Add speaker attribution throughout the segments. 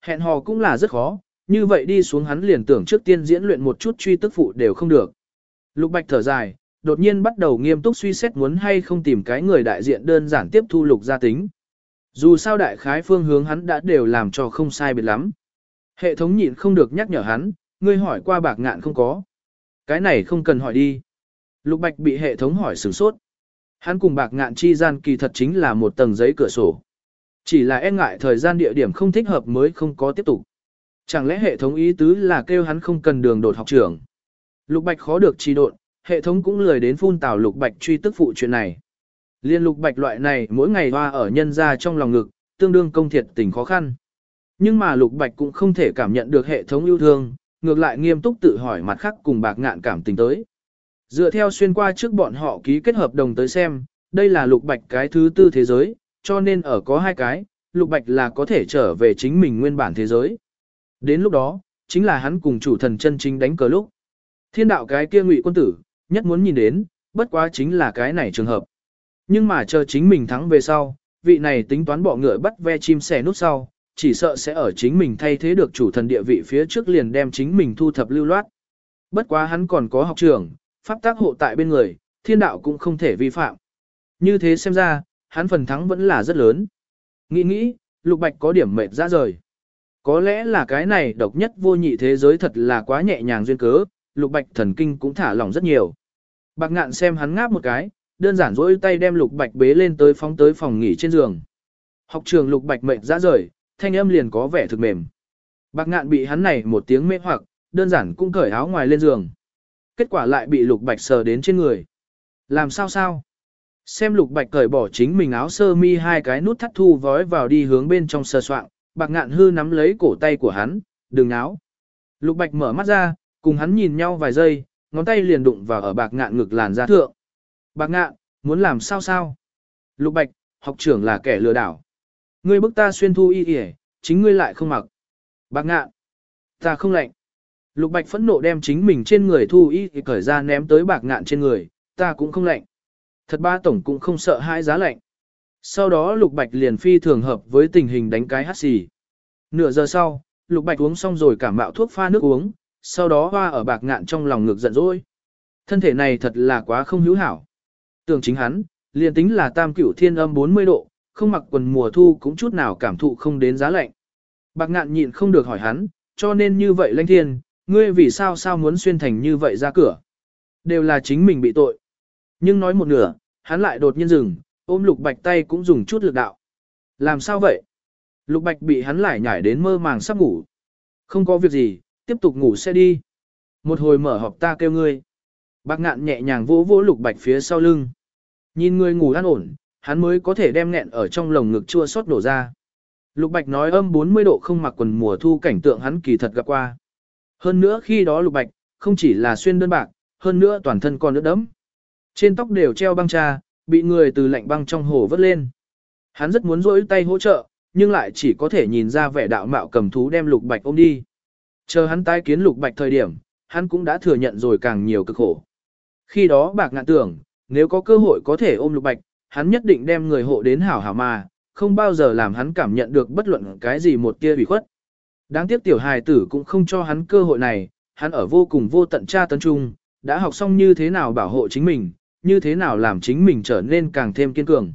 Speaker 1: Hẹn hò cũng là rất khó, như vậy đi xuống hắn liền tưởng trước tiên diễn luyện một chút truy tức phụ đều không được. Lục Bạch thở dài, đột nhiên bắt đầu nghiêm túc suy xét muốn hay không tìm cái người đại diện đơn giản tiếp thu lục gia tính. Dù sao đại khái phương hướng hắn đã đều làm cho không sai biệt lắm. Hệ thống nhịn không được nhắc nhở hắn, ngươi hỏi qua bạc ngạn không có. Cái này không cần hỏi đi. Lục Bạch bị hệ thống hỏi sửng sốt. Hắn cùng bạc ngạn chi gian kỳ thật chính là một tầng giấy cửa sổ. Chỉ là e ngại thời gian địa điểm không thích hợp mới không có tiếp tục. Chẳng lẽ hệ thống ý tứ là kêu hắn không cần đường đột học trưởng. Lục Bạch khó được trì độn, hệ thống cũng lười đến phun tào Lục Bạch truy tức phụ chuyện này. Liên Lục Bạch loại này mỗi ngày hoa ở nhân ra trong lòng ngực, tương đương công thiệt tình khó khăn. Nhưng mà Lục Bạch cũng không thể cảm nhận được hệ thống yêu thương, ngược lại nghiêm túc tự hỏi mặt khác cùng bạc ngạn cảm tình tới. Dựa theo xuyên qua trước bọn họ ký kết hợp đồng tới xem, đây là Lục Bạch cái thứ tư thế giới, cho nên ở có hai cái, Lục Bạch là có thể trở về chính mình nguyên bản thế giới. Đến lúc đó, chính là hắn cùng chủ thần chân chính đánh cờ lúc. Thiên đạo cái kia ngụy quân tử, nhất muốn nhìn đến, bất quá chính là cái này trường hợp. Nhưng mà chờ chính mình thắng về sau, vị này tính toán bỏ ngựa bắt ve chim sẻ nút sau, chỉ sợ sẽ ở chính mình thay thế được chủ thần địa vị phía trước liền đem chính mình thu thập lưu loát. Bất quá hắn còn có học trưởng, pháp tác hộ tại bên người, thiên đạo cũng không thể vi phạm. Như thế xem ra, hắn phần thắng vẫn là rất lớn. Nghĩ nghĩ, lục bạch có điểm mệt ra rời. Có lẽ là cái này độc nhất vô nhị thế giới thật là quá nhẹ nhàng duyên cớ, lục bạch thần kinh cũng thả lỏng rất nhiều. Bạc ngạn xem hắn ngáp một cái, đơn giản dỗi tay đem lục bạch bế lên tới phóng tới phòng nghỉ trên giường. Học trường lục bạch mệt ra rời, thanh âm liền có vẻ thực mềm. Bạc ngạn bị hắn này một tiếng mê hoặc, đơn giản cũng cởi áo ngoài lên giường. Kết quả lại bị lục bạch sờ đến trên người. Làm sao sao? Xem lục bạch cởi bỏ chính mình áo sơ mi hai cái nút thắt thu vói vào đi hướng bên trong sờ soạng, bạc ngạn hư nắm lấy cổ tay của hắn, đừng áo. Lục bạch mở mắt ra, cùng hắn nhìn nhau vài giây, ngón tay liền đụng vào ở bạc ngạn ngực làn da thượng. Bạc ngạn, muốn làm sao sao? Lục bạch, học trưởng là kẻ lừa đảo. Ngươi bức ta xuyên thu y y, chính ngươi lại không mặc. Bạc ngạn, ta không lạnh. Lục bạch phẫn nộ đem chính mình trên người thu y thì cởi ra ném tới bạc ngạn trên người, ta cũng không lạnh. Thật ba tổng cũng không sợ hai giá lạnh. Sau đó Lục Bạch liền phi thường hợp với tình hình đánh cái hát xì. Nửa giờ sau, Lục Bạch uống xong rồi cảm mạo thuốc pha nước uống, sau đó hoa ở bạc ngạn trong lòng ngực giận dỗi. Thân thể này thật là quá không hữu hảo. Tưởng chính hắn, liền tính là tam cửu thiên âm 40 độ, không mặc quần mùa thu cũng chút nào cảm thụ không đến giá lạnh. Bạc ngạn nhịn không được hỏi hắn, cho nên như vậy lãnh thiên, ngươi vì sao sao muốn xuyên thành như vậy ra cửa. Đều là chính mình bị tội. Nhưng nói một nửa, hắn lại đột nhiên dừng, ôm lục bạch tay cũng dùng chút lực đạo. Làm sao vậy? Lục bạch bị hắn lại nhảy đến mơ màng sắp ngủ. Không có việc gì, tiếp tục ngủ sẽ đi. Một hồi mở họp ta kêu ngươi. Bác ngạn nhẹ nhàng vỗ vỗ lục bạch phía sau lưng. Nhìn ngươi ngủ an ổn, hắn mới có thể đem nghẹn ở trong lồng ngực chua xót đổ ra. Lục bạch nói âm 40 độ không mặc quần mùa thu cảnh tượng hắn kỳ thật gặp qua. Hơn nữa khi đó lục bạch, không chỉ là xuyên đơn bạc, hơn nữa toàn thân còn nước đấm. Trên tóc đều treo băng trà, bị người từ lạnh băng trong hồ vớt lên. Hắn rất muốn rỗi tay hỗ trợ, nhưng lại chỉ có thể nhìn ra vẻ đạo mạo cầm thú đem lục bạch ôm đi. Chờ hắn tái kiến lục bạch thời điểm, hắn cũng đã thừa nhận rồi càng nhiều cực khổ. Khi đó bạc ngạn tưởng, nếu có cơ hội có thể ôm lục bạch, hắn nhất định đem người hộ đến hảo hảo mà, không bao giờ làm hắn cảm nhận được bất luận cái gì một tia ủy khuất. Đáng tiếc tiểu hài tử cũng không cho hắn cơ hội này, hắn ở vô cùng vô tận tra tấn trung, đã học xong như thế nào bảo hộ chính mình, như thế nào làm chính mình trở nên càng thêm kiên cường.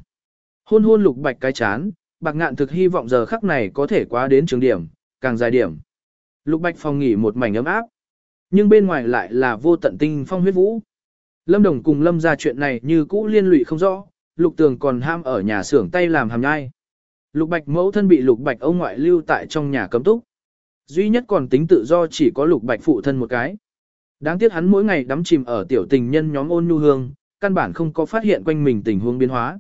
Speaker 1: Hôn hôn lục bạch cái chán, bạc ngạn thực hy vọng giờ khắc này có thể quá đến trường điểm, càng dài điểm. Lục bạch phòng nghỉ một mảnh ấm áp, nhưng bên ngoài lại là vô tận tinh phong huyết vũ. Lâm Đồng cùng Lâm ra chuyện này như cũ liên lụy không rõ, Lục Tường còn ham ở nhà xưởng tay làm hàm nhai. Lục Bạch mẫu thân bị Lục Bạch ông ngoại lưu tại trong nhà cấm túc. Duy nhất còn tính tự do chỉ có Lục Bạch phụ thân một cái. Đáng tiếc hắn mỗi ngày đắm chìm ở tiểu tình nhân nhóm ôn nhu hương, căn bản không có phát hiện quanh mình tình huống biến hóa.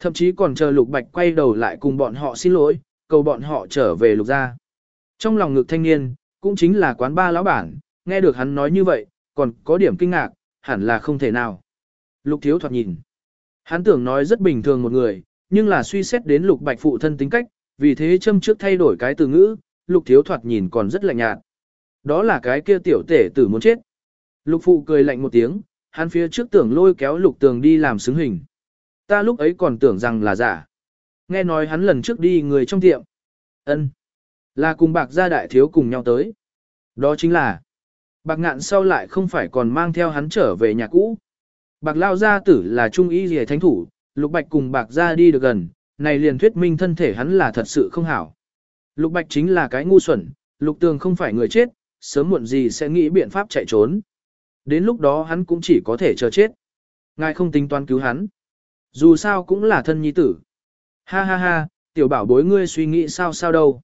Speaker 1: Thậm chí còn chờ Lục Bạch quay đầu lại cùng bọn họ xin lỗi, cầu bọn họ trở về Lục gia. Trong lòng ngực thanh niên, cũng chính là quán ba lão bản, nghe được hắn nói như vậy, còn có điểm kinh ngạc, hẳn là không thể nào. Lục thiếu thoạt nhìn. Hắn tưởng nói rất bình thường một người, nhưng là suy xét đến Lục Bạch phụ thân tính cách, vì thế châm trước thay đổi cái từ ngữ, Lục thiếu thoạt nhìn còn rất lạnh nhạt. Đó là cái kia tiểu tể tử muốn chết. Lục phụ cười lạnh một tiếng, hắn phía trước tưởng lôi kéo lục tường đi làm xứng hình. Ta lúc ấy còn tưởng rằng là giả. Nghe nói hắn lần trước đi người trong tiệm. ân Là cùng bạc gia đại thiếu cùng nhau tới. Đó chính là, bạc ngạn sau lại không phải còn mang theo hắn trở về nhà cũ. Bạc lao gia tử là trung y rìa thánh thủ, lục bạch cùng bạc gia đi được gần, này liền thuyết minh thân thể hắn là thật sự không hảo. Lục bạch chính là cái ngu xuẩn, lục tường không phải người chết, sớm muộn gì sẽ nghĩ biện pháp chạy trốn. Đến lúc đó hắn cũng chỉ có thể chờ chết. Ngài không tính toán cứu hắn. Dù sao cũng là thân nhi tử. Ha ha ha, tiểu bảo bối ngươi suy nghĩ sao sao đâu.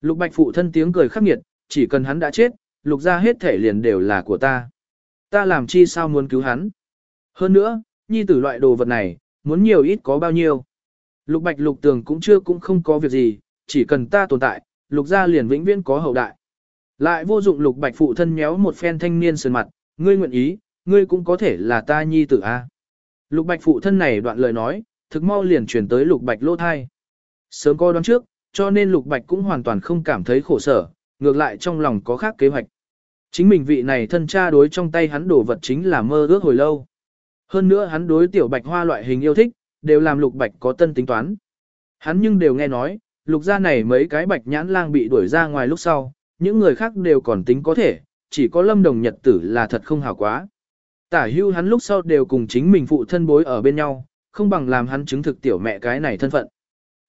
Speaker 1: Lục bạch phụ thân tiếng cười khắc nghiệt, chỉ cần hắn đã chết, lục ra hết thể liền đều là của ta. Ta làm chi sao muốn cứu hắn. Hơn nữa, nhi tử loại đồ vật này, muốn nhiều ít có bao nhiêu. Lục bạch lục tường cũng chưa cũng không có việc gì, chỉ cần ta tồn tại, lục gia liền vĩnh viễn có hậu đại. Lại vô dụng lục bạch phụ thân méo một phen thanh niên sườn mặt, ngươi nguyện ý, ngươi cũng có thể là ta nhi tử a. Lục bạch phụ thân này đoạn lời nói, thực mau liền truyền tới lục bạch lô thai. Sớm coi đoán trước, cho nên lục bạch cũng hoàn toàn không cảm thấy khổ sở, ngược lại trong lòng có khác kế hoạch. Chính mình vị này thân cha đối trong tay hắn đổ vật chính là mơ ước hồi lâu. Hơn nữa hắn đối tiểu bạch hoa loại hình yêu thích, đều làm lục bạch có tân tính toán. Hắn nhưng đều nghe nói, lục gia này mấy cái bạch nhãn lang bị đuổi ra ngoài lúc sau, những người khác đều còn tính có thể, chỉ có lâm đồng nhật tử là thật không hảo quá. Tả hưu hắn lúc sau đều cùng chính mình phụ thân bối ở bên nhau, không bằng làm hắn chứng thực tiểu mẹ cái này thân phận.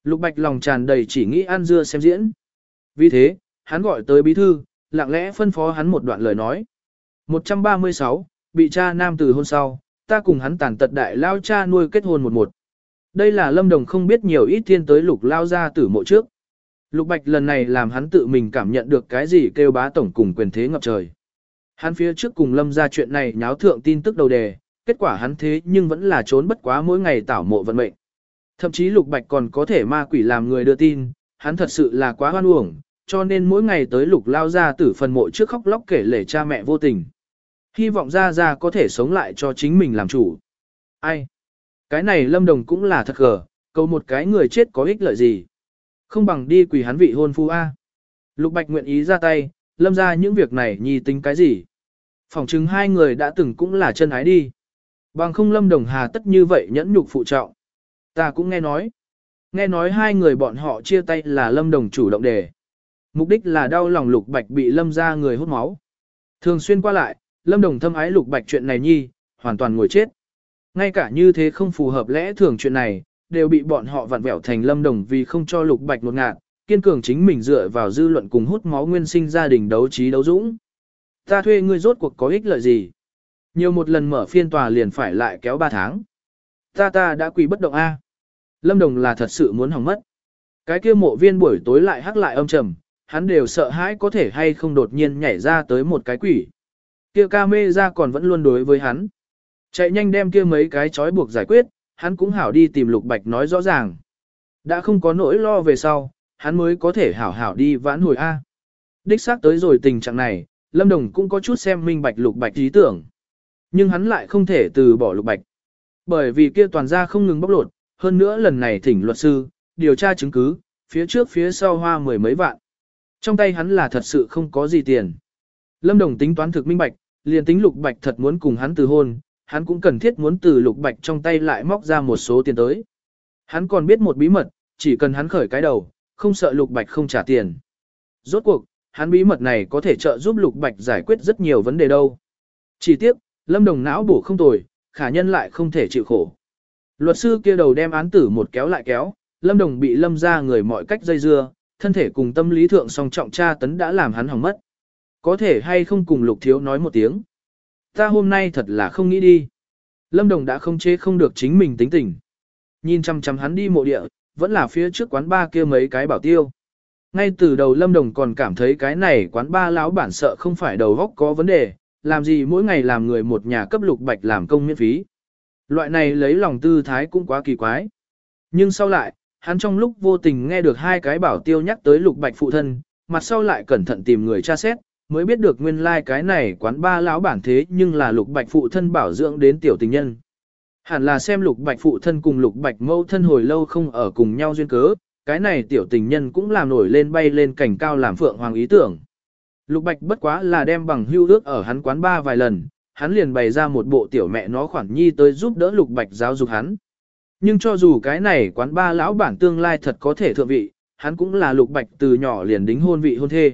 Speaker 1: Lục bạch lòng tràn đầy chỉ nghĩ ăn dưa xem diễn. Vì thế, hắn gọi tới bí thư, lặng lẽ phân phó hắn một đoạn lời nói. 136, bị cha nam từ hôn sau, ta cùng hắn tàn tật đại lao cha nuôi kết hôn một một. Đây là lâm đồng không biết nhiều ít thiên tới lục lao ra tử mộ trước. Lục bạch lần này làm hắn tự mình cảm nhận được cái gì kêu bá tổng cùng quyền thế ngập trời. Hắn phía trước cùng lâm ra chuyện này nháo thượng tin tức đầu đề, kết quả hắn thế nhưng vẫn là trốn bất quá mỗi ngày tảo mộ vận mệnh. Thậm chí lục bạch còn có thể ma quỷ làm người đưa tin, hắn thật sự là quá hoan uổng, cho nên mỗi ngày tới lục lao ra tử phần mộ trước khóc lóc kể lể cha mẹ vô tình. Hy vọng ra ra có thể sống lại cho chính mình làm chủ. Ai? Cái này lâm đồng cũng là thật gờ, câu một cái người chết có ích lợi gì. Không bằng đi quỳ hắn vị hôn phu A. Lục bạch nguyện ý ra tay, lâm ra những việc này nhi tính cái gì. Phỏng chứng hai người đã từng cũng là chân ái đi. Bằng không lâm đồng hà tất như vậy nhẫn nhục phụ trọng. Ta cũng nghe nói. Nghe nói hai người bọn họ chia tay là lâm đồng chủ động đề. Mục đích là đau lòng lục bạch bị lâm ra người hút máu. Thường xuyên qua lại, lâm đồng thâm ái lục bạch chuyện này nhi, hoàn toàn ngồi chết. Ngay cả như thế không phù hợp lẽ thường chuyện này, đều bị bọn họ vặn vẹo thành lâm đồng vì không cho lục bạch một ngạn, kiên cường chính mình dựa vào dư luận cùng hút máu nguyên sinh gia đình đấu trí đấu dũng. Ta thuê ngươi rốt cuộc có ích lợi gì? Nhiều một lần mở phiên tòa liền phải lại kéo 3 tháng. Ta ta đã quỳ bất động A. Lâm Đồng là thật sự muốn hỏng mất. Cái kia mộ viên buổi tối lại hắc lại âm trầm, hắn đều sợ hãi có thể hay không đột nhiên nhảy ra tới một cái quỷ. Kia ca mê ra còn vẫn luôn đối với hắn. Chạy nhanh đem kia mấy cái chói buộc giải quyết, hắn cũng hảo đi tìm Lục Bạch nói rõ ràng. Đã không có nỗi lo về sau, hắn mới có thể hảo hảo đi vãn hồi A. Đích xác tới rồi tình trạng này, Lâm Đồng cũng có chút xem minh bạch Lục Bạch ý tưởng. Nhưng hắn lại không thể từ bỏ Lục Bạch. Bởi vì kia toàn gia không ngừng bóc lột, hơn nữa lần này thỉnh luật sư, điều tra chứng cứ, phía trước phía sau hoa mười mấy vạn. Trong tay hắn là thật sự không có gì tiền. Lâm Đồng tính toán thực minh bạch, liền tính Lục Bạch thật muốn cùng hắn từ hôn, hắn cũng cần thiết muốn từ Lục Bạch trong tay lại móc ra một số tiền tới. Hắn còn biết một bí mật, chỉ cần hắn khởi cái đầu, không sợ Lục Bạch không trả tiền. Rốt cuộc, hắn bí mật này có thể trợ giúp Lục Bạch giải quyết rất nhiều vấn đề đâu. Chỉ tiếc, Lâm Đồng não bổ không tồi, khả nhân lại không thể chịu khổ. Luật sư kia đầu đem án tử một kéo lại kéo, Lâm Đồng bị lâm ra người mọi cách dây dưa, thân thể cùng tâm lý thượng song trọng tra tấn đã làm hắn hỏng mất. Có thể hay không cùng Lục Thiếu nói một tiếng. Ta hôm nay thật là không nghĩ đi. Lâm Đồng đã không chế không được chính mình tính tình. Nhìn chăm chăm hắn đi mộ địa, vẫn là phía trước quán ba kia mấy cái bảo tiêu. Ngay từ đầu Lâm Đồng còn cảm thấy cái này quán ba lão bản sợ không phải đầu góc có vấn đề, làm gì mỗi ngày làm người một nhà cấp lục bạch làm công miễn phí. Loại này lấy lòng tư thái cũng quá kỳ quái. Nhưng sau lại, hắn trong lúc vô tình nghe được hai cái bảo tiêu nhắc tới lục bạch phụ thân, mặt sau lại cẩn thận tìm người tra xét, mới biết được nguyên lai like cái này quán ba lão bản thế nhưng là lục bạch phụ thân bảo dưỡng đến tiểu tình nhân. Hẳn là xem lục bạch phụ thân cùng lục bạch mâu thân hồi lâu không ở cùng nhau duyên cớ, cái này tiểu tình nhân cũng làm nổi lên bay lên cảnh cao làm phượng hoàng ý tưởng. Lục bạch bất quá là đem bằng hưu ước ở hắn quán ba vài lần, hắn liền bày ra một bộ tiểu mẹ nó khoản nhi tới giúp đỡ lục bạch giáo dục hắn. Nhưng cho dù cái này quán ba lão bản tương lai thật có thể thượng vị, hắn cũng là lục bạch từ nhỏ liền đính hôn vị hôn thê.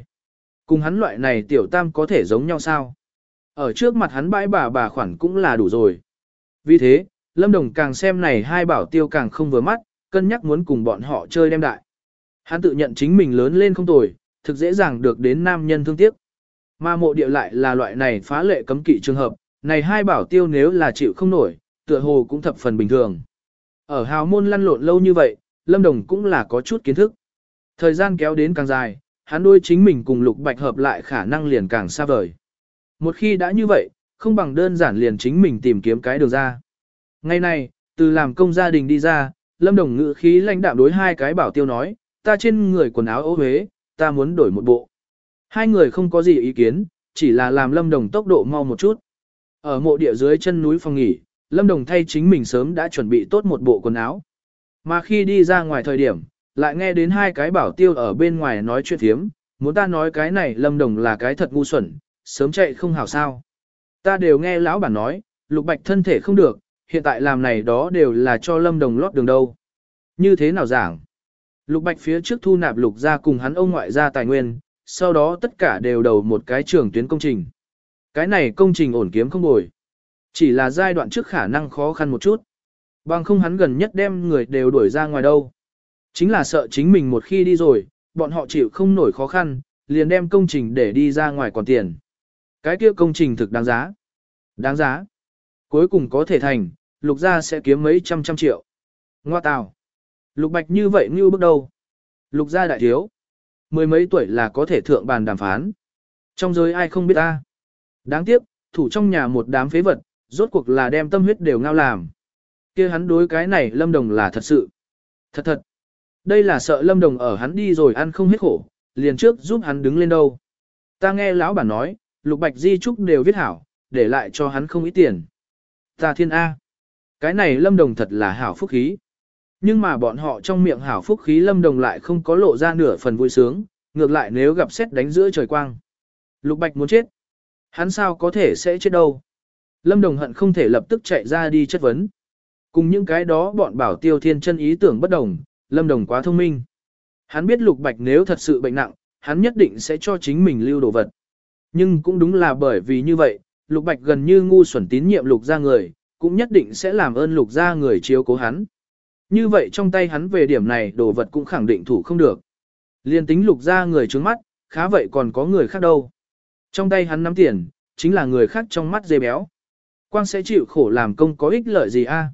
Speaker 1: Cùng hắn loại này tiểu tam có thể giống nhau sao? Ở trước mặt hắn bãi bà bà khoản cũng là đủ rồi. Vì thế, Lâm Đồng càng xem này hai bảo tiêu càng không vừa mắt, cân nhắc muốn cùng bọn họ chơi đem đại. Hắn tự nhận chính mình lớn lên không tồi, thực dễ dàng được đến nam nhân thương tiếc. Mà mộ địa lại là loại này phá lệ cấm kỵ trường hợp, này hai bảo tiêu nếu là chịu không nổi, tựa hồ cũng thập phần bình thường. Ở hào môn lăn lộn lâu như vậy, Lâm Đồng cũng là có chút kiến thức. Thời gian kéo đến càng dài, hắn đôi chính mình cùng Lục Bạch hợp lại khả năng liền càng xa vời. Một khi đã như vậy, không bằng đơn giản liền chính mình tìm kiếm cái đường ra. Ngày này, từ làm công gia đình đi ra, Lâm Đồng ngự khí lãnh đạm đối hai cái bảo tiêu nói, ta trên người quần áo ố huế, ta muốn đổi một bộ. Hai người không có gì ý kiến, chỉ là làm Lâm Đồng tốc độ mau một chút. Ở mộ địa dưới chân núi phòng nghỉ, Lâm Đồng thay chính mình sớm đã chuẩn bị tốt một bộ quần áo. Mà khi đi ra ngoài thời điểm, lại nghe đến hai cái bảo tiêu ở bên ngoài nói chuyện thiếm, muốn ta nói cái này Lâm Đồng là cái thật ngu xuẩn, sớm chạy không hảo sao. Ta đều nghe lão bản nói, lục bạch thân thể không được, hiện tại làm này đó đều là cho Lâm Đồng lót đường đâu. Như thế nào giảng? Lục bạch phía trước thu nạp lục ra cùng hắn ông ngoại ra tài nguyên, sau đó tất cả đều đầu một cái trường tuyến công trình. Cái này công trình ổn kiếm không bồi. Chỉ là giai đoạn trước khả năng khó khăn một chút. Bằng không hắn gần nhất đem người đều đuổi ra ngoài đâu. Chính là sợ chính mình một khi đi rồi, bọn họ chịu không nổi khó khăn, liền đem công trình để đi ra ngoài còn tiền. Cái kia công trình thực đáng giá. Đáng giá. Cuối cùng có thể thành, lục gia sẽ kiếm mấy trăm trăm triệu. Ngoa tào. Lục bạch như vậy như bước đầu. Lục gia đại thiếu. Mười mấy tuổi là có thể thượng bàn đàm phán. Trong giới ai không biết ta. Đáng tiếc, thủ trong nhà một đám phế vật, rốt cuộc là đem tâm huyết đều ngao làm. kia hắn đối cái này lâm đồng là thật sự. Thật thật. Đây là sợ lâm đồng ở hắn đi rồi ăn không hết khổ, liền trước giúp hắn đứng lên đâu. Ta nghe lão bản nói, lục bạch di trúc đều viết hảo, để lại cho hắn không ít tiền. Ta thiên A. Cái này lâm đồng thật là hảo phúc khí. Nhưng mà bọn họ trong miệng hảo phúc khí lâm đồng lại không có lộ ra nửa phần vui sướng, ngược lại nếu gặp xét đánh giữa trời quang. Lục bạch muốn chết. Hắn sao có thể sẽ chết đâu. Lâm đồng hận không thể lập tức chạy ra đi chất vấn. Cùng những cái đó bọn bảo tiêu thiên chân ý tưởng bất đồng, lâm đồng quá thông minh. Hắn biết lục bạch nếu thật sự bệnh nặng, hắn nhất định sẽ cho chính mình lưu đồ vật. Nhưng cũng đúng là bởi vì như vậy, lục bạch gần như ngu xuẩn tín nhiệm lục ra người, cũng nhất định sẽ làm ơn lục ra người chiếu cố hắn. Như vậy trong tay hắn về điểm này đồ vật cũng khẳng định thủ không được. Liên tính lục ra người trước mắt, khá vậy còn có người khác đâu. Trong tay hắn nắm tiền, chính là người khác trong mắt dê béo. Quang sẽ chịu khổ làm công có ích lợi gì a?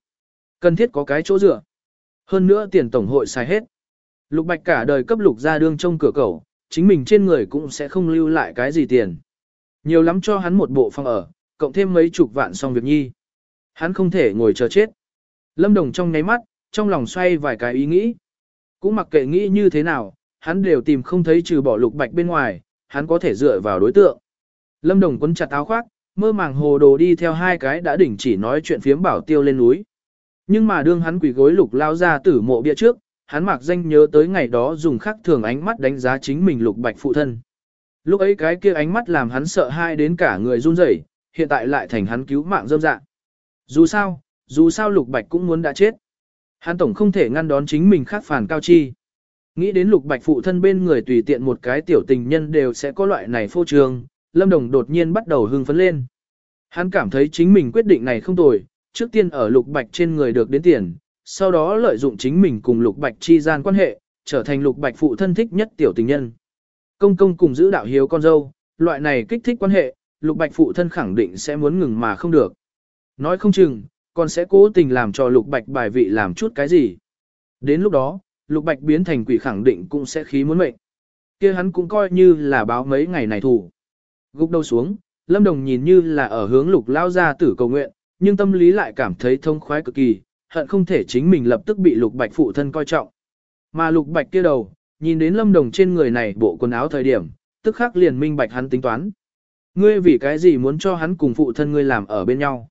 Speaker 1: Cần thiết có cái chỗ dựa. Hơn nữa tiền tổng hội xài hết. Lục bạch cả đời cấp lục ra đương trông cửa cầu, chính mình trên người cũng sẽ không lưu lại cái gì tiền. Nhiều lắm cho hắn một bộ phòng ở, cộng thêm mấy chục vạn xong việc nhi. Hắn không thể ngồi chờ chết. Lâm Đồng trong nháy mắt, trong lòng xoay vài cái ý nghĩ. Cũng mặc kệ nghĩ như thế nào, hắn đều tìm không thấy trừ bỏ lục bạch bên ngoài, hắn có thể dựa vào đối tượng. Lâm Đồng quấn chặt áo khoác, mơ màng hồ đồ đi theo hai cái đã đỉnh chỉ nói chuyện phiếm bảo tiêu lên núi. Nhưng mà đương hắn quỳ gối lục lao ra tử mộ bia trước, hắn mặc danh nhớ tới ngày đó dùng khắc thường ánh mắt đánh giá chính mình lục bạch phụ thân. Lúc ấy cái kia ánh mắt làm hắn sợ hai đến cả người run rẩy, hiện tại lại thành hắn cứu mạng dâm dạ. Dù sao, dù sao lục bạch cũng muốn đã chết. Hắn tổng không thể ngăn đón chính mình khắc phản cao chi. Nghĩ đến lục bạch phụ thân bên người tùy tiện một cái tiểu tình nhân đều sẽ có loại này phô trương, Lâm Đồng đột nhiên bắt đầu hưng phấn lên. Hắn cảm thấy chính mình quyết định này không tồi, trước tiên ở lục bạch trên người được đến tiền, sau đó lợi dụng chính mình cùng lục bạch chi gian quan hệ, trở thành lục bạch phụ thân thích nhất tiểu tình nhân. Công công cùng giữ đạo hiếu con dâu, loại này kích thích quan hệ, lục bạch phụ thân khẳng định sẽ muốn ngừng mà không được. Nói không chừng, còn sẽ cố tình làm cho lục bạch bài vị làm chút cái gì. Đến lúc đó, lục bạch biến thành quỷ khẳng định cũng sẽ khí muốn mệnh. kia hắn cũng coi như là báo mấy ngày này thủ. Gục đầu xuống, Lâm Đồng nhìn như là ở hướng lục lao ra tử cầu nguyện, nhưng tâm lý lại cảm thấy thông khoái cực kỳ, hận không thể chính mình lập tức bị lục bạch phụ thân coi trọng. Mà lục bạch kia đầu, nhìn đến Lâm Đồng trên người này bộ quần áo thời điểm, tức khắc liền minh bạch hắn tính toán. Ngươi vì cái gì muốn cho hắn cùng phụ thân ngươi làm ở bên nhau?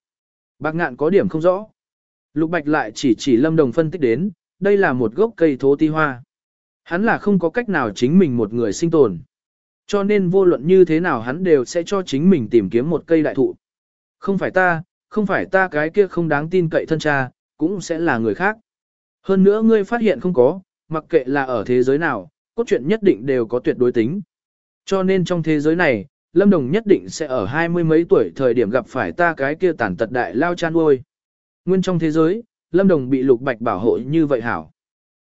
Speaker 1: Bạc ngạn có điểm không rõ. Lục bạch lại chỉ chỉ Lâm Đồng phân tích đến, đây là một gốc cây thố ti hoa. Hắn là không có cách nào chính mình một người sinh tồn. Cho nên vô luận như thế nào hắn đều sẽ cho chính mình tìm kiếm một cây đại thụ. Không phải ta, không phải ta cái kia không đáng tin cậy thân cha, cũng sẽ là người khác. Hơn nữa ngươi phát hiện không có, mặc kệ là ở thế giới nào, cốt truyện nhất định đều có tuyệt đối tính. Cho nên trong thế giới này, Lâm Đồng nhất định sẽ ở hai mươi mấy tuổi thời điểm gặp phải ta cái kia tàn tật đại lao chan uôi. Nguyên trong thế giới, Lâm Đồng bị Lục Bạch bảo hộ như vậy hảo.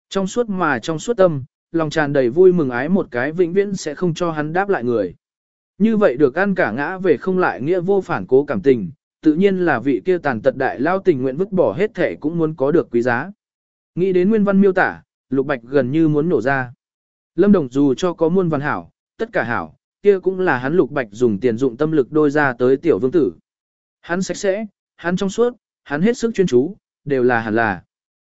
Speaker 1: Trong suốt mà trong suốt tâm, lòng tràn đầy vui mừng ái một cái vĩnh viễn sẽ không cho hắn đáp lại người. Như vậy được ăn cả ngã về không lại nghĩa vô phản cố cảm tình, tự nhiên là vị kia tàn tật đại lao tình nguyện vứt bỏ hết thể cũng muốn có được quý giá. Nghĩ đến nguyên văn miêu tả, Lục Bạch gần như muốn nổ ra. Lâm Đồng dù cho có muôn văn hảo, tất cả hảo, kia cũng là hắn Lục Bạch dùng tiền dụng tâm lực đôi ra tới tiểu vương tử. Hắn sạch sẽ, hắn trong suốt, hắn hết sức chuyên chú, đều là hẳn là.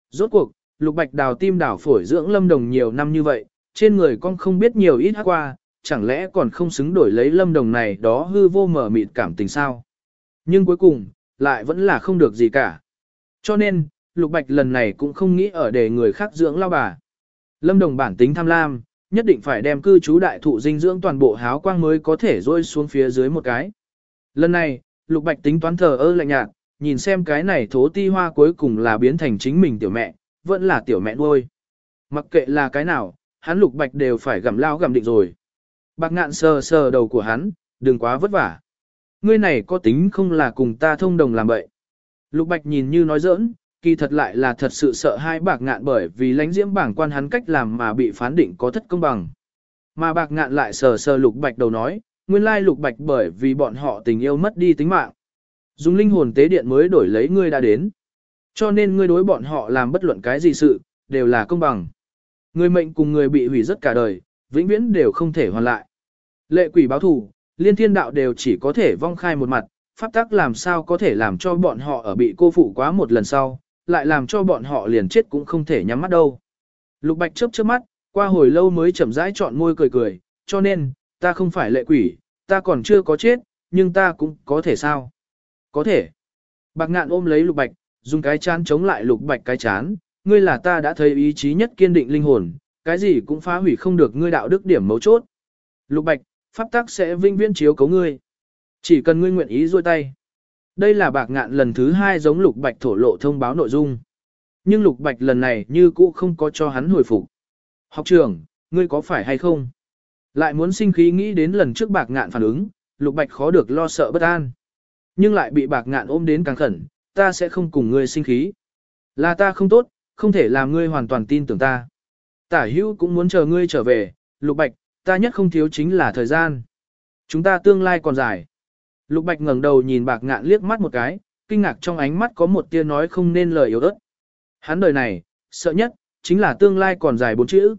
Speaker 1: Rốt cuộc, Lục Bạch đào tim đảo phổi dưỡng Lâm Đồng nhiều năm như vậy, trên người con không biết nhiều ít hát qua, chẳng lẽ còn không xứng đổi lấy Lâm Đồng này đó hư vô mở mịt cảm tình sao? Nhưng cuối cùng, lại vẫn là không được gì cả. Cho nên, Lục Bạch lần này cũng không nghĩ ở để người khác dưỡng lao bà. Lâm Đồng bản tính tham lam, nhất định phải đem cư trú đại thụ dinh dưỡng toàn bộ háo quang mới có thể rôi xuống phía dưới một cái. Lần này, Lục Bạch tính toán thờ ơ lạnh nhạt, nhìn xem cái này thố ti hoa cuối cùng là biến thành chính mình tiểu mẹ, vẫn là tiểu mẹ nuôi. Mặc kệ là cái nào, hắn Lục Bạch đều phải gặm lao gặm định rồi. Bạc ngạn sờ sờ đầu của hắn, đừng quá vất vả. Ngươi này có tính không là cùng ta thông đồng làm vậy? Lục Bạch nhìn như nói giỡn, kỳ thật lại là thật sự sợ hai bạc ngạn bởi vì lãnh diễm bảng quan hắn cách làm mà bị phán định có thất công bằng. Mà bạc ngạn lại sờ sờ lục bạch đầu nói, nguyên lai lục bạch bởi vì bọn họ tình yêu mất đi tính mạng. Dùng linh hồn tế điện mới đổi lấy ngươi đã đến. Cho nên ngươi đối bọn họ làm bất luận cái gì sự, đều là công bằng. Người mệnh cùng người bị hủy rất cả đời, vĩnh viễn đều không thể hoàn lại. Lệ quỷ báo thù, liên thiên đạo đều chỉ có thể vong khai một mặt, pháp tắc làm sao có thể làm cho bọn họ ở bị cô phụ quá một lần sau, lại làm cho bọn họ liền chết cũng không thể nhắm mắt đâu. Lục Bạch chớp chớp mắt, qua hồi lâu mới chậm rãi chọn môi cười cười, cho nên, ta không phải lệ quỷ, ta còn chưa có chết, nhưng ta cũng có thể sao? Có thể. Bạc ngạn ôm lấy Lục Bạch, dùng cái chán chống lại Lục Bạch cái chán, ngươi là ta đã thấy ý chí nhất kiên định linh hồn, cái gì cũng phá hủy không được ngươi đạo đức điểm mấu chốt. Lục Bạch, pháp tắc sẽ vinh viễn chiếu cấu ngươi. Chỉ cần ngươi nguyện ý duỗi tay. Đây là bạc ngạn lần thứ hai giống lục bạch thổ lộ thông báo nội dung. Nhưng lục bạch lần này như cũ không có cho hắn hồi phục. Học trưởng, ngươi có phải hay không? Lại muốn sinh khí nghĩ đến lần trước bạc ngạn phản ứng, lục bạch khó được lo sợ bất an. Nhưng lại bị bạc ngạn ôm đến càng khẩn, ta sẽ không cùng ngươi sinh khí. Là ta không tốt, không thể làm ngươi hoàn toàn tin tưởng ta. Tả hữu cũng muốn chờ ngươi trở về, lục bạch, ta nhất không thiếu chính là thời gian. Chúng ta tương lai còn dài. Lục Bạch ngẩng đầu nhìn bạc ngạn liếc mắt một cái, kinh ngạc trong ánh mắt có một tia nói không nên lời yếu ớt. Hắn đời này, sợ nhất, chính là tương lai còn dài bốn chữ.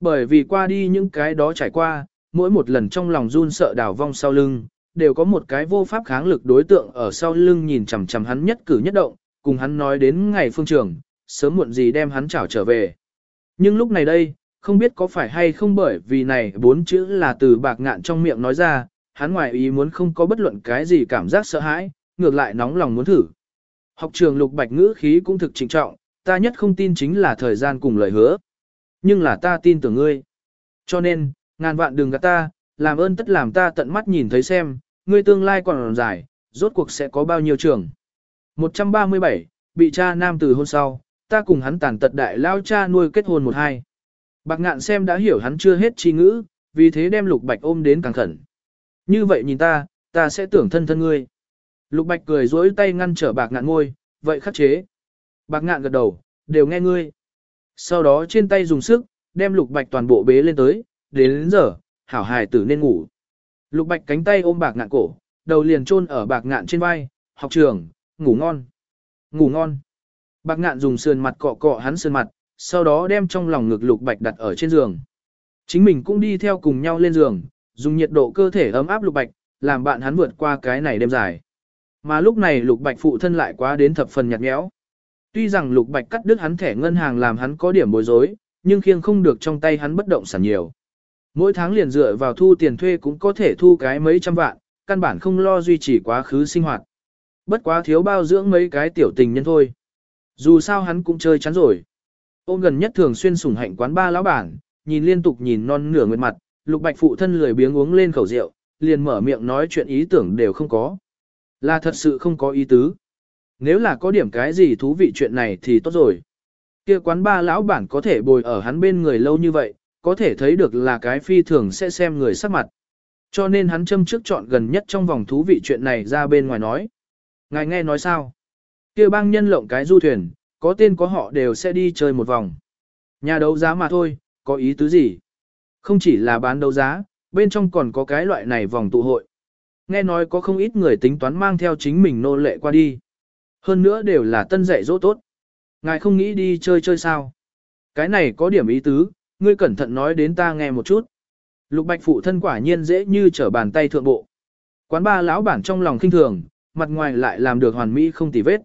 Speaker 1: Bởi vì qua đi những cái đó trải qua, mỗi một lần trong lòng run sợ đảo vong sau lưng, đều có một cái vô pháp kháng lực đối tượng ở sau lưng nhìn chằm chằm hắn nhất cử nhất động, cùng hắn nói đến ngày phương trường, sớm muộn gì đem hắn trảo trở về. Nhưng lúc này đây, không biết có phải hay không bởi vì này bốn chữ là từ bạc ngạn trong miệng nói ra, hắn ngoài ý muốn không có bất luận cái gì cảm giác sợ hãi, ngược lại nóng lòng muốn thử. Học trường lục bạch ngữ khí cũng thực trịnh trọng, ta nhất không tin chính là thời gian cùng lời hứa. Nhưng là ta tin tưởng ngươi. Cho nên, ngàn vạn đừng gạt ta, làm ơn tất làm ta tận mắt nhìn thấy xem, ngươi tương lai còn dài, rốt cuộc sẽ có bao nhiêu trường. 137, bị cha nam từ hôn sau, ta cùng hắn tàn tật đại lao cha nuôi kết hôn một hai. Bạc ngạn xem đã hiểu hắn chưa hết chi ngữ, vì thế đem lục bạch ôm đến càng khẩn. Như vậy nhìn ta, ta sẽ tưởng thân thân ngươi. Lục Bạch cười rỗi tay ngăn trở bạc ngạn ngôi, vậy khắc chế. Bạc ngạn gật đầu, đều nghe ngươi. Sau đó trên tay dùng sức, đem Lục Bạch toàn bộ bế lên tới, đến, đến giờ, hảo hài tử nên ngủ. Lục Bạch cánh tay ôm bạc ngạn cổ, đầu liền chôn ở bạc ngạn trên vai, học trường, ngủ ngon. Ngủ ngon. Bạc ngạn dùng sườn mặt cọ cọ hắn sườn mặt, sau đó đem trong lòng ngực Lục Bạch đặt ở trên giường. Chính mình cũng đi theo cùng nhau lên giường, dùng nhiệt độ cơ thể ấm áp lục bạch, làm bạn hắn vượt qua cái này đêm dài. Mà lúc này lục bạch phụ thân lại quá đến thập phần nhạt nhẽo. Tuy rằng lục bạch cắt đứt hắn thẻ ngân hàng làm hắn có điểm bối rối, nhưng khiêng không được trong tay hắn bất động sản nhiều. Mỗi tháng liền dựa vào thu tiền thuê cũng có thể thu cái mấy trăm vạn, căn bản không lo duy trì quá khứ sinh hoạt. Bất quá thiếu bao dưỡng mấy cái tiểu tình nhân thôi. Dù sao hắn cũng chơi chán rồi. Ôm gần nhất thường xuyên sủng hạnh quán ba lão bản, nhìn liên tục nhìn non nửa nguyệt mặt, lục bạch phụ thân lười biếng uống lên khẩu rượu, liền mở miệng nói chuyện ý tưởng đều không có. Là thật sự không có ý tứ. Nếu là có điểm cái gì thú vị chuyện này thì tốt rồi. Kia quán ba lão bản có thể bồi ở hắn bên người lâu như vậy, có thể thấy được là cái phi thường sẽ xem người sắc mặt. Cho nên hắn châm trước chọn gần nhất trong vòng thú vị chuyện này ra bên ngoài nói. Ngài nghe nói sao? kia bang nhân lộng cái du thuyền, có tên có họ đều sẽ đi chơi một vòng. Nhà đấu giá mà thôi, có ý tứ gì? Không chỉ là bán đấu giá, bên trong còn có cái loại này vòng tụ hội. Nghe nói có không ít người tính toán mang theo chính mình nô lệ qua đi. Hơn nữa đều là tân dạy dỗ tốt. Ngài không nghĩ đi chơi chơi sao? Cái này có điểm ý tứ, ngươi cẩn thận nói đến ta nghe một chút. Lục bạch phụ thân quả nhiên dễ như trở bàn tay thượng bộ. Quán ba lão bản trong lòng kinh thường, mặt ngoài lại làm được hoàn mỹ không tì vết.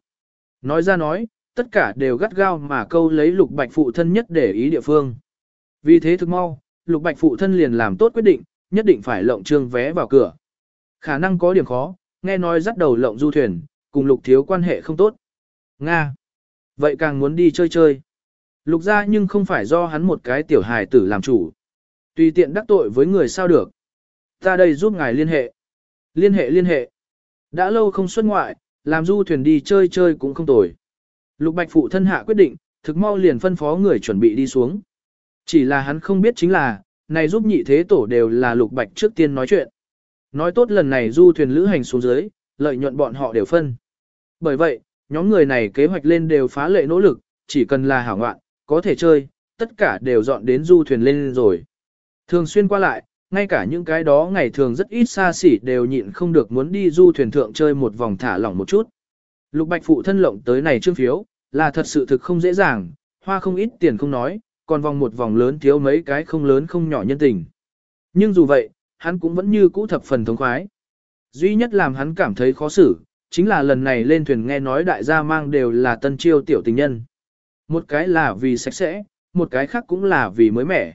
Speaker 1: Nói ra nói, tất cả đều gắt gao mà câu lấy lục bạch phụ thân nhất để ý địa phương. Vì thế thực mau, lục bạch phụ thân liền làm tốt quyết định, nhất định phải lộng trương vé vào cửa. Khả năng có điểm khó, nghe nói dắt đầu lộng du thuyền, cùng lục thiếu quan hệ không tốt. Nga. Vậy càng muốn đi chơi chơi. Lục ra nhưng không phải do hắn một cái tiểu hài tử làm chủ. Tùy tiện đắc tội với người sao được. Ta đây giúp ngài liên hệ. Liên hệ liên hệ. Đã lâu không xuất ngoại, làm du thuyền đi chơi chơi cũng không tồi. Lục Bạch phụ thân hạ quyết định, thực mau liền phân phó người chuẩn bị đi xuống. Chỉ là hắn không biết chính là, này giúp nhị thế tổ đều là Lục Bạch trước tiên nói chuyện. Nói tốt lần này du thuyền lữ hành xuống dưới, lợi nhuận bọn họ đều phân. Bởi vậy, nhóm người này kế hoạch lên đều phá lệ nỗ lực, chỉ cần là hảo ngoạn, có thể chơi, tất cả đều dọn đến du thuyền lên rồi. Thường xuyên qua lại, ngay cả những cái đó ngày thường rất ít xa xỉ đều nhịn không được muốn đi du thuyền thượng chơi một vòng thả lỏng một chút. Lục Bạch phụ thân lộng tới này trương phiếu, là thật sự thực không dễ dàng, hoa không ít tiền không nói, còn vòng một vòng lớn thiếu mấy cái không lớn không nhỏ nhân tình. Nhưng dù vậy, hắn cũng vẫn như cũ thập phần thống khoái. Duy nhất làm hắn cảm thấy khó xử, chính là lần này lên thuyền nghe nói đại gia mang đều là tân chiêu tiểu tình nhân. Một cái là vì sạch sẽ, một cái khác cũng là vì mới mẻ.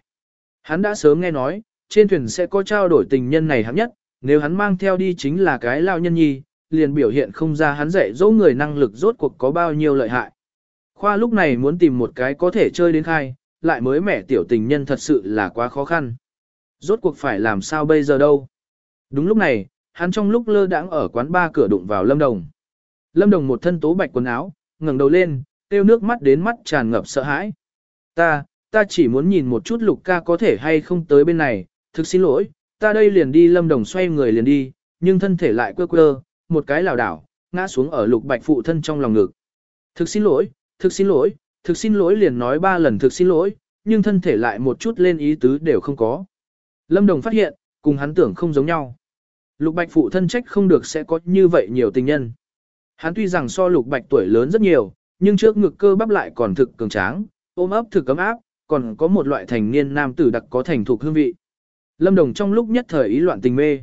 Speaker 1: Hắn đã sớm nghe nói, trên thuyền sẽ có trao đổi tình nhân này hạng nhất, nếu hắn mang theo đi chính là cái lao nhân nhi, liền biểu hiện không ra hắn dạy dỗ người năng lực rốt cuộc có bao nhiêu lợi hại. Khoa lúc này muốn tìm một cái có thể chơi đến khai, lại mới mẻ tiểu tình nhân thật sự là quá khó khăn. Rốt cuộc phải làm sao bây giờ đâu. Đúng lúc này, hắn trong lúc lơ đãng ở quán ba cửa đụng vào Lâm Đồng. Lâm Đồng một thân tố bạch quần áo, ngẩng đầu lên, tiêu nước mắt đến mắt tràn ngập sợ hãi. Ta, ta chỉ muốn nhìn một chút lục ca có thể hay không tới bên này, thực xin lỗi, ta đây liền đi lâm đồng xoay người liền đi, nhưng thân thể lại quơ quơ, một cái lảo đảo, ngã xuống ở lục bạch phụ thân trong lòng ngực. Thực xin lỗi, thực xin lỗi, thực xin lỗi liền nói ba lần thực xin lỗi, nhưng thân thể lại một chút lên ý tứ đều không có. Lâm đồng phát hiện, cùng hắn tưởng không giống nhau. Lục bạch phụ thân trách không được sẽ có như vậy nhiều tình nhân. Hắn tuy rằng so lục bạch tuổi lớn rất nhiều, nhưng trước ngực cơ bắp lại còn thực cường tráng, ôm ấp thực cấm áp, còn có một loại thành niên nam tử đặc có thành thuộc hương vị. Lâm Đồng trong lúc nhất thời ý loạn tình mê.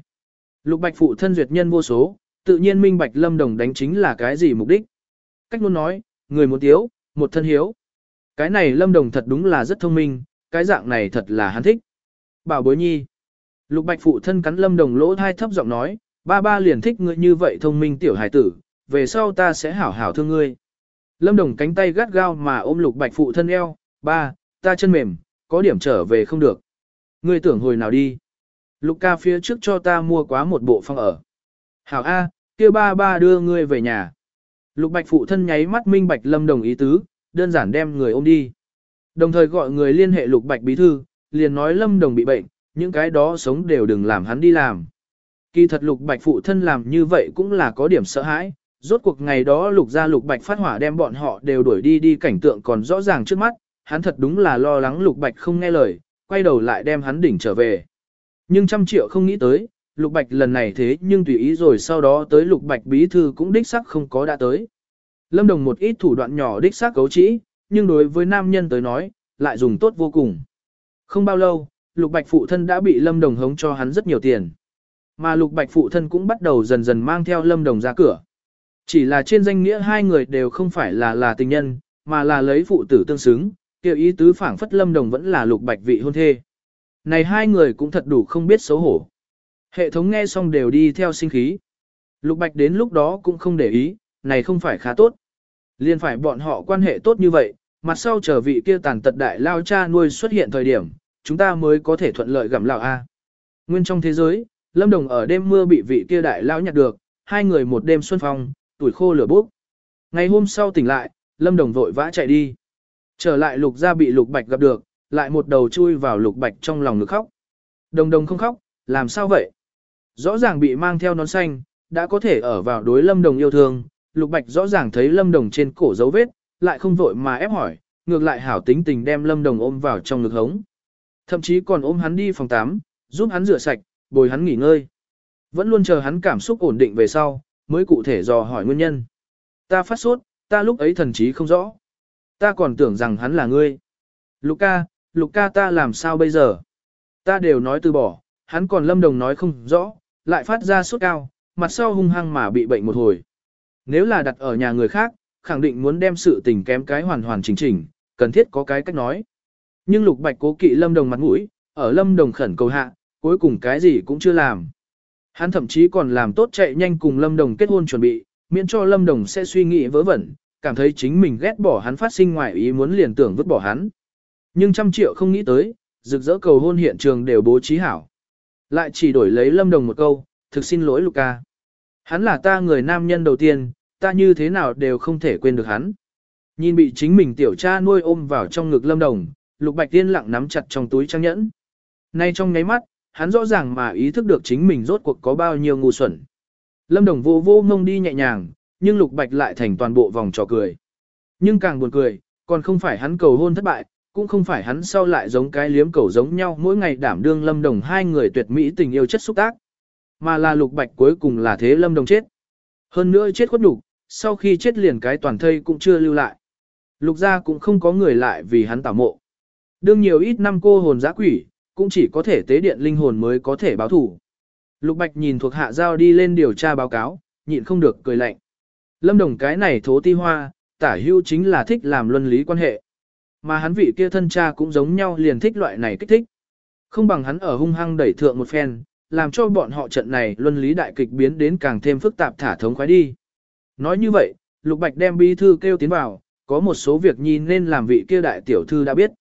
Speaker 1: Lục Bạch phụ thân duyệt nhân vô số, tự nhiên minh bạch Lâm Đồng đánh chính là cái gì mục đích. Cách luôn nói, người một tiếu, một thân hiếu. Cái này Lâm Đồng thật đúng là rất thông minh, cái dạng này thật là hắn thích. Bảo bối nhi. Lục Bạch phụ thân cắn Lâm Đồng lỗ thai thấp giọng nói, ba ba liền thích ngươi như vậy thông minh tiểu hải tử, về sau ta sẽ hảo hảo thương ngươi. Lâm Đồng cánh tay gắt gao mà ôm Lục Bạch phụ thân eo, ba, ta chân mềm, có điểm trở về không được. Ngươi tưởng hồi nào đi? Lục ca phía trước cho ta mua quá một bộ phòng ở. Hảo A, kia ba ba đưa ngươi về nhà. Lục bạch phụ thân nháy mắt minh bạch lâm đồng ý tứ, đơn giản đem người ôm đi. Đồng thời gọi người liên hệ lục bạch bí thư, liền nói lâm đồng bị bệnh, những cái đó sống đều đừng làm hắn đi làm. Kỳ thật lục bạch phụ thân làm như vậy cũng là có điểm sợ hãi, rốt cuộc ngày đó lục gia lục bạch phát hỏa đem bọn họ đều đuổi đi đi cảnh tượng còn rõ ràng trước mắt, hắn thật đúng là lo lắng lục bạch không nghe lời, quay đầu lại đem hắn đỉnh trở về. Nhưng trăm triệu không nghĩ tới, lục bạch lần này thế nhưng tùy ý rồi sau đó tới lục bạch bí thư cũng đích sắc không có đã tới. Lâm Đồng một ít thủ đoạn nhỏ đích xác cấu trĩ, nhưng đối với nam nhân tới nói, lại dùng tốt vô cùng. Không bao lâu, lục bạch phụ thân đã bị Lâm Đồng hống cho hắn rất nhiều tiền. Mà lục bạch phụ thân cũng bắt đầu dần dần mang theo Lâm Đồng ra cửa. Chỉ là trên danh nghĩa hai người đều không phải là là tình nhân, mà là lấy phụ tử tương xứng, kêu ý tứ phảng phất lâm đồng vẫn là lục bạch vị hôn thê. Này hai người cũng thật đủ không biết xấu hổ. Hệ thống nghe xong đều đi theo sinh khí. Lục bạch đến lúc đó cũng không để ý, này không phải khá tốt. Liên phải bọn họ quan hệ tốt như vậy, mặt sau chờ vị kia tàn tật đại lao cha nuôi xuất hiện thời điểm, chúng ta mới có thể thuận lợi gặm lão A. Nguyên trong thế giới, Lâm Đồng ở đêm mưa bị vị kia đại lao nhặt được, hai người một đêm xuân phong, tuổi khô lửa bốc. Ngày hôm sau tỉnh lại, Lâm Đồng vội vã chạy đi. Trở lại lục gia bị lục bạch gặp được, lại một đầu chui vào lục bạch trong lòng ngực khóc. Đồng đồng không khóc, làm sao vậy? Rõ ràng bị mang theo nón xanh, đã có thể ở vào đối lâm đồng yêu thương, lục bạch rõ ràng thấy lâm đồng trên cổ dấu vết, lại không vội mà ép hỏi, ngược lại hảo tính tình đem lâm đồng ôm vào trong ngực hống. Thậm chí còn ôm hắn đi phòng tắm, giúp hắn rửa sạch, bồi hắn nghỉ ngơi. Vẫn luôn chờ hắn cảm xúc ổn định về sau, mới cụ thể dò hỏi nguyên nhân. Ta phát sốt, ta lúc ấy thần trí không rõ. Ta còn tưởng rằng hắn là ngươi. Luca, Luca ta làm sao bây giờ? Ta đều nói từ bỏ, hắn còn lâm đồng nói không rõ, lại phát ra sốt cao, mặt sau hung hăng mà bị bệnh một hồi. Nếu là đặt ở nhà người khác, khẳng định muốn đem sự tình kém cái hoàn hoàn chỉnh chỉnh, cần thiết có cái cách nói. Nhưng Lục Bạch cố kỵ Lâm Đồng mặt mũi, ở Lâm Đồng khẩn cầu hạ, cuối cùng cái gì cũng chưa làm. Hắn thậm chí còn làm tốt chạy nhanh cùng Lâm Đồng kết hôn chuẩn bị, miễn cho Lâm Đồng sẽ suy nghĩ vớ vẩn, cảm thấy chính mình ghét bỏ hắn phát sinh ngoài ý muốn liền tưởng vứt bỏ hắn. Nhưng trăm triệu không nghĩ tới, rực rỡ cầu hôn hiện trường đều bố trí hảo. Lại chỉ đổi lấy Lâm Đồng một câu, thực xin lỗi Luca. Hắn là ta người nam nhân đầu tiên, ta như thế nào đều không thể quên được hắn. Nhìn bị chính mình tiểu cha nuôi ôm vào trong ngực Lâm Đồng, Lục Bạch Tiên lặng nắm chặt trong túi trang nhẫn. Nay trong nháy mắt, hắn rõ ràng mà ý thức được chính mình rốt cuộc có bao nhiêu ngu xuẩn. Lâm Đồng vô vô ngông đi nhẹ nhàng, nhưng Lục Bạch lại thành toàn bộ vòng trò cười. Nhưng càng buồn cười, còn không phải hắn cầu hôn thất bại, cũng không phải hắn sau lại giống cái liếm cầu giống nhau mỗi ngày đảm đương Lâm Đồng hai người tuyệt mỹ tình yêu chất xúc tác. Mà là Lục Bạch cuối cùng là thế Lâm Đồng chết. Hơn nữa chết khuất nhục, sau khi chết liền cái toàn thây cũng chưa lưu lại. Lục gia cũng không có người lại vì hắn tảo mộ. Đương nhiều ít năm cô hồn giã quỷ, cũng chỉ có thể tế điện linh hồn mới có thể báo thủ. Lục Bạch nhìn thuộc hạ giao đi lên điều tra báo cáo, nhịn không được cười lạnh. Lâm Đồng cái này thố ti hoa, tả hưu chính là thích làm luân lý quan hệ. Mà hắn vị kia thân cha cũng giống nhau liền thích loại này kích thích. Không bằng hắn ở hung hăng đẩy thượng một phen, làm cho bọn họ trận này luân lý đại kịch biến đến càng thêm phức tạp thả thống khoái đi. Nói như vậy, Lục Bạch đem bí thư kêu tiến vào, có một số việc nhi nên làm vị kia đại tiểu thư đã biết.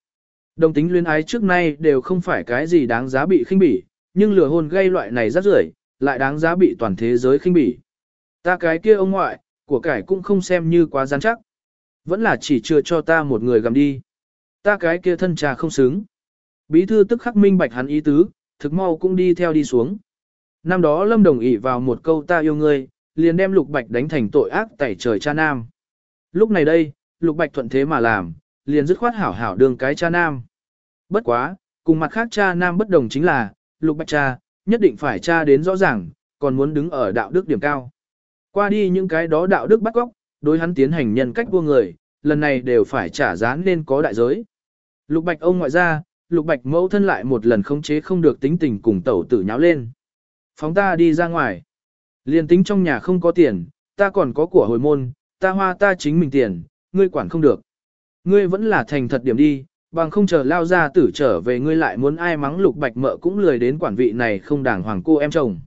Speaker 1: Đồng tính luyến ái trước nay đều không phải cái gì đáng giá bị khinh bỉ, nhưng lừa hôn gây loại này rất rưởi, lại đáng giá bị toàn thế giới khinh bỉ. Ta cái kia ông ngoại, của cải cũng không xem như quá gian chắc. Vẫn là chỉ chưa cho ta một người gầm đi. Ta cái kia thân trà không xứng. Bí thư tức khắc minh bạch hắn ý tứ, thực mau cũng đi theo đi xuống. Năm đó Lâm đồng ý vào một câu ta yêu ngươi, liền đem Lục Bạch đánh thành tội ác tẩy trời cha nam. Lúc này đây, Lục Bạch thuận thế mà làm, liền dứt khoát hảo hảo đường cái cha nam. Bất quá, cùng mặt khác cha nam bất đồng chính là, Lục Bạch cha, nhất định phải cha đến rõ ràng, còn muốn đứng ở đạo đức điểm cao. Qua đi những cái đó đạo đức bắt góc, đối hắn tiến hành nhân cách vua người, lần này đều phải trả giá nên có đại giới. Lục Bạch ông ngoại ra, Lục Bạch mẫu thân lại một lần khống chế không được tính tình cùng tẩu tử nháo lên. Phóng ta đi ra ngoài. Liên tính trong nhà không có tiền, ta còn có của hồi môn, ta hoa ta chính mình tiền, ngươi quản không được. Ngươi vẫn là thành thật điểm đi, bằng không chờ lao ra tử trở về ngươi lại muốn ai mắng lục bạch mợ cũng lười đến quản vị này không đàng hoàng cô em chồng.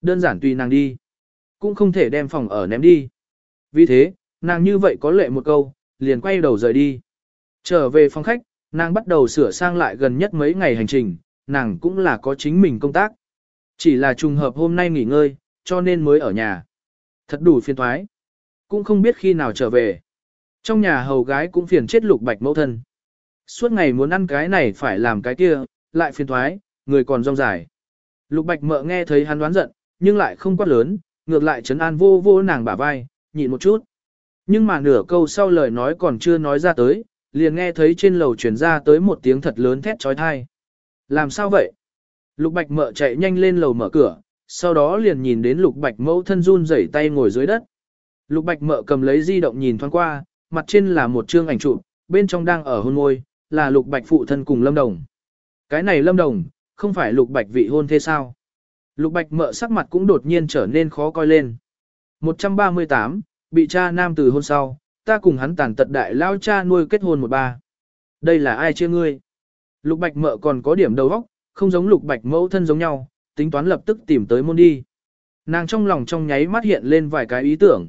Speaker 1: Đơn giản tùy nàng đi, cũng không thể đem phòng ở ném đi. Vì thế, nàng như vậy có lệ một câu, liền quay đầu rời đi. Trở về phòng khách, nàng bắt đầu sửa sang lại gần nhất mấy ngày hành trình, nàng cũng là có chính mình công tác. Chỉ là trùng hợp hôm nay nghỉ ngơi, cho nên mới ở nhà. Thật đủ phiền thoái. Cũng không biết khi nào trở về. Trong nhà hầu gái cũng phiền chết lục bạch mẫu thân. Suốt ngày muốn ăn cái này phải làm cái kia, lại phiền thoái, người còn rong dài. Lục bạch mợ nghe thấy hắn đoán giận, nhưng lại không quát lớn, ngược lại trấn an vô vô nàng bả vai, nhịn một chút. Nhưng mà nửa câu sau lời nói còn chưa nói ra tới, liền nghe thấy trên lầu truyền ra tới một tiếng thật lớn thét trói thai. Làm sao vậy? Lục bạch mợ chạy nhanh lên lầu mở cửa, sau đó liền nhìn đến lục bạch mẫu thân run rẩy tay ngồi dưới đất. Lục bạch mợ cầm lấy di động nhìn thoáng qua, mặt trên là một chương ảnh chụp, bên trong đang ở hôn môi, là lục bạch phụ thân cùng lâm đồng. Cái này lâm đồng, không phải lục bạch vị hôn thế sao? Lục bạch mợ sắc mặt cũng đột nhiên trở nên khó coi lên. 138, bị cha nam từ hôn sau, ta cùng hắn tàn tật đại lao cha nuôi kết hôn một ba. Đây là ai chia ngươi? Lục bạch mợ còn có điểm đầu óc, không giống lục bạch mẫu thân giống nhau, tính toán lập tức tìm tới môn đi. Nàng trong lòng trong nháy mắt hiện lên vài cái ý tưởng.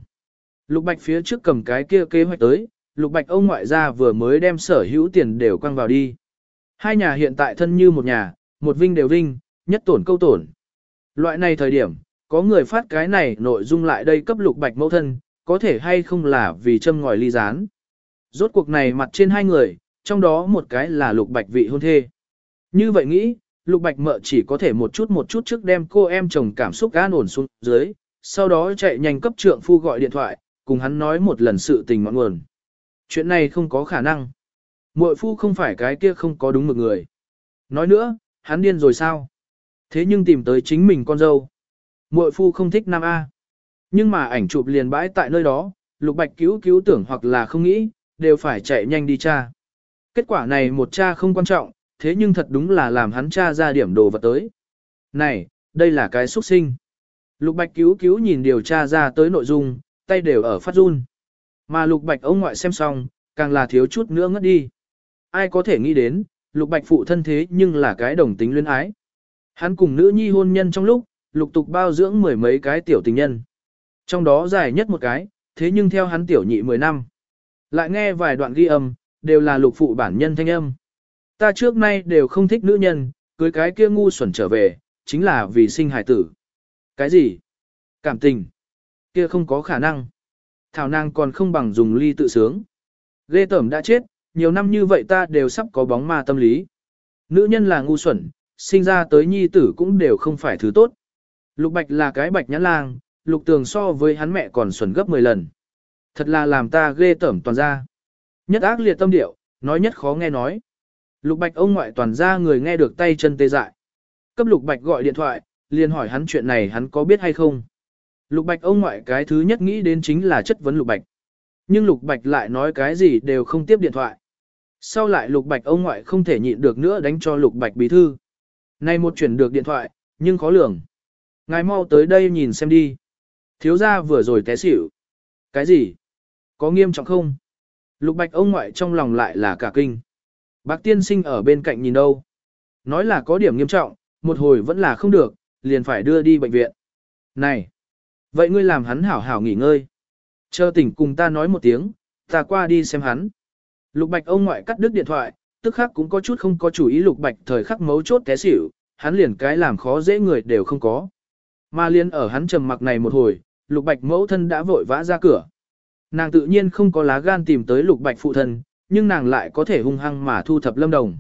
Speaker 1: Lục Bạch phía trước cầm cái kia kế hoạch tới, Lục Bạch ông ngoại gia vừa mới đem sở hữu tiền đều quăng vào đi. Hai nhà hiện tại thân như một nhà, một vinh đều vinh, nhất tổn câu tổn. Loại này thời điểm, có người phát cái này nội dung lại đây cấp Lục Bạch mẫu thân, có thể hay không là vì châm ngòi ly gián. Rốt cuộc này mặt trên hai người, trong đó một cái là lục bạch vị hôn thê. Như vậy nghĩ, lục bạch mợ chỉ có thể một chút một chút trước đem cô em chồng cảm xúc gan ổn xuống dưới, sau đó chạy nhanh cấp trượng phu gọi điện thoại, cùng hắn nói một lần sự tình mọi nguồn. Chuyện này không có khả năng. Muội phu không phải cái kia không có đúng một người. Nói nữa, hắn điên rồi sao? Thế nhưng tìm tới chính mình con dâu. Muội phu không thích nam A. Nhưng mà ảnh chụp liền bãi tại nơi đó, lục bạch cứu cứu tưởng hoặc là không nghĩ, đều phải chạy nhanh đi tra. Kết quả này một cha không quan trọng, thế nhưng thật đúng là làm hắn cha ra điểm đồ vật tới. Này, đây là cái xuất sinh. Lục bạch cứu cứu nhìn điều tra ra tới nội dung, tay đều ở phát run. Mà lục bạch ông ngoại xem xong, càng là thiếu chút nữa ngất đi. Ai có thể nghĩ đến, lục bạch phụ thân thế nhưng là cái đồng tính luyến ái. Hắn cùng nữ nhi hôn nhân trong lúc, lục tục bao dưỡng mười mấy cái tiểu tình nhân. Trong đó dài nhất một cái, thế nhưng theo hắn tiểu nhị 10 năm. Lại nghe vài đoạn ghi âm, đều là lục phụ bản nhân thanh âm. Ta trước nay đều không thích nữ nhân, cưới cái kia ngu xuẩn trở về, chính là vì sinh hài tử. Cái gì? Cảm tình. Kia không có khả năng. Thảo nàng còn không bằng dùng ly tự sướng. Ghê tẩm đã chết, nhiều năm như vậy ta đều sắp có bóng ma tâm lý. Nữ nhân là ngu xuẩn, sinh ra tới nhi tử cũng đều không phải thứ tốt. Lục bạch là cái bạch nhãn lang, lục tường so với hắn mẹ còn xuẩn gấp 10 lần. Thật là làm ta ghê tởm toàn ra. Nhất ác liệt tâm điệu, nói nhất khó nghe nói. Lục bạch ông ngoại toàn ra người nghe được tay chân tê dại. Cấp lục bạch gọi điện thoại, liền hỏi hắn chuyện này hắn có biết hay không. Lục bạch ông ngoại cái thứ nhất nghĩ đến chính là chất vấn lục bạch. Nhưng lục bạch lại nói cái gì đều không tiếp điện thoại. Sau lại lục bạch ông ngoại không thể nhịn được nữa đánh cho lục bạch bí thư. Nay một chuyển được điện thoại, nhưng khó lường. Ngài mau tới đây nhìn xem đi. Thiếu gia vừa rồi té xỉu. Cái gì? Có nghiêm trọng không? Lục bạch ông ngoại trong lòng lại là cả kinh. Bác tiên sinh ở bên cạnh nhìn đâu. Nói là có điểm nghiêm trọng, một hồi vẫn là không được, liền phải đưa đi bệnh viện. Này! Vậy ngươi làm hắn hảo hảo nghỉ ngơi. Chờ tỉnh cùng ta nói một tiếng, ta qua đi xem hắn. Lục bạch ông ngoại cắt đứt điện thoại, tức khắc cũng có chút không có chủ ý lục bạch thời khắc mấu chốt té xỉu, hắn liền cái làm khó dễ người đều không có. Mà liền ở hắn trầm mặc này một hồi, lục bạch mẫu thân đã vội vã ra cửa. Nàng tự nhiên không có lá gan tìm tới lục bạch phụ thân, nhưng nàng lại có thể hung hăng mà thu thập lâm đồng.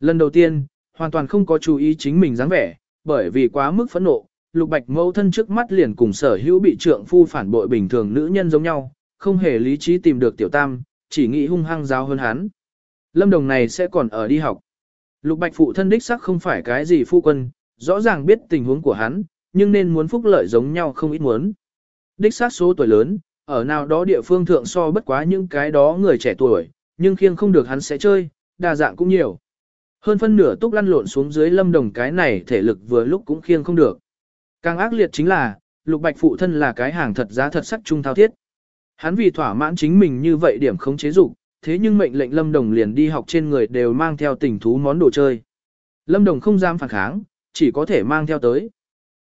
Speaker 1: Lần đầu tiên, hoàn toàn không có chú ý chính mình dáng vẻ, bởi vì quá mức phẫn nộ, lục bạch mẫu thân trước mắt liền cùng sở hữu bị trượng phu phản bội bình thường nữ nhân giống nhau, không hề lý trí tìm được tiểu tam, chỉ nghĩ hung hăng giáo hơn hắn. Lâm đồng này sẽ còn ở đi học. Lục bạch phụ thân đích sắc không phải cái gì phu quân, rõ ràng biết tình huống của hắn, nhưng nên muốn phúc lợi giống nhau không ít muốn. Đích xác số tuổi lớn, ở nào đó địa phương thượng so bất quá những cái đó người trẻ tuổi, nhưng khiêng không được hắn sẽ chơi, đa dạng cũng nhiều. Hơn phân nửa túc lăn lộn xuống dưới lâm đồng cái này thể lực vừa lúc cũng khiêng không được. Càng ác liệt chính là, lục bạch phụ thân là cái hàng thật giá thật sắc trung thao thiết. Hắn vì thỏa mãn chính mình như vậy điểm không chế dục, thế nhưng mệnh lệnh lâm đồng liền đi học trên người đều mang theo tình thú món đồ chơi. Lâm đồng không dám phản kháng, chỉ có thể mang theo tới.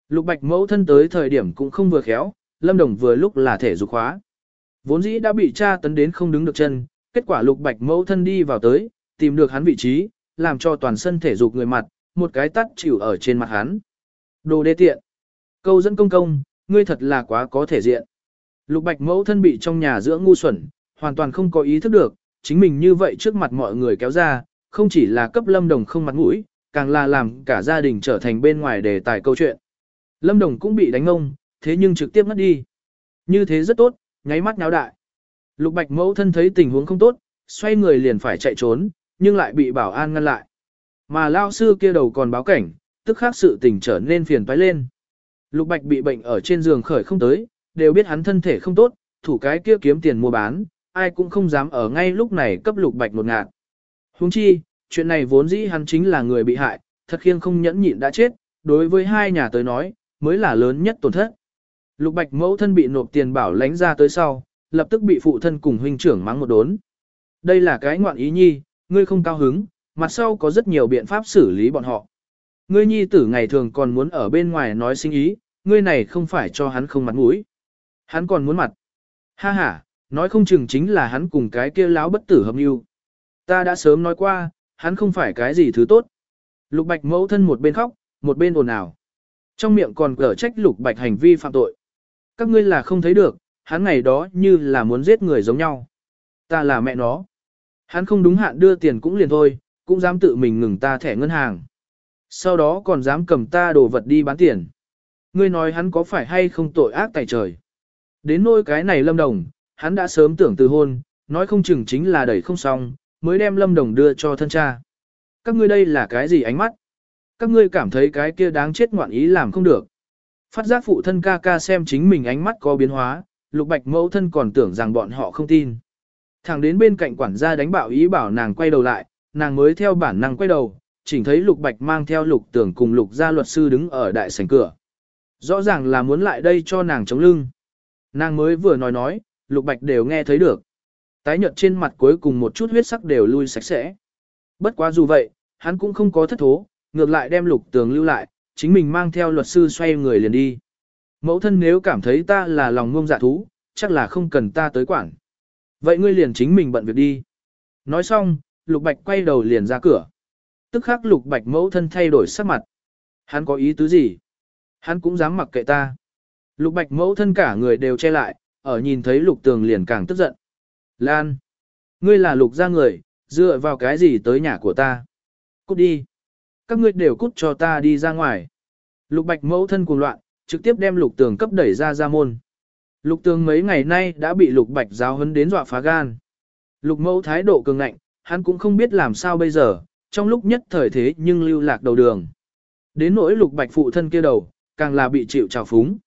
Speaker 1: Lục bạch mẫu thân tới thời điểm cũng không vừa khéo, lâm đồng vừa lúc là thể dục khóa. Vốn dĩ đã bị cha tấn đến không đứng được chân, kết quả lục bạch mẫu thân đi vào tới, tìm được hắn vị trí, làm cho toàn sân thể dục người mặt, một cái tắt chịu ở trên mặt hắn. Đồ đê tiện. Câu dẫn công công, ngươi thật là quá có thể diện. Lục bạch mẫu thân bị trong nhà dưỡng ngu xuẩn, hoàn toàn không có ý thức được, chính mình như vậy trước mặt mọi người kéo ra, không chỉ là cấp lâm đồng không mặt mũi, càng là làm cả gia đình trở thành bên ngoài đề tài câu chuyện. Lâm đồng cũng bị đánh ông, thế nhưng trực tiếp ngất đi. Như thế rất tốt, nháy mắt nháo đại. Lục bạch mẫu thân thấy tình huống không tốt, xoay người liền phải chạy trốn, nhưng lại bị bảo an ngăn lại. Mà lao sư kia đầu còn báo cảnh, tức khác sự tình trở nên phiền toái lên. Lục bạch bị bệnh ở trên giường khởi không tới, đều biết hắn thân thể không tốt, thủ cái kia kiếm tiền mua bán, ai cũng không dám ở ngay lúc này cấp lục bạch một ngạt. Huống chi, chuyện này vốn dĩ hắn chính là người bị hại, thật khiêng không nhẫn nhịn đã chết, đối với hai nhà tới nói, mới là lớn nhất tổn thất. Lục bạch mẫu thân bị nộp tiền bảo lãnh ra tới sau, lập tức bị phụ thân cùng huynh trưởng mắng một đốn. Đây là cái ngoạn ý nhi, ngươi không cao hứng, mặt sau có rất nhiều biện pháp xử lý bọn họ. Ngươi nhi tử ngày thường còn muốn ở bên ngoài nói sinh ý, ngươi này không phải cho hắn không mặt mũi. Hắn còn muốn mặt. Ha ha, nói không chừng chính là hắn cùng cái kia láo bất tử hợp mưu. Ta đã sớm nói qua, hắn không phải cái gì thứ tốt. Lục bạch mẫu thân một bên khóc, một bên ồn ào. Trong miệng còn cở trách lục bạch hành vi phạm tội. Các ngươi là không thấy được, hắn ngày đó như là muốn giết người giống nhau. Ta là mẹ nó. Hắn không đúng hạn đưa tiền cũng liền thôi, cũng dám tự mình ngừng ta thẻ ngân hàng. Sau đó còn dám cầm ta đồ vật đi bán tiền. Ngươi nói hắn có phải hay không tội ác tại trời. Đến nỗi cái này lâm đồng, hắn đã sớm tưởng từ hôn, nói không chừng chính là đẩy không xong, mới đem lâm đồng đưa cho thân cha. Các ngươi đây là cái gì ánh mắt? Các ngươi cảm thấy cái kia đáng chết ngoạn ý làm không được. Phát giác phụ thân ca ca xem chính mình ánh mắt có biến hóa, lục bạch mẫu thân còn tưởng rằng bọn họ không tin. Thẳng đến bên cạnh quản gia đánh bảo ý bảo nàng quay đầu lại, nàng mới theo bản năng quay đầu, chỉnh thấy lục bạch mang theo lục tưởng cùng lục gia luật sư đứng ở đại sảnh cửa. Rõ ràng là muốn lại đây cho nàng chống lưng. Nàng mới vừa nói nói, lục bạch đều nghe thấy được. Tái nhợt trên mặt cuối cùng một chút huyết sắc đều lui sạch sẽ. Bất quá dù vậy, hắn cũng không có thất thố, ngược lại đem lục tường lưu lại, chính mình mang theo luật sư xoay người liền đi. Mẫu thân nếu cảm thấy ta là lòng ngông dạ thú, chắc là không cần ta tới quản. Vậy ngươi liền chính mình bận việc đi. Nói xong, lục bạch quay đầu liền ra cửa. Tức khắc lục bạch mẫu thân thay đổi sắc mặt. Hắn có ý tứ gì? Hắn cũng dám mặc kệ ta. Lục bạch mẫu thân cả người đều che lại, ở nhìn thấy lục tường liền càng tức giận. Lan! Ngươi là lục gia người, dựa vào cái gì tới nhà của ta? Cút đi! Các ngươi đều cút cho ta đi ra ngoài. Lục bạch mẫu thân cuồng loạn, trực tiếp đem lục tường cấp đẩy ra ra môn. Lục tường mấy ngày nay đã bị lục bạch giáo hấn đến dọa phá gan. Lục mẫu thái độ cường ngạnh, hắn cũng không biết làm sao bây giờ, trong lúc nhất thời thế nhưng lưu lạc đầu đường. Đến nỗi lục bạch phụ thân kia đầu, càng là bị chịu trào phúng.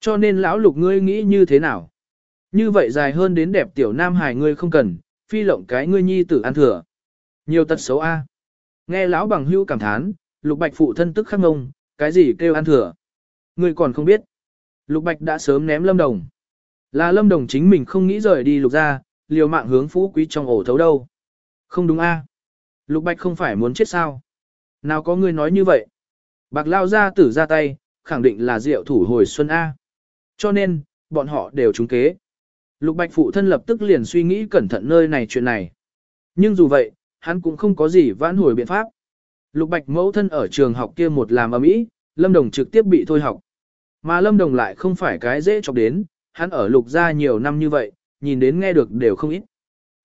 Speaker 1: Cho nên lão lục ngươi nghĩ như thế nào? Như vậy dài hơn đến đẹp tiểu nam hài ngươi không cần, phi lộng cái ngươi nhi tử ăn thừa. Nhiều tật xấu a. Nghe lão bằng hưu cảm thán, lục bạch phụ thân tức khắc ngông, cái gì kêu ăn thừa. người còn không biết. Lục bạch đã sớm ném lâm đồng. Là lâm đồng chính mình không nghĩ rời đi lục ra, liều mạng hướng phú quý trong ổ thấu đâu. Không đúng a. Lục bạch không phải muốn chết sao. Nào có người nói như vậy. Bạc lao ra tử ra tay, khẳng định là diệu thủ hồi xuân A. Cho nên, bọn họ đều trúng kế. Lục Bạch phụ thân lập tức liền suy nghĩ cẩn thận nơi này chuyện này. Nhưng dù vậy, hắn cũng không có gì vãn hồi biện pháp. Lục Bạch mẫu thân ở trường học kia một làm ầm ĩ, Lâm Đồng trực tiếp bị thôi học. Mà Lâm Đồng lại không phải cái dễ chọc đến, hắn ở lục gia nhiều năm như vậy, nhìn đến nghe được đều không ít.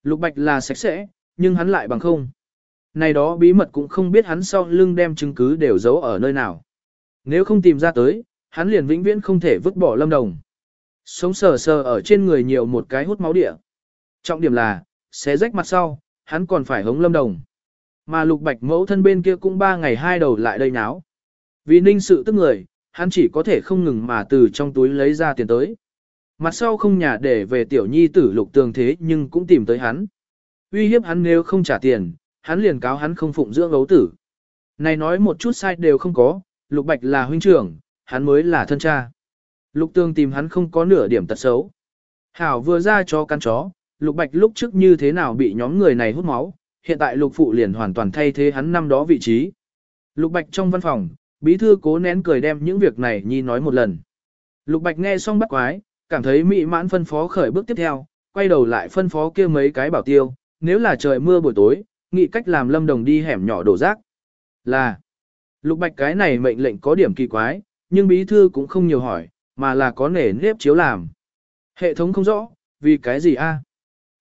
Speaker 1: Lục Bạch là sạch sẽ, nhưng hắn lại bằng không. Này đó bí mật cũng không biết hắn sau lưng đem chứng cứ đều giấu ở nơi nào. Nếu không tìm ra tới, hắn liền vĩnh viễn không thể vứt bỏ Lâm Đồng. Sống sờ sờ ở trên người nhiều một cái hút máu địa. Trọng điểm là, xé rách mặt sau, hắn còn phải hống lâm đồng. Mà lục bạch mẫu thân bên kia cũng ba ngày hai đầu lại đây náo. Vì ninh sự tức người, hắn chỉ có thể không ngừng mà từ trong túi lấy ra tiền tới. Mặt sau không nhà để về tiểu nhi tử lục tường thế nhưng cũng tìm tới hắn. Uy hiếp hắn nếu không trả tiền, hắn liền cáo hắn không phụng dưỡng ấu tử. Này nói một chút sai đều không có, lục bạch là huynh trưởng, hắn mới là thân cha. Lục tương tìm hắn không có nửa điểm tật xấu. Hảo vừa ra cho căn chó, lục bạch lúc trước như thế nào bị nhóm người này hút máu, hiện tại lục phụ liền hoàn toàn thay thế hắn năm đó vị trí. Lục bạch trong văn phòng, bí thư cố nén cười đem những việc này nhi nói một lần. Lục bạch nghe xong bắt quái, cảm thấy mỹ mãn phân phó khởi bước tiếp theo, quay đầu lại phân phó kia mấy cái bảo tiêu, nếu là trời mưa buổi tối, nghĩ cách làm lâm đồng đi hẻm nhỏ đổ rác. Là, lục bạch cái này mệnh lệnh có điểm kỳ quái, nhưng bí thư cũng không nhiều hỏi, mà là có nể nếp chiếu làm. Hệ thống không rõ, vì cái gì a?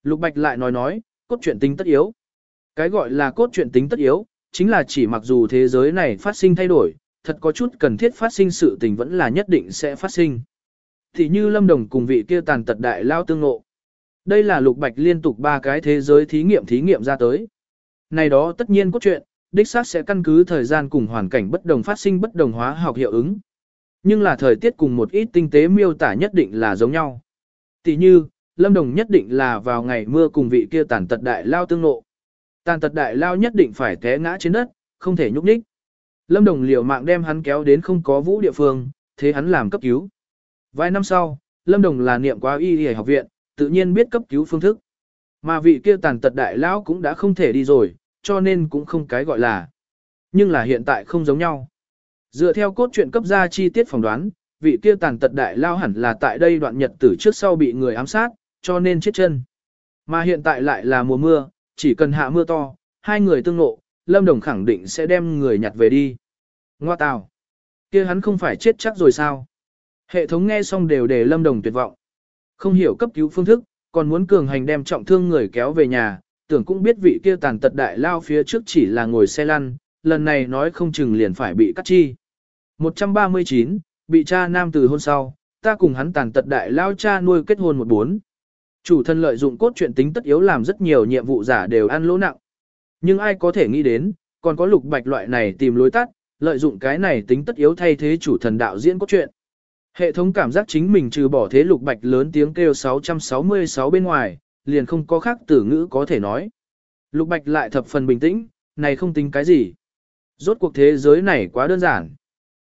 Speaker 1: Lục Bạch lại nói nói, cốt truyện tính tất yếu. Cái gọi là cốt truyện tính tất yếu, chính là chỉ mặc dù thế giới này phát sinh thay đổi, thật có chút cần thiết phát sinh sự tình vẫn là nhất định sẽ phát sinh. Thì như Lâm Đồng cùng vị kia tàn tật đại lao tương ngộ. Đây là Lục Bạch liên tục ba cái thế giới thí nghiệm thí nghiệm ra tới. Này đó tất nhiên cốt truyện, đích xác sẽ căn cứ thời gian cùng hoàn cảnh bất đồng phát sinh bất đồng hóa học hiệu ứng. Nhưng là thời tiết cùng một ít tinh tế miêu tả nhất định là giống nhau. Tỷ như, Lâm Đồng nhất định là vào ngày mưa cùng vị kia tàn tật đại lao tương nộ. Tàn tật đại lao nhất định phải té ngã trên đất, không thể nhúc nhích. Lâm Đồng liều mạng đem hắn kéo đến không có vũ địa phương, thế hắn làm cấp cứu. Vài năm sau, Lâm Đồng là niệm quá y y học viện, tự nhiên biết cấp cứu phương thức. Mà vị kia tàn tật đại lao cũng đã không thể đi rồi, cho nên cũng không cái gọi là. Nhưng là hiện tại không giống nhau. Dựa theo cốt truyện cấp ra chi tiết phỏng đoán, vị kia tàn tật đại lao hẳn là tại đây đoạn nhật tử trước sau bị người ám sát, cho nên chết chân. Mà hiện tại lại là mùa mưa, chỉ cần hạ mưa to, hai người tương ngộ, Lâm Đồng khẳng định sẽ đem người nhặt về đi. Ngoa tào. kia hắn không phải chết chắc rồi sao? Hệ thống nghe xong đều để Lâm Đồng tuyệt vọng. Không hiểu cấp cứu phương thức, còn muốn cường hành đem trọng thương người kéo về nhà, tưởng cũng biết vị kia tàn tật đại lao phía trước chỉ là ngồi xe lăn, lần này nói không chừng liền phải bị cắt chi. 139, bị cha nam từ hôn sau, ta cùng hắn tàn tật đại lao cha nuôi kết hôn một bốn. Chủ thân lợi dụng cốt truyện tính tất yếu làm rất nhiều nhiệm vụ giả đều ăn lỗ nặng. Nhưng ai có thể nghĩ đến, còn có lục bạch loại này tìm lối tắt, lợi dụng cái này tính tất yếu thay thế chủ thần đạo diễn cốt truyện. Hệ thống cảm giác chính mình trừ bỏ thế lục bạch lớn tiếng kêu 666 bên ngoài, liền không có khác tử ngữ có thể nói. Lục bạch lại thập phần bình tĩnh, này không tính cái gì. Rốt cuộc thế giới này quá đơn giản.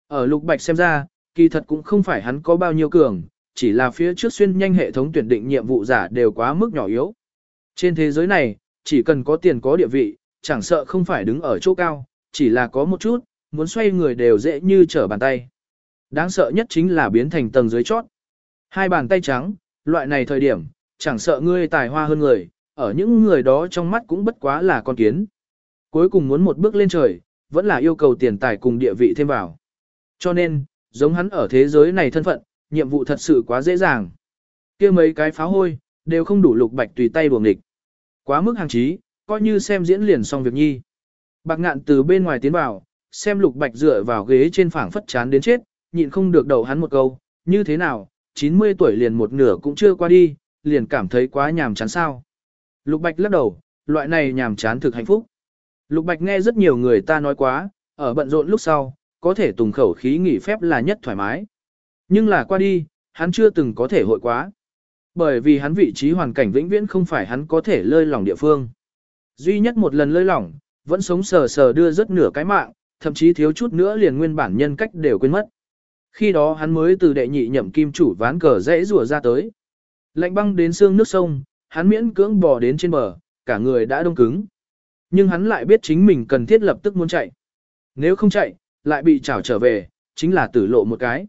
Speaker 1: Ở lục bạch xem ra, kỳ thật cũng không phải hắn có bao nhiêu cường, chỉ là phía trước xuyên nhanh hệ thống tuyển định nhiệm vụ giả đều quá mức nhỏ yếu. Trên thế giới này, chỉ cần có tiền có địa vị, chẳng sợ không phải đứng ở chỗ cao, chỉ là có một chút, muốn xoay người đều dễ như trở bàn tay. Đáng sợ nhất chính là biến thành tầng dưới chót. Hai bàn tay trắng, loại này thời điểm, chẳng sợ ngươi tài hoa hơn người, ở những người đó trong mắt cũng bất quá là con kiến. Cuối cùng muốn một bước lên trời, vẫn là yêu cầu tiền tài cùng địa vị thêm vào. Cho nên, giống hắn ở thế giới này thân phận, nhiệm vụ thật sự quá dễ dàng. kia mấy cái pháo hôi, đều không đủ lục bạch tùy tay buồng địch. Quá mức hàng trí, coi như xem diễn liền xong việc nhi. Bạc ngạn từ bên ngoài tiến vào, xem lục bạch dựa vào ghế trên phảng phất chán đến chết, nhịn không được đầu hắn một câu, như thế nào, 90 tuổi liền một nửa cũng chưa qua đi, liền cảm thấy quá nhàm chán sao. Lục bạch lắc đầu, loại này nhàm chán thực hạnh phúc. Lục bạch nghe rất nhiều người ta nói quá, ở bận rộn lúc sau, có thể tùng khẩu khí nghỉ phép là nhất thoải mái. Nhưng là qua đi, hắn chưa từng có thể hội quá. Bởi vì hắn vị trí hoàn cảnh vĩnh viễn không phải hắn có thể lơi lỏng địa phương. Duy nhất một lần lơi lỏng, vẫn sống sờ sờ đưa rất nửa cái mạng, thậm chí thiếu chút nữa liền nguyên bản nhân cách đều quên mất. Khi đó hắn mới từ đệ nhị nhậm kim chủ ván cờ dễ rùa ra tới. Lạnh băng đến xương nước sông, hắn miễn cưỡng bò đến trên bờ, cả người đã đông cứng. Nhưng hắn lại biết chính mình cần thiết lập tức muốn chạy. Nếu không chạy, lại bị trảo trở về, chính là tử lộ một cái.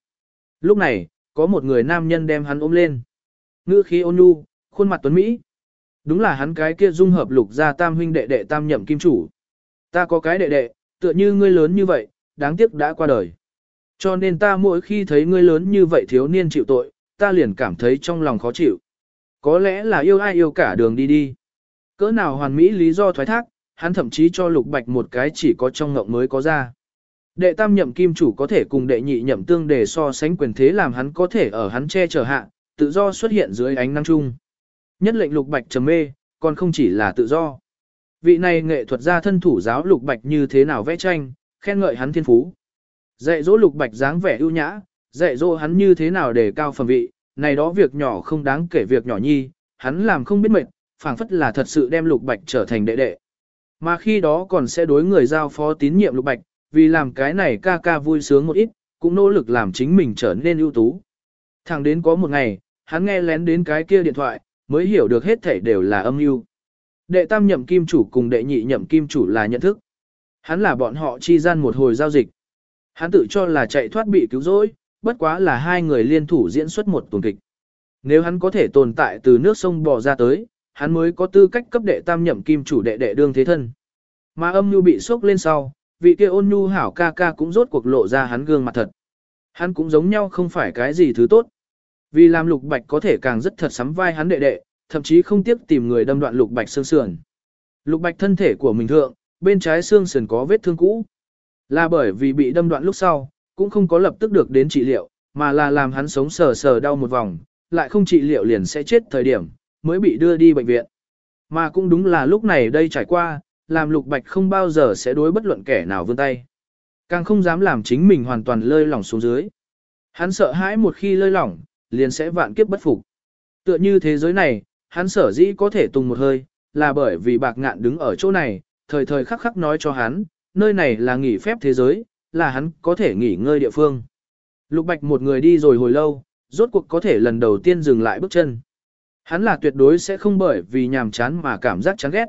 Speaker 1: Lúc này, có một người nam nhân đem hắn ôm lên. Ngữ khí ôn nhu, khuôn mặt tuấn Mỹ. Đúng là hắn cái kia dung hợp lục gia tam huynh đệ đệ tam nhậm kim chủ. Ta có cái đệ đệ, tựa như ngươi lớn như vậy, đáng tiếc đã qua đời. Cho nên ta mỗi khi thấy ngươi lớn như vậy thiếu niên chịu tội, ta liền cảm thấy trong lòng khó chịu. Có lẽ là yêu ai yêu cả đường đi đi. Cỡ nào hoàn mỹ lý do thoái thác, hắn thậm chí cho lục bạch một cái chỉ có trong ngộng mới có ra. Đệ tam nhậm kim chủ có thể cùng đệ nhị nhậm tương để so sánh quyền thế làm hắn có thể ở hắn che chở hạ, tự do xuất hiện dưới ánh nắng chung. Nhất lệnh lục bạch trầm mê, còn không chỉ là tự do. Vị này nghệ thuật gia thân thủ giáo lục bạch như thế nào vẽ tranh, khen ngợi hắn thiên phú. Dạy dỗ lục bạch dáng vẻ ưu nhã, dạy dỗ hắn như thế nào để cao phẩm vị, này đó việc nhỏ không đáng kể việc nhỏ nhi, hắn làm không biết mệt, phảng phất là thật sự đem lục bạch trở thành đệ đệ. Mà khi đó còn sẽ đối người giao phó tín nhiệm lục bạch, vì làm cái này ca ca vui sướng một ít, cũng nỗ lực làm chính mình trở nên ưu tú. Thẳng đến có một ngày, hắn nghe lén đến cái kia điện thoại, mới hiểu được hết thảy đều là âm mưu. Đệ tam nhậm kim chủ cùng đệ nhị nhậm kim chủ là nhận thức. Hắn là bọn họ chi gian một hồi giao dịch. Hắn tự cho là chạy thoát bị cứu rỗi, bất quá là hai người liên thủ diễn xuất một tuần kịch. Nếu hắn có thể tồn tại từ nước sông bò ra tới, hắn mới có tư cách cấp đệ tam nhậm kim chủ đệ đệ đương thế thân. Mà âm mưu bị sốc lên sau, vị kia ôn nhu hảo ca ca cũng rốt cuộc lộ ra hắn gương mặt thật. Hắn cũng giống nhau không phải cái gì thứ tốt. Vì làm lục bạch có thể càng rất thật sắm vai hắn đệ đệ, thậm chí không tiếc tìm người đâm đoạn lục bạch xương sườn. Lục bạch thân thể của mình thượng, bên trái xương sườn có vết thương cũ. Là bởi vì bị đâm đoạn lúc sau, cũng không có lập tức được đến trị liệu, mà là làm hắn sống sờ sờ đau một vòng, lại không trị liệu liền sẽ chết thời điểm, mới bị đưa đi bệnh viện. Mà cũng đúng là lúc này đây trải qua, làm lục bạch không bao giờ sẽ đối bất luận kẻ nào vươn tay. Càng không dám làm chính mình hoàn toàn lơi lỏng xuống dưới. Hắn sợ hãi một khi lơi lỏng, liền sẽ vạn kiếp bất phục. Tựa như thế giới này, hắn sở dĩ có thể tung một hơi, là bởi vì bạc ngạn đứng ở chỗ này, thời thời khắc khắc nói cho hắn, nơi này là nghỉ phép thế giới, là hắn có thể nghỉ ngơi địa phương. Lục Bạch một người đi rồi hồi lâu, rốt cuộc có thể lần đầu tiên dừng lại bước chân. Hắn là tuyệt đối sẽ không bởi vì nhàm chán mà cảm giác chán ghét.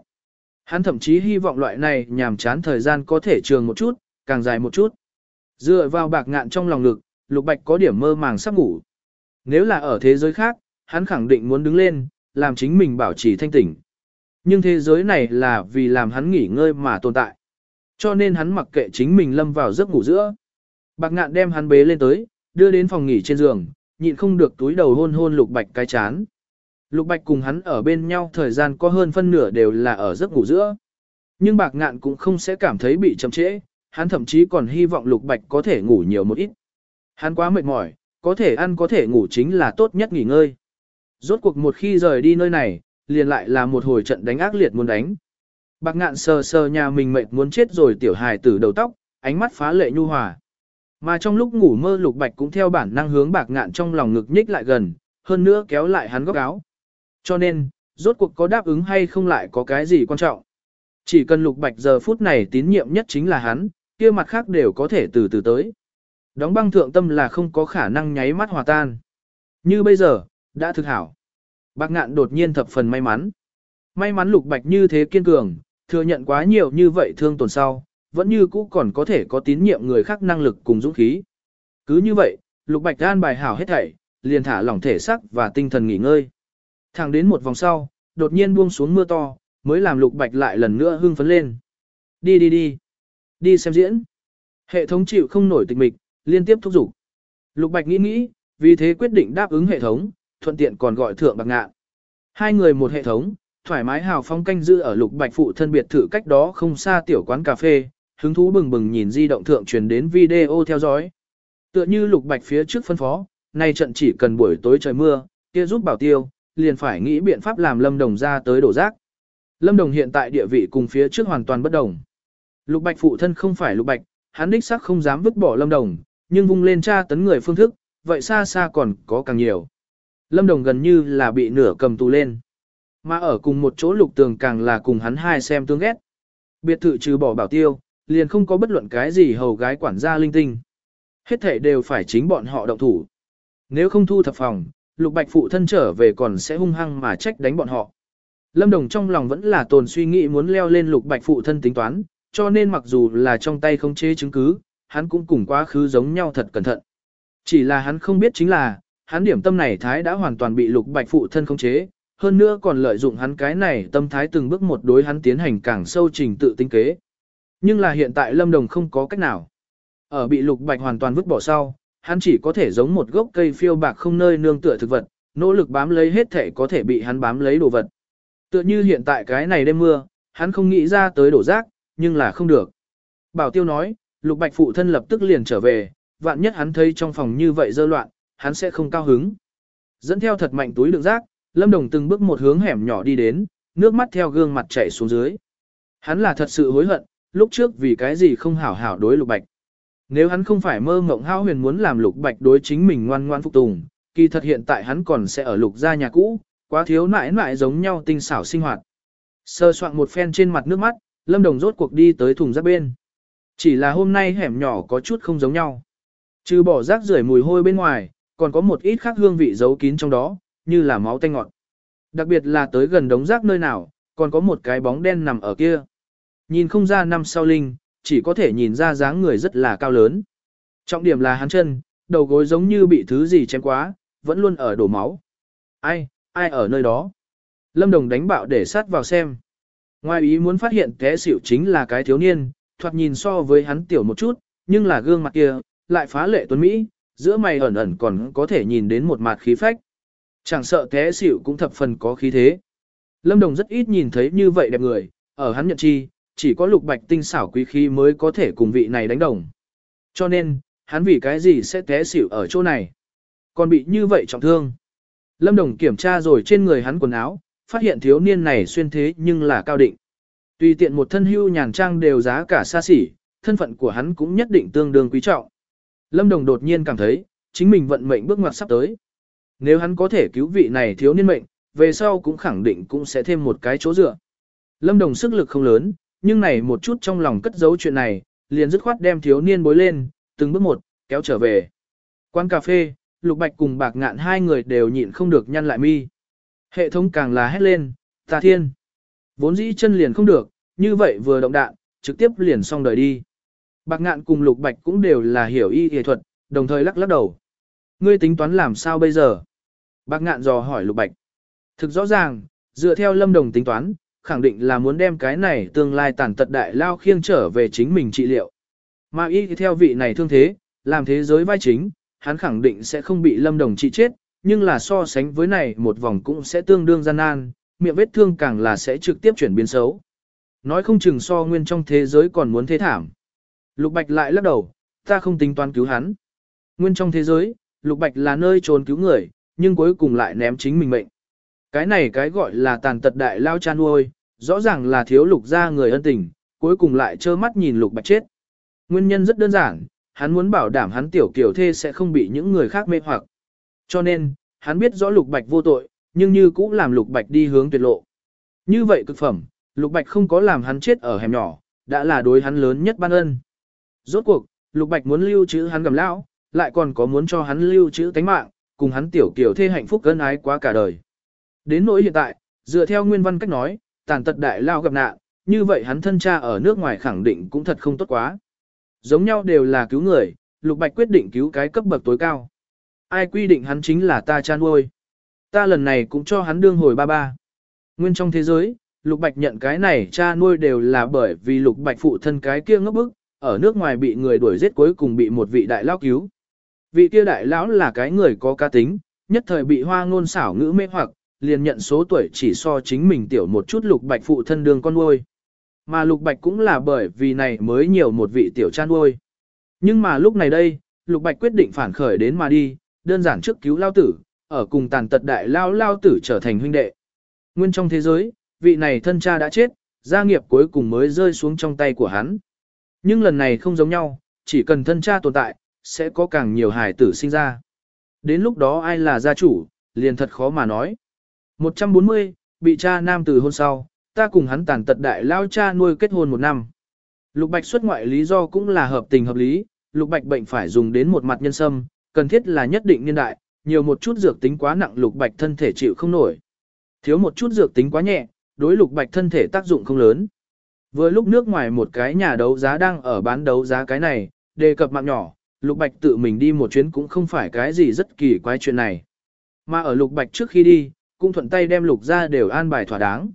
Speaker 1: Hắn thậm chí hy vọng loại này nhàm chán thời gian có thể trường một chút, càng dài một chút. Dựa vào bạc ngạn trong lòng lực, Lục Bạch có điểm mơ màng sắp ngủ. Nếu là ở thế giới khác, hắn khẳng định muốn đứng lên, làm chính mình bảo trì thanh tỉnh. Nhưng thế giới này là vì làm hắn nghỉ ngơi mà tồn tại. Cho nên hắn mặc kệ chính mình lâm vào giấc ngủ giữa. Bạc ngạn đem hắn bế lên tới, đưa đến phòng nghỉ trên giường, nhịn không được túi đầu hôn hôn lục bạch cái chán. Lục Bạch cùng hắn ở bên nhau thời gian có hơn phân nửa đều là ở giấc ngủ giữa. Nhưng bạc ngạn cũng không sẽ cảm thấy bị chậm trễ, hắn thậm chí còn hy vọng Lục Bạch có thể ngủ nhiều một ít. Hắn quá mệt mỏi, có thể ăn có thể ngủ chính là tốt nhất nghỉ ngơi. Rốt cuộc một khi rời đi nơi này, liền lại là một hồi trận đánh ác liệt muốn đánh. Bạc ngạn sờ sờ nhà mình mệt muốn chết rồi tiểu hài tử đầu tóc, ánh mắt phá lệ nhu hòa. Mà trong lúc ngủ mơ lục bạch cũng theo bản năng hướng bạc ngạn trong lòng ngực nhích lại gần, hơn nữa kéo lại hắn góc áo. Cho nên, rốt cuộc có đáp ứng hay không lại có cái gì quan trọng. Chỉ cần lục bạch giờ phút này tín nhiệm nhất chính là hắn, kia mặt khác đều có thể từ từ tới. Đóng băng thượng tâm là không có khả năng nháy mắt hòa tan. Như bây giờ, đã thực hảo. Bạc ngạn đột nhiên thập phần may mắn. May mắn lục bạch như thế kiên cường, thừa nhận quá nhiều như vậy thương tổn sau, vẫn như cũ còn có thể có tín nhiệm người khác năng lực cùng dũng khí. Cứ như vậy, lục bạch an bài hảo hết thảy, liền thả lỏng thể sắc và tinh thần nghỉ ngơi. Thẳng đến một vòng sau, đột nhiên buông xuống mưa to, mới làm lục bạch lại lần nữa hưng phấn lên. Đi đi đi, đi xem diễn. Hệ thống chịu không nổi tịch mịch, liên tiếp thúc giục. Lục bạch nghĩ nghĩ, vì thế quyết định đáp ứng hệ thống, thuận tiện còn gọi thượng bạc ngạn. Hai người một hệ thống, thoải mái hào phong canh giữ ở lục bạch phụ thân biệt thự cách đó không xa tiểu quán cà phê, hứng thú bừng bừng nhìn di động thượng truyền đến video theo dõi. Tựa như lục bạch phía trước phân phó, nay trận chỉ cần buổi tối trời mưa, kia giúp bảo tiêu, liền phải nghĩ biện pháp làm Lâm Đồng ra tới đổ rác. Lâm Đồng hiện tại địa vị cùng phía trước hoàn toàn bất đồng. Lục bạch phụ thân không phải lục bạch, hắn đích xác không dám vứt bỏ Lâm Đồng, nhưng vung lên tra tấn người phương thức, vậy xa xa còn có càng nhiều. Lâm Đồng gần như là bị nửa cầm tù lên. Mà ở cùng một chỗ lục tường càng là cùng hắn hai xem tương ghét. Biệt thự trừ bỏ bảo tiêu, liền không có bất luận cái gì hầu gái quản gia linh tinh. Hết thể đều phải chính bọn họ động thủ. Nếu không thu thập phòng, lục bạch phụ thân trở về còn sẽ hung hăng mà trách đánh bọn họ. Lâm Đồng trong lòng vẫn là tồn suy nghĩ muốn leo lên lục bạch phụ thân tính toán, cho nên mặc dù là trong tay không chế chứng cứ, hắn cũng cùng quá khứ giống nhau thật cẩn thận. Chỉ là hắn không biết chính là, hắn điểm tâm này thái đã hoàn toàn bị lục bạch phụ thân không chế, hơn nữa còn lợi dụng hắn cái này tâm thái từng bước một đối hắn tiến hành càng sâu trình tự tinh kế. Nhưng là hiện tại Lâm Đồng không có cách nào. Ở bị lục bạch hoàn toàn vứt bỏ sau, hắn chỉ có thể giống một gốc cây phiêu bạc không nơi nương tựa thực vật, nỗ lực bám lấy hết thể có thể bị hắn bám lấy đồ vật. Tựa như hiện tại cái này đêm mưa, hắn không nghĩ ra tới đổ rác, nhưng là không được. Bảo tiêu nói, lục bạch phụ thân lập tức liền trở về, vạn nhất hắn thấy trong phòng như vậy dơ loạn, hắn sẽ không cao hứng. Dẫn theo thật mạnh túi đựng rác, Lâm Đồng từng bước một hướng hẻm nhỏ đi đến, nước mắt theo gương mặt chảy xuống dưới. Hắn là thật sự hối hận, lúc trước vì cái gì không hảo hảo đối lục bạch. Nếu hắn không phải mơ mộng hao huyền muốn làm lục bạch đối chính mình ngoan ngoan phục tùng, kỳ thật hiện tại hắn còn sẽ ở lục gia nhà cũ, quá thiếu nãi nãi giống nhau tinh xảo sinh hoạt. Sơ soạn một phen trên mặt nước mắt, Lâm Đồng rốt cuộc đi tới thùng rác bên. Chỉ là hôm nay hẻm nhỏ có chút không giống nhau. Trừ bỏ rác rưởi mùi hôi bên ngoài, còn có một ít khác hương vị giấu kín trong đó, như là máu tanh ngọt. Đặc biệt là tới gần đống rác nơi nào, còn có một cái bóng đen nằm ở kia. Nhìn không ra năm sau linh, chỉ có thể nhìn ra dáng người rất là cao lớn. Trọng điểm là hắn chân, đầu gối giống như bị thứ gì chém quá, vẫn luôn ở đổ máu. Ai, ai ở nơi đó? Lâm Đồng đánh bạo để sát vào xem. Ngoài ý muốn phát hiện té xỉu chính là cái thiếu niên, thoạt nhìn so với hắn tiểu một chút, nhưng là gương mặt kia, lại phá lệ tuấn Mỹ, giữa mày ẩn ẩn còn có thể nhìn đến một mặt khí phách. Chẳng sợ té xỉu cũng thập phần có khí thế. Lâm Đồng rất ít nhìn thấy như vậy đẹp người, ở hắn nhận chi, chỉ có lục bạch tinh xảo quý khí mới có thể cùng vị này đánh đồng. Cho nên, hắn vì cái gì sẽ té xỉu ở chỗ này. Còn bị như vậy trọng thương. Lâm Đồng kiểm tra rồi trên người hắn quần áo, phát hiện thiếu niên này xuyên thế nhưng là cao định. Tùy tiện một thân hưu nhàn trang đều giá cả xa xỉ, thân phận của hắn cũng nhất định tương đương quý trọng. Lâm Đồng đột nhiên cảm thấy, chính mình vận mệnh bước ngoặt sắp tới. Nếu hắn có thể cứu vị này thiếu niên mệnh, về sau cũng khẳng định cũng sẽ thêm một cái chỗ dựa. Lâm Đồng sức lực không lớn, nhưng này một chút trong lòng cất giấu chuyện này, liền dứt khoát đem thiếu niên bối lên, từng bước một, kéo trở về. Quán cà phê, Lục Bạch cùng Bạc Ngạn hai người đều nhịn không được nhăn lại mi. Hệ thống càng là hét lên, ta thiên. Vốn dĩ chân liền không được, như vậy vừa động đạn, trực tiếp liền xong đời đi. Bạc Ngạn cùng Lục Bạch cũng đều là hiểu y y thuật, đồng thời lắc lắc đầu. Ngươi tính toán làm sao bây giờ? Bạc Ngạn dò hỏi Lục Bạch. Thực rõ ràng, dựa theo Lâm Đồng tính toán, khẳng định là muốn đem cái này tương lai tàn tật đại lao khiêng trở về chính mình trị liệu. Mà y theo vị này thương thế, làm thế giới vai chính, hắn khẳng định sẽ không bị lâm đồng trị chết, nhưng là so sánh với này một vòng cũng sẽ tương đương gian nan, miệng vết thương càng là sẽ trực tiếp chuyển biến xấu. Nói không chừng so nguyên trong thế giới còn muốn thế thảm. Lục Bạch lại lắc đầu, ta không tính toán cứu hắn. Nguyên trong thế giới, Lục Bạch là nơi trốn cứu người, nhưng cuối cùng lại ném chính mình mệnh. Cái này cái gọi là tàn tật đại lao cha nuôi, rõ ràng là thiếu lục ra người ân tình, cuối cùng lại trơ mắt nhìn Lục Bạch chết. Nguyên nhân rất đơn giản, hắn muốn bảo đảm hắn tiểu kiểu thê sẽ không bị những người khác mê hoặc. Cho nên, hắn biết rõ Lục Bạch vô tội, nhưng như cũng làm Lục Bạch đi hướng tuyệt lộ. Như vậy cực phẩm, Lục Bạch không có làm hắn chết ở hẻm nhỏ, đã là đối hắn lớn nhất ban ân. Rốt cuộc, Lục Bạch muốn lưu trữ hắn gầm lão, lại còn có muốn cho hắn lưu trữ tánh mạng, cùng hắn tiểu kiểu thê hạnh phúc gân ái quá cả đời. Đến nỗi hiện tại, dựa theo nguyên văn cách nói, tàn tật đại lao gặp nạn, như vậy hắn thân cha ở nước ngoài khẳng định cũng thật không tốt quá. Giống nhau đều là cứu người, Lục Bạch quyết định cứu cái cấp bậc tối cao. Ai quy định hắn chính là ta cha nuôi. Ta lần này cũng cho hắn đương hồi ba ba. Nguyên trong thế giới, Lục Bạch nhận cái này cha nuôi đều là bởi vì Lục Bạch phụ thân cái kia ngốc bức, ở nước ngoài bị người đuổi giết cuối cùng bị một vị đại lão cứu. Vị kia đại lão là cái người có cá tính, nhất thời bị hoa ngôn xảo ngữ mê hoặc, liền nhận số tuổi chỉ so chính mình tiểu một chút Lục Bạch phụ thân đường con nuôi. Mà Lục Bạch cũng là bởi vì này mới nhiều một vị tiểu cha nuôi. Nhưng mà lúc này đây, Lục Bạch quyết định phản khởi đến mà đi, đơn giản trước cứu lao tử, ở cùng tàn tật đại lao lao tử trở thành huynh đệ. Nguyên trong thế giới, vị này thân cha đã chết, gia nghiệp cuối cùng mới rơi xuống trong tay của hắn. Nhưng lần này không giống nhau, chỉ cần thân cha tồn tại, sẽ có càng nhiều hài tử sinh ra. Đến lúc đó ai là gia chủ, liền thật khó mà nói. 140, bị cha nam từ hôn sau, ta cùng hắn tàn tật đại lao cha nuôi kết hôn một năm. Lục Bạch xuất ngoại lý do cũng là hợp tình hợp lý, Lục Bạch bệnh phải dùng đến một mặt nhân sâm, cần thiết là nhất định niên đại, nhiều một chút dược tính quá nặng Lục Bạch thân thể chịu không nổi. Thiếu một chút dược tính quá nhẹ, đối Lục Bạch thân thể tác dụng không lớn. Vừa lúc nước ngoài một cái nhà đấu giá đang ở bán đấu giá cái này, đề cập mạng nhỏ, Lục Bạch tự mình đi một chuyến cũng không phải cái gì rất kỳ quái chuyện này. Mà ở Lục Bạch trước khi đi, cũng thuận tay đem Lục ra đều an bài thỏa đáng.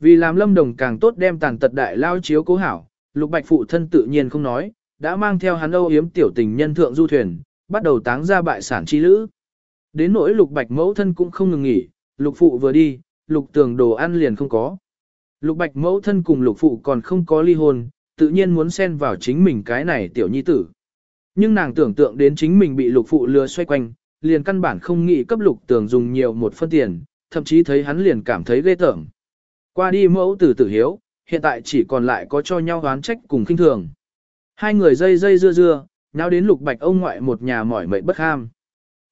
Speaker 1: Vì làm lâm đồng càng tốt đem tàn tật đại lao chiếu cố hảo, Lục Bạch phụ thân tự nhiên không nói, đã mang theo hắn âu yếm tiểu tình nhân thượng du thuyền, bắt đầu táng ra bại sản chi lữ. Đến nỗi Lục Bạch mẫu thân cũng không ngừng nghỉ, Lục phụ vừa đi, Lục tường đồ ăn liền không có. Lục Bạch mẫu thân cùng Lục phụ còn không có ly hôn, tự nhiên muốn xen vào chính mình cái này tiểu nhi tử. Nhưng nàng tưởng tượng đến chính mình bị Lục phụ lừa xoay quanh, liền căn bản không nghĩ cấp Lục tường dùng nhiều một phân tiền, thậm chí thấy hắn liền cảm thấy ghê tởm. Qua đi mẫu tử tử hiếu, hiện tại chỉ còn lại có cho nhau oán trách cùng kinh thường. Hai người dây dây dưa dưa, nháo đến lục bạch ông ngoại một nhà mỏi mệt bất ham.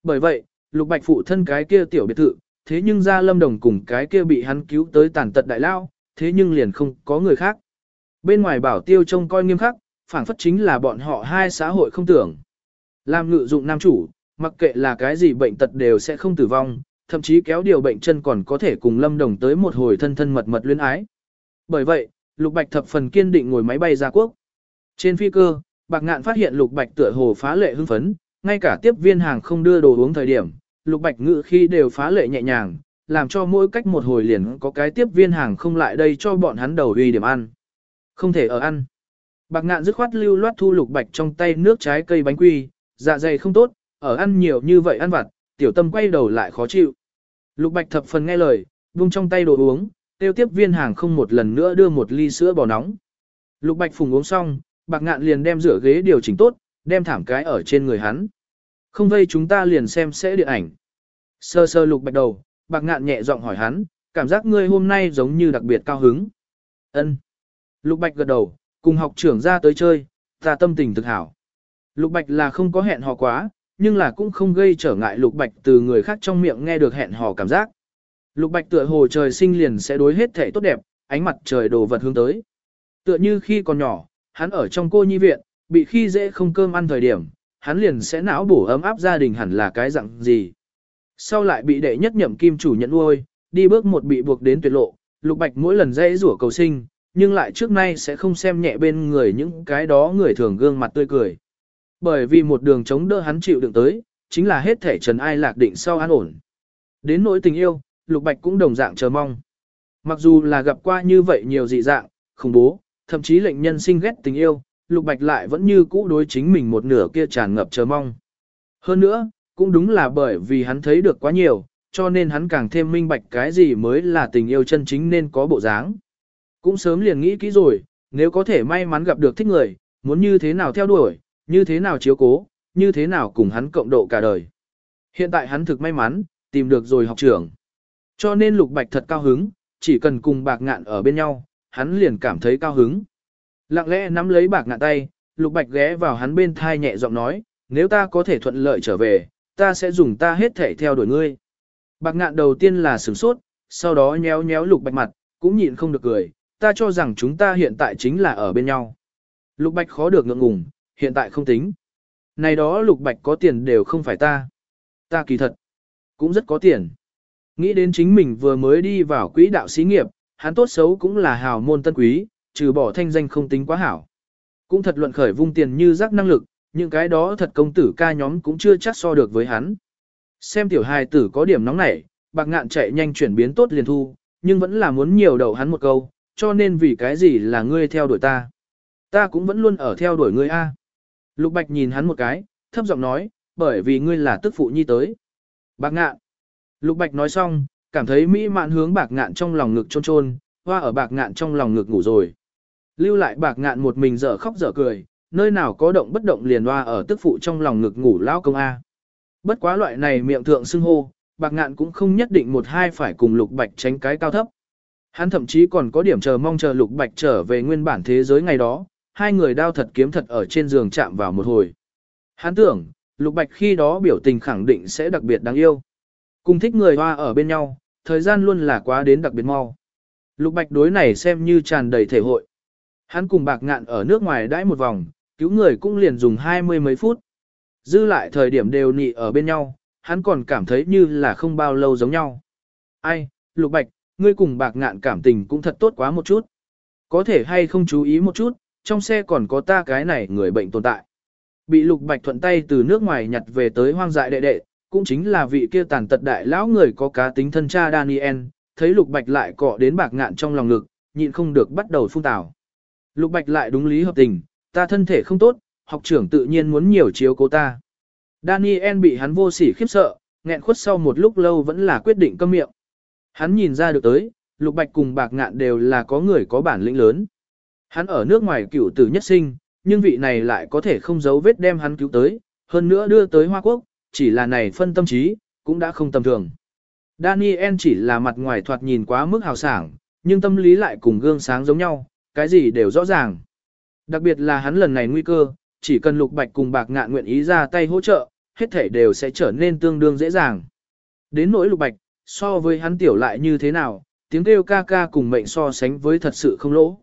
Speaker 1: Bởi vậy, lục bạch phụ thân cái kia tiểu biệt thự, thế nhưng ra lâm đồng cùng cái kia bị hắn cứu tới tàn tật đại lao, thế nhưng liền không có người khác. Bên ngoài bảo tiêu trông coi nghiêm khắc, phản phất chính là bọn họ hai xã hội không tưởng. Làm ngự dụng nam chủ, mặc kệ là cái gì bệnh tật đều sẽ không tử vong, thậm chí kéo điều bệnh chân còn có thể cùng lâm đồng tới một hồi thân thân mật mật luyến ái. Bởi vậy, Lục Bạch thập phần kiên định ngồi máy bay ra quốc. Trên phi cơ, Bạc Ngạn phát hiện Lục Bạch tựa hồ phá lệ hưng phấn, ngay cả tiếp viên hàng không đưa đồ uống thời điểm, Lục Bạch ngự khi đều phá lệ nhẹ nhàng, làm cho mỗi cách một hồi liền có cái tiếp viên hàng không lại đây cho bọn hắn đầu uy điểm ăn. Không thể ở ăn. Bạc Ngạn dứt khoát lưu loát thu Lục Bạch trong tay nước trái cây bánh quy, dạ dày không tốt, ở ăn nhiều như vậy ăn vặt, tiểu tâm quay đầu lại khó chịu. Lục Bạch thập phần nghe lời, vung trong tay đồ uống, tiêu tiếp viên hàng không một lần nữa đưa một ly sữa bò nóng. Lục Bạch phùng uống xong, bạc ngạn liền đem rửa ghế điều chỉnh tốt, đem thảm cái ở trên người hắn. Không vây chúng ta liền xem sẽ điện ảnh. Sơ sơ Lục Bạch đầu, bạc ngạn nhẹ giọng hỏi hắn, cảm giác ngươi hôm nay giống như đặc biệt cao hứng. Ân. Lục Bạch gật đầu, cùng học trưởng ra tới chơi, ta tâm tình thực hảo. Lục Bạch là không có hẹn hò quá, nhưng là cũng không gây trở ngại Lục Bạch từ người khác trong miệng nghe được hẹn hò cảm giác. Lục Bạch tựa hồ trời sinh liền sẽ đối hết thể tốt đẹp, ánh mặt trời đồ vật hướng tới. Tựa như khi còn nhỏ, hắn ở trong cô nhi viện, bị khi dễ không cơm ăn thời điểm, hắn liền sẽ não bổ ấm áp gia đình hẳn là cái dạng gì. Sau lại bị đệ nhất nhậm kim chủ nhận nuôi, đi bước một bị buộc đến tuyệt lộ, Lục Bạch mỗi lần dễ rủa cầu sinh, nhưng lại trước nay sẽ không xem nhẹ bên người những cái đó người thường gương mặt tươi cười. Bởi vì một đường chống đỡ hắn chịu đựng tới, chính là hết thể trần ai lạc định sau an ổn. Đến nỗi tình yêu, Lục Bạch cũng đồng dạng chờ mong. Mặc dù là gặp qua như vậy nhiều dị dạng, khủng bố, thậm chí lệnh nhân sinh ghét tình yêu, Lục Bạch lại vẫn như cũ đối chính mình một nửa kia tràn ngập chờ mong. Hơn nữa, cũng đúng là bởi vì hắn thấy được quá nhiều, cho nên hắn càng thêm minh bạch cái gì mới là tình yêu chân chính nên có bộ dáng. Cũng sớm liền nghĩ kỹ rồi, nếu có thể may mắn gặp được thích người, muốn như thế nào theo đuổi, như thế nào chiếu cố, như thế nào cùng hắn cộng độ cả đời. Hiện tại hắn thực may mắn, tìm được rồi học trưởng. Cho nên Lục Bạch thật cao hứng, chỉ cần cùng bạc ngạn ở bên nhau, hắn liền cảm thấy cao hứng. Lặng lẽ nắm lấy bạc ngạn tay, Lục Bạch ghé vào hắn bên thai nhẹ giọng nói, nếu ta có thể thuận lợi trở về, ta sẽ dùng ta hết thể theo đuổi ngươi. Bạc ngạn đầu tiên là sửng sốt, sau đó nhéo nhéo Lục Bạch mặt, cũng nhịn không được cười, ta cho rằng chúng ta hiện tại chính là ở bên nhau. Lục Bạch khó được ngượng ngùng, hiện tại không tính. Này đó Lục Bạch có tiền đều không phải ta. Ta kỳ thật, cũng rất có tiền. Nghĩ đến chính mình vừa mới đi vào quỹ đạo xí nghiệp, hắn tốt xấu cũng là hào môn tân quý, trừ bỏ thanh danh không tính quá hảo. Cũng thật luận khởi vung tiền như rác năng lực, những cái đó thật công tử ca nhóm cũng chưa chắc so được với hắn. Xem tiểu hài tử có điểm nóng nảy, bạc ngạn chạy nhanh chuyển biến tốt liền thu, nhưng vẫn là muốn nhiều đầu hắn một câu, cho nên vì cái gì là ngươi theo đuổi ta. Ta cũng vẫn luôn ở theo đuổi ngươi a. Lục bạch nhìn hắn một cái, thấp giọng nói, bởi vì ngươi là tức phụ nhi tới. Bạc ngạn. Lục bạch nói xong, cảm thấy mỹ mạn hướng bạc ngạn trong lòng ngực trôn trôn, hoa ở bạc ngạn trong lòng ngực ngủ rồi. Lưu lại bạc ngạn một mình dở khóc dở cười, nơi nào có động bất động liền hoa ở tức phụ trong lòng ngực ngủ lao công A. Bất quá loại này miệng thượng xưng hô, bạc ngạn cũng không nhất định một hai phải cùng lục bạch tránh cái cao thấp. Hắn thậm chí còn có điểm chờ mong chờ lục bạch trở về nguyên bản thế giới ngày đó, hai người đao thật kiếm thật ở trên giường chạm vào một hồi. Hắn tưởng, lục bạch khi đó biểu tình khẳng định sẽ đặc biệt đáng yêu. Cùng thích người hoa ở bên nhau, thời gian luôn là quá đến đặc biệt mau. Lục bạch đối này xem như tràn đầy thể hội. Hắn cùng bạc ngạn ở nước ngoài đãi một vòng, cứu người cũng liền dùng hai mươi mấy phút. Dư lại thời điểm đều nị ở bên nhau, hắn còn cảm thấy như là không bao lâu giống nhau. Ai, Lục Bạch, ngươi cùng bạc ngạn cảm tình cũng thật tốt quá một chút. Có thể hay không chú ý một chút, trong xe còn có ta cái này người bệnh tồn tại. Bị Lục Bạch thuận tay từ nước ngoài nhặt về tới hoang dại đệ đệ, cũng chính là vị kia tàn tật đại lão người có cá tính thân cha Daniel, thấy Lục Bạch lại cọ đến bạc ngạn trong lòng ngực, nhịn không được bắt đầu phun tào. Lục Bạch lại đúng lý hợp tình, ta thân thể không tốt, học trưởng tự nhiên muốn nhiều chiếu cố ta. Daniel bị hắn vô sỉ khiếp sợ, nghẹn khuất sau một lúc lâu vẫn là quyết định câm miệng. Hắn nhìn ra được tới, Lục Bạch cùng Bạc Ngạn đều là có người có bản lĩnh lớn. Hắn ở nước ngoài cựu tử nhất sinh, nhưng vị này lại có thể không giấu vết đem hắn cứu tới, hơn nữa đưa tới Hoa Quốc, chỉ là này phân tâm trí, cũng đã không tầm thường. Daniel chỉ là mặt ngoài thoạt nhìn quá mức hào sảng, nhưng tâm lý lại cùng gương sáng giống nhau, cái gì đều rõ ràng. Đặc biệt là hắn lần này nguy cơ, chỉ cần lục bạch cùng bạc ngạn nguyện ý ra tay hỗ trợ, hết thể đều sẽ trở nên tương đương dễ dàng. Đến nỗi lục bạch, so với hắn tiểu lại như thế nào, tiếng kêu ca ca cùng mệnh so sánh với thật sự không lỗ.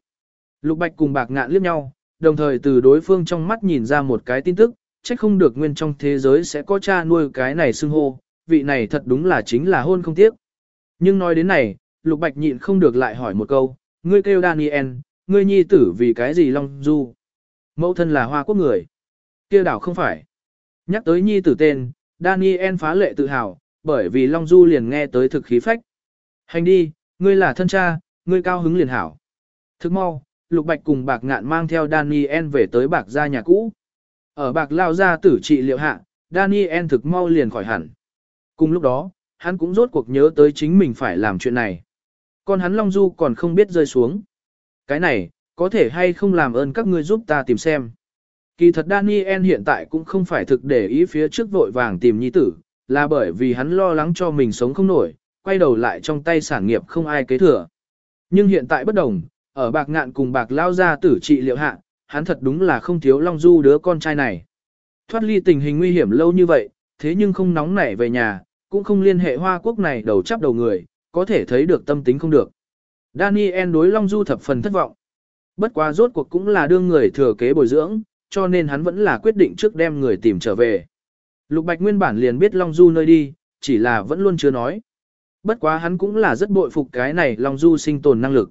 Speaker 1: Lục bạch cùng bạc ngạn liếc nhau, đồng thời từ đối phương trong mắt nhìn ra một cái tin tức, chắc không được nguyên trong thế giới sẽ có cha nuôi cái này xưng hô, vị này thật đúng là chính là hôn không tiếc. Nhưng nói đến này, Lục Bạch nhịn không được lại hỏi một câu, ngươi kêu Daniel, ngươi nhi tử vì cái gì Long Du? Mẫu thân là hoa quốc người. kia đảo không phải. Nhắc tới nhi tử tên, Daniel phá lệ tự hào, bởi vì Long Du liền nghe tới thực khí phách. Hành đi, ngươi là thân cha, ngươi cao hứng liền hảo. Thức mau, Lục Bạch cùng bạc ngạn mang theo Daniel về tới bạc gia nhà cũ. Ở bạc lao gia tử trị liệu hạ, Daniel thực mau liền khỏi hẳn. Cùng lúc đó, hắn cũng rốt cuộc nhớ tới chính mình phải làm chuyện này. Còn hắn Long Du còn không biết rơi xuống. Cái này, có thể hay không làm ơn các ngươi giúp ta tìm xem. Kỳ thật Daniel hiện tại cũng không phải thực để ý phía trước vội vàng tìm nhi tử, là bởi vì hắn lo lắng cho mình sống không nổi, quay đầu lại trong tay sản nghiệp không ai kế thừa. Nhưng hiện tại bất đồng, ở bạc ngạn cùng bạc lao ra tử trị liệu hạ, hắn thật đúng là không thiếu Long Du đứa con trai này. Thoát ly tình hình nguy hiểm lâu như vậy, thế nhưng không nóng nảy về nhà, cũng không liên hệ hoa quốc này đầu chắp đầu người, có thể thấy được tâm tính không được. Daniel đối Long Du thập phần thất vọng. Bất quá rốt cuộc cũng là đương người thừa kế bồi dưỡng, cho nên hắn vẫn là quyết định trước đem người tìm trở về. Lục Bạch nguyên bản liền biết Long Du nơi đi, chỉ là vẫn luôn chưa nói. Bất quá hắn cũng là rất bội phục cái này Long Du sinh tồn năng lực.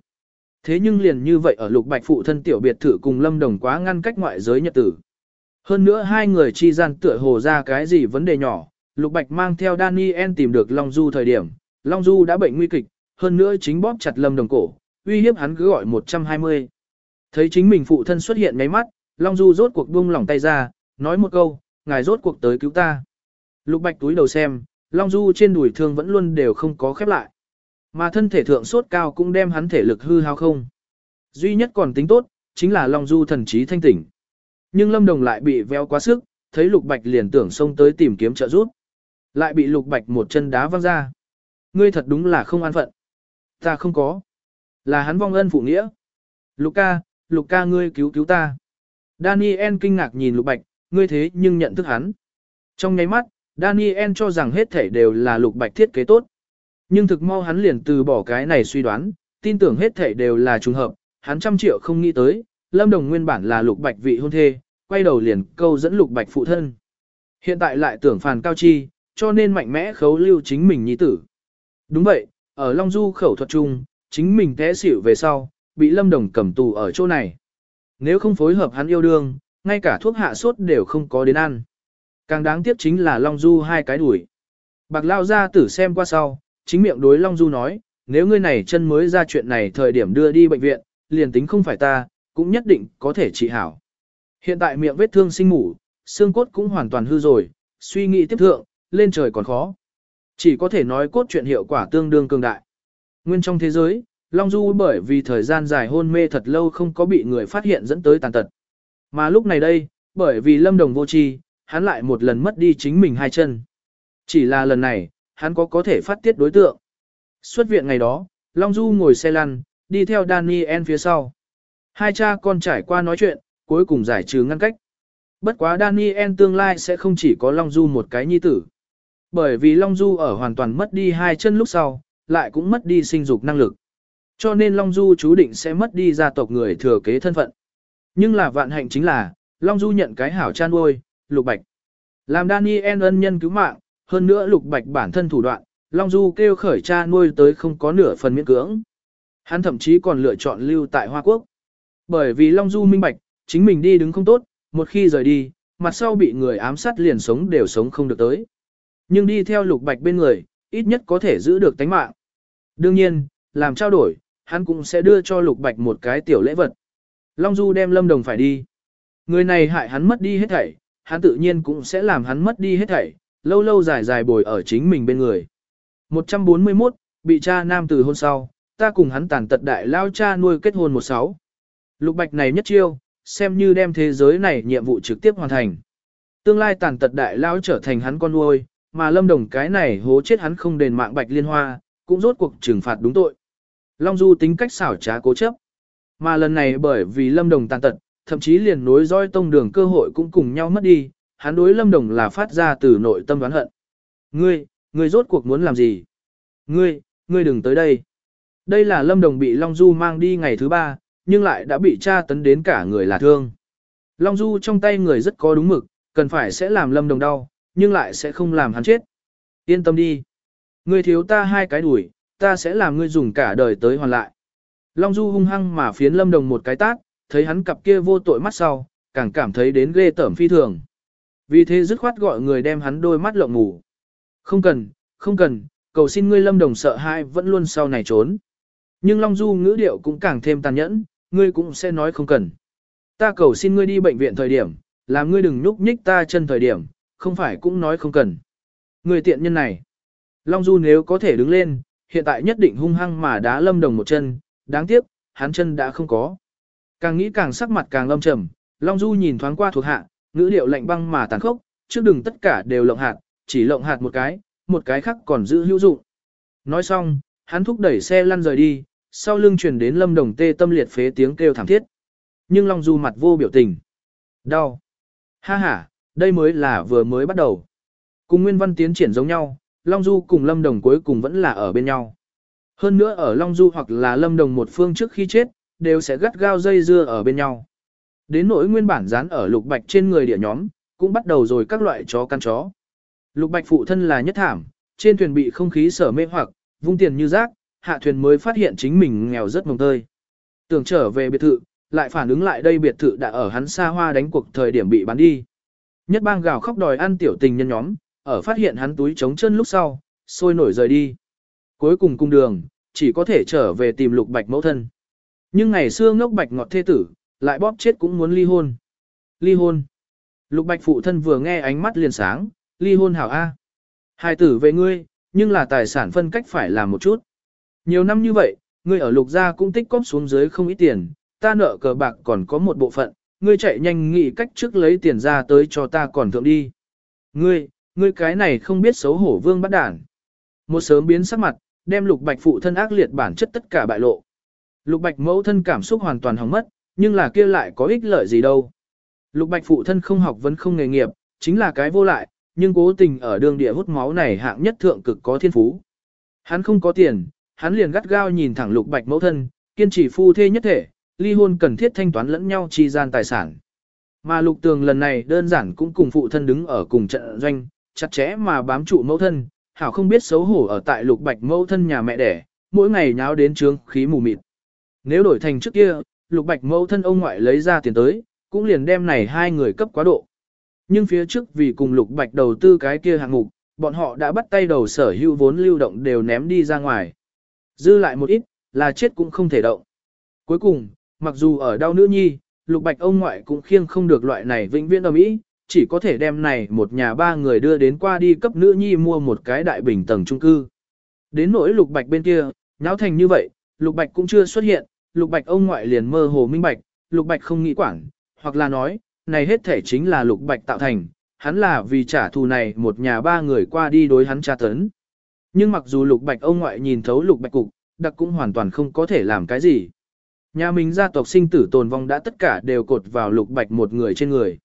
Speaker 1: Thế nhưng liền như vậy ở Lục Bạch phụ thân tiểu biệt thự cùng Lâm Đồng quá ngăn cách ngoại giới nhật tử. Hơn nữa hai người chi gian tựa hồ ra cái gì vấn đề nhỏ, Lục Bạch mang theo Daniel tìm được Long Du thời điểm, Long Du đã bệnh nguy kịch, hơn nữa chính bóp chặt Lâm Đồng cổ, uy hiếp hắn cứ gọi 120. Thấy chính mình phụ thân xuất hiện mấy mắt, Long Du rốt cuộc buông lỏng tay ra, nói một câu, ngài rốt cuộc tới cứu ta. Lục Bạch túi đầu xem, Long Du trên đùi thương vẫn luôn đều không có khép lại. Mà thân thể thượng sốt cao cũng đem hắn thể lực hư hao không. Duy nhất còn tính tốt, chính là Long Du thần trí thanh tỉnh. Nhưng Lâm Đồng lại bị véo quá sức, thấy Lục Bạch liền tưởng xông tới tìm kiếm trợ giúp. Lại bị Lục Bạch một chân đá văng ra. Ngươi thật đúng là không an phận. Ta không có. Là hắn vong ân phụ nghĩa. Lục ca, Lục ca ngươi cứu cứu ta. Daniel kinh ngạc nhìn Lục Bạch, ngươi thế nhưng nhận thức hắn. Trong nháy mắt, Daniel cho rằng hết thể đều là Lục Bạch thiết kế tốt. Nhưng thực mau hắn liền từ bỏ cái này suy đoán, tin tưởng hết thể đều là trùng hợp, hắn trăm triệu không nghĩ tới, Lâm Đồng nguyên bản là Lục Bạch vị hôn thê, quay đầu liền câu dẫn Lục Bạch phụ thân. Hiện tại lại tưởng phàn cao chi, cho nên mạnh mẽ khấu lưu chính mình nhi tử. Đúng vậy, ở Long Du khẩu thuật chung, chính mình té xỉu về sau, bị Lâm Đồng cầm tù ở chỗ này. Nếu không phối hợp hắn yêu đương, ngay cả thuốc hạ sốt đều không có đến ăn. Càng đáng tiếc chính là Long Du hai cái đuổi. Bạc lao ra tử xem qua sau, chính miệng đối Long Du nói, nếu ngươi này chân mới ra chuyện này thời điểm đưa đi bệnh viện, liền tính không phải ta, cũng nhất định có thể trị hảo. Hiện tại miệng vết thương sinh ngủ, xương cốt cũng hoàn toàn hư rồi, suy nghĩ tiếp thượng, lên trời còn khó. Chỉ có thể nói cốt chuyện hiệu quả tương đương cường đại. Nguyên trong thế giới, Long Du bởi vì thời gian dài hôn mê thật lâu không có bị người phát hiện dẫn tới tàn tật. Mà lúc này đây, bởi vì Lâm Đồng vô tri, hắn lại một lần mất đi chính mình hai chân. Chỉ là lần này, hắn có có thể phát tiết đối tượng. Xuất viện ngày đó, Long Du ngồi xe lăn, đi theo Daniel phía sau. Hai cha con trải qua nói chuyện, cuối cùng giải trừ ngăn cách. Bất quá Daniel tương lai sẽ không chỉ có Long Du một cái nhi tử. Bởi vì Long Du ở hoàn toàn mất đi hai chân lúc sau, lại cũng mất đi sinh dục năng lực. Cho nên Long Du chú định sẽ mất đi gia tộc người thừa kế thân phận. Nhưng là vạn hạnh chính là, Long Du nhận cái hảo chan nuôi, Lục Bạch. Làm Daniel ân nhân cứu mạng, hơn nữa Lục Bạch bản thân thủ đoạn, Long Du kêu khởi cha nuôi tới không có nửa phần miễn cưỡng. Hắn thậm chí còn lựa chọn lưu tại Hoa Quốc. Bởi vì Long Du minh bạch, chính mình đi đứng không tốt, một khi rời đi, mặt sau bị người ám sát liền sống đều sống không được tới. Nhưng đi theo Lục Bạch bên người, ít nhất có thể giữ được tánh mạng. Đương nhiên, làm trao đổi, hắn cũng sẽ đưa cho Lục Bạch một cái tiểu lễ vật. Long Du đem Lâm Đồng phải đi. Người này hại hắn mất đi hết thảy, hắn tự nhiên cũng sẽ làm hắn mất đi hết thảy, lâu lâu dài dài bồi ở chính mình bên người. 141, bị cha nam từ hôn sau, ta cùng hắn tàn tật đại lao cha nuôi kết hôn một sáu. Lục Bạch này nhất chiêu, xem như đem thế giới này nhiệm vụ trực tiếp hoàn thành. Tương lai tàn tật đại lao trở thành hắn con nuôi, mà Lâm Đồng cái này hố chết hắn không đền mạng Bạch Liên Hoa, cũng rốt cuộc trừng phạt đúng tội. Long Du tính cách xảo trá cố chấp. Mà lần này bởi vì Lâm Đồng tàn tật, thậm chí liền nối roi tông đường cơ hội cũng cùng nhau mất đi, hắn đối Lâm Đồng là phát ra từ nội tâm đoán hận. Ngươi, ngươi rốt cuộc muốn làm gì? Ngươi, ngươi đừng tới đây. Đây là Lâm Đồng bị Long Du mang đi ngày thứ ba, nhưng lại đã bị tra tấn đến cả người là thương. Long Du trong tay người rất có đúng mực, cần phải sẽ làm Lâm Đồng đau, nhưng lại sẽ không làm hắn chết. Yên tâm đi. Ngươi thiếu ta hai cái đuổi, ta sẽ làm ngươi dùng cả đời tới hoàn lại. Long Du hung hăng mà phiến Lâm Đồng một cái tát, thấy hắn cặp kia vô tội mắt sau, càng cảm thấy đến ghê tởm phi thường. Vì thế dứt khoát gọi người đem hắn đôi mắt lộng ngủ. Không cần, không cần, cầu xin ngươi Lâm Đồng sợ hai vẫn luôn sau này trốn. Nhưng Long Du ngữ điệu cũng càng thêm tàn nhẫn, ngươi cũng sẽ nói không cần. Ta cầu xin ngươi đi bệnh viện thời điểm, làm ngươi đừng nhúc nhích ta chân thời điểm, không phải cũng nói không cần. Người tiện nhân này. Long Du nếu có thể đứng lên, hiện tại nhất định hung hăng mà đá lâm đồng một chân, đáng tiếc, hắn chân đã không có. Càng nghĩ càng sắc mặt càng lâm trầm, Long Du nhìn thoáng qua thuộc hạ, ngữ điệu lạnh băng mà tàn khốc, trước đừng tất cả đều lộng hạt, chỉ lộng hạt một cái, một cái khác còn giữ hữu dụng. Nói xong, hắn thúc đẩy xe lăn rời đi, sau lưng chuyển đến lâm đồng tê tâm liệt phế tiếng kêu thảm thiết. Nhưng Long Du mặt vô biểu tình. Đau. Ha ha, đây mới là vừa mới bắt đầu. Cùng nguyên văn tiến triển giống nhau, Long Du cùng Lâm Đồng cuối cùng vẫn là ở bên nhau. Hơn nữa ở Long Du hoặc là Lâm Đồng một phương trước khi chết, đều sẽ gắt gao dây dưa ở bên nhau. Đến nỗi nguyên bản dán ở lục bạch trên người địa nhóm, cũng bắt đầu rồi các loại chó căn chó. Lục bạch phụ thân là nhất thảm, trên thuyền bị không khí sở mê hoặc, vung tiền như rác, hạ thuyền mới phát hiện chính mình nghèo rất mồng tơi. Tưởng trở về biệt thự, lại phản ứng lại đây biệt thự đã ở hắn xa hoa đánh cuộc thời điểm bị bán đi. Nhất bang gào khóc đòi ăn tiểu tình nhân nhóm, ở phát hiện hắn túi trống chân lúc sau, sôi nổi rời đi. Cuối cùng cung đường, chỉ có thể trở về tìm lục bạch mẫu thân. Nhưng ngày xưa ngốc bạch ngọt thê tử, lại bóp chết cũng muốn ly hôn. Ly hôn. Lục bạch phụ thân vừa nghe ánh mắt liền sáng, ly hôn hảo A. Hai tử về ngươi, nhưng là tài sản phân cách phải làm một chút. Nhiều năm như vậy, ngươi ở lục gia cũng tích cóp xuống dưới không ít tiền, ta nợ cờ bạc còn có một bộ phận, ngươi chạy nhanh nghĩ cách trước lấy tiền ra tới cho ta còn thượng đi. Ngươi, ngươi cái này không biết xấu hổ vương bắt đản. Một sớm biến sắc mặt, đem lục bạch phụ thân ác liệt bản chất tất cả bại lộ. Lục bạch mẫu thân cảm xúc hoàn toàn hỏng mất, nhưng là kia lại có ích lợi gì đâu. Lục bạch phụ thân không học vẫn không nghề nghiệp, chính là cái vô lại, nhưng cố tình ở đường địa hút máu này hạng nhất thượng cực có thiên phú. Hắn không có tiền, hắn liền gắt gao nhìn thẳng lục bạch mẫu thân, kiên trì phu thê nhất thể, ly hôn cần thiết thanh toán lẫn nhau chi gian tài sản. Mà lục tường lần này đơn giản cũng cùng phụ thân đứng ở cùng trận doanh, chặt chẽ mà bám trụ mẫu thân, hảo không biết xấu hổ ở tại lục bạch mẫu thân nhà mẹ đẻ, mỗi ngày nháo đến trướng khí mù mịt. Nếu đổi thành trước kia, lục bạch mẫu thân ông ngoại lấy ra tiền tới, cũng liền đem này hai người cấp quá độ. Nhưng phía trước vì cùng lục bạch đầu tư cái kia hạng mục, bọn họ đã bắt tay đầu sở hữu vốn lưu động đều ném đi ra ngoài. Dư lại một ít, là chết cũng không thể động. Cuối cùng, mặc dù ở đau nữ nhi, lục bạch ông ngoại cũng khiêng không được loại này vĩnh viễn ở Mỹ, chỉ có thể đem này một nhà ba người đưa đến qua đi cấp nữ nhi mua một cái đại bình tầng trung cư. Đến nỗi lục bạch bên kia, nháo thành như vậy, lục bạch cũng chưa xuất hiện, lục bạch ông ngoại liền mơ hồ minh bạch, lục bạch không nghĩ quản, hoặc là nói, này hết thể chính là lục bạch tạo thành, hắn là vì trả thù này một nhà ba người qua đi đối hắn tra tấn. Nhưng mặc dù lục bạch ông ngoại nhìn thấu lục bạch cục, đặc cũng hoàn toàn không có thể làm cái gì. Nhà mình gia tộc sinh tử tồn vong đã tất cả đều cột vào lục bạch một người trên người.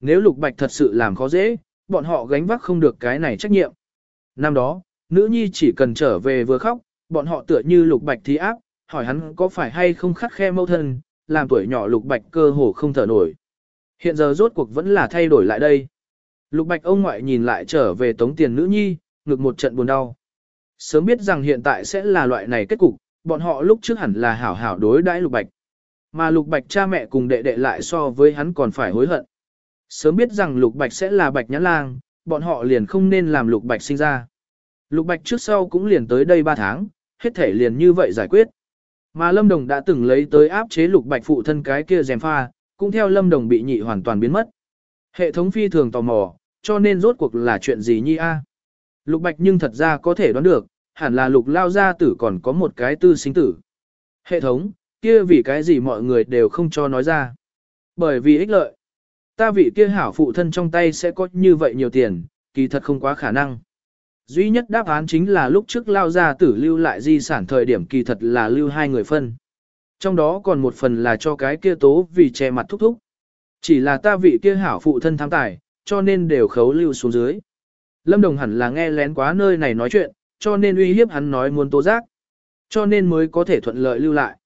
Speaker 1: Nếu lục bạch thật sự làm khó dễ, bọn họ gánh vác không được cái này trách nhiệm. Năm đó, nữ nhi chỉ cần trở về vừa khóc, bọn họ tựa như lục bạch thí áp, hỏi hắn có phải hay không khắt khe mâu thân, làm tuổi nhỏ lục bạch cơ hồ không thở nổi. Hiện giờ rốt cuộc vẫn là thay đổi lại đây. Lục bạch ông ngoại nhìn lại trở về tống tiền nữ nhi, ngực một trận buồn đau. Sớm biết rằng hiện tại sẽ là loại này kết cục, bọn họ lúc trước hẳn là hảo hảo đối đãi lục bạch. Mà lục bạch cha mẹ cùng đệ đệ lại so với hắn còn phải hối hận. Sớm biết rằng lục bạch sẽ là bạch nhã lang, bọn họ liền không nên làm lục bạch sinh ra. Lục bạch trước sau cũng liền tới đây 3 tháng, hết thể liền như vậy giải quyết. Mà Lâm Đồng đã từng lấy tới áp chế lục bạch phụ thân cái kia dèm pha, cũng theo Lâm Đồng bị nhị hoàn toàn biến mất. Hệ thống phi thường tò mò, cho nên rốt cuộc là chuyện gì nhi a? Lục bạch nhưng thật ra có thể đoán được, hẳn là lục lao gia tử còn có một cái tư sinh tử. Hệ thống, kia vì cái gì mọi người đều không cho nói ra. Bởi vì ích lợi. Ta vị kia hảo phụ thân trong tay sẽ có như vậy nhiều tiền, kỳ thật không quá khả năng. Duy nhất đáp án chính là lúc trước lao gia tử lưu lại di sản thời điểm kỳ thật là lưu hai người phân. Trong đó còn một phần là cho cái kia tố vì che mặt thúc thúc. Chỉ là ta vị kia hảo phụ thân tham tài, cho nên đều khấu lưu xuống dưới. Lâm Đồng hẳn là nghe lén quá nơi này nói chuyện, cho nên uy hiếp hắn nói muốn tố giác. Cho nên mới có thể thuận lợi lưu lại.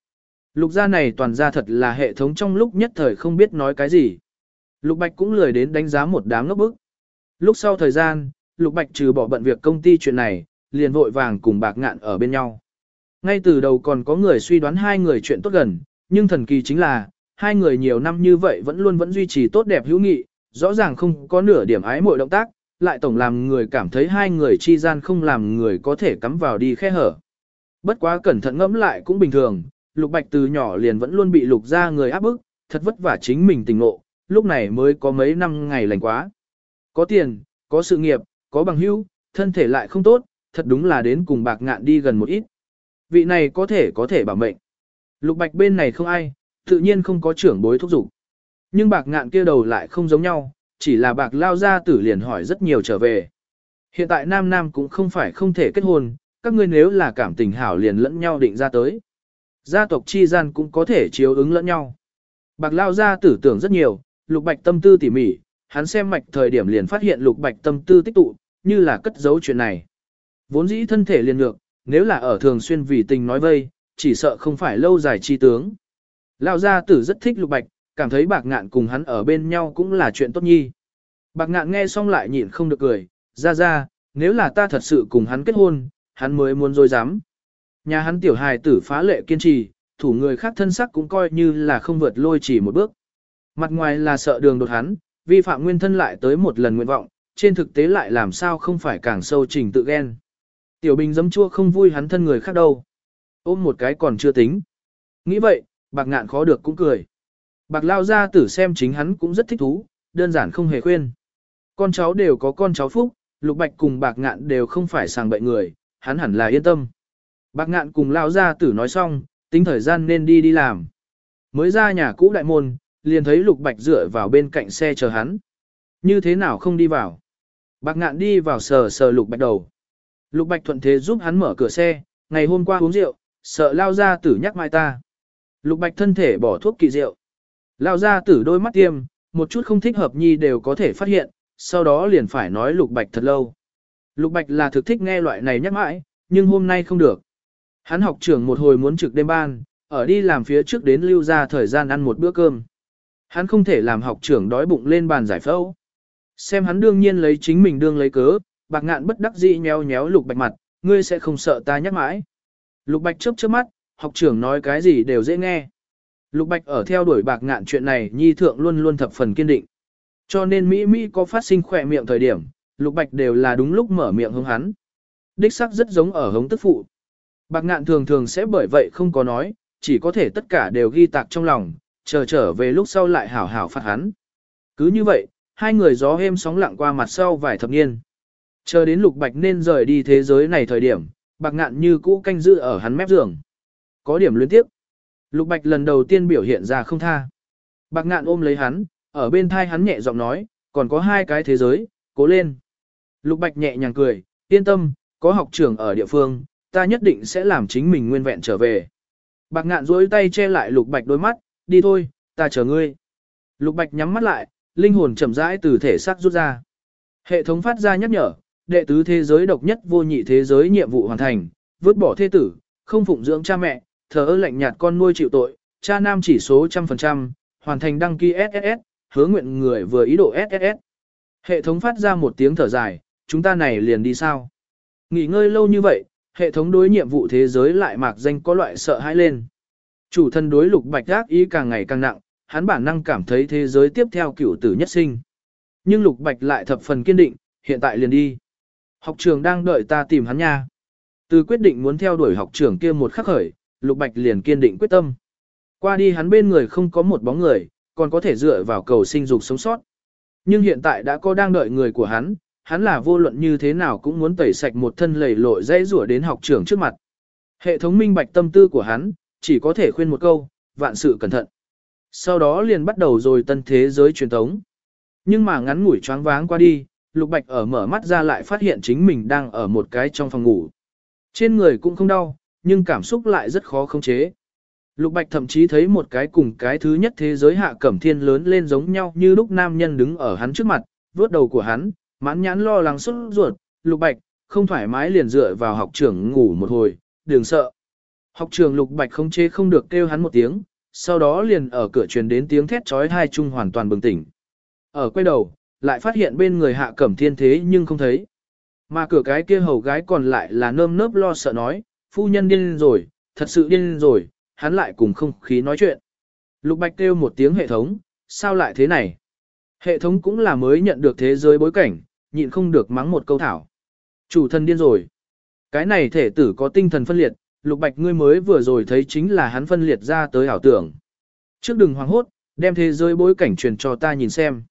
Speaker 1: Lục gia này toàn ra thật là hệ thống trong lúc nhất thời không biết nói cái gì. Lục Bạch cũng lười đến đánh giá một đám ngốc bức. Lúc sau thời gian, Lục Bạch trừ bỏ bận việc công ty chuyện này, liền vội vàng cùng bạc ngạn ở bên nhau. Ngay từ đầu còn có người suy đoán hai người chuyện tốt gần, nhưng thần kỳ chính là, hai người nhiều năm như vậy vẫn luôn vẫn duy trì tốt đẹp hữu nghị, rõ ràng không có nửa điểm ái mội động tác, lại tổng làm người cảm thấy hai người chi gian không làm người có thể cắm vào đi khe hở. Bất quá cẩn thận ngẫm lại cũng bình thường, Lục Bạch từ nhỏ liền vẫn luôn bị Lục ra người áp bức, thật vất vả chính mình tình ngộ, lúc này mới có mấy năm ngày lành quá. Có tiền, có sự nghiệp, có bằng hữu, thân thể lại không tốt, thật đúng là đến cùng bạc ngạn đi gần một ít. Vị này có thể có thể bảo mệnh. Lục Bạch bên này không ai, tự nhiên không có trưởng bối thúc giục. Nhưng bạc ngạn kia đầu lại không giống nhau, chỉ là bạc lao ra tử liền hỏi rất nhiều trở về. Hiện tại nam nam cũng không phải không thể kết hôn, các ngươi nếu là cảm tình hảo liền lẫn nhau định ra tới. Gia tộc chi gian cũng có thể chiếu ứng lẫn nhau. Bạc lao ra tử tưởng rất nhiều, lục bạch tâm tư tỉ mỉ, hắn xem mạch thời điểm liền phát hiện lục bạch tâm tư tích tụ, như là cất giấu chuyện này. Vốn dĩ thân thể liền ngược, nếu là ở thường xuyên vì tình nói vây, chỉ sợ không phải lâu dài chi tướng. Lão gia tử rất thích lục bạch, cảm thấy bạc ngạn cùng hắn ở bên nhau cũng là chuyện tốt nhi. Bạc ngạn nghe xong lại nhịn không được cười, ra ra, nếu là ta thật sự cùng hắn kết hôn, hắn mới muốn dối dám. Nhà hắn tiểu hài tử phá lệ kiên trì, thủ người khác thân sắc cũng coi như là không vượt lôi chỉ một bước. Mặt ngoài là sợ đường đột hắn, vi phạm nguyên thân lại tới một lần nguyện vọng, trên thực tế lại làm sao không phải càng sâu trình tự ghen. Tiểu bình dấm chua không vui hắn thân người khác đâu. Ôm một cái còn chưa tính. Nghĩ vậy, bạc ngạn khó được cũng cười. Bạc lao ra tử xem chính hắn cũng rất thích thú, đơn giản không hề khuyên. Con cháu đều có con cháu phúc, lục bạch cùng bạc ngạn đều không phải sàng bậy người, hắn hẳn là yên tâm. Bạc ngạn cùng lao ra tử nói xong, tính thời gian nên đi đi làm. Mới ra nhà cũ đại môn, liền thấy lục bạch dựa vào bên cạnh xe chờ hắn. Như thế nào không đi vào? Bạc ngạn đi vào sờ sờ lục bạch đầu. Lục bạch thuận thế giúp hắn mở cửa xe, ngày hôm qua uống rượu, sợ lao ra tử nhắc mai ta. Lục bạch thân thể bỏ thuốc kỳ rượu. Lao ra tử đôi mắt tiêm, một chút không thích hợp nhi đều có thể phát hiện, sau đó liền phải nói lục bạch thật lâu. Lục bạch là thực thích nghe loại này nhắc mãi, nhưng hôm nay không được. Hắn học trưởng một hồi muốn trực đêm ban, ở đi làm phía trước đến lưu ra thời gian ăn một bữa cơm. Hắn không thể làm học trưởng đói bụng lên bàn giải phẫu. Xem hắn đương nhiên lấy chính mình đương lấy cớ, bạc ngạn bất đắc dĩ nhéo nhéo lục bạch mặt, ngươi sẽ không sợ ta nhắc mãi. Lục bạch chớp chớp mắt, học trưởng nói cái gì đều dễ nghe. Lục bạch ở theo đuổi bạc ngạn chuyện này nhi thượng luôn luôn thập phần kiên định. Cho nên Mỹ Mỹ có phát sinh khỏe miệng thời điểm, lục bạch đều là đúng lúc mở miệng hướng hắn. Đích sắc rất giống ở hống tức phụ. Bạc ngạn thường thường sẽ bởi vậy không có nói, chỉ có thể tất cả đều ghi tạc trong lòng, chờ trở về lúc sau lại hảo hảo phạt hắn. Cứ như vậy, hai người gió êm sóng lặng qua mặt sau vài thập niên. Chờ đến lục bạch nên rời đi thế giới này thời điểm, bạc ngạn như cũ canh giữ ở hắn mép giường. Có điểm luyến tiếp. Lục bạch lần đầu tiên biểu hiện ra không tha. Bạc ngạn ôm lấy hắn, ở bên thai hắn nhẹ giọng nói, còn có hai cái thế giới, cố lên. Lục bạch nhẹ nhàng cười, yên tâm, có học trưởng ở địa phương, ta nhất định sẽ làm chính mình nguyên vẹn trở về. Bạc ngạn duỗi tay che lại lục bạch đôi mắt, đi thôi, ta chờ ngươi. Lục bạch nhắm mắt lại, linh hồn chậm rãi từ thể xác rút ra. Hệ thống phát ra nhắc nhở, đệ tứ thế giới độc nhất vô nhị thế giới nhiệm vụ hoàn thành, vứt bỏ thế tử, không phụng dưỡng cha mẹ, thờ ơ lạnh nhạt con nuôi chịu tội, cha nam chỉ số trăm phần trăm, hoàn thành đăng ký SSS, hứa nguyện người vừa ý độ SSS. Hệ thống phát ra một tiếng thở dài, chúng ta này liền đi sao? Nghỉ ngơi lâu như vậy, hệ thống đối nhiệm vụ thế giới lại mạc danh có loại sợ hãi lên. Chủ thân đối lục bạch ác ý càng ngày càng nặng, hắn bản năng cảm thấy thế giới tiếp theo cửu tử nhất sinh. Nhưng lục bạch lại thập phần kiên định, hiện tại liền đi. Học trường đang đợi ta tìm hắn nha. Từ quyết định muốn theo đuổi học trưởng kia một khắc khởi, lục bạch liền kiên định quyết tâm. Qua đi hắn bên người không có một bóng người, còn có thể dựa vào cầu sinh dục sống sót. Nhưng hiện tại đã có đang đợi người của hắn, hắn là vô luận như thế nào cũng muốn tẩy sạch một thân lầy lội dễ rủa đến học trưởng trước mặt. Hệ thống minh bạch tâm tư của hắn, chỉ có thể khuyên một câu, vạn sự cẩn thận. Sau đó liền bắt đầu rồi tân thế giới truyền thống. Nhưng mà ngắn ngủi choáng váng qua đi, Lục Bạch ở mở mắt ra lại phát hiện chính mình đang ở một cái trong phòng ngủ. Trên người cũng không đau, nhưng cảm xúc lại rất khó khống chế. Lục Bạch thậm chí thấy một cái cùng cái thứ nhất thế giới hạ cẩm thiên lớn lên giống nhau như lúc nam nhân đứng ở hắn trước mặt, vớt đầu của hắn, mãn nhãn lo lắng xuất ruột, Lục Bạch, không thoải mái liền dựa vào học trưởng ngủ một hồi, đừng sợ. Học trưởng Lục Bạch không chế không được kêu hắn một tiếng, sau đó liền ở cửa truyền đến tiếng thét trói hai chung hoàn toàn bừng tỉnh. Ở quay đầu, lại phát hiện bên người hạ cẩm thiên thế nhưng không thấy. Mà cửa cái kia hầu gái còn lại là nơm nớp lo sợ nói, phu nhân điên rồi, thật sự điên rồi, hắn lại cùng không khí nói chuyện. Lục Bạch kêu một tiếng hệ thống, sao lại thế này? Hệ thống cũng là mới nhận được thế giới bối cảnh, nhịn không được mắng một câu thảo. Chủ thân điên rồi. Cái này thể tử có tinh thần phân liệt, Lục Bạch ngươi mới vừa rồi thấy chính là hắn phân liệt ra tới ảo tưởng. Trước đừng hoảng hốt, đem thế giới bối cảnh truyền cho ta nhìn xem.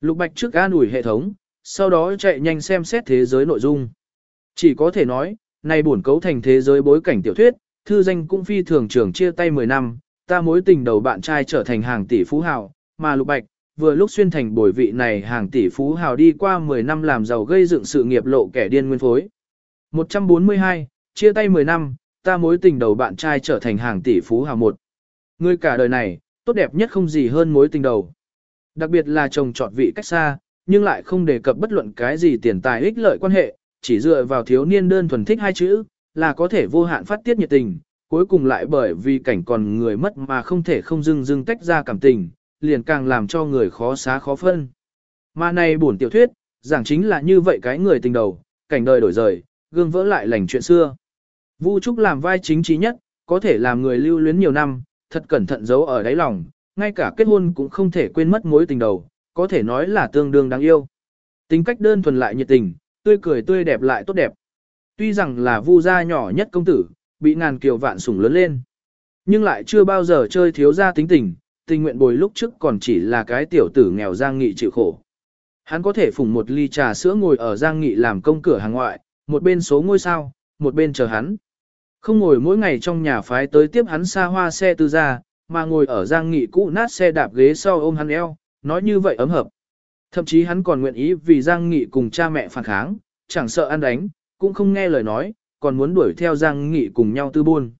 Speaker 1: Lục Bạch trước an ủi hệ thống, sau đó chạy nhanh xem xét thế giới nội dung. Chỉ có thể nói, này bổn cấu thành thế giới bối cảnh tiểu thuyết, thư danh cũng phi thường trưởng chia tay 10 năm, ta mối tình đầu bạn trai trở thành hàng tỷ phú hào, mà Lục Bạch, vừa lúc xuyên thành bồi vị này hàng tỷ phú hào đi qua 10 năm làm giàu gây dựng sự nghiệp lộ kẻ điên nguyên phối. 142, chia tay 10 năm, ta mối tình đầu bạn trai trở thành hàng tỷ phú hào một. Người cả đời này, tốt đẹp nhất không gì hơn mối tình đầu. Đặc biệt là chồng chọn vị cách xa, nhưng lại không đề cập bất luận cái gì tiền tài ích lợi quan hệ, chỉ dựa vào thiếu niên đơn thuần thích hai chữ, là có thể vô hạn phát tiết nhiệt tình, cuối cùng lại bởi vì cảnh còn người mất mà không thể không dưng dưng tách ra cảm tình, liền càng làm cho người khó xá khó phân. Mà này buồn tiểu thuyết, giảng chính là như vậy cái người tình đầu, cảnh đời đổi rời, gương vỡ lại lành chuyện xưa. Vu Trúc làm vai chính trí nhất, có thể làm người lưu luyến nhiều năm, thật cẩn thận giấu ở đáy lòng, ngay cả kết hôn cũng không thể quên mất mối tình đầu, có thể nói là tương đương đáng yêu. Tính cách đơn thuần lại nhiệt tình, tươi cười tươi đẹp lại tốt đẹp. Tuy rằng là vu gia nhỏ nhất công tử, bị ngàn kiều vạn sủng lớn lên, nhưng lại chưa bao giờ chơi thiếu gia tính tình, tình nguyện bồi lúc trước còn chỉ là cái tiểu tử nghèo giang nghị chịu khổ. Hắn có thể phùng một ly trà sữa ngồi ở Giang Nghị làm công cửa hàng ngoại, một bên số ngôi sao, một bên chờ hắn. Không ngồi mỗi ngày trong nhà phái tới tiếp hắn xa hoa xe tư gia, mà ngồi ở Giang Nghị cũ nát xe đạp ghế sau ôm hắn eo, nói như vậy ấm hợp. Thậm chí hắn còn nguyện ý vì Giang Nghị cùng cha mẹ phản kháng, chẳng sợ ăn đánh, cũng không nghe lời nói, còn muốn đuổi theo Giang Nghị cùng nhau tư buôn.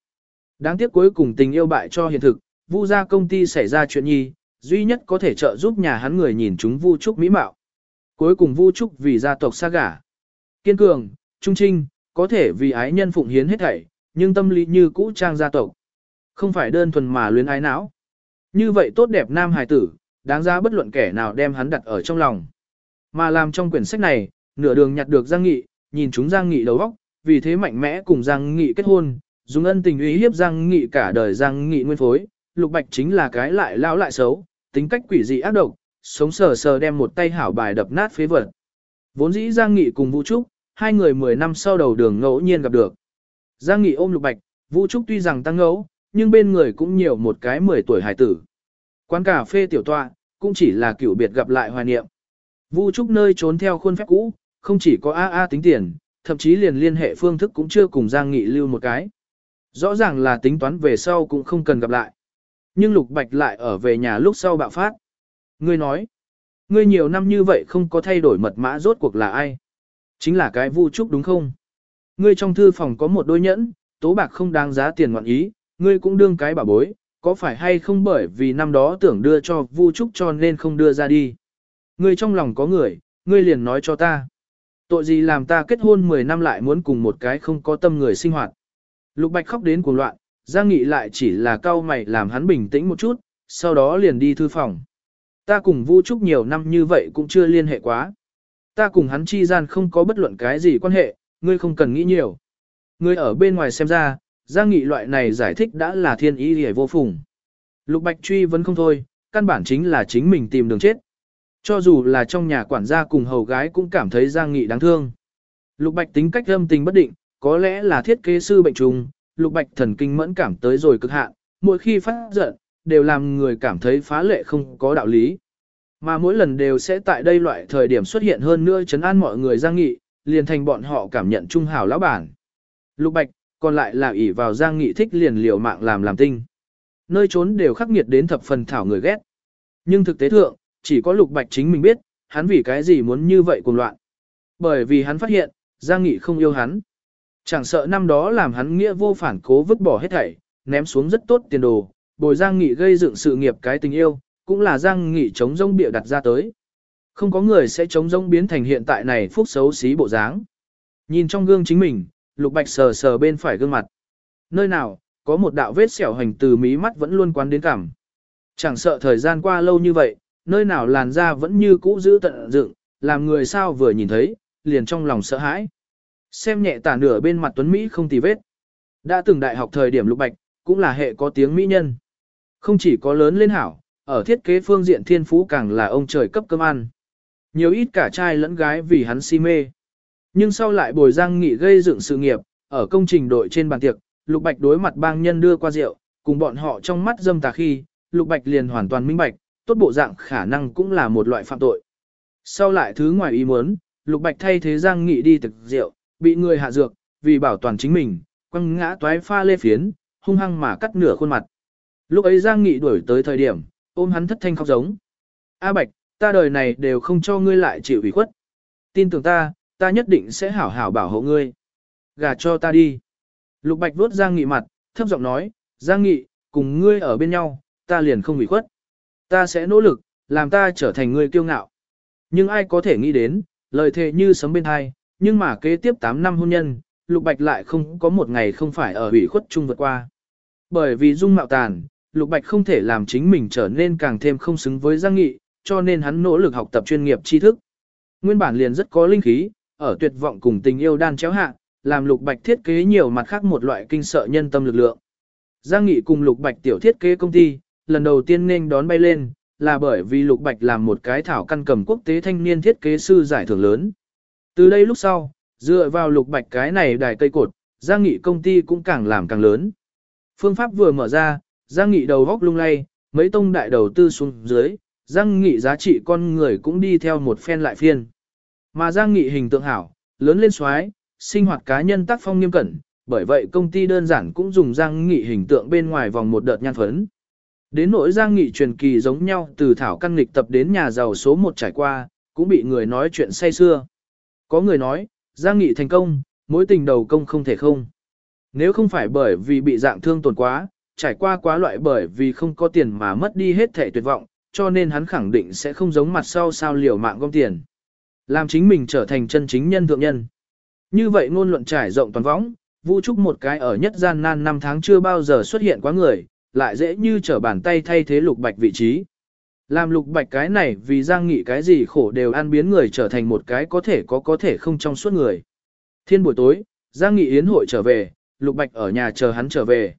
Speaker 1: Đáng tiếc cuối cùng tình yêu bại cho hiện thực, Vu gia công ty xảy ra chuyện nhi, duy nhất có thể trợ giúp nhà hắn người nhìn chúng Vu Trúc mỹ mạo. Cuối cùng Vu Trúc vì gia tộc xa gả. Kiên cường, trung trinh, có thể vì ái nhân phụng hiến hết thảy, nhưng tâm lý như cũ trang gia tộc. Không phải đơn thuần mà luyến ái não. Như vậy tốt đẹp nam hài tử, đáng giá bất luận kẻ nào đem hắn đặt ở trong lòng. Mà làm trong quyển sách này, nửa đường nhặt được Giang Nghị, nhìn chúng Giang Nghị đầu óc, vì thế mạnh mẽ cùng Giang Nghị kết hôn, dùng ân tình uy hiếp Giang Nghị cả đời Giang Nghị nguyên phối, Lục Bạch chính là cái lại lão lại xấu, tính cách quỷ dị ác độc, sống sờ sờ đem một tay hảo bài đập nát phế vật. Vốn dĩ Giang Nghị cùng Vũ Trúc, hai người 10 năm sau đầu đường ngẫu nhiên gặp được. Giang Nghị ôm Lục Bạch, Vũ Trúc tuy rằng tăng ngẫu, nhưng bên người cũng nhiều một cái 10 tuổi hải tử. Quán cà phê tiểu tọa, cũng chỉ là kiểu biệt gặp lại hoài niệm. Vu Trúc nơi trốn theo khuôn phép cũ, không chỉ có AA tính tiền, thậm chí liền liên hệ phương thức cũng chưa cùng Giang Nghị lưu một cái. Rõ ràng là tính toán về sau cũng không cần gặp lại. Nhưng Lục Bạch lại ở về nhà lúc sau bạo phát. Ngươi nói, ngươi nhiều năm như vậy không có thay đổi mật mã rốt cuộc là ai? Chính là cái Vu Trúc đúng không? Ngươi trong thư phòng có một đôi nhẫn, tố bạc không đáng giá tiền ngoạn ý, ngươi cũng đương cái bà bối, có phải hay không bởi vì năm đó tưởng đưa cho Vu Trúc cho nên không đưa ra đi. Ngươi trong lòng có người, ngươi liền nói cho ta. Tội gì làm ta kết hôn 10 năm lại muốn cùng một cái không có tâm người sinh hoạt. Lục Bạch khóc đến cuồng loạn, Giang Nghị lại chỉ là cau mày làm hắn bình tĩnh một chút, sau đó liền đi thư phòng. Ta cùng Vu Trúc nhiều năm như vậy cũng chưa liên hệ quá. Ta cùng hắn chi gian không có bất luận cái gì quan hệ, ngươi không cần nghĩ nhiều. Ngươi ở bên ngoài xem ra, Giang Nghị loại này giải thích đã là thiên ý hề vô phùng. Lục Bạch truy vẫn không thôi, căn bản chính là chính mình tìm đường chết. Cho dù là trong nhà quản gia cùng hầu gái cũng cảm thấy Giang Nghị đáng thương. Lục Bạch tính cách âm tình bất định, có lẽ là thiết kế sư bệnh trùng, Lục Bạch thần kinh mẫn cảm tới rồi cực hạn, mỗi khi phát giận, đều làm người cảm thấy phá lệ không có đạo lý. Mà mỗi lần đều sẽ tại đây loại thời điểm xuất hiện hơn nữa chấn an mọi người Giang Nghị, liền thành bọn họ cảm nhận trung hào lão bản. Lục Bạch, còn lại là ỷ vào Giang Nghị thích liền liều mạng làm làm tinh. Nơi trốn đều khắc nghiệt đến thập phần thảo người ghét. Nhưng thực tế thượng, chỉ có Lục Bạch chính mình biết, hắn vì cái gì muốn như vậy cuồng loạn. Bởi vì hắn phát hiện, Giang Nghị không yêu hắn. Chẳng sợ năm đó làm hắn nghĩa vô phản cố vứt bỏ hết thảy, ném xuống rất tốt tiền đồ, bồi Giang Nghị gây dựng sự nghiệp cái tình yêu, cũng là Giang Nghị chống rông bịa đặt ra tới. Không có người sẽ chống rỗng biến thành hiện tại này phúc xấu xí bộ dáng. Nhìn trong gương chính mình, Lục Bạch sờ sờ bên phải gương mặt. Nơi nào, có một đạo vết sẹo hành từ mí mắt vẫn luôn quán đến cảm. Chẳng sợ thời gian qua lâu như vậy, nơi nào làn da vẫn như cũ giữ tận dựng, làm người sao vừa nhìn thấy, liền trong lòng sợ hãi. Xem nhẹ tả nửa bên mặt Tuấn Mỹ không tì vết. Đã từng đại học thời điểm lục bạch, cũng là hệ có tiếng mỹ nhân. Không chỉ có lớn lên hảo, ở thiết kế phương diện thiên phú càng là ông trời cấp cơm ăn. Nhiều ít cả trai lẫn gái vì hắn si mê. Nhưng sau lại bồi giang nghị gây dựng sự nghiệp, ở công trình đội trên bàn tiệc, Lục Bạch đối mặt bang nhân đưa qua rượu, cùng bọn họ trong mắt dâm tà khi, Lục Bạch liền hoàn toàn minh bạch, tốt bộ dạng khả năng cũng là một loại phạm tội. Sau lại thứ ngoài ý muốn, Lục Bạch thay thế Giang Nghị đi thực rượu, bị người hạ dược, vì bảo toàn chính mình, quăng ngã toái pha lê phiến, hung hăng mà cắt nửa khuôn mặt. Lúc ấy Giang Nghị đuổi tới thời điểm, ôm hắn thất thanh khóc giống. A Bạch, ta đời này đều không cho ngươi lại chịu ủy khuất. Tin tưởng ta, ta nhất định sẽ hảo hảo bảo hộ ngươi. Gà cho ta đi. Lục Bạch vuốt Giang Nghị mặt, thấp giọng nói, Giang Nghị, cùng ngươi ở bên nhau, ta liền không ủy khuất. Ta sẽ nỗ lực, làm ta trở thành người kiêu ngạo. Nhưng ai có thể nghĩ đến, lời thề như sấm bên hai, nhưng mà kế tiếp 8 năm hôn nhân, Lục Bạch lại không có một ngày không phải ở ủy khuất chung vượt qua. Bởi vì dung mạo tàn, Lục Bạch không thể làm chính mình trở nên càng thêm không xứng với Giang Nghị, cho nên hắn nỗ lực học tập chuyên nghiệp tri thức. Nguyên bản liền rất có linh khí, ở tuyệt vọng cùng tình yêu đan chéo hạ, làm Lục Bạch thiết kế nhiều mặt khác một loại kinh sợ nhân tâm lực lượng. Giang Nghị cùng Lục Bạch tiểu thiết kế công ty, lần đầu tiên nên đón bay lên, là bởi vì Lục Bạch làm một cái thảo căn cầm quốc tế thanh niên thiết kế sư giải thưởng lớn. Từ đây lúc sau, dựa vào Lục Bạch cái này đài cây cột, Giang Nghị công ty cũng càng làm càng lớn. Phương pháp vừa mở ra, Giang Nghị đầu góc lung lay, mấy tông đại đầu tư xuống dưới, Giang Nghị giá trị con người cũng đi theo một phen lại phiên. Mà Giang Nghị hình tượng hảo, lớn lên xoái, sinh hoạt cá nhân tác phong nghiêm cẩn, bởi vậy công ty đơn giản cũng dùng Giang Nghị hình tượng bên ngoài vòng một đợt nhan phấn. Đến nỗi Giang Nghị truyền kỳ giống nhau từ thảo căn nghịch tập đến nhà giàu số 1 trải qua, cũng bị người nói chuyện say xưa. Có người nói, Giang Nghị thành công, mối tình đầu công không thể không. Nếu không phải bởi vì bị dạng thương tổn quá, trải qua quá loại bởi vì không có tiền mà mất đi hết thể tuyệt vọng, cho nên hắn khẳng định sẽ không giống mặt sau sao liều mạng gom tiền. Làm chính mình trở thành chân chính nhân thượng nhân. Như vậy ngôn luận trải rộng toàn võng, vũ Trúc một cái ở nhất gian nan năm tháng chưa bao giờ xuất hiện quá người, lại dễ như trở bàn tay thay thế lục bạch vị trí. Làm lục bạch cái này vì Giang Nghị cái gì khổ đều an biến người trở thành một cái có thể có có thể không trong suốt người. Thiên buổi tối, Giang Nghị yến hội trở về, lục bạch ở nhà chờ hắn trở về.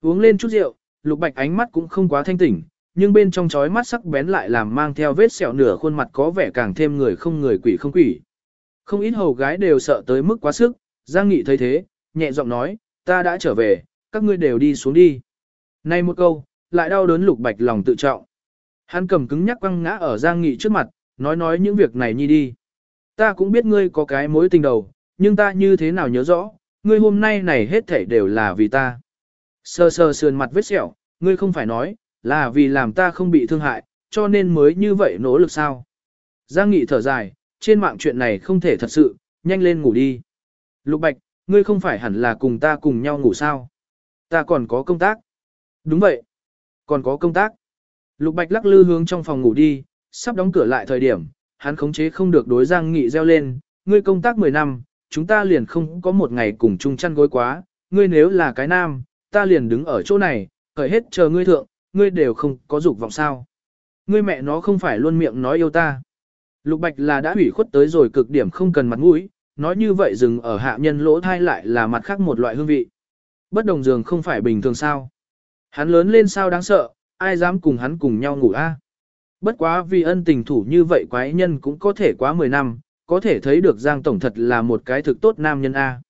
Speaker 1: Uống lên chút rượu, lục bạch ánh mắt cũng không quá thanh tỉnh, nhưng bên trong chói mắt sắc bén lại làm mang theo vết sẹo nửa khuôn mặt có vẻ càng thêm người không người quỷ không quỷ. Không ít hầu gái đều sợ tới mức quá sức, Giang Nghị thấy thế, nhẹ giọng nói, ta đã trở về, các ngươi đều đi xuống đi. Này một câu, lại đau đớn lục bạch lòng tự trọng. Hắn cầm cứng nhắc quăng ngã ở Giang Nghị trước mặt, nói nói những việc này nhi đi. Ta cũng biết ngươi có cái mối tình đầu, nhưng ta như thế nào nhớ rõ, ngươi hôm nay này hết thảy đều là vì ta. Sơ sơ sườn mặt vết sẹo, ngươi không phải nói, là vì làm ta không bị thương hại, cho nên mới như vậy nỗ lực sao. Giang Nghị thở dài, trên mạng chuyện này không thể thật sự, nhanh lên ngủ đi. Lục Bạch, ngươi không phải hẳn là cùng ta cùng nhau ngủ sao? Ta còn có công tác. Đúng vậy. Còn có công tác. Lục Bạch lắc lư hướng trong phòng ngủ đi, sắp đóng cửa lại thời điểm, hắn khống chế không được đối Giang Nghị reo lên, ngươi công tác 10 năm, chúng ta liền không có một ngày cùng chung chăn gối quá, ngươi nếu là cái nam, ta liền đứng ở chỗ này, khởi hết chờ ngươi thượng, ngươi đều không có dục vọng sao. Ngươi mẹ nó không phải luôn miệng nói yêu ta. Lục Bạch là đã hủy khuất tới rồi cực điểm không cần mặt mũi, nói như vậy dừng ở hạ nhân lỗ thai lại là mặt khác một loại hương vị. Bất đồng giường không phải bình thường sao. Hắn lớn lên sao đáng sợ, ai dám cùng hắn cùng nhau ngủ a? À? Bất quá vì ân tình thủ như vậy quái nhân cũng có thể quá 10 năm, có thể thấy được Giang Tổng thật là một cái thực tốt nam nhân A.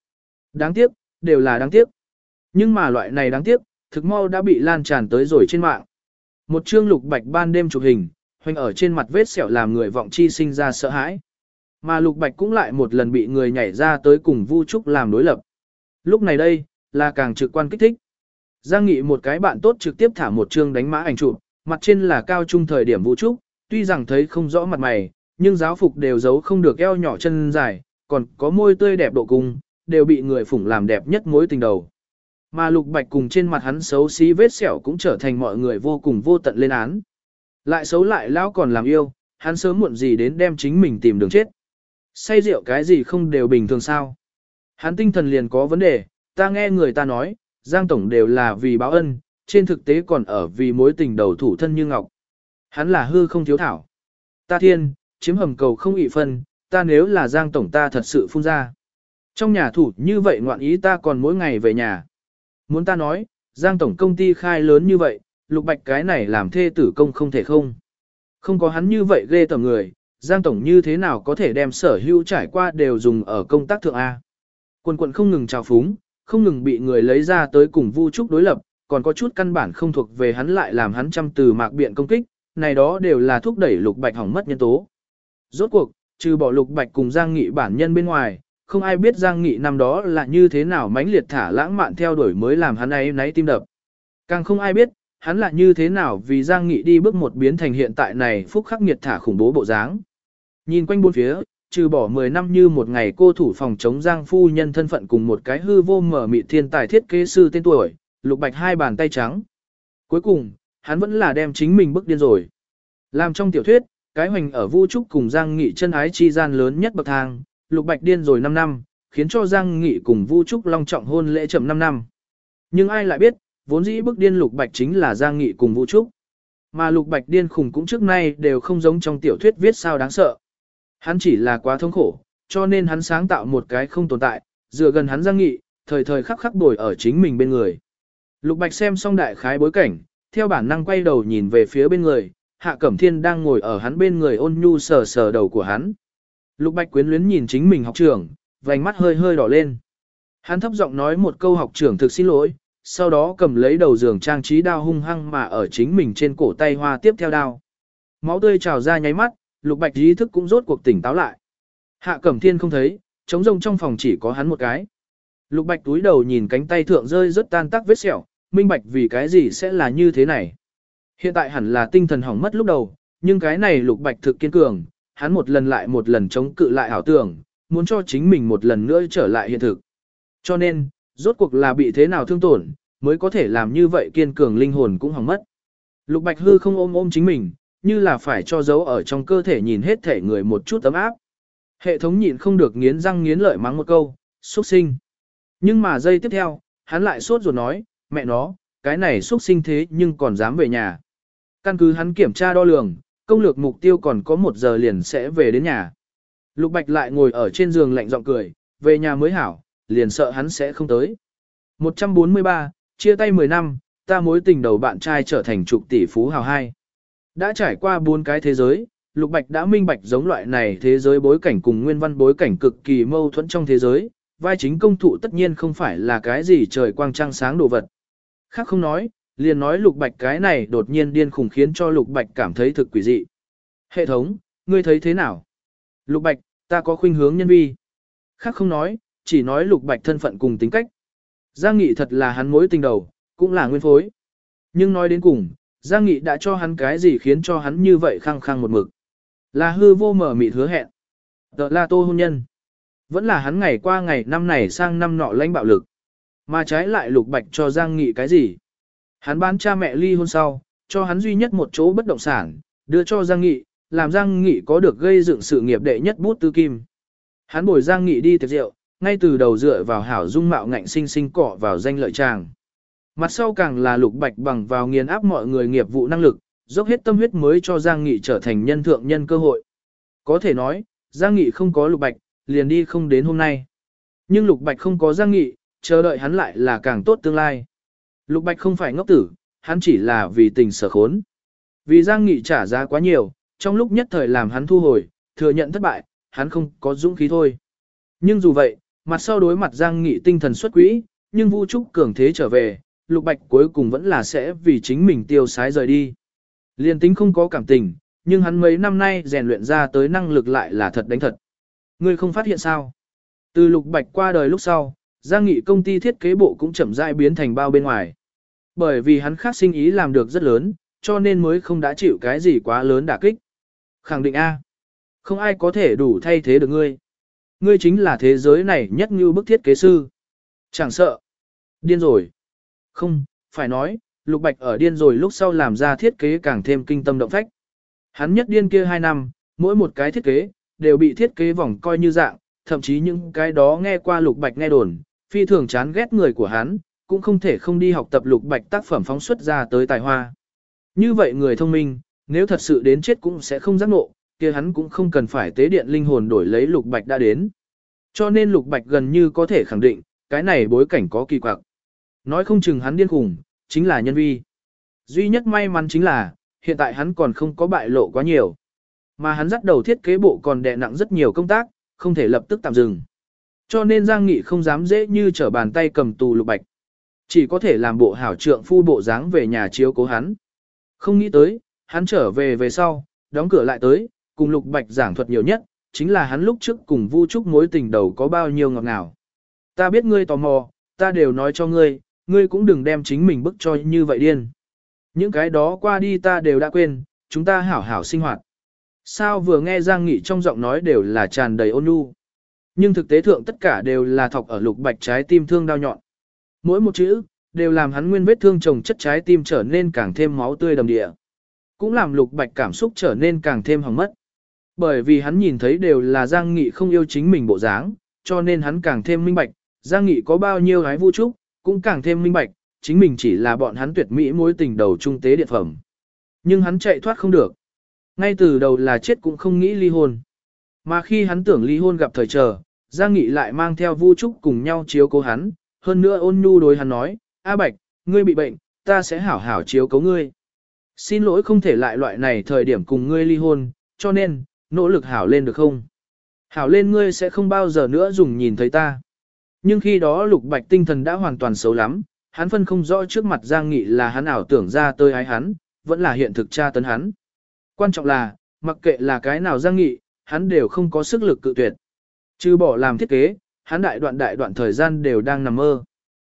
Speaker 1: Đáng tiếc, đều là đáng tiếc. Nhưng mà loại này đáng tiếc, thực mau đã bị lan tràn tới rồi trên mạng. Một chương lục bạch ban đêm chụp hình, hoành ở trên mặt vết sẹo làm người vọng chi sinh ra sợ hãi. Mà lục bạch cũng lại một lần bị người nhảy ra tới cùng Vu Trúc làm đối lập. Lúc này đây, là càng trực quan kích thích. Giang Nghị một cái bạn tốt trực tiếp thả một chương đánh mã ảnh chụp, mặt trên là cao trung thời điểm Vu Trúc, tuy rằng thấy không rõ mặt mày, nhưng giáo phục đều giấu không được eo nhỏ chân dài, còn có môi tươi đẹp độ cung, đều bị người phủng làm đẹp nhất mối tình đầu. Mà lục bạch cùng trên mặt hắn xấu xí vết sẹo cũng trở thành mọi người vô cùng vô tận lên án. Lại xấu lại lão còn làm yêu, hắn sớm muộn gì đến đem chính mình tìm đường chết. Say rượu cái gì không đều bình thường sao. Hắn tinh thần liền có vấn đề, ta nghe người ta nói, Giang Tổng đều là vì báo ân, trên thực tế còn ở vì mối tình đầu thủ thân như ngọc. Hắn là hư không thiếu thảo. Ta thiên, chiếm hầm cầu không ị phân, ta nếu là Giang Tổng ta thật sự phun ra. Trong nhà thủ như vậy ngoạn ý ta còn mỗi ngày về nhà. Muốn ta nói, Giang Tổng công ty khai lớn như vậy, lục bạch cái này làm thê tử công không thể không. Không có hắn như vậy ghê tởm người, Giang Tổng như thế nào có thể đem sở hữu trải qua đều dùng ở công tác thượng A. Quân quận không ngừng trào phúng, không ngừng bị người lấy ra tới cùng vu trúc đối lập, còn có chút căn bản không thuộc về hắn lại làm hắn trăm từ mạc biện công kích, này đó đều là thúc đẩy lục bạch hỏng mất nhân tố. Rốt cuộc, trừ bỏ lục bạch cùng Giang Nghị bản nhân bên ngoài, không ai biết Giang Nghị năm đó là như thế nào mãnh liệt thả lãng mạn theo đuổi mới làm hắn ấy nấy tim đập. Càng không ai biết, hắn là như thế nào vì Giang Nghị đi bước một biến thành hiện tại này phúc khắc nghiệt thả khủng bố bộ dáng. Nhìn quanh bốn phía, trừ bỏ 10 năm như một ngày cô thủ phòng chống Giang phu nhân thân phận cùng một cái hư vô mở mị thiên tài thiết kế sư tên tuổi, lục bạch hai bàn tay trắng. Cuối cùng, hắn vẫn là đem chính mình bức điên rồi. Làm trong tiểu thuyết, cái hoành ở Vu Trúc cùng Giang Nghị chân ái chi gian lớn nhất bậc thang, Lục Bạch điên rồi 5 năm, khiến cho Giang Nghị cùng Vu Trúc long trọng hôn lễ chậm 5 năm. Nhưng ai lại biết, vốn dĩ bức điên Lục Bạch chính là Giang Nghị cùng Vu Trúc. Mà Lục Bạch điên khủng cũng trước nay đều không giống trong tiểu thuyết viết sao đáng sợ. Hắn chỉ là quá thống khổ, cho nên hắn sáng tạo một cái không tồn tại, dựa gần hắn Giang Nghị, thời thời khắc khắc bồi ở chính mình bên người. Lục Bạch xem xong đại khái bối cảnh, theo bản năng quay đầu nhìn về phía bên người, Hạ Cẩm Thiên đang ngồi ở hắn bên người ôn nhu sờ sờ đầu của hắn. Lục Bạch quyến luyến nhìn chính mình học trưởng, vành mắt hơi hơi đỏ lên. Hắn thấp giọng nói một câu học trưởng thực xin lỗi, sau đó cầm lấy đầu giường trang trí đao hung hăng mà ở chính mình trên cổ tay hoa tiếp theo đao. Máu tươi trào ra nháy mắt, Lục Bạch ý thức cũng rốt cuộc tỉnh táo lại. Hạ Cẩm Thiên không thấy, trống rông trong phòng chỉ có hắn một cái. Lục Bạch túi đầu nhìn cánh tay thượng rơi rất tan tác vết sẹo, minh bạch vì cái gì sẽ là như thế này. Hiện tại hẳn là tinh thần hỏng mất lúc đầu, nhưng cái này Lục Bạch thực kiên cường, hắn một lần lại một lần chống cự lại ảo tưởng, muốn cho chính mình một lần nữa trở lại hiện thực. Cho nên, rốt cuộc là bị thế nào thương tổn, mới có thể làm như vậy kiên cường linh hồn cũng hỏng mất. Lục Bạch hư không ôm ôm chính mình, như là phải cho dấu ở trong cơ thể nhìn hết thể người một chút ấm áp. Hệ thống nhịn không được nghiến răng nghiến lợi mắng một câu, xuất sinh. Nhưng mà giây tiếp theo, hắn lại sốt ruột nói, mẹ nó, cái này xuất sinh thế nhưng còn dám về nhà. Căn cứ hắn kiểm tra đo lường, công lược mục tiêu còn có một giờ liền sẽ về đến nhà. Lục Bạch lại ngồi ở trên giường lạnh giọng cười, về nhà mới hảo, liền sợ hắn sẽ không tới. 143, chia tay 10 năm, ta mối tình đầu bạn trai trở thành trục tỷ phú hào hai. Đã trải qua bốn cái thế giới, Lục Bạch đã minh bạch giống loại này thế giới bối cảnh cùng nguyên văn bối cảnh cực kỳ mâu thuẫn trong thế giới, vai chính công thụ tất nhiên không phải là cái gì trời quang trăng sáng đồ vật. Khác không nói, liền nói Lục Bạch cái này đột nhiên điên khủng khiến cho Lục Bạch cảm thấy thực quỷ dị. Hệ thống, ngươi thấy thế nào? Lục Bạch, ta có khuynh hướng nhân vi. Khác không nói, chỉ nói Lục Bạch thân phận cùng tính cách. Giang Nghị thật là hắn mối tình đầu, cũng là nguyên phối. Nhưng nói đến cùng, Giang Nghị đã cho hắn cái gì khiến cho hắn như vậy khăng khăng một mực. Là hư vô mở mịt hứa hẹn. Tờ là tô hôn nhân. Vẫn là hắn ngày qua ngày năm này sang năm nọ lãnh bạo lực. Mà trái lại lục bạch cho Giang Nghị cái gì? Hắn bán cha mẹ ly hôn sau, cho hắn duy nhất một chỗ bất động sản, đưa cho Giang Nghị, làm Giang Nghị có được gây dựng sự nghiệp đệ nhất bút tư kim. Hắn bồi Giang Nghị đi tiệc rượu, ngay từ đầu dựa vào hảo dung mạo ngạnh sinh sinh cọ vào danh lợi tràng. Mặt sau càng là lục bạch bằng vào nghiền áp mọi người nghiệp vụ năng lực, dốc hết tâm huyết mới cho Giang Nghị trở thành nhân thượng nhân cơ hội. Có thể nói, Giang Nghị không có lục bạch, liền đi không đến hôm nay. Nhưng lục bạch không có Giang Nghị, chờ đợi hắn lại là càng tốt tương lai. Lục bạch không phải ngốc tử, hắn chỉ là vì tình sở khốn. Vì Giang Nghị trả giá quá nhiều, trong lúc nhất thời làm hắn thu hồi, thừa nhận thất bại, hắn không có dũng khí thôi. Nhưng dù vậy, mặt sau đối mặt Giang Nghị tinh thần xuất quỹ, nhưng Vu Trúc cường thế trở về, Lục Bạch cuối cùng vẫn là sẽ vì chính mình tiêu sái rời đi. Liên tính không có cảm tình, nhưng hắn mấy năm nay rèn luyện ra tới năng lực lại là thật đánh thật. Ngươi không phát hiện sao? Từ Lục Bạch qua đời lúc sau, Giang Nghị công ty thiết kế bộ cũng chậm rãi biến thành bao bên ngoài. Bởi vì hắn khác sinh ý làm được rất lớn, cho nên mới không đã chịu cái gì quá lớn đả kích. Khẳng định A. Không ai có thể đủ thay thế được ngươi. Ngươi chính là thế giới này nhất như bức thiết kế sư. Chẳng sợ. Điên rồi. Không, phải nói, Lục Bạch ở điên rồi lúc sau làm ra thiết kế càng thêm kinh tâm động phách. Hắn nhất điên kia 2 năm, mỗi một cái thiết kế, đều bị thiết kế vòng coi như dạng, thậm chí những cái đó nghe qua Lục Bạch nghe đồn, phi thường chán ghét người của hắn, cũng không thể không đi học tập Lục Bạch tác phẩm phóng xuất ra tới tài hoa. Như vậy người thông minh, nếu thật sự đến chết cũng sẽ không giác ngộ, kia hắn cũng không cần phải tế điện linh hồn đổi lấy Lục Bạch đã đến. Cho nên Lục Bạch gần như có thể khẳng định, cái này bối cảnh có kỳ quặc. Nói không chừng hắn điên khủng, chính là nhân vi. Duy nhất may mắn chính là, hiện tại hắn còn không có bại lộ quá nhiều. Mà hắn dắt đầu thiết kế bộ còn đè nặng rất nhiều công tác, không thể lập tức tạm dừng. Cho nên Giang Nghị không dám dễ như trở bàn tay cầm tù lục bạch. Chỉ có thể làm bộ hảo trượng phu bộ dáng về nhà chiếu cố hắn. Không nghĩ tới, hắn trở về về sau, đóng cửa lại tới, cùng lục bạch giảng thuật nhiều nhất, chính là hắn lúc trước cùng vu trúc mối tình đầu có bao nhiêu ngọt ngào. Ta biết ngươi tò mò, ta đều nói cho ngươi, ngươi cũng đừng đem chính mình bức cho như vậy điên. Những cái đó qua đi ta đều đã quên, chúng ta hảo hảo sinh hoạt. Sao vừa nghe Giang Nghị trong giọng nói đều là tràn đầy ôn nhu. Nhưng thực tế thượng tất cả đều là thọc ở lục bạch trái tim thương đau nhọn. Mỗi một chữ, đều làm hắn nguyên vết thương trồng chất trái tim trở nên càng thêm máu tươi đầm địa. Cũng làm lục bạch cảm xúc trở nên càng thêm hỏng mất. Bởi vì hắn nhìn thấy đều là Giang Nghị không yêu chính mình bộ dáng, cho nên hắn càng thêm minh bạch, Giang Nghị có bao nhiêu gái vũ trúc, cũng càng thêm minh bạch, chính mình chỉ là bọn hắn tuyệt mỹ mối tình đầu trung tế điện phẩm. Nhưng hắn chạy thoát không được. Ngay từ đầu là chết cũng không nghĩ ly hôn. Mà khi hắn tưởng ly hôn gặp thời chờ, Giang Nghị lại mang theo Vu Trúc cùng nhau chiếu cố hắn, hơn nữa ôn nhu đối hắn nói, A Bạch, ngươi bị bệnh, ta sẽ hảo hảo chiếu cố ngươi. Xin lỗi không thể lại loại này thời điểm cùng ngươi ly hôn, cho nên, nỗ lực hảo lên được không? Hảo lên ngươi sẽ không bao giờ nữa dùng nhìn thấy ta. Nhưng khi đó lục bạch tinh thần đã hoàn toàn xấu lắm, hắn phân không rõ trước mặt Giang Nghị là hắn ảo tưởng ra tơi ái hắn, vẫn là hiện thực tra tấn hắn. Quan trọng là, mặc kệ là cái nào Giang Nghị, hắn đều không có sức lực cự tuyệt. Trừ bỏ làm thiết kế, hắn đại đoạn đại đoạn thời gian đều đang nằm mơ.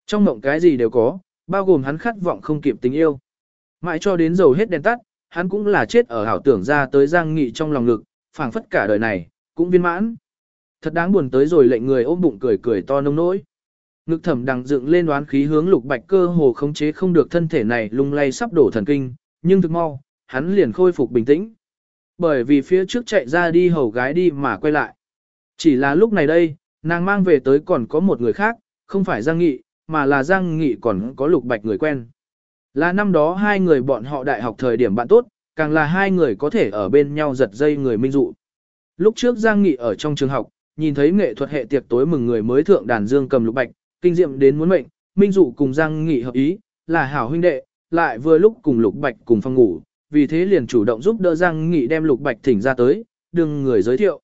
Speaker 1: Trong mộng cái gì đều có, bao gồm hắn khát vọng không kịp tình yêu. Mãi cho đến dầu hết đèn tắt, hắn cũng là chết ở hảo tưởng ra tới Giang Nghị trong lòng ngực, phảng phất cả đời này, cũng viên mãn. Thật đáng buồn tới rồi lệnh người ôm bụng cười cười to nông nỗi. Ngực thẩm đằng dựng lên đoán khí hướng lục bạch cơ hồ khống chế không được thân thể này lung lay sắp đổ thần kinh, nhưng thực mau, hắn liền khôi phục bình tĩnh. Bởi vì phía trước chạy ra đi hầu gái đi mà quay lại. Chỉ là lúc này đây, nàng mang về tới còn có một người khác, không phải Giang Nghị, mà là Giang Nghị còn có lục bạch người quen. Là năm đó hai người bọn họ đại học thời điểm bạn tốt, càng là hai người có thể ở bên nhau giật dây người minh dụ. Lúc trước Giang Nghị ở trong trường học, nhìn thấy nghệ thuật hệ tiệc tối mừng người mới thượng đàn dương cầm lục bạch, kinh diệm đến muốn mệnh, minh dụ cùng Giang Nghị hợp ý, là hảo huynh đệ, lại vừa lúc cùng lục bạch cùng phòng ngủ, vì thế liền chủ động giúp đỡ Giang Nghị đem lục bạch thỉnh ra tới, đừng người giới thiệu.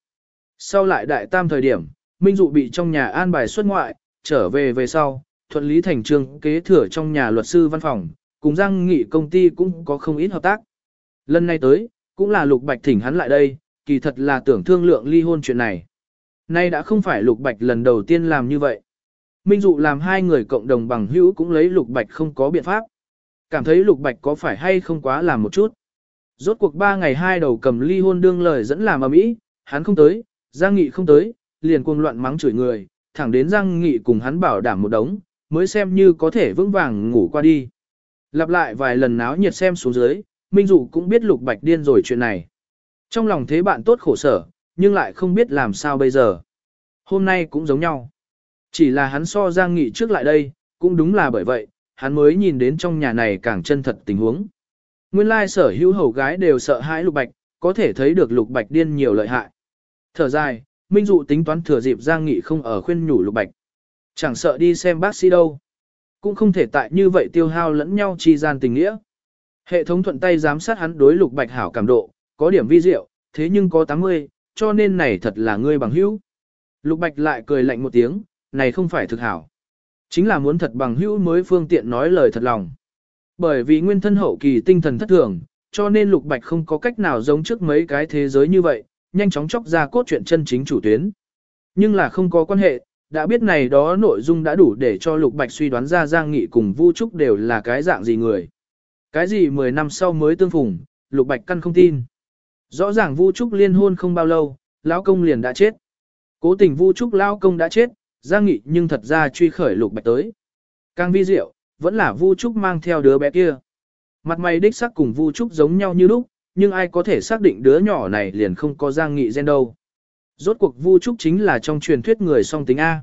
Speaker 1: Sau lại đại tam thời điểm, minh dụ bị trong nhà an bài xuất ngoại, trở về về sau, thuận lý thành trương kế thừa trong nhà luật sư văn phòng, cùng Giang Nghị công ty cũng có không ít hợp tác. Lần này tới, cũng là Lục Bạch thỉnh hắn lại đây, kỳ thật là tưởng thương lượng ly hôn chuyện này. Nay đã không phải Lục Bạch lần đầu tiên làm như vậy. Minh Dụ làm hai người cộng đồng bằng hữu cũng lấy Lục Bạch không có biện pháp. Cảm thấy Lục Bạch có phải hay không quá làm một chút. Rốt cuộc ba ngày hai đầu cầm ly hôn đương lời dẫn làm ầm mỹ, hắn không tới, Giang Nghị không tới, liền cuồng loạn mắng chửi người, thẳng đến Giang Nghị cùng hắn bảo đảm một đống, mới xem như có thể vững vàng ngủ qua đi. Lặp lại vài lần náo nhiệt xem xuống dưới, Minh Dụ cũng biết Lục Bạch điên rồi chuyện này. Trong lòng thế bạn tốt khổ sở, nhưng lại không biết làm sao bây giờ. Hôm nay cũng giống nhau. Chỉ là hắn so Giang Nghị trước lại đây, cũng đúng là bởi vậy, hắn mới nhìn đến trong nhà này càng chân thật tình huống. Nguyên lai sở hữu hầu gái đều sợ hãi Lục Bạch, có thể thấy được Lục Bạch điên nhiều lợi hại. Thở dài, Minh Dụ tính toán thừa dịp Giang Nghị không ở khuyên nhủ Lục Bạch. Chẳng sợ đi xem bác sĩ đâu. Cũng không thể tại như vậy tiêu hao lẫn nhau chi gian tình nghĩa. Hệ thống thuận tay giám sát hắn đối lục bạch hảo cảm độ, có điểm vi diệu, thế nhưng có 80, cho nên này thật là ngươi bằng hữu. Lục bạch lại cười lạnh một tiếng, này không phải thực hảo. Chính là muốn thật bằng hữu mới phương tiện nói lời thật lòng. Bởi vì nguyên thân hậu kỳ tinh thần thất thường, cho nên lục bạch không có cách nào giống trước mấy cái thế giới như vậy, nhanh chóng chóc ra cốt truyện chân chính chủ tuyến. Nhưng là không có quan hệ, đã biết này đó nội dung đã đủ để cho lục bạch suy đoán ra Giang Nghị cùng Vu Trúc đều là cái dạng gì người. Cái gì 10 năm sau mới tương phùng, Lục Bạch căn không tin. Rõ ràng Vu Trúc liên hôn không bao lâu, lão công liền đã chết. Cố tình Vu Trúc lão công đã chết, Giang Nghị nhưng thật ra truy khởi Lục Bạch tới. Càng vi diệu, vẫn là Vu Trúc mang theo đứa bé kia. Mặt mày đích sắc cùng Vu Trúc giống nhau như lúc, nhưng ai có thể xác định đứa nhỏ này liền không có Giang Nghị gen đâu. Rốt cuộc Vu Trúc chính là trong truyền thuyết người song tính A.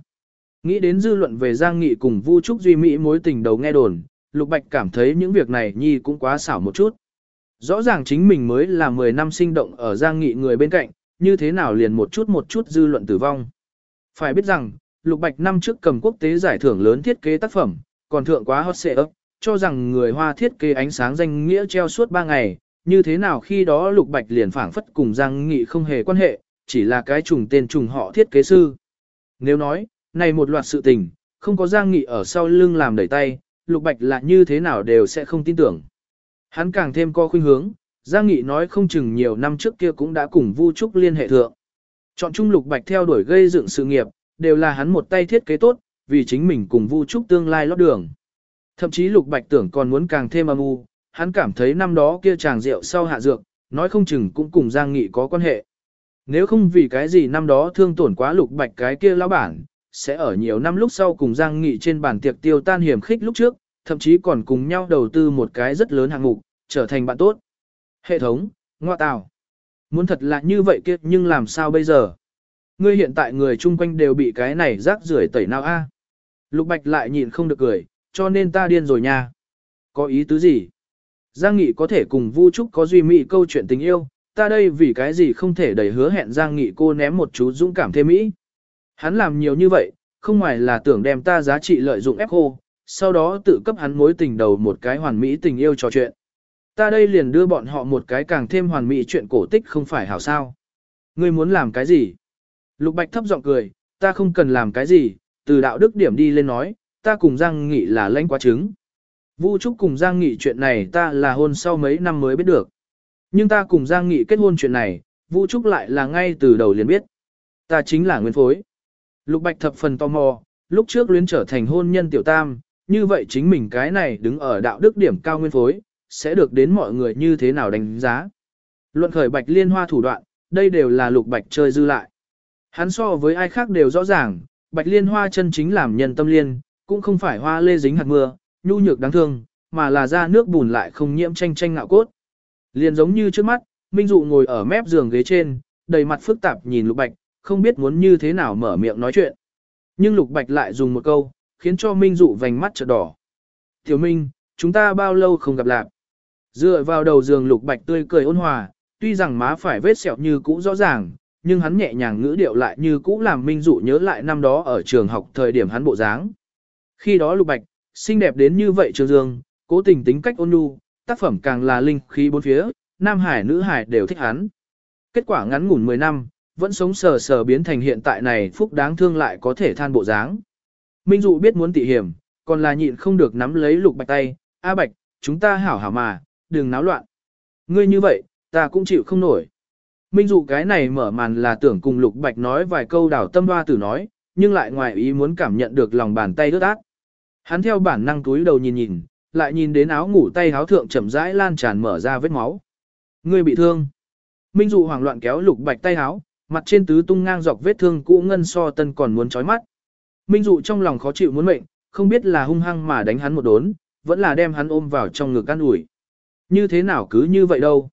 Speaker 1: Nghĩ đến dư luận về Giang Nghị cùng Vu Trúc Duy Mỹ mối tình đầu nghe đồn, Lục Bạch cảm thấy những việc này nhi cũng quá xảo một chút. Rõ ràng chính mình mới là 10 năm sinh động ở Giang Nghị người bên cạnh, như thế nào liền một chút một chút dư luận tử vong. Phải biết rằng, Lục Bạch năm trước cầm quốc tế giải thưởng lớn thiết kế tác phẩm, còn thượng quá hot xệ ấp, cho rằng người Hoa thiết kế ánh sáng danh nghĩa treo suốt 3 ngày, như thế nào khi đó Lục Bạch liền phảng phất cùng Giang Nghị không hề quan hệ, chỉ là cái trùng tên trùng họ thiết kế sư. Nếu nói, này một loạt sự tình, không có Giang Nghị ở sau lưng làm đẩy tay, Lục Bạch là như thế nào đều sẽ không tin tưởng. Hắn càng thêm co khuynh hướng, Giang Nghị nói không chừng nhiều năm trước kia cũng đã cùng Vu Trúc liên hệ thượng. Chọn chung Lục Bạch theo đuổi gây dựng sự nghiệp, đều là hắn một tay thiết kế tốt, vì chính mình cùng Vu Trúc tương lai lót đường. Thậm chí Lục Bạch tưởng còn muốn càng thêm âm u, hắn cảm thấy năm đó kia chàng rượu sau hạ dược, nói không chừng cũng cùng Giang Nghị có quan hệ. Nếu không vì cái gì năm đó thương tổn quá Lục Bạch cái kia lão bản, sẽ ở nhiều năm lúc sau cùng Giang Nghị trên bàn tiệc tiêu tan hiểm khích lúc trước, thậm chí còn cùng nhau đầu tư một cái rất lớn hạng mục, trở thành bạn tốt. Hệ thống, ngoa tào. Muốn thật là như vậy kia nhưng làm sao bây giờ? Ngươi hiện tại người chung quanh đều bị cái này rác rưởi tẩy nào a? Lục Bạch lại nhịn không được cười, cho nên ta điên rồi nha. Có ý tứ gì? Giang Nghị có thể cùng Vu Trúc có duy mỹ câu chuyện tình yêu, ta đây vì cái gì không thể đầy hứa hẹn Giang Nghị cô ném một chú dũng cảm thêm mỹ. Hắn làm nhiều như vậy, không ngoài là tưởng đem ta giá trị lợi dụng ép khô, sau đó tự cấp hắn mối tình đầu một cái hoàn mỹ tình yêu trò chuyện. Ta đây liền đưa bọn họ một cái càng thêm hoàn mỹ chuyện cổ tích không phải hảo sao. Ngươi muốn làm cái gì? Lục Bạch thấp giọng cười, ta không cần làm cái gì, từ đạo đức điểm đi lên nói, ta cùng Giang Nghị là lãnh quá chứng. Vu Trúc cùng Giang Nghị chuyện này ta là hôn sau mấy năm mới biết được. Nhưng ta cùng Giang Nghị kết hôn chuyện này, Vũ Trúc lại là ngay từ đầu liền biết. Ta chính là nguyên phối. Lục Bạch thập phần tò mò, lúc trước luyến trở thành hôn nhân tiểu tam, như vậy chính mình cái này đứng ở đạo đức điểm cao nguyên phối, sẽ được đến mọi người như thế nào đánh giá. Luận khởi Bạch liên hoa thủ đoạn, đây đều là Lục Bạch chơi dư lại. Hắn so với ai khác đều rõ ràng, Bạch liên hoa chân chính làm nhân tâm liên, cũng không phải hoa lê dính hạt mưa, nhu nhược đáng thương, mà là ra nước bùn lại không nhiễm tranh tranh ngạo cốt. Liền giống như trước mắt, Minh Dụ ngồi ở mép giường ghế trên, đầy mặt phức tạp nhìn Lục Bạch, không biết muốn như thế nào mở miệng nói chuyện. Nhưng Lục Bạch lại dùng một câu, khiến cho Minh Dụ vành mắt trợn đỏ. Tiểu Minh, chúng ta bao lâu không gặp lại? Dựa vào đầu giường Lục Bạch tươi cười ôn hòa, tuy rằng má phải vết sẹo như cũ rõ ràng, nhưng hắn nhẹ nhàng ngữ điệu lại như cũ làm Minh Dụ nhớ lại năm đó ở trường học thời điểm hắn bộ dáng. Khi đó Lục Bạch, xinh đẹp đến như vậy trường dương, cố tình tính cách ôn nhu, tác phẩm càng là linh khí bốn phía, nam hải nữ hải đều thích hắn. Kết quả ngắn ngủn 10 năm, vẫn sống sờ sờ biến thành hiện tại này phúc đáng thương lại có thể than bộ dáng. Minh Dụ biết muốn tị hiểm, còn là nhịn không được nắm lấy lục bạch tay, A bạch, chúng ta hảo hảo mà, đừng náo loạn. Ngươi như vậy, ta cũng chịu không nổi. Minh Dụ cái này mở màn là tưởng cùng lục bạch nói vài câu đảo tâm hoa tử nói, nhưng lại ngoài ý muốn cảm nhận được lòng bàn tay ướt át. Hắn theo bản năng túi đầu nhìn nhìn, lại nhìn đến áo ngủ tay áo thượng chậm rãi lan tràn mở ra vết máu. Ngươi bị thương. Minh Dụ hoảng loạn kéo lục bạch tay áo, mặt trên tứ tung ngang dọc vết thương cũ ngân so tân còn muốn chói mắt. Minh Dụ trong lòng khó chịu muốn mệnh, không biết là hung hăng mà đánh hắn một đốn, vẫn là đem hắn ôm vào trong ngực an ủi. Như thế nào cứ như vậy đâu.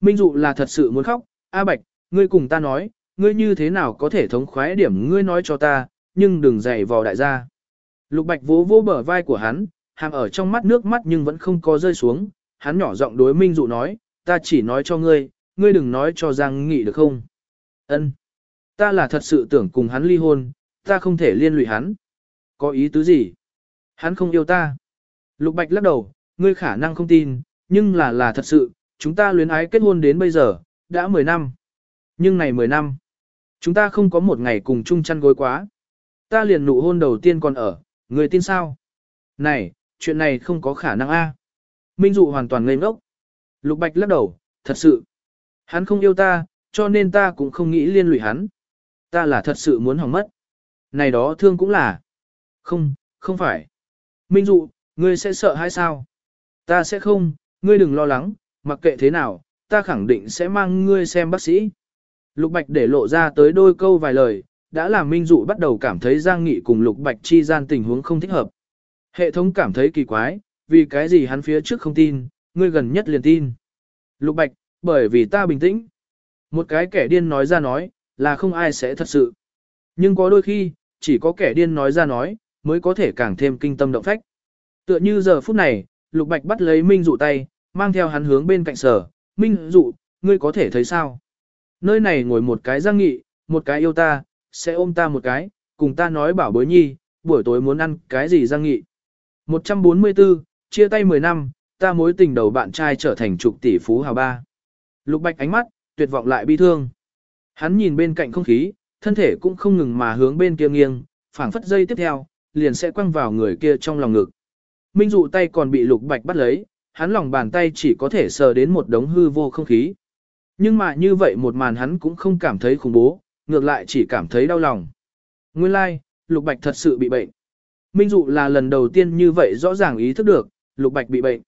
Speaker 1: Minh Dụ là thật sự muốn khóc, A Bạch, ngươi cùng ta nói, ngươi như thế nào có thể thống khoái điểm ngươi nói cho ta, nhưng đừng dày vò đại gia. Lục Bạch vỗ vỗ bờ vai của hắn, hàm ở trong mắt nước mắt nhưng vẫn không có rơi xuống, hắn nhỏ giọng đối Minh Dụ nói, ta chỉ nói cho ngươi, ngươi đừng nói cho Giang Nghị được không? Ân, Ta là thật sự tưởng cùng hắn ly hôn, ta không thể liên lụy hắn. Có ý tứ gì? Hắn không yêu ta. Lục Bạch lắc đầu, ngươi khả năng không tin, nhưng là là thật sự, chúng ta luyến ái kết hôn đến bây giờ, đã 10 năm. Nhưng này 10 năm, chúng ta không có một ngày cùng chung chăn gối quá. Ta liền nụ hôn đầu tiên còn ở, người tin sao? Này, chuyện này không có khả năng a. Minh Dụ hoàn toàn ngây ngốc. Lục Bạch lắc đầu, thật sự. Hắn không yêu ta, cho nên ta cũng không nghĩ liên lụy hắn. Ta là thật sự muốn hỏng mất. Này đó thương cũng là. Không, không phải. Minh Dụ, ngươi sẽ sợ hay sao? Ta sẽ không, ngươi đừng lo lắng, mặc kệ thế nào, ta khẳng định sẽ mang ngươi xem bác sĩ. Lục Bạch để lộ ra tới đôi câu vài lời, đã làm Minh Dụ bắt đầu cảm thấy Giang Nghị cùng Lục Bạch chi gian tình huống không thích hợp. Hệ thống cảm thấy kỳ quái, vì cái gì hắn phía trước không tin, ngươi gần nhất liền tin. Lục Bạch, bởi vì ta bình tĩnh. Một cái kẻ điên nói ra nói, là không ai sẽ thật sự. Nhưng có đôi khi, chỉ có kẻ điên nói ra nói, mới có thể càng thêm kinh tâm động phách. Tựa như giờ phút này, Lục Bạch bắt lấy Minh Dụ tay, mang theo hắn hướng bên cạnh sở. Minh Dụ, ngươi có thể thấy sao? Nơi này ngồi một cái giang nghị, một cái yêu ta, sẽ ôm ta một cái, cùng ta nói bảo bối nhi, buổi tối muốn ăn cái gì giang nghị. 144, chia tay 10 năm, ta mối tình đầu bạn trai trở thành trục tỷ phú hào ba. Lục Bạch ánh mắt, tuyệt vọng lại bi thương. Hắn nhìn bên cạnh không khí, thân thể cũng không ngừng mà hướng bên kia nghiêng, phảng phất dây tiếp theo, liền sẽ quăng vào người kia trong lòng ngực. Minh dụ tay còn bị Lục Bạch bắt lấy, hắn lòng bàn tay chỉ có thể sờ đến một đống hư vô không khí. Nhưng mà như vậy một màn hắn cũng không cảm thấy khủng bố, ngược lại chỉ cảm thấy đau lòng. Nguyên lai, like, Lục Bạch thật sự bị bệnh. Minh dụ là lần đầu tiên như vậy rõ ràng ý thức được, Lục Bạch bị bệnh.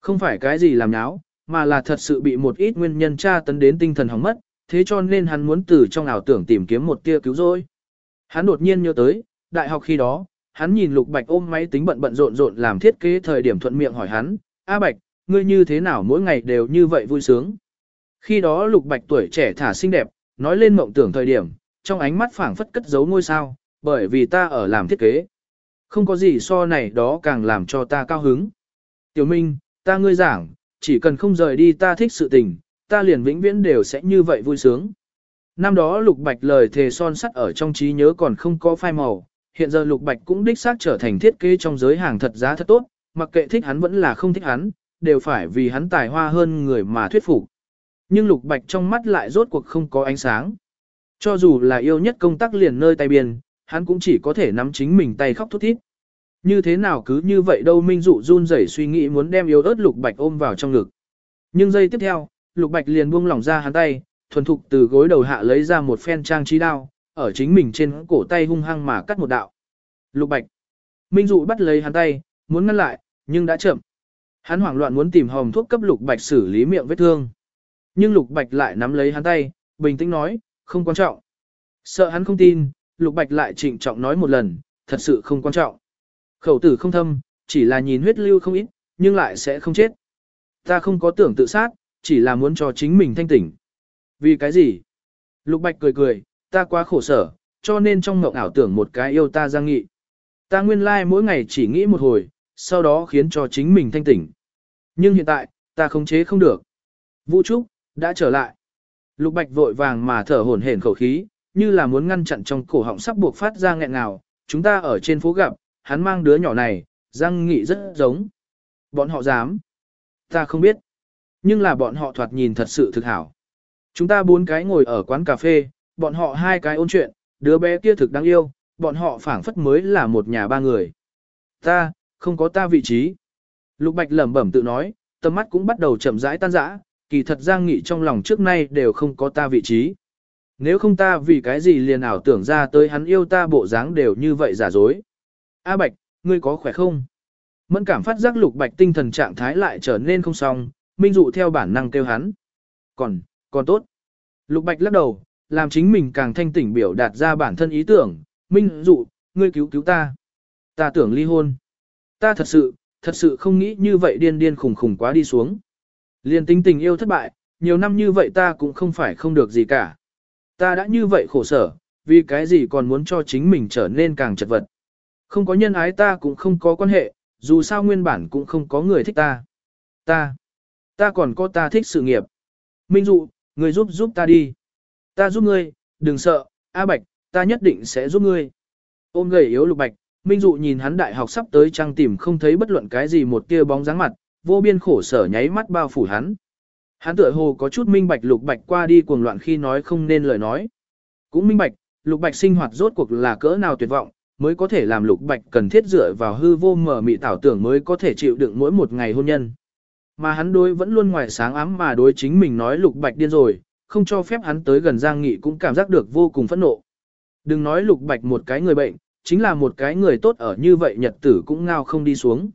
Speaker 1: Không phải cái gì làm nháo, mà là thật sự bị một ít nguyên nhân tra tấn đến tinh thần hỏng mất, thế cho nên hắn muốn từ trong ảo tưởng tìm kiếm một tia cứu rỗi. Hắn đột nhiên nhớ tới, đại học khi đó, hắn nhìn Lục Bạch ôm máy tính bận bận rộn rộn làm thiết kế thời điểm thuận miệng hỏi hắn, A Bạch, ngươi như thế nào mỗi ngày đều như vậy vui sướng. Khi đó Lục Bạch tuổi trẻ thả xinh đẹp, nói lên mộng tưởng thời điểm, trong ánh mắt phảng phất cất giấu ngôi sao, bởi vì ta ở làm thiết kế. Không có gì so này đó càng làm cho ta cao hứng. Tiểu Minh, ta ngươi giảng, chỉ cần không rời đi ta thích sự tình, ta liền vĩnh viễn đều sẽ như vậy vui sướng. Năm đó Lục Bạch lời thề son sắt ở trong trí nhớ còn không có phai màu, hiện giờ Lục Bạch cũng đích xác trở thành thiết kế trong giới hàng thật giá thật tốt, mặc kệ thích hắn vẫn là không thích hắn, đều phải vì hắn tài hoa hơn người mà thuyết phục. Nhưng Lục Bạch trong mắt lại rốt cuộc không có ánh sáng. Cho dù là yêu nhất công tác liền nơi tay biên, hắn cũng chỉ có thể nắm chính mình tay khóc thút thít. Như thế nào cứ như vậy đâu Minh Dụ run rẩy suy nghĩ muốn đem yếu ớt Lục Bạch ôm vào trong ngực. Nhưng giây tiếp theo, Lục Bạch liền buông lỏng ra hắn tay, thuần thục từ gối đầu hạ lấy ra một phen trang trí đao, ở chính mình trên cổ tay hung hăng mà cắt một đạo. Lục Bạch. Minh Dụ bắt lấy hắn tay, muốn ngăn lại, nhưng đã chậm. Hắn hoảng loạn muốn tìm hồng thuốc cấp Lục Bạch xử lý miệng vết thương. Nhưng Lục Bạch lại nắm lấy hắn tay, bình tĩnh nói, không quan trọng. Sợ hắn không tin, Lục Bạch lại trịnh trọng nói một lần, thật sự không quan trọng. Khẩu tử không thâm, chỉ là nhìn huyết lưu không ít, nhưng lại sẽ không chết. Ta không có tưởng tự sát, chỉ là muốn cho chính mình thanh tỉnh. Vì cái gì? Lục Bạch cười cười, ta quá khổ sở, cho nên trong mộng ảo tưởng một cái yêu ta giang nghị. Ta nguyên lai like mỗi ngày chỉ nghĩ một hồi, sau đó khiến cho chính mình thanh tỉnh. Nhưng hiện tại, ta không chế không được. Vũ Trúc, đã trở lại. Lục Bạch vội vàng mà thở hổn hển khẩu khí, như là muốn ngăn chặn trong cổ họng sắp buộc phát ra nghẹn ngào. Chúng ta ở trên phố gặp, hắn mang đứa nhỏ này, Giang Nghị rất giống. Bọn họ dám. Ta không biết. Nhưng là bọn họ thoạt nhìn thật sự thực hảo. Chúng ta bốn cái ngồi ở quán cà phê, bọn họ hai cái ôn chuyện, đứa bé kia thực đáng yêu, bọn họ phảng phất mới là một nhà ba người. Ta, không có ta vị trí. Lục Bạch lẩm bẩm tự nói, tầm mắt cũng bắt đầu chậm rãi tan rã, kỳ thật Giang Nghị trong lòng trước nay đều không có ta vị trí. Nếu không ta vì cái gì liền ảo tưởng ra tới hắn yêu ta bộ dáng đều như vậy giả dối. A Bạch, ngươi có khỏe không? Mẫn cảm phát giác Lục Bạch tinh thần trạng thái lại trở nên không xong, Minh Dụ theo bản năng kêu hắn. Còn, còn tốt. Lục Bạch lắc đầu, làm chính mình càng thanh tỉnh biểu đạt ra bản thân ý tưởng. Minh Dụ, ngươi cứu cứu ta. Ta tưởng ly hôn. Ta thật sự, thật sự không nghĩ như vậy điên điên khủng khủng quá đi xuống. Liên tính tình yêu thất bại, nhiều năm như vậy ta cũng không phải không được gì cả. Ta đã như vậy khổ sở, vì cái gì còn muốn cho chính mình trở nên càng chật vật. Không có nhân ái ta cũng không có quan hệ, dù sao nguyên bản cũng không có người thích ta. Ta, ta còn có ta thích sự nghiệp. Minh dụ, người giúp giúp ta đi. Ta giúp ngươi, đừng sợ, A Bạch, ta nhất định sẽ giúp ngươi. Ôm gầy yếu lục bạch, Minh dụ nhìn hắn đại học sắp tới trang tìm không thấy bất luận cái gì một tia bóng dáng mặt, vô biên khổ sở nháy mắt bao phủ hắn. Hắn tựa hồ có chút minh bạch lục bạch qua đi cuồng loạn khi nói không nên lời nói. Cũng minh bạch, lục bạch sinh hoạt rốt cuộc là cỡ nào tuyệt vọng, mới có thể làm lục bạch cần thiết dựa vào hư vô mở mị tảo tưởng mới có thể chịu đựng mỗi một ngày hôn nhân. Mà hắn đối vẫn luôn ngoài sáng ám mà đối chính mình nói lục bạch điên rồi, không cho phép hắn tới gần Giang Nghị cũng cảm giác được vô cùng phẫn nộ. Đừng nói lục bạch một cái người bệnh, chính là một cái người tốt ở như vậy nhật tử cũng ngao không đi xuống.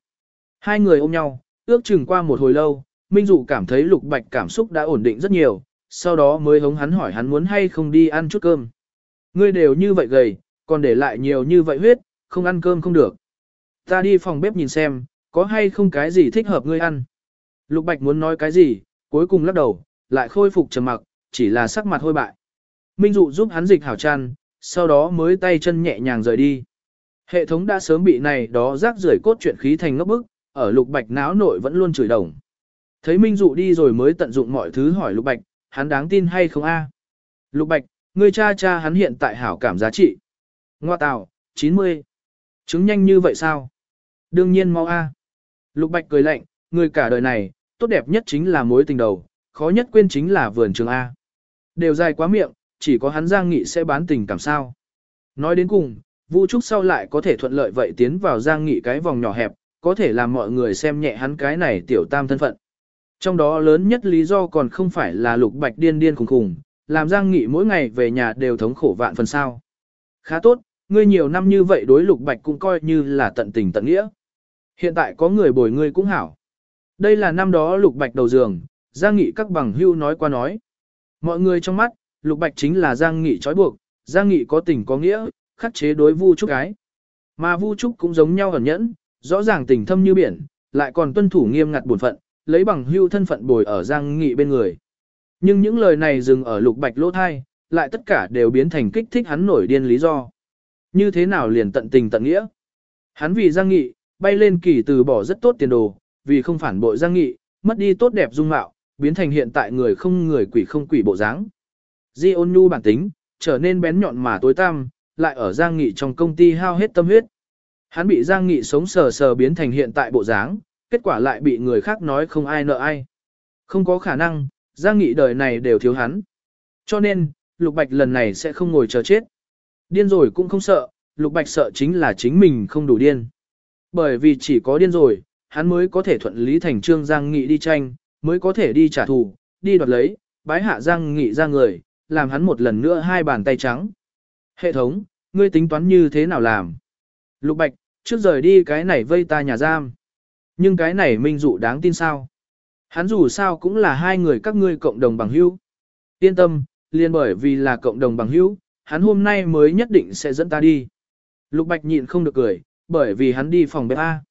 Speaker 1: Hai người ôm nhau, ước chừng qua một hồi lâu, Minh Dụ cảm thấy lục bạch cảm xúc đã ổn định rất nhiều, sau đó mới hống hắn hỏi hắn muốn hay không đi ăn chút cơm. Ngươi đều như vậy gầy, còn để lại nhiều như vậy huyết, không ăn cơm không được. Ta đi phòng bếp nhìn xem, có hay không cái gì thích hợp ngươi ăn. Lục Bạch muốn nói cái gì, cuối cùng lắc đầu, lại khôi phục trầm mặc, chỉ là sắc mặt hôi bại. Minh Dụ giúp hắn dịch hảo chăn, sau đó mới tay chân nhẹ nhàng rời đi. Hệ thống đã sớm bị này đó rác rưởi cốt truyện khí thành ngốc bức, ở Lục Bạch não nội vẫn luôn chửi đồng. Thấy Minh Dụ đi rồi mới tận dụng mọi thứ hỏi Lục Bạch, hắn đáng tin hay không a? Lục Bạch, ngươi cha cha hắn hiện tại hảo cảm giá trị. Ngoa tào, 90. Chứng nhanh như vậy sao? Đương nhiên mau a. Lục Bạch cười lạnh, người cả đời này, tốt đẹp nhất chính là mối tình đầu, khó nhất quên chính là vườn trường A. Đều dài quá miệng, chỉ có hắn Giang Nghị sẽ bán tình cảm sao. Nói đến cùng, Vu Trúc sau lại có thể thuận lợi vậy tiến vào Giang Nghị cái vòng nhỏ hẹp, có thể làm mọi người xem nhẹ hắn cái này tiểu tam thân phận. Trong đó lớn nhất lý do còn không phải là lục bạch điên điên khùng khùng, làm Giang Nghị mỗi ngày về nhà đều thống khổ vạn phần sao. Khá tốt, ngươi nhiều năm như vậy đối lục bạch cũng coi như là tận tình tận nghĩa. Hiện tại có người bồi ngươi cũng hảo. Đây là năm đó lục bạch đầu giường, Giang Nghị các bằng hưu nói qua nói. Mọi người trong mắt, lục bạch chính là Giang Nghị trói buộc, Giang Nghị có tình có nghĩa, khắc chế đối Vu Trúc gái. Mà Vu Trúc cũng giống nhau ẩn nhẫn, rõ ràng tình thâm như biển, lại còn tuân thủ nghiêm ngặt bổn phận, lấy bằng hưu thân phận bồi ở Giang Nghị bên người. Nhưng những lời này dừng ở lục bạch lỗ thai, lại tất cả đều biến thành kích thích hắn nổi điên lý do. Như thế nào liền tận tình tận nghĩa? Hắn vì Giang Nghị, bay lên kỳ từ bỏ rất tốt tiền đồ, vì không phản bội Giang Nghị, mất đi tốt đẹp dung mạo, biến thành hiện tại người không người quỷ không quỷ bộ dáng. Di ôn nhu bản tính, trở nên bén nhọn mà tối tăm, lại ở Giang Nghị trong công ty hao hết tâm huyết. Hắn bị Giang Nghị sống sờ sờ biến thành hiện tại bộ dáng, kết quả lại bị người khác nói không ai nợ ai. Không có khả năng, Giang Nghị đời này đều thiếu hắn. Cho nên, Lục Bạch lần này sẽ không ngồi chờ chết. Điên rồi cũng không sợ, Lục Bạch sợ chính là chính mình không đủ điên. Bởi vì chỉ có điên rồi, hắn mới có thể thuận lý thành trương Giang Nghị đi tranh, mới có thể đi trả thù, đi đoạt lấy, bái hạ Giang Nghị ra người, làm hắn một lần nữa hai bàn tay trắng. Hệ thống, ngươi tính toán như thế nào làm? Lục Bạch, trước rời đi cái này vây ta nhà giam. Nhưng cái này minh dụ đáng tin sao? Hắn dù sao cũng là hai người các ngươi cộng đồng bằng hữu. Yên tâm, liền bởi vì là cộng đồng bằng hữu, hắn hôm nay mới nhất định sẽ dẫn ta đi. Lục Bạch nhịn không được cười, bởi vì hắn đi phòng bếp A.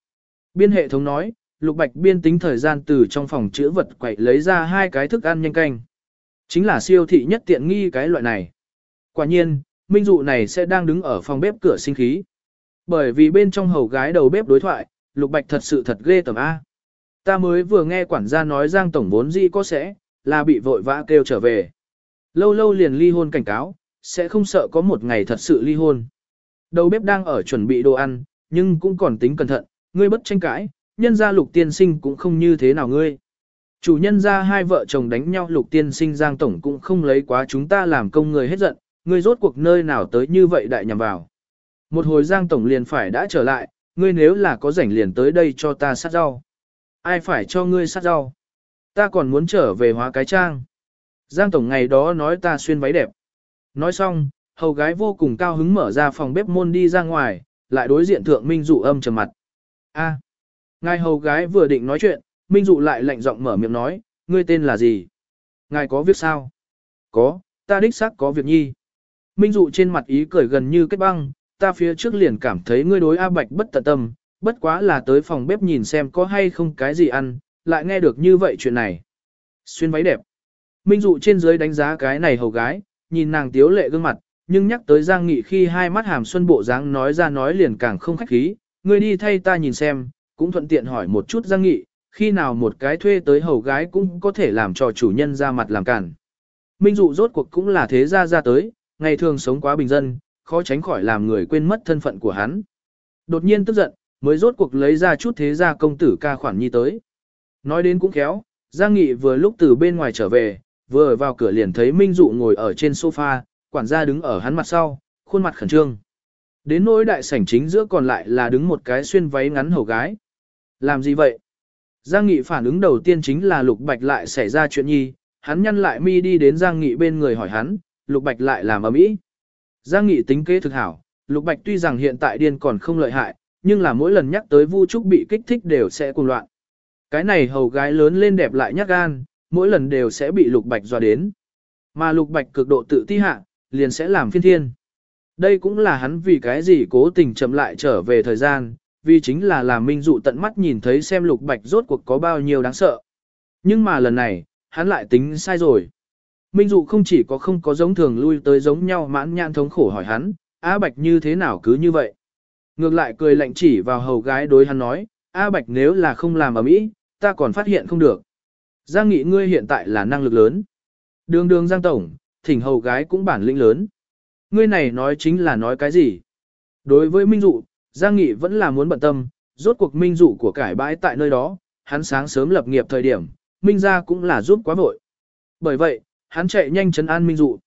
Speaker 1: Biên hệ thống nói, Lục Bạch biên tính thời gian từ trong phòng chữa vật quậy lấy ra hai cái thức ăn nhanh canh. Chính là siêu thị nhất tiện nghi cái loại này. Quả nhiên, minh dụ này sẽ đang đứng ở phòng bếp cửa sinh khí. Bởi vì bên trong hầu gái đầu bếp đối thoại, Lục Bạch thật sự thật ghê tởm A. Ta mới vừa nghe quản gia nói Giang Tổng vốn dĩ có sẽ, là bị vội vã kêu trở về. Lâu lâu liền ly hôn cảnh cáo, sẽ không sợ có một ngày thật sự ly hôn. Đầu bếp đang ở chuẩn bị đồ ăn, nhưng cũng còn tính cẩn thận, ngươi bất tranh cãi, nhân gia lục tiên sinh cũng không như thế nào ngươi. Chủ nhân ra hai vợ chồng đánh nhau lục tiên sinh Giang Tổng cũng không lấy quá chúng ta làm công người hết giận, ngươi rốt cuộc nơi nào tới như vậy đại nhằm vào. Một hồi Giang Tổng liền phải đã trở lại, ngươi nếu là có rảnh liền tới đây cho ta sát rau. Ai phải cho ngươi sát rau? Ta còn muốn trở về hóa cái trang. Giang Tổng ngày đó nói ta xuyên váy đẹp. Nói xong, hầu gái vô cùng cao hứng mở ra phòng bếp môn đi ra ngoài, lại đối diện thượng Minh Dụ âm trầm mặt. A, ngài hầu gái vừa định nói chuyện, Minh Dụ lại lạnh giọng mở miệng nói, ngươi tên là gì? Ngài có việc sao? Có, ta đích xác có việc nhi. Minh Dụ trên mặt ý cười gần như kết băng, ta phía trước liền cảm thấy ngươi đối A Bạch bất tận tâm, bất quá là tới phòng bếp nhìn xem có hay không cái gì ăn, lại nghe được như vậy chuyện này. Xuyên váy đẹp. Minh Dụ trên dưới đánh giá cái này hầu gái, nhìn nàng tiếu lệ gương mặt, nhưng nhắc tới Giang Nghị khi hai mắt hàm xuân bộ dáng nói ra nói liền càng không khách khí, ngươi đi thay ta nhìn xem, cũng thuận tiện hỏi một chút Giang Nghị, khi nào một cái thuê tới hầu gái cũng có thể làm cho chủ nhân ra mặt làm cản. Minh dụ rốt cuộc cũng là thế gia ra tới, ngày thường sống quá bình dân, khó tránh khỏi làm người quên mất thân phận của hắn. Đột nhiên tức giận, mới rốt cuộc lấy ra chút thế gia công tử ca khoản nhi tới. Nói đến cũng khéo, Giang Nghị vừa lúc từ bên ngoài trở về, vừa vào cửa liền thấy Minh Dụ ngồi ở trên sofa, quản gia đứng ở hắn mặt sau, khuôn mặt khẩn trương. Đến nỗi đại sảnh chính giữa còn lại là đứng một cái xuyên váy ngắn hầu gái. Làm gì vậy? Giang Nghị phản ứng đầu tiên chính là Lục Bạch lại xảy ra chuyện nhi, hắn nhăn lại mi đi đến Giang Nghị bên người hỏi hắn, Lục Bạch lại làm ở mỹ. Giang Nghị tính kế thực hảo, Lục Bạch tuy rằng hiện tại điên còn không lợi hại, nhưng là mỗi lần nhắc tới Vu Trúc bị kích thích đều sẽ cuồng loạn. Cái này hầu gái lớn lên đẹp lại nhát gan, mỗi lần đều sẽ bị Lục Bạch dọa đến. Mà Lục Bạch cực độ tự ti hạ, liền sẽ làm phiên thiên. Đây cũng là hắn vì cái gì cố tình chậm lại trở về thời gian, vì chính là làm minh dụ tận mắt nhìn thấy xem lục bạch rốt cuộc có bao nhiêu đáng sợ. Nhưng mà lần này, hắn lại tính sai rồi. Minh dụ không chỉ có không có giống thường lui tới giống nhau mãn nhãn thống khổ hỏi hắn, A Bạch như thế nào cứ như vậy. Ngược lại cười lạnh chỉ vào hầu gái đối hắn nói, A Bạch nếu là không làm ở mỹ, ta còn phát hiện không được. Giang nghị ngươi hiện tại là năng lực lớn. Đường đường Giang Tổng, thỉnh hầu gái cũng bản lĩnh lớn. Ngươi này nói chính là nói cái gì? Đối với Minh Dụ, Giang Nghị vẫn là muốn bận tâm, rốt cuộc Minh Dụ của cải bãi tại nơi đó, hắn sáng sớm lập nghiệp thời điểm, Minh ra cũng là giúp quá vội. Bởi vậy, hắn chạy nhanh chấn an Minh Dụ.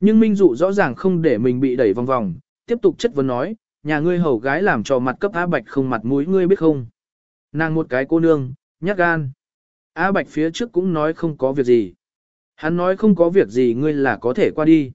Speaker 1: Nhưng Minh Dụ rõ ràng không để mình bị đẩy vòng vòng, tiếp tục chất vấn nói, nhà ngươi hầu gái làm cho mặt cấp A Bạch không mặt mũi ngươi biết không. Nàng một cái cô nương, nhắc gan. A Bạch phía trước cũng nói không có việc gì. Hắn nói không có việc gì ngươi là có thể qua đi.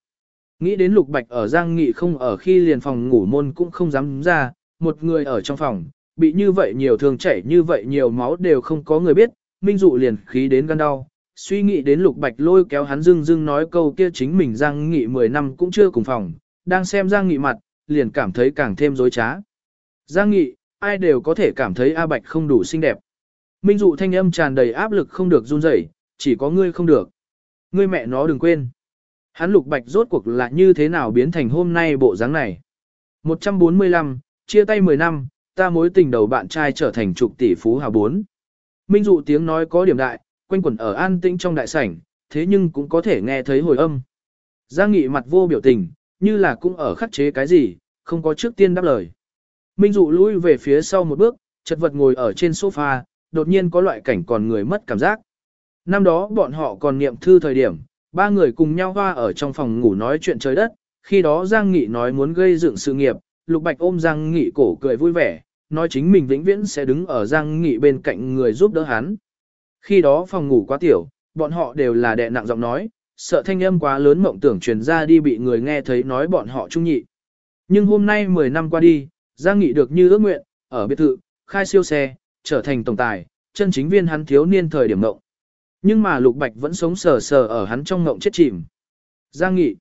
Speaker 1: Nghĩ đến Lục Bạch ở Giang Nghị không ở khi liền phòng ngủ môn cũng không dám ra, một người ở trong phòng, bị như vậy nhiều thường chảy như vậy nhiều máu đều không có người biết, Minh Dụ liền khí đến gan đau. Suy nghĩ đến Lục Bạch lôi kéo hắn dưng dưng nói câu kia chính mình Giang Nghị 10 năm cũng chưa cùng phòng, đang xem Giang Nghị mặt, liền cảm thấy càng thêm dối trá. Giang Nghị, ai đều có thể cảm thấy A Bạch không đủ xinh đẹp. Minh Dụ thanh âm tràn đầy áp lực không được run rẩy, chỉ có ngươi không được. Ngươi mẹ nó đừng quên. Hắn lục bạch rốt cuộc là như thế nào biến thành hôm nay bộ dáng này. 145, chia tay 10 năm, ta mối tình đầu bạn trai trở thành trục tỷ phú hào bốn. Minh dụ tiếng nói có điểm đại, quanh quẩn ở an tĩnh trong đại sảnh, thế nhưng cũng có thể nghe thấy hồi âm. Giang nghị mặt vô biểu tình, như là cũng ở khắc chế cái gì, không có trước tiên đáp lời. Minh dụ lui về phía sau một bước, chật vật ngồi ở trên sofa, đột nhiên có loại cảnh còn người mất cảm giác. Năm đó bọn họ còn niệm thư thời điểm, ba người cùng nhau hoa ở trong phòng ngủ nói chuyện trời đất, khi đó Giang Nghị nói muốn gây dựng sự nghiệp, Lục Bạch ôm Giang Nghị cổ cười vui vẻ, nói chính mình vĩnh viễn sẽ đứng ở Giang Nghị bên cạnh người giúp đỡ hắn. Khi đó phòng ngủ quá tiểu, bọn họ đều là đệ nặng giọng nói, sợ thanh âm quá lớn mộng tưởng truyền ra đi bị người nghe thấy nói bọn họ trung nhị. Nhưng hôm nay 10 năm qua đi, Giang Nghị được như ước nguyện, ở biệt thự, khai siêu xe, trở thành tổng tài, chân chính viên hắn thiếu niên thời điểm mộng. Nhưng mà Lục Bạch vẫn sống sờ sờ ở hắn trong mộng chết chìm. Giang Nghị.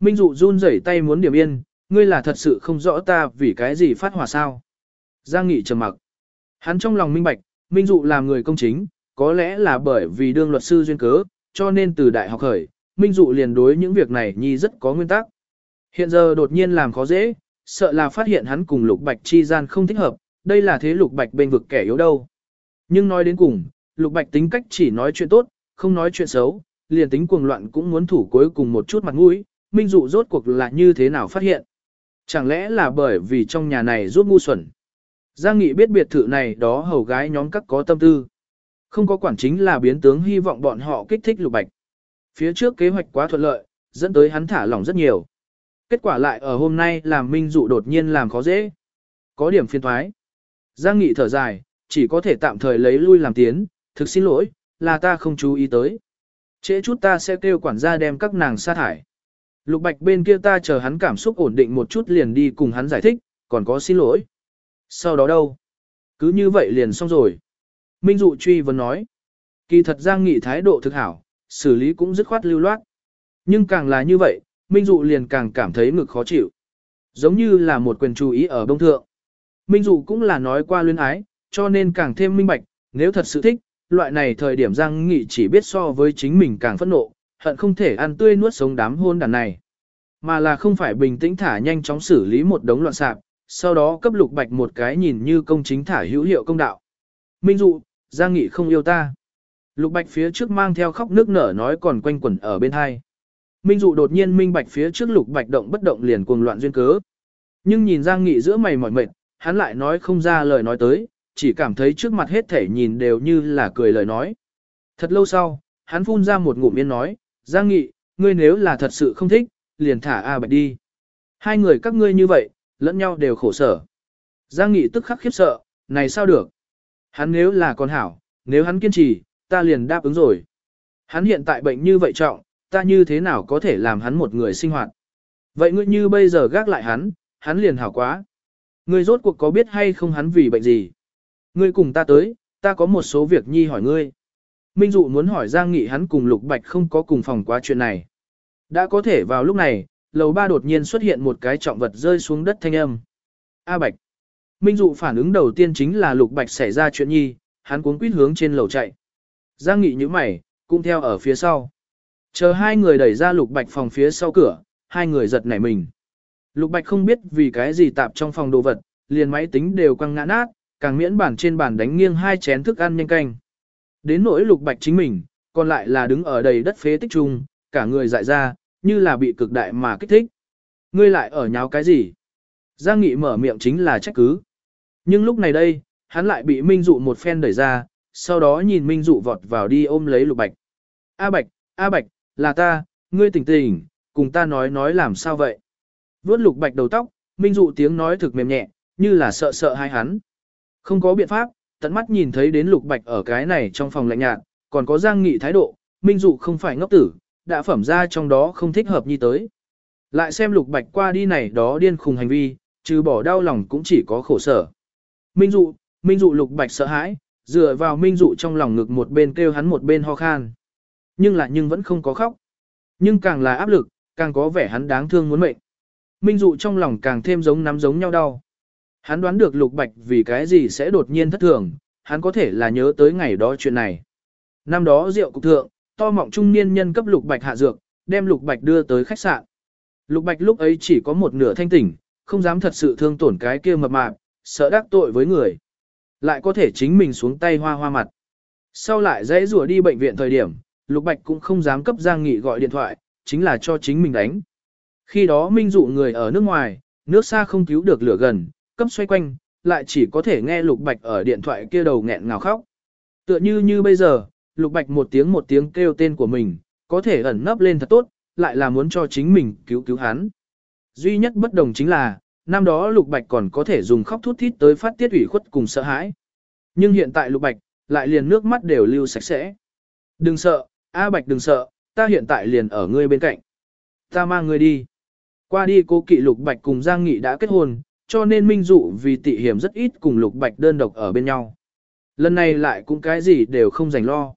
Speaker 1: Minh Dụ run rẩy tay muốn điểm yên, ngươi là thật sự không rõ ta vì cái gì phát hỏa sao. Giang Nghị trầm mặc. Hắn trong lòng minh bạch, Minh Dụ làm người công chính, có lẽ là bởi vì đương luật sư duyên cớ, cho nên từ đại học khởi, Minh Dụ liền đối những việc này nhi rất có nguyên tắc. Hiện giờ đột nhiên làm khó dễ, sợ là phát hiện hắn cùng Lục Bạch chi gian không thích hợp, đây là thế Lục Bạch bên vực kẻ yếu đâu. Nhưng nói đến cùng, Lục Bạch tính cách chỉ nói chuyện tốt, không nói chuyện xấu, liền tính cuồng loạn cũng muốn thủ cuối cùng một chút mặt mũi, Minh Dụ rốt cuộc là như thế nào phát hiện. Chẳng lẽ là bởi vì trong nhà này rút ngu xuẩn. Giang Nghị biết biệt thự này đó hầu gái nhóm các có tâm tư. Không có quản chính là biến tướng hy vọng bọn họ kích thích Lục Bạch. Phía trước kế hoạch quá thuận lợi, dẫn tới hắn thả lỏng rất nhiều. Kết quả lại ở hôm nay làm Minh Dụ đột nhiên làm khó dễ. Có điểm phiên thoái. Giang Nghị thở dài, chỉ có thể tạm thời lấy lui làm tiến, thực xin lỗi, là ta không chú ý tới. Trễ chút ta sẽ kêu quản gia đem các nàng sa thải. Lục Bạch bên kia ta chờ hắn cảm xúc ổn định một chút liền đi cùng hắn giải thích, còn có xin lỗi. Sau đó đâu? Cứ như vậy liền xong rồi. Minh Dụ truy vấn nói. Kỳ thật Giang Nghị thái độ thực hảo, xử lý cũng dứt khoát lưu loát. Nhưng càng là như vậy, Minh Dụ liền càng cảm thấy ngực khó chịu. Giống như là một quyền chú ý ở bông thượng. Minh Dụ cũng là nói qua luyến ái, cho nên càng thêm minh bạch, nếu thật sự thích, loại này thời điểm Giang Nghị chỉ biết so với chính mình càng phẫn nộ, hận không thể ăn tươi nuốt sống đám hôn đàn này. Mà là không phải bình tĩnh thả nhanh chóng xử lý một đống loạn sạp, sau đó cấp lục bạch một cái nhìn như công chính thả hữu hiệu công đạo. Minh dụ, Giang Nghị không yêu ta. Lục bạch phía trước mang theo khóc nước nở nói còn quanh quẩn ở bên hai. Minh dụ đột nhiên minh bạch phía trước lục bạch động bất động liền cuồng loạn duyên cớ. Nhưng nhìn Giang Nghị giữa mày mỏi mệt, hắn lại nói không ra lời nói tới, chỉ cảm thấy trước mặt hết thể nhìn đều như là cười lời nói. Thật lâu sau, hắn phun ra một ngụm yên nói, Giang Nghị, ngươi nếu là thật sự không thích, liền thả A Bạch đi. Hai người các ngươi như vậy, lẫn nhau đều khổ sở. Giang Nghị tức khắc khiếp sợ, này sao được? Hắn nếu là con hảo, nếu hắn kiên trì, ta liền đáp ứng rồi. Hắn hiện tại bệnh như vậy trọng, ta như thế nào có thể làm hắn một người sinh hoạt? Vậy ngươi như bây giờ gác lại hắn, hắn liền hảo quá. Ngươi rốt cuộc có biết hay không hắn vì bệnh gì? Ngươi cùng ta tới, ta có một số việc nhi hỏi ngươi. Minh Dụ muốn hỏi Giang Nghị hắn cùng Lục Bạch không có cùng phòng quá chuyện này. Đã có thể vào lúc này, lầu ba đột nhiên xuất hiện một cái trọng vật rơi xuống đất thanh âm. A Bạch. Minh Dụ phản ứng đầu tiên chính là Lục Bạch xảy ra chuyện nhi, hắn cuống quýt hướng trên lầu chạy. Giang Nghị như mày, cũng theo ở phía sau. Chờ hai người đẩy ra Lục Bạch phòng phía sau cửa, hai người giật nảy mình. Lục Bạch không biết vì cái gì tạp trong phòng đồ vật, liền máy tính đều quăng ngã nát, càng miễn bản trên bàn đánh nghiêng hai chén thức ăn nhanh canh. Đến nỗi Lục Bạch chính mình, còn lại là đứng ở đầy đất phế tích trung, cả người dại ra, như là bị cực đại mà kích thích. Ngươi lại ở nháo cái gì? Giang Nghị mở miệng chính là trách cứ. Nhưng lúc này đây, hắn lại bị Minh Dụ một phen đẩy ra, sau đó nhìn Minh Dụ vọt vào đi ôm lấy Lục Bạch. A Bạch, A Bạch, là ta, ngươi tỉnh tỉnh, cùng ta nói nói làm sao vậy? Vốt Lục Bạch đầu tóc, Minh Dụ tiếng nói thực mềm nhẹ, như là sợ sợ hai hắn. Không có biện pháp, tận mắt nhìn thấy đến Lục Bạch ở cái này trong phòng lạnh nhạt, còn có Giang Nghị thái độ, Minh Dụ không phải ngốc tử, đã phẩm ra trong đó không thích hợp như tới. Lại xem lục bạch qua đi này đó điên khùng hành vi, trừ bỏ đau lòng cũng chỉ có khổ sở. Minh dụ, minh dụ lục bạch sợ hãi, dựa vào minh dụ trong lòng ngực một bên kêu hắn một bên ho khan. Nhưng lại nhưng vẫn không có khóc. Nhưng càng là áp lực, càng có vẻ hắn đáng thương muốn mệnh. Minh dụ trong lòng càng thêm giống nắm giống nhau đau. Hắn đoán được lục bạch vì cái gì sẽ đột nhiên thất thường, hắn có thể là nhớ tới ngày đó chuyện này. Năm đó rượu cục thượng, to mọng trung niên nhân cấp Lục Bạch hạ dược, đem Lục Bạch đưa tới khách sạn. Lục Bạch lúc ấy chỉ có một nửa thanh tỉnh, không dám thật sự thương tổn cái kia mập mạp, sợ đắc tội với người. Lại có thể chính mình xuống tay hoa hoa mặt. Sau lại dãy rùa đi bệnh viện thời điểm, Lục Bạch cũng không dám cấp Giang Nghị gọi điện thoại, chính là cho chính mình đánh. Khi đó Minh dụ người ở nước ngoài, nước xa không cứu được lửa gần, cấp xoay quanh, lại chỉ có thể nghe Lục Bạch ở điện thoại kia đầu nghẹn ngào khóc. Tựa như như bây giờ, Lục Bạch một tiếng một tiếng kêu tên của mình, có thể ẩn nấp lên thật tốt, lại là muốn cho chính mình cứu cứu hắn. Duy nhất bất đồng chính là, năm đó Lục Bạch còn có thể dùng khóc thút thít tới phát tiết ủy khuất cùng sợ hãi. Nhưng hiện tại Lục Bạch, lại liền nước mắt đều lưu sạch sẽ. Đừng sợ, A Bạch đừng sợ, ta hiện tại liền ở ngươi bên cạnh. Ta mang ngươi đi. Qua đi cô kỵ Lục Bạch cùng Giang Nghị đã kết hôn, cho nên Minh Dụ vì tị hiểm rất ít cùng Lục Bạch đơn độc ở bên nhau. Lần này lại cũng cái gì đều không dành lo.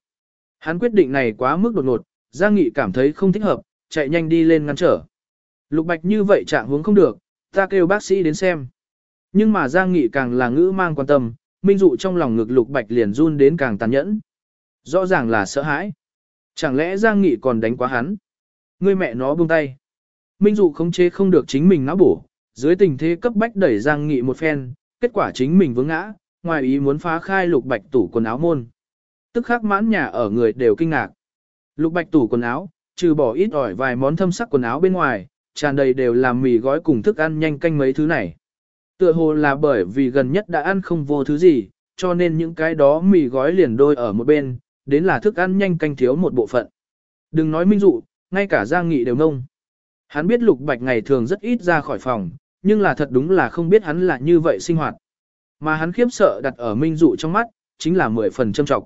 Speaker 1: Hắn quyết định này quá mức đột ngột, Giang Nghị cảm thấy không thích hợp, chạy nhanh đi lên ngăn trở. Lục Bạch như vậy trạng huống không được, ta kêu bác sĩ đến xem. Nhưng mà Giang Nghị càng là ngữ mang quan tâm, Minh Dụ trong lòng ngực Lục Bạch liền run đến càng tàn nhẫn. Rõ ràng là sợ hãi. Chẳng lẽ Giang Nghị còn đánh quá hắn? Ngươi mẹ nó buông tay. Minh Dụ khống chế không được chính mình náo bổ, dưới tình thế cấp bách đẩy Giang Nghị một phen, kết quả chính mình vướng ngã, ngoài ý muốn phá khai Lục Bạch tủ quần áo môn. Tức khắc mãn nhà ở người đều kinh ngạc. Lục Bạch tủ quần áo, trừ bỏ ít ỏi vài món thâm sắc quần áo bên ngoài, tràn đầy đều là mì gói cùng thức ăn nhanh canh mấy thứ này. Tựa hồ là bởi vì gần nhất đã ăn không vô thứ gì, cho nên những cái đó mì gói liền đôi ở một bên, đến là thức ăn nhanh canh thiếu một bộ phận. Đừng nói minh dụ, ngay cả Giang Nghị đều ngông. Hắn biết Lục Bạch ngày thường rất ít ra khỏi phòng, nhưng là thật đúng là không biết hắn là như vậy sinh hoạt. Mà hắn khiếp sợ đặt ở minh dụ trong mắt, chính là mười phần châm trọng.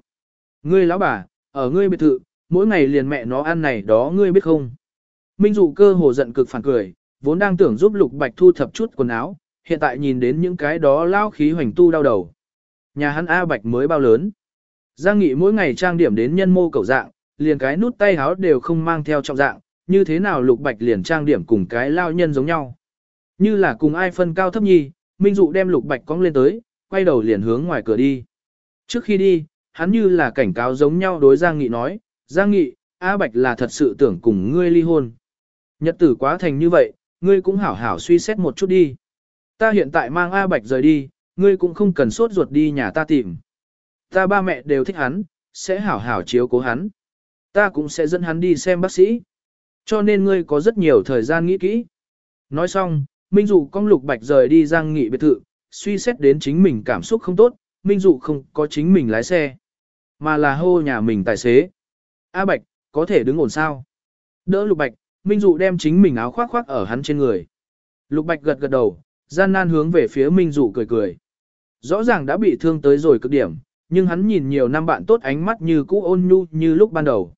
Speaker 1: Ngươi lão bà, ở ngươi biệt thự, mỗi ngày liền mẹ nó ăn này đó ngươi biết không? Minh dụ cơ hồ giận cực phản cười, vốn đang tưởng giúp Lục Bạch thu thập chút quần áo, hiện tại nhìn đến những cái đó lao khí hoành tu đau đầu. Nhà hắn A Bạch mới bao lớn. Giang Nghị mỗi ngày trang điểm đến nhân mô cầu dạng, liền cái nút tay háo đều không mang theo trọng dạng, như thế nào Lục Bạch liền trang điểm cùng cái lao nhân giống nhau. Như là cùng ai phân cao thấp nhi, Minh Dụ đem Lục Bạch cong lên tới, quay đầu liền hướng ngoài cửa đi. Trước khi đi, hắn như là cảnh cáo giống nhau đối Giang Nghị nói, Giang Nghị, A Bạch là thật sự tưởng cùng ngươi ly hôn. Nhật tử quá thành như vậy, ngươi cũng hảo hảo suy xét một chút đi. Ta hiện tại mang A Bạch rời đi, ngươi cũng không cần sốt ruột đi nhà ta tìm. Ta ba mẹ đều thích hắn, sẽ hảo hảo chiếu cố hắn. Ta cũng sẽ dẫn hắn đi xem bác sĩ. Cho nên ngươi có rất nhiều thời gian nghĩ kỹ. Nói xong, Minh Dụ con lục bạch rời đi giang nghị biệt thự, suy xét đến chính mình cảm xúc không tốt, Minh Dụ không có chính mình lái xe, mà là hô nhà mình tài xế. A Bạch, có thể đứng ổn sao? Đỡ lục bạch, Minh Dụ đem chính mình áo khoác khoác ở hắn trên người. Lục bạch gật gật đầu, gian nan hướng về phía Minh Dụ cười cười. Rõ ràng đã bị thương tới rồi cực điểm, nhưng hắn nhìn nhiều năm bạn tốt ánh mắt như cũ ôn nhu như lúc ban đầu.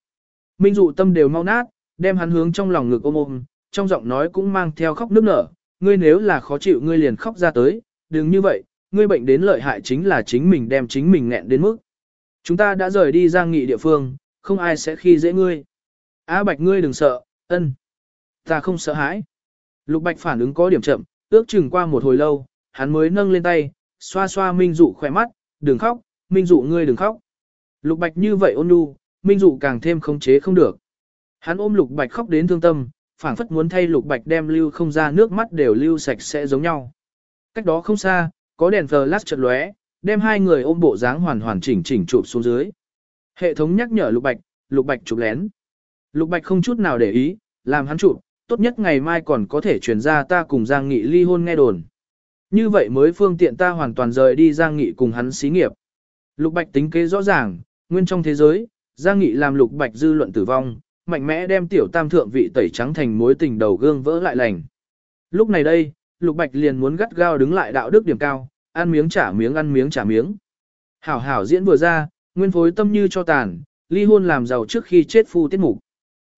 Speaker 1: Minh Dụ tâm đều mau nát, đem hắn hướng trong lòng ngực ôm ôm, trong giọng nói cũng mang theo khóc nức nở, ngươi nếu là khó chịu ngươi liền khóc ra tới, đừng như vậy, ngươi bệnh đến lợi hại chính là chính mình đem chính mình nghẹn đến mức. Chúng ta đã rời đi giang nghị địa phương, không ai sẽ khi dễ ngươi. Á Bạch ngươi đừng sợ, ân. Ta không sợ hãi. Lục Bạch phản ứng có điểm chậm, ước chừng qua một hồi lâu, hắn mới nâng lên tay, xoa xoa Minh Dụ khỏe mắt, đừng khóc, Minh Dụ ngươi đừng khóc. Lục Bạch như vậy ôn nhu, Minh Dụ càng thêm khống chế không được. Hắn ôm Lục Bạch khóc đến thương tâm, phảng phất muốn thay Lục Bạch đem lưu không ra nước mắt đều lưu sạch sẽ giống nhau. Cách đó không xa, có đèn flash chợt lóe, đem hai người ôm bộ dáng hoàn hoàn chỉnh chỉnh chụp xuống dưới. Hệ thống nhắc nhở Lục Bạch, Lục Bạch chụp lén. Lục Bạch không chút nào để ý, làm hắn chụp, tốt nhất ngày mai còn có thể truyền ra ta cùng Giang Nghị ly hôn nghe đồn. Như vậy mới phương tiện ta hoàn toàn rời đi Giang Nghị cùng hắn xí nghiệp. Lục Bạch tính kế rõ ràng, nguyên trong thế giới, Giang Nghị làm Lục Bạch dư luận tử vong, mạnh mẽ đem tiểu tam thượng vị tẩy trắng thành mối tình đầu gương vỡ lại lành. Lúc này đây, Lục Bạch liền muốn gắt gao đứng lại đạo đức điểm cao, ăn miếng trả miếng ăn miếng trả miếng. Hảo hảo diễn vừa ra, nguyên phối tâm như cho tàn, ly hôn làm giàu trước khi chết phu tiết mục.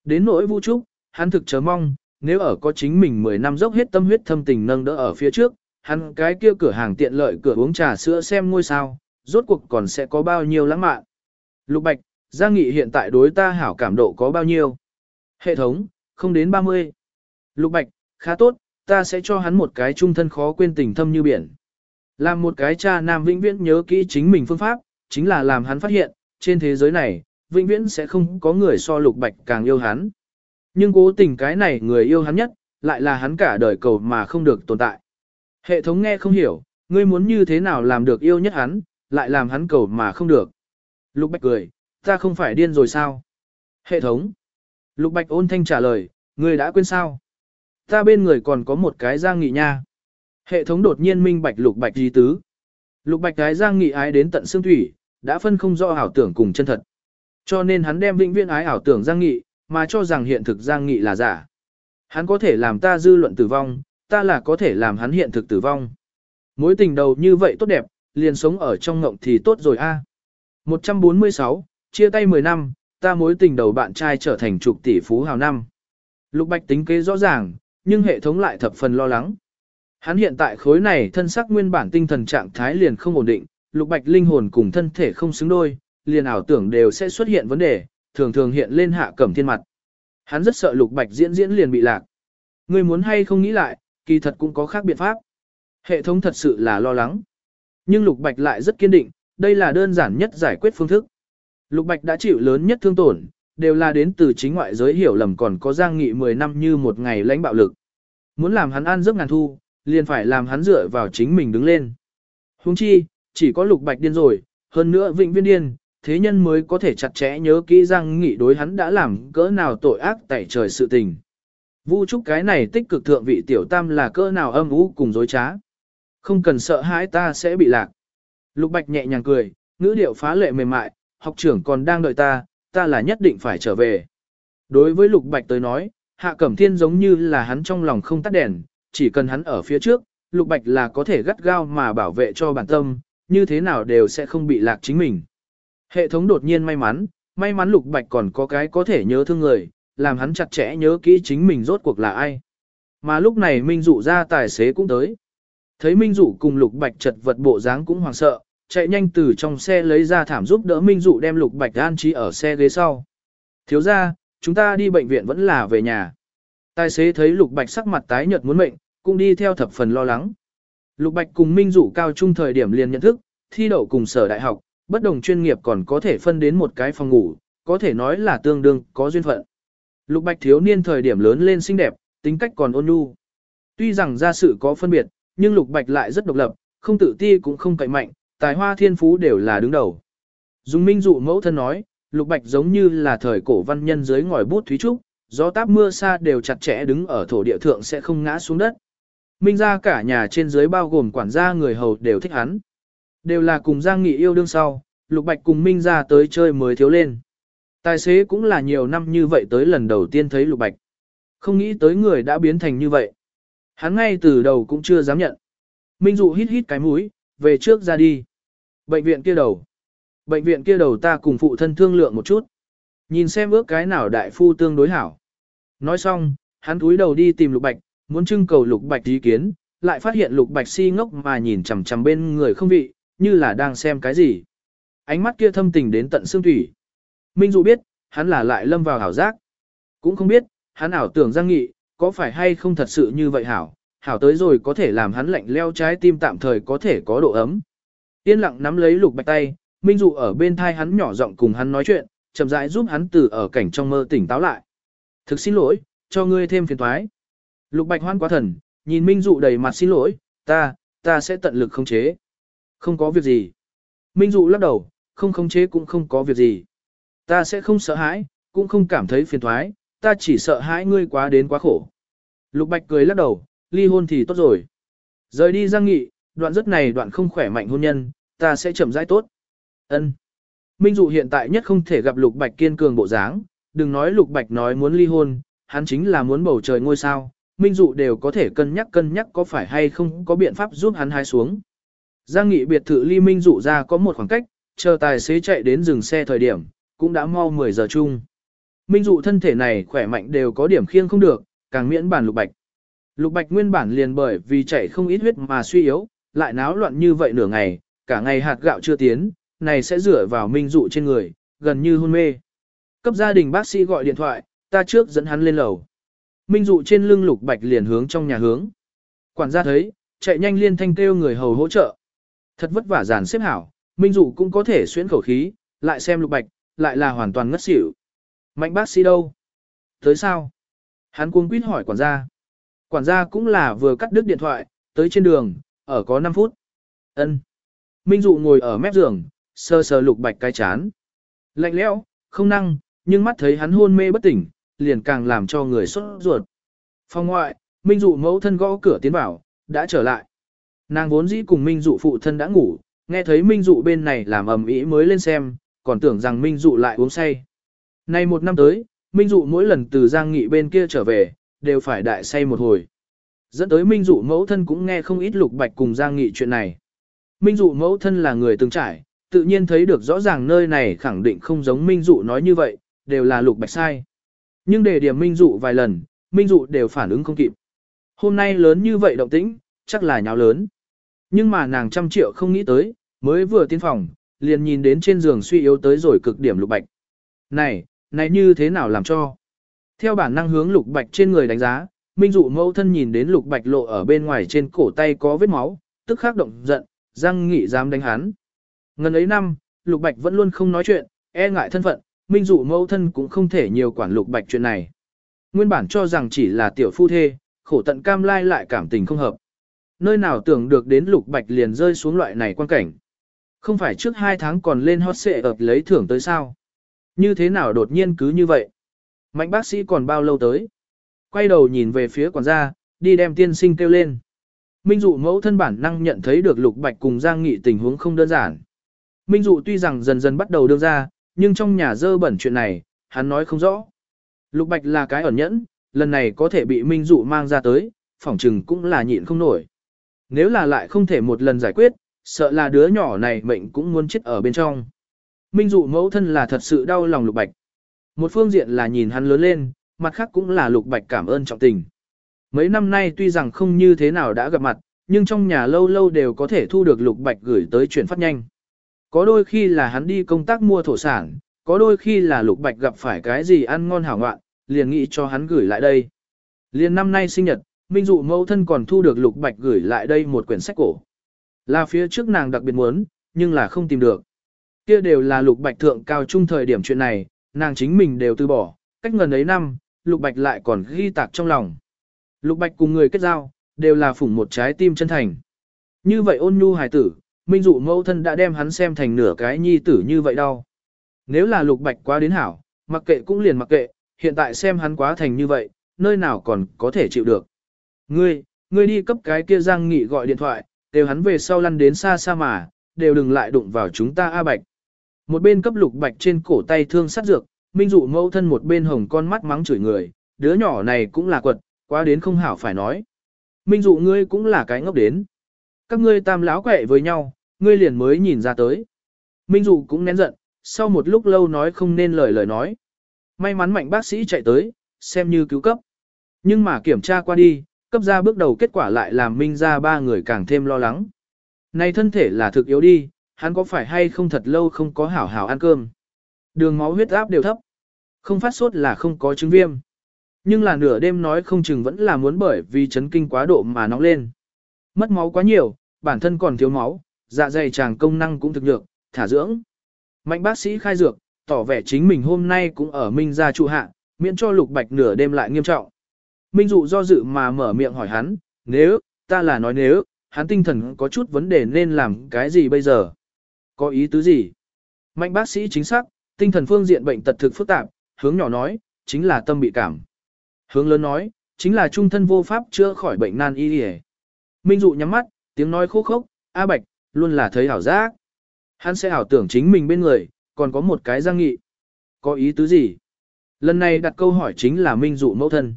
Speaker 1: Đến nỗi vũ trúc, hắn thực chờ mong, nếu ở có chính mình 10 năm dốc hết tâm huyết thâm tình nâng đỡ ở phía trước, hắn cái kia cửa hàng tiện lợi cửa uống trà sữa xem ngôi sao, rốt cuộc còn sẽ có bao nhiêu lãng mạn. Lục Bạch, Giang Nghị hiện tại đối ta hảo cảm độ có bao nhiêu? Hệ thống, không đến 30. Lục Bạch, khá tốt, ta sẽ cho hắn một cái trung thân khó quên tình thâm như biển. Làm một cái cha nam vĩnh viễn nhớ kỹ chính mình phương pháp, chính là làm hắn phát hiện, trên thế giới này, vĩnh viễn sẽ không có người so Lục Bạch càng yêu hắn. Nhưng cố tình cái này người yêu hắn nhất, lại là hắn cả đời cầu mà không được tồn tại. Hệ thống nghe không hiểu, ngươi muốn như thế nào làm được yêu nhất hắn, lại làm hắn cầu mà không được. Lục Bạch cười, ta không phải điên rồi sao? Hệ thống. Lục Bạch ôn thanh trả lời, ngươi đã quên sao? Ta bên người còn có một cái giang nghị nha. Hệ thống đột nhiên minh bạch Lục Bạch gì tứ. Lục Bạch cái giang nghị ái đến tận xương thủy, đã phân không rõ ảo tưởng cùng chân thật. Cho nên hắn đem vĩnh viễn ái ảo tưởng giang nghị, mà cho rằng hiện thực giang nghị là giả. Hắn có thể làm ta dư luận tử vong, ta là có thể làm hắn hiện thực tử vong. Mối tình đầu như vậy tốt đẹp, liền sống ở trong ngộng thì tốt rồi a. 146, chia tay 10 năm, ta mối tình đầu bạn trai trở thành trục tỷ phú hào năm. Lục Bạch tính kế rõ ràng, nhưng hệ thống lại thập phần lo lắng. Hắn hiện tại khối này thân sắc nguyên bản tinh thần trạng thái liền không ổn định, Lục Bạch linh hồn cùng thân thể không xứng đôi, liền ảo tưởng đều sẽ xuất hiện vấn đề, thường thường hiện lên hạ cẩm thiên mặt. Hắn rất sợ Lục Bạch diễn diễn liền bị lạc. Ngươi muốn hay không nghĩ lại, kỳ thật cũng có khác biện pháp. Hệ thống thật sự là lo lắng. Nhưng Lục Bạch lại rất kiên định, đây là đơn giản nhất giải quyết phương thức. Lục Bạch đã chịu lớn nhất thương tổn, đều là đến từ chính ngoại giới hiểu lầm còn có giang nghị 10 năm như một ngày lãnh bạo lực. Muốn làm hắn an giấc ngàn thu, liền phải làm hắn dựa vào chính mình đứng lên. Huống chi, chỉ có Lục Bạch điên rồi, hơn nữa Vịnh viên điên, thế nhân mới có thể chặt chẽ nhớ kỹ giang nghị đối hắn đã làm cỡ nào tội ác tại trời sự tình. Vu trúc cái này tích cực thượng vị tiểu tam là cỡ nào âm u cùng dối trá. Không cần sợ hãi ta sẽ bị lạc. Lục Bạch nhẹ nhàng cười, ngữ điệu phá lệ mềm mại, học trưởng còn đang đợi ta, ta là nhất định phải trở về. Đối với Lục Bạch tới nói, Hạ Cẩm Thiên giống như là hắn trong lòng không tắt đèn, chỉ cần hắn ở phía trước, Lục Bạch là có thể gắt gao mà bảo vệ cho bản tâm, như thế nào đều sẽ không bị lạc chính mình. Hệ thống đột nhiên may mắn, may mắn Lục Bạch còn có cái có thể nhớ thương người, làm hắn chặt chẽ nhớ kỹ chính mình rốt cuộc là ai. Mà lúc này Minh Dụ ra tài xế cũng tới. Thấy Minh Dụ cùng Lục Bạch chật vật bộ dáng cũng hoảng sợ, chạy nhanh từ trong xe lấy ra thảm giúp đỡ Minh Dụ đem Lục Bạch an trí ở xe ghế sau. Thiếu ra, chúng ta đi bệnh viện vẫn là về nhà. Tài xế thấy Lục Bạch sắc mặt tái nhợt muốn mệnh, cũng đi theo thập phần lo lắng. Lục Bạch cùng Minh Dụ cao trung thời điểm liền nhận thức, thi đậu cùng sở đại học, bất đồng chuyên nghiệp còn có thể phân đến một cái phòng ngủ, có thể nói là tương đương có duyên phận. Lục Bạch thiếu niên thời điểm lớn lên xinh đẹp, tính cách còn ôn nhu. Tuy rằng gia sự có phân biệt, nhưng Lục Bạch lại rất độc lập, không tự ti cũng không cậy mạnh, tài hoa thiên phú đều là đứng đầu. Dung Minh dụ mẫu thân nói, Lục Bạch giống như là thời cổ văn nhân dưới ngòi bút thúy trúc, gió táp mưa xa đều chặt chẽ đứng ở thổ địa thượng sẽ không ngã xuống đất. Minh ra cả nhà trên dưới bao gồm quản gia người hầu đều thích hắn. Đều là cùng Giang Nghị yêu đương sau, Lục Bạch cùng Minh ra tới chơi mới thiếu lên. Tài xế cũng là nhiều năm như vậy tới lần đầu tiên thấy Lục Bạch. Không nghĩ tới người đã biến thành như vậy. Hắn ngay từ đầu cũng chưa dám nhận. Minh Dụ hít hít cái mũi, về trước ra đi. Bệnh viện kia đầu. Bệnh viện kia đầu ta cùng phụ thân thương lượng một chút. Nhìn xem ước cái nào đại phu tương đối hảo. Nói xong, hắn cúi đầu đi tìm Lục Bạch, muốn trưng cầu Lục Bạch ý kiến, lại phát hiện Lục Bạch si ngốc mà nhìn chằm chằm bên người không vị, như là đang xem cái gì. Ánh mắt kia thâm tình đến tận xương thủy. Minh Dụ biết, hắn là lại lâm vào hảo giác. Cũng không biết, hắn ảo tưởng Giang Nghị, có phải hay không thật sự như vậy hảo, hảo tới rồi có thể làm hắn lạnh leo trái tim tạm thời có thể có độ ấm. Yên lặng nắm lấy lục bạch tay, Minh Dụ ở bên thai hắn nhỏ giọng cùng hắn nói chuyện, chậm rãi giúp hắn từ ở cảnh trong mơ tỉnh táo lại. Thực xin lỗi, cho ngươi thêm phiền toái. Lục bạch hoan quá thần, nhìn Minh Dụ đầy mặt xin lỗi, ta, ta sẽ tận lực khống chế. Không có việc gì. Minh Dụ lắc đầu, không khống chế cũng không có việc gì. Ta sẽ không sợ hãi, cũng không cảm thấy phiền toái, ta chỉ sợ hãi ngươi quá đến quá khổ. Lục Bạch cười lắc đầu, ly hôn thì tốt rồi. Rời đi Giang Nghị, đoạn rất này đoạn không khỏe mạnh hôn nhân, ta sẽ chậm rãi tốt. Ân. Minh Dụ hiện tại nhất không thể gặp Lục Bạch kiên cường bộ dáng, đừng nói Lục Bạch nói muốn ly hôn, hắn chính là muốn bầu trời ngôi sao, Minh Dụ đều có thể cân nhắc cân nhắc có phải hay không có biện pháp giúp hắn hái xuống. Giang Nghị biệt thự ly Minh Dụ ra có một khoảng cách, chờ tài xế chạy đến dừng xe thời điểm, cũng đã mau 10 giờ chung. Minh Dụ thân thể này khỏe mạnh đều có điểm khiêng không được, càng miễn bản Lục Bạch. Lục Bạch nguyên bản liền bởi vì chạy không ít huyết mà suy yếu, lại náo loạn như vậy nửa ngày, cả ngày hạt gạo chưa tiến, này sẽ rửa vào minh dụ trên người, gần như hôn mê. Cấp gia đình bác sĩ gọi điện thoại, ta trước dẫn hắn lên lầu. Minh dụ trên lưng Lục Bạch liền hướng trong nhà hướng. Quản gia thấy, chạy nhanh liên thanh kêu người hầu hỗ trợ. Thật vất vả giàn xếp hảo, Minh dụ cũng có thể xuyến khẩu khí, lại xem Lục Bạch, lại là hoàn toàn ngất xỉu. Mạnh bác sĩ đâu? Tới sao? Hắn cuống quýt hỏi quản gia. Quản gia cũng là vừa cắt đứt điện thoại, tới trên đường, ở có 5 phút. Ân. Minh Dụ ngồi ở mép giường, sờ sờ lục bạch cái chán. Lạnh lẽo, không năng, nhưng mắt thấy hắn hôn mê bất tỉnh, liền càng làm cho người sốt ruột. Phòng ngoại, Minh Dụ mẫu thân gõ cửa tiến vào, đã trở lại. Nàng vốn dĩ cùng Minh Dụ phụ thân đã ngủ, nghe thấy Minh Dụ bên này làm ầm ĩ mới lên xem, còn tưởng rằng Minh Dụ lại uống say. Nay một năm tới, Minh Dụ mỗi lần từ Giang Nghị bên kia trở về, đều phải đại say một hồi. Dẫn tới Minh Dụ mẫu thân cũng nghe không ít lục bạch cùng Giang Nghị chuyện này. Minh Dụ mẫu thân là người từng trải, tự nhiên thấy được rõ ràng nơi này khẳng định không giống Minh Dụ nói như vậy, đều là lục bạch sai. Nhưng để điểm minh dụ vài lần, minh dụ đều phản ứng không kịp. Hôm nay lớn như vậy động tĩnh, chắc là nháo lớn. Nhưng mà nàng trăm triệu không nghĩ tới, mới vừa tiến phòng, liền nhìn đến trên giường suy yếu tới rồi cực điểm lục bạch. Này, này như thế nào làm cho? Theo bản năng hướng lục bạch trên người đánh giá, minh dụ mẫu thân nhìn đến lục bạch lộ ở bên ngoài trên cổ tay có vết máu, tức khắc động giận, răng nghị dám đánh hắn. Ngần ấy năm, lục bạch vẫn luôn không nói chuyện, e ngại thân phận, minh dụ mẫu thân cũng không thể nhiều quản lục bạch chuyện này. Nguyên bản cho rằng chỉ là tiểu phu thê, khổ tận cam lai lại cảm tình không hợp. Nơi nào tưởng được đến lục bạch liền rơi xuống loại này quan cảnh. Không phải trước hai tháng còn lên hot xệ ập lấy thưởng tới sao. Như thế nào đột nhiên cứ như vậy? Mạnh bác sĩ còn bao lâu tới? Quay đầu nhìn về phía quản gia, đi đem tiên sinh kêu lên. Minh dụ mẫu thân bản năng nhận thấy được lục bạch cùng Giang Nghị tình huống không đơn giản. Minh dụ tuy rằng dần dần bắt đầu đưa ra, nhưng trong nhà dơ bẩn chuyện này, hắn nói không rõ. Lục bạch là cái ẩn nhẫn, lần này có thể bị Minh dụ mang ra tới, phỏng chừng cũng là nhịn không nổi. Nếu là lại không thể một lần giải quyết, sợ là đứa nhỏ này mệnh cũng muốn chết ở bên trong. Minh dụ mẫu thân là thật sự đau lòng lục bạch. Một phương diện là nhìn hắn lớn lên, mặt khác cũng là lục bạch cảm ơn trọng tình. Mấy năm nay tuy rằng không như thế nào đã gặp mặt, nhưng trong nhà lâu lâu đều có thể thu được lục bạch gửi tới chuyển phát nhanh. Có đôi khi là hắn đi công tác mua thổ sản, có đôi khi là lục bạch gặp phải cái gì ăn ngon hảo ngoạn, liền nghĩ cho hắn gửi lại đây. Liền năm nay sinh nhật, Minh dụ mẫu thân còn thu được lục bạch gửi lại đây một quyển sách cổ. Là phía trước nàng đặc biệt muốn, nhưng là không tìm được. Kia đều là lục bạch thượng cao trung thời điểm chuyện này, nàng chính mình đều từ bỏ, cách ngần ấy năm, lục bạch lại còn ghi tạc trong lòng. Lục bạch cùng người kết giao, đều là phủng một trái tim chân thành. Như vậy ôn nhu hài tử, minh dụ mẫu thân đã đem hắn xem thành nửa cái nhi tử như vậy đâu. Nếu là lục bạch quá đến hảo, mặc kệ cũng liền mặc kệ, hiện tại xem hắn quá thành như vậy, nơi nào còn có thể chịu được. Ngươi, ngươi đi cấp cái kia giang nghị gọi điện thoại, đều hắn về sau lăn đến xa xa mà, đều đừng lại đụng vào chúng ta A Bạch. Một bên cấp lục bạch trên cổ tay thương sát dược, minh dụ mẫu thân một bên hồng con mắt mắng chửi người, đứa nhỏ này cũng là quật, quá đến không hảo phải nói. Minh dụ ngươi cũng là cái ngốc đến. Các ngươi tam láo quẹ với nhau, ngươi liền mới nhìn ra tới. Minh dụ cũng nén giận, sau một lúc lâu nói không nên lời lời nói. May mắn mạnh bác sĩ chạy tới, xem như cứu cấp. Nhưng mà kiểm tra qua đi, cấp ra bước đầu kết quả lại làm Minh ra ba người càng thêm lo lắng. Này thân thể là thực yếu đi, hắn có phải hay không thật lâu không có hảo hảo ăn cơm. Đường máu huyết áp đều thấp. Không phát sốt là không có chứng viêm. Nhưng là nửa đêm nói không chừng vẫn là muốn bởi vì chấn kinh quá độ mà nóng lên. Mất máu quá nhiều, bản thân còn thiếu máu, dạ dày chàng công năng cũng thực được, thả dưỡng. Mạnh bác sĩ khai dược, tỏ vẻ chính mình hôm nay cũng ở Minh gia trụ hạ, miễn cho lục bạch nửa đêm lại nghiêm trọng. Minh dụ do dự mà mở miệng hỏi hắn, nếu, ta là nói nếu, hắn tinh thần có chút vấn đề nên làm cái gì bây giờ? Có ý tứ gì? Mạnh bác sĩ chính xác, tinh thần phương diện bệnh tật thực phức tạp, hướng nhỏ nói, chính là tâm bị cảm. Hướng lớn nói, chính là trung thân vô pháp chữa khỏi bệnh nan y y. Minh dụ nhắm mắt, tiếng nói khô khốc, A Bạch, luôn là thấy ảo giác. Hắn sẽ ảo tưởng chính mình bên người, còn có một cái giang nghị. Có ý tứ gì? Lần này đặt câu hỏi chính là Minh dụ mẫu thân.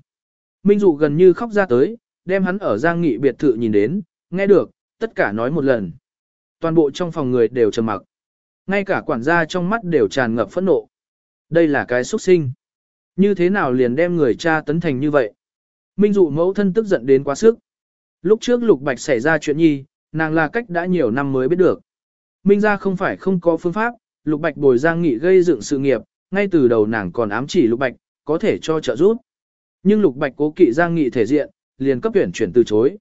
Speaker 1: Minh dụ gần như khóc ra tới, đem hắn ở giang nghị biệt thự nhìn đến, nghe được, tất cả nói một lần. Toàn bộ trong phòng người đều trầm mặc. Ngay cả quản gia trong mắt đều tràn ngập phẫn nộ. Đây là cái xuất sinh. Như thế nào liền đem người cha tấn thành như vậy? Minh dụ mẫu thân tức giận đến quá sức. Lúc trước Lục Bạch xảy ra chuyện nhi, nàng là cách đã nhiều năm mới biết được. Minh ra không phải không có phương pháp, Lục Bạch bồi giang nghị gây dựng sự nghiệp, ngay từ đầu nàng còn ám chỉ Lục Bạch, có thể cho trợ giúp. Nhưng Lục Bạch cố kỵ giang nghị thể diện, liền cấp tuyển chuyển từ chối.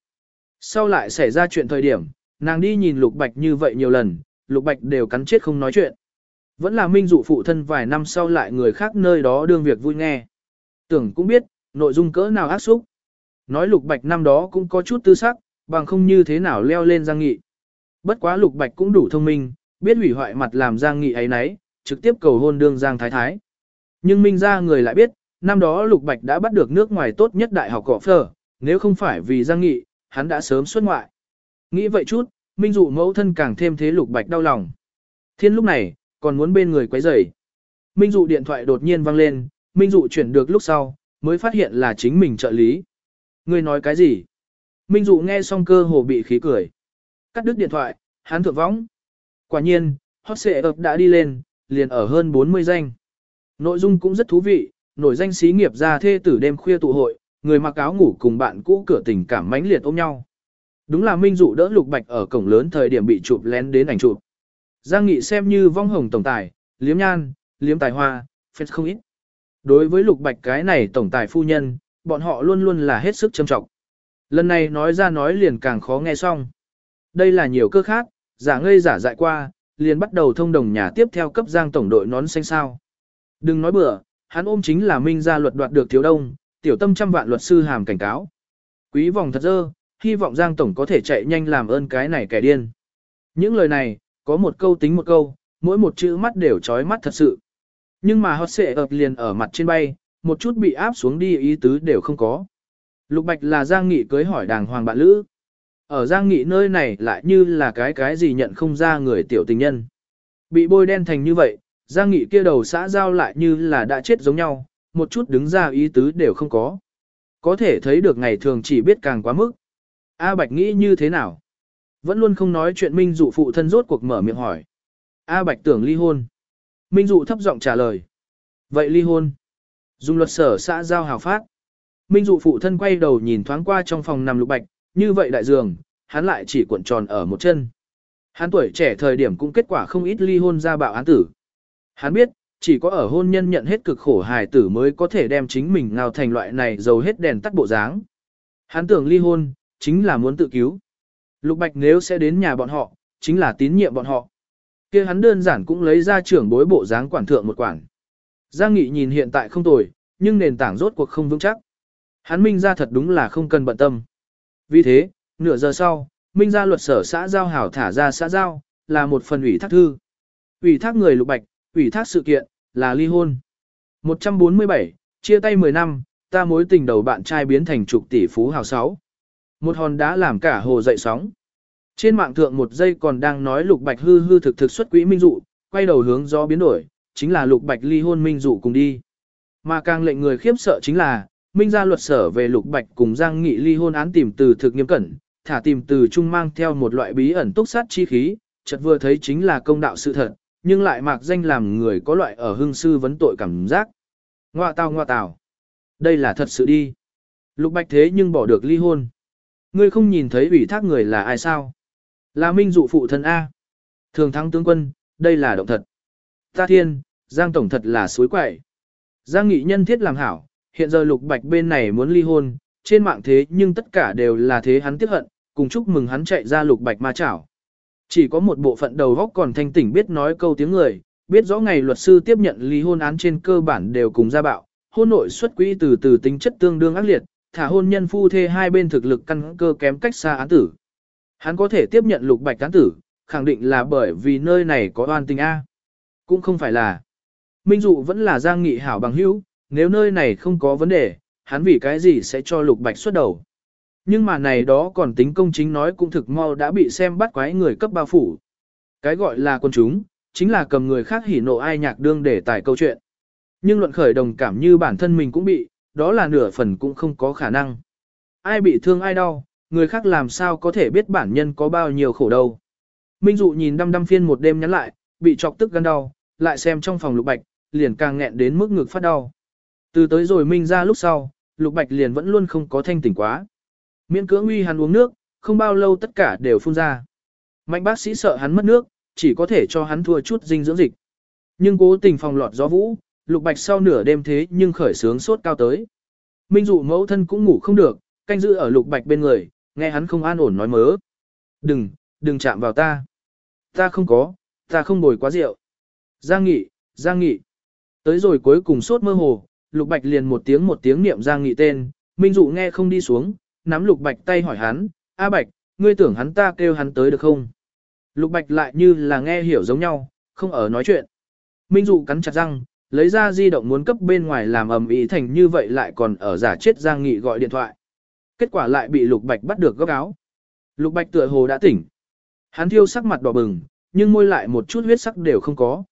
Speaker 1: Sau lại xảy ra chuyện thời điểm, nàng đi nhìn Lục Bạch như vậy nhiều lần, Lục Bạch đều cắn chết không nói chuyện. Vẫn là minh dụ phụ thân vài năm sau lại người khác nơi đó đương việc vui nghe. Tưởng cũng biết, nội dung cỡ nào ác xúc. Nói Lục Bạch năm đó cũng có chút tư sắc, bằng không như thế nào leo lên Giang Nghị. Bất quá Lục Bạch cũng đủ thông minh, biết hủy hoại mặt làm Giang Nghị ấy nấy, trực tiếp cầu hôn đương Giang Thái Thái. Nhưng Minh ra người lại biết, năm đó Lục Bạch đã bắt được nước ngoài tốt nhất đại học cỏ phở, nếu không phải vì Giang Nghị, hắn đã sớm xuất ngoại. Nghĩ vậy chút, Minh dụ mẫu thân càng thêm thế Lục Bạch đau lòng. Thiên lúc này, còn muốn bên người quấy rầy. Minh dụ điện thoại đột nhiên vang lên, Minh dụ chuyển được lúc sau, mới phát hiện là chính mình trợ lý. Ngươi nói cái gì? Minh dụ nghe xong cơ hồ bị khí cười. Cắt đứt điện thoại, hắn thượng võng. Quả nhiên, hot xệ ập đã đi lên, liền ở hơn 40 danh. Nội dung cũng rất thú vị, nổi danh xí nghiệp ra thê tử đêm khuya tụ hội, người mặc áo ngủ cùng bạn cũ cửa tình cảm mãnh liệt ôm nhau. Đúng là Minh Dụ đỡ Lục Bạch ở cổng lớn thời điểm bị chụp lén đến ảnh chụp. Giang Nghị xem như vong hồng tổng tài, liếm nhan, liếm tài hoa, phết không ít. Đối với Lục Bạch cái này tổng tài phu nhân, bọn họ luôn luôn là hết sức châm trọng. Lần này nói ra nói liền càng khó nghe xong. Đây là nhiều cơ khác, giả ngây giả dại qua, liền bắt đầu thông đồng nhà tiếp theo cấp giang tổng đội nón xanh sao. Đừng nói bừa, hắn ôm chính là minh gia luật đoạt được thiếu đông, tiểu tâm trăm vạn luật sư hàm cảnh cáo. Quý vòng thật dơ, hy vọng giang tổng có thể chạy nhanh làm ơn cái này kẻ điên. Những lời này, có một câu tính một câu, mỗi một chữ mắt đều trói mắt thật sự. Nhưng mà hót xệ ập liền ở mặt trên bay, một chút bị áp xuống đi ý tứ đều không có. Lục Bạch là Giang Nghị cưới hỏi đàng hoàng bạn lữ. Ở Giang Nghị nơi này lại như là cái cái gì nhận không ra người tiểu tình nhân. Bị bôi đen thành như vậy, Giang Nghị kia đầu xã giao lại như là đã chết giống nhau, một chút đứng ra ý tứ đều không có. Có thể thấy được ngày thường chỉ biết càng quá mức. A Bạch nghĩ như thế nào? Vẫn luôn không nói chuyện Minh Dụ phụ thân rốt cuộc mở miệng hỏi. A Bạch tưởng ly hôn. Minh Dụ thấp giọng trả lời. Vậy ly hôn. Dùng luật sở xã giao hào phát. Minh Dụ phụ thân quay đầu nhìn thoáng qua trong phòng nằm lục bạch, như vậy đại dường, hắn lại chỉ cuộn tròn ở một chân. Hắn tuổi trẻ thời điểm cũng kết quả không ít ly hôn ra bạo án tử. Hắn biết, chỉ có ở hôn nhân nhận hết cực khổ hài tử mới có thể đem chính mình ngao thành loại này giàu hết đèn tắt bộ dáng. Hắn tưởng ly hôn, chính là muốn tự cứu. Lục Bạch nếu sẽ đến nhà bọn họ, chính là tín nhiệm bọn họ. kia hắn đơn giản cũng lấy ra trưởng bối bộ dáng quản thượng một quản. Giang Nghị nhìn hiện tại không tồi, nhưng nền tảng rốt cuộc không vững chắc. Hắn minh ra thật đúng là không cần bận tâm. Vì thế, nửa giờ sau, minh ra luật sở xã giao hảo thả ra xã giao, là một phần ủy thác thư. Ủy thác người lục bạch, ủy thác sự kiện, là ly hôn. 147, chia tay 10 năm, ta mối tình đầu bạn trai biến thành trục tỷ phú hào sáu. Một hòn đá làm cả hồ dậy sóng. Trên mạng thượng một giây còn đang nói lục bạch hư hư thực thực xuất quỹ minh dụ, quay đầu hướng gió biến đổi, chính là lục bạch ly hôn minh dụ cùng đi. Mà càng lệnh người khiếp sợ chính là, minh gia luật sở về lục bạch cùng giang nghị ly hôn án tìm từ thực nghiêm cẩn, thả tìm từ trung mang theo một loại bí ẩn túc sát chi khí, chợt vừa thấy chính là công đạo sự thật, nhưng lại mạc danh làm người có loại ở hưng sư vấn tội cảm giác. Ngoa tào ngoa tào. Đây là thật sự đi. Lục bạch thế nhưng bỏ được ly hôn. Ngươi không nhìn thấy ủy thác người là ai sao? Là minh dụ phụ thân A. Thường thắng tướng quân, đây là động thật. Ta thiên, Giang Tổng thật là suối quậy. Giang Nghị nhân thiết làm hảo, hiện giờ Lục Bạch bên này muốn ly hôn, trên mạng thế nhưng tất cả đều là thế hắn tiếc hận, cùng chúc mừng hắn chạy ra Lục Bạch ma chảo. Chỉ có một bộ phận đầu góc còn thanh tỉnh biết nói câu tiếng người, biết rõ ngày luật sư tiếp nhận ly hôn án trên cơ bản đều cùng ra bạo, hôn nội xuất quỹ từ từ tính chất tương đương ác liệt, thả hôn nhân phu thê hai bên thực lực căn cơ kém cách xa án tử. Hắn có thể tiếp nhận Lục Bạch án tử, khẳng định là bởi vì nơi này có oan tình A. Cũng không phải là. Minh Dụ vẫn là Giang Nghị hảo bằng hữu, nếu nơi này không có vấn đề, hắn vì cái gì sẽ cho Lục Bạch xuất đầu. Nhưng mà này đó còn tính công chính nói cũng thực mau đã bị xem bắt quái người cấp bao phủ. Cái gọi là quân chúng, chính là cầm người khác hỉ nộ ai nhạc đương để tải câu chuyện. Nhưng luận khởi đồng cảm như bản thân mình cũng bị, đó là nửa phần cũng không có khả năng. Ai bị thương ai đau, người khác làm sao có thể biết bản nhân có bao nhiêu khổ đâu. Minh Dụ nhìn đăm đăm phiên một đêm nhắn lại, bị chọc tức gan đau, lại xem trong phòng lục bạch, liền càng nghẹn đến mức ngực phát đau. Từ tới rồi Minh ra lúc sau, lục bạch liền vẫn luôn không có thanh tỉnh quá. Miễn cưỡng uy hắn uống nước, không bao lâu tất cả đều phun ra. Mạnh bác sĩ sợ hắn mất nước, chỉ có thể cho hắn thua chút dinh dưỡng dịch. Nhưng cố tình phòng lọt gió vũ, lục bạch sau nửa đêm thế nhưng khởi sướng sốt cao tới. Minh dụ mẫu thân cũng ngủ không được, canh giữ ở lục bạch bên người, nghe hắn không an ổn nói mớ. Đừng, đừng chạm vào ta. Ta không có, ta không bồi quá rượu. Giang Nghị, Giang Nghị. Tới rồi cuối cùng sốt mơ hồ, Lục Bạch liền một tiếng một tiếng niệm Giang Nghị tên, Minh Dụ nghe không đi xuống, nắm Lục Bạch tay hỏi hắn, A Bạch, ngươi tưởng hắn ta kêu hắn tới được không? Lục Bạch lại như là nghe hiểu giống nhau, không ở nói chuyện. Minh Dụ cắn chặt răng, lấy ra di động muốn cấp bên ngoài làm ầm ĩ thành như vậy lại còn ở giả chết Giang Nghị gọi điện thoại. Kết quả lại bị Lục Bạch bắt được góc áo. Lục Bạch tựa hồ đã tỉnh. Hắn thiêu sắc mặt đỏ bừng, nhưng môi lại một chút huyết sắc đều không có.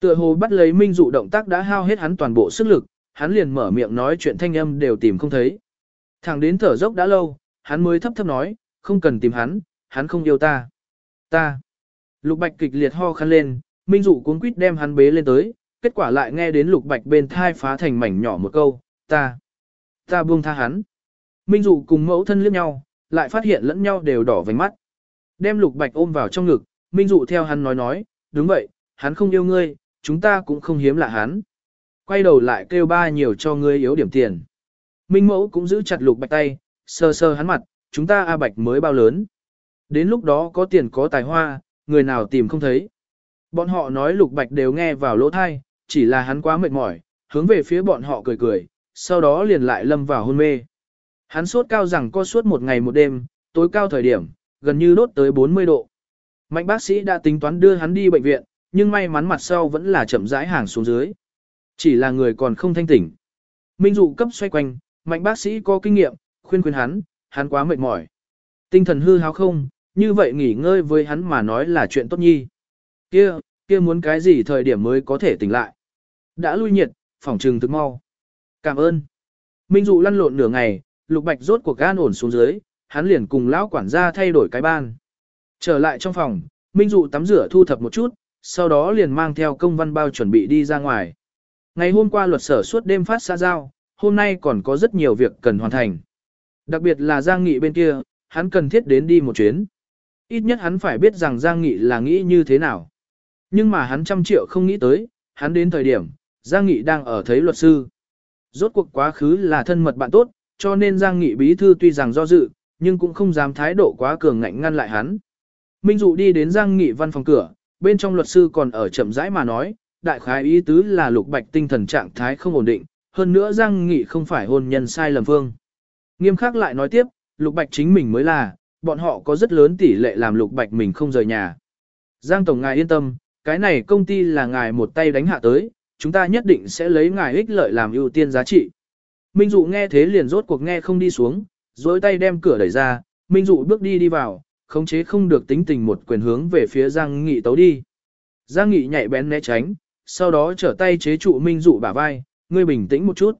Speaker 1: Tựa hồ bắt lấy Minh Dụ động tác đã hao hết hắn toàn bộ sức lực, hắn liền mở miệng nói chuyện thanh âm đều tìm không thấy. Thẳng đến thở dốc đã lâu, hắn mới thấp thấp nói, không cần tìm hắn, hắn không yêu ta. Ta. Lục Bạch kịch liệt ho khăn lên, Minh Dụ cuống quýt đem hắn bế lên tới, kết quả lại nghe đến lục bạch bên thai phá thành mảnh nhỏ một câu, ta, ta buông tha hắn. Minh dụ cùng mẫu thân liếc nhau, lại phát hiện lẫn nhau đều đỏ vành mắt. Đem lục bạch ôm vào trong ngực, Minh dụ theo hắn nói nói, đúng vậy, hắn không yêu ngươi, chúng ta cũng không hiếm lạ hắn. Quay đầu lại kêu ba nhiều cho ngươi yếu điểm tiền. Minh mẫu cũng giữ chặt lục bạch tay, sơ sơ hắn mặt, chúng ta A Bạch mới bao lớn. Đến lúc đó có tiền có tài hoa, người nào tìm không thấy. Bọn họ nói lục bạch đều nghe vào lỗ thai, chỉ là hắn quá mệt mỏi, hướng về phía bọn họ cười cười, sau đó liền lại lâm vào hôn mê. Hắn sốt cao rằng co suốt một ngày một đêm, tối cao thời điểm, gần như đốt tới 40 độ. Mạnh bác sĩ đã tính toán đưa hắn đi bệnh viện, nhưng may mắn mặt sau vẫn là chậm rãi hàng xuống dưới. Chỉ là người còn không thanh tỉnh. Minh dụ cấp xoay quanh, mạnh bác sĩ có kinh nghiệm, khuyên khuyên hắn, hắn quá mệt mỏi. Tinh thần hư háo không, như vậy nghỉ ngơi với hắn mà nói là chuyện tốt nhi. Kia, kia muốn cái gì thời điểm mới có thể tỉnh lại. Đã lui nhiệt, phòng trừng thức mau. Cảm ơn. Minh dụ lăn lộn nửa ngày, lục bạch rốt cuộc gan ổn xuống dưới, hắn liền cùng lão quản gia thay đổi cái ban. Trở lại trong phòng, Minh dụ tắm rửa thu thập một chút, sau đó liền mang theo công văn bao chuẩn bị đi ra ngoài. Ngày hôm qua luật sở suốt đêm phát xa giao, hôm nay còn có rất nhiều việc cần hoàn thành. Đặc biệt là Giang Nghị bên kia, hắn cần thiết đến đi một chuyến. Ít nhất hắn phải biết rằng Giang Nghị là nghĩ như thế nào. Nhưng mà hắn trăm triệu không nghĩ tới, hắn đến thời điểm, Giang Nghị đang ở thấy luật sư. Rốt cuộc quá khứ là thân mật bạn tốt, cho nên Giang Nghị bí thư tuy rằng do dự, nhưng cũng không dám thái độ quá cường ngạnh ngăn lại hắn. Minh Dụ đi đến Giang Nghị văn phòng cửa, bên trong luật sư còn ở chậm rãi mà nói, đại khái ý tứ là lục bạch tinh thần trạng thái không ổn định, hơn nữa Giang Nghị không phải hôn nhân sai lầm phương. Nghiêm khắc lại nói tiếp, lục bạch chính mình mới là, bọn họ có rất lớn tỷ lệ làm lục bạch mình không rời nhà. Giang Tổng ngài yên tâm, cái này công ty là ngài một tay đánh hạ tới, chúng ta nhất định sẽ lấy ngài ích lợi làm ưu tiên giá trị. Minh Dụ nghe thế liền rốt cuộc nghe không đi xuống, dối tay đem cửa đẩy ra, Minh Dụ bước đi đi vào, khống chế không được tính tình một quyền hướng về phía Giang Nghị tấu đi. Giang Nghị nhạy bén né tránh, sau đó trở tay chế trụ Minh Dụ bả vai, ngươi bình tĩnh một chút.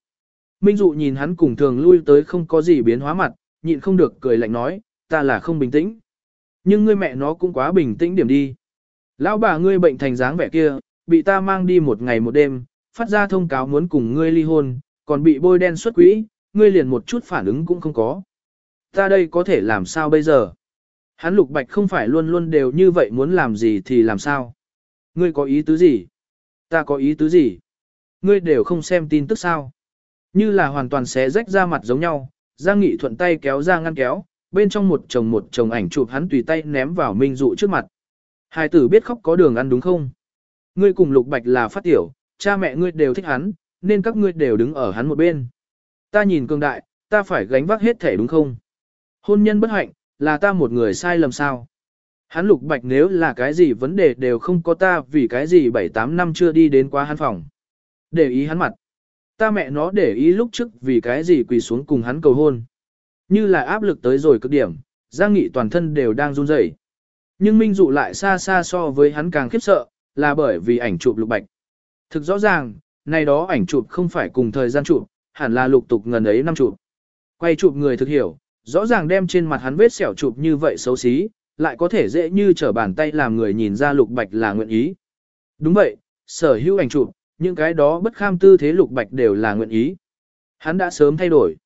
Speaker 1: Minh Dụ nhìn hắn cùng thường lui tới không có gì biến hóa mặt, nhịn không được cười lạnh nói, ta là không bình tĩnh. Nhưng ngươi mẹ nó cũng quá bình tĩnh điểm đi. Lão bà ngươi bệnh thành dáng vẻ kia, bị ta mang đi một ngày một đêm, phát ra thông cáo muốn cùng ngươi ly hôn, còn bị bôi đen xuất quỹ, ngươi liền một chút phản ứng cũng không có. Ta đây có thể làm sao bây giờ? Hắn lục bạch không phải luôn luôn đều như vậy muốn làm gì thì làm sao? Ngươi có ý tứ gì? Ta có ý tứ gì? Ngươi đều không xem tin tức sao? Như là hoàn toàn xé rách ra mặt giống nhau, Giang Nghị thuận tay kéo ra ngăn kéo, bên trong một chồng một chồng ảnh chụp hắn tùy tay ném vào Minh Dụ trước mặt. Hai tử biết khóc có đường ăn đúng không? Ngươi cùng Lục Bạch là phát tiểu, cha mẹ ngươi đều thích hắn, nên các ngươi đều đứng ở hắn một bên. Ta nhìn cường đại, ta phải gánh vác hết thể đúng không? Hôn nhân bất hạnh, là ta một người sai lầm sao? Hắn Lục Bạch nếu là cái gì vấn đề đều không có ta vì cái gì 7-8 năm chưa đi đến qua hắn phòng. Để ý hắn mặt. Ta mẹ nó để ý lúc trước vì cái gì quỳ xuống cùng hắn cầu hôn. Như là áp lực tới rồi cực điểm, Giang Nghị toàn thân đều đang run rẩy. Nhưng Minh Dụ lại xa xa so với hắn càng khiếp sợ, là bởi vì ảnh chụp lục bạch. Thực rõ ràng, này đó ảnh chụp không phải cùng thời gian chụp, hẳn là lục tục ngần ấy năm chụp. Quay chụp người thực hiểu, rõ ràng đem trên mặt hắn vết sẹo chụp như vậy xấu xí, lại có thể dễ như trở bàn tay làm người nhìn ra lục bạch là nguyện ý. Đúng vậy, sở hữu ảnh chụp, những cái đó bất kham tư thế lục bạch đều là nguyện ý. Hắn đã sớm thay đổi.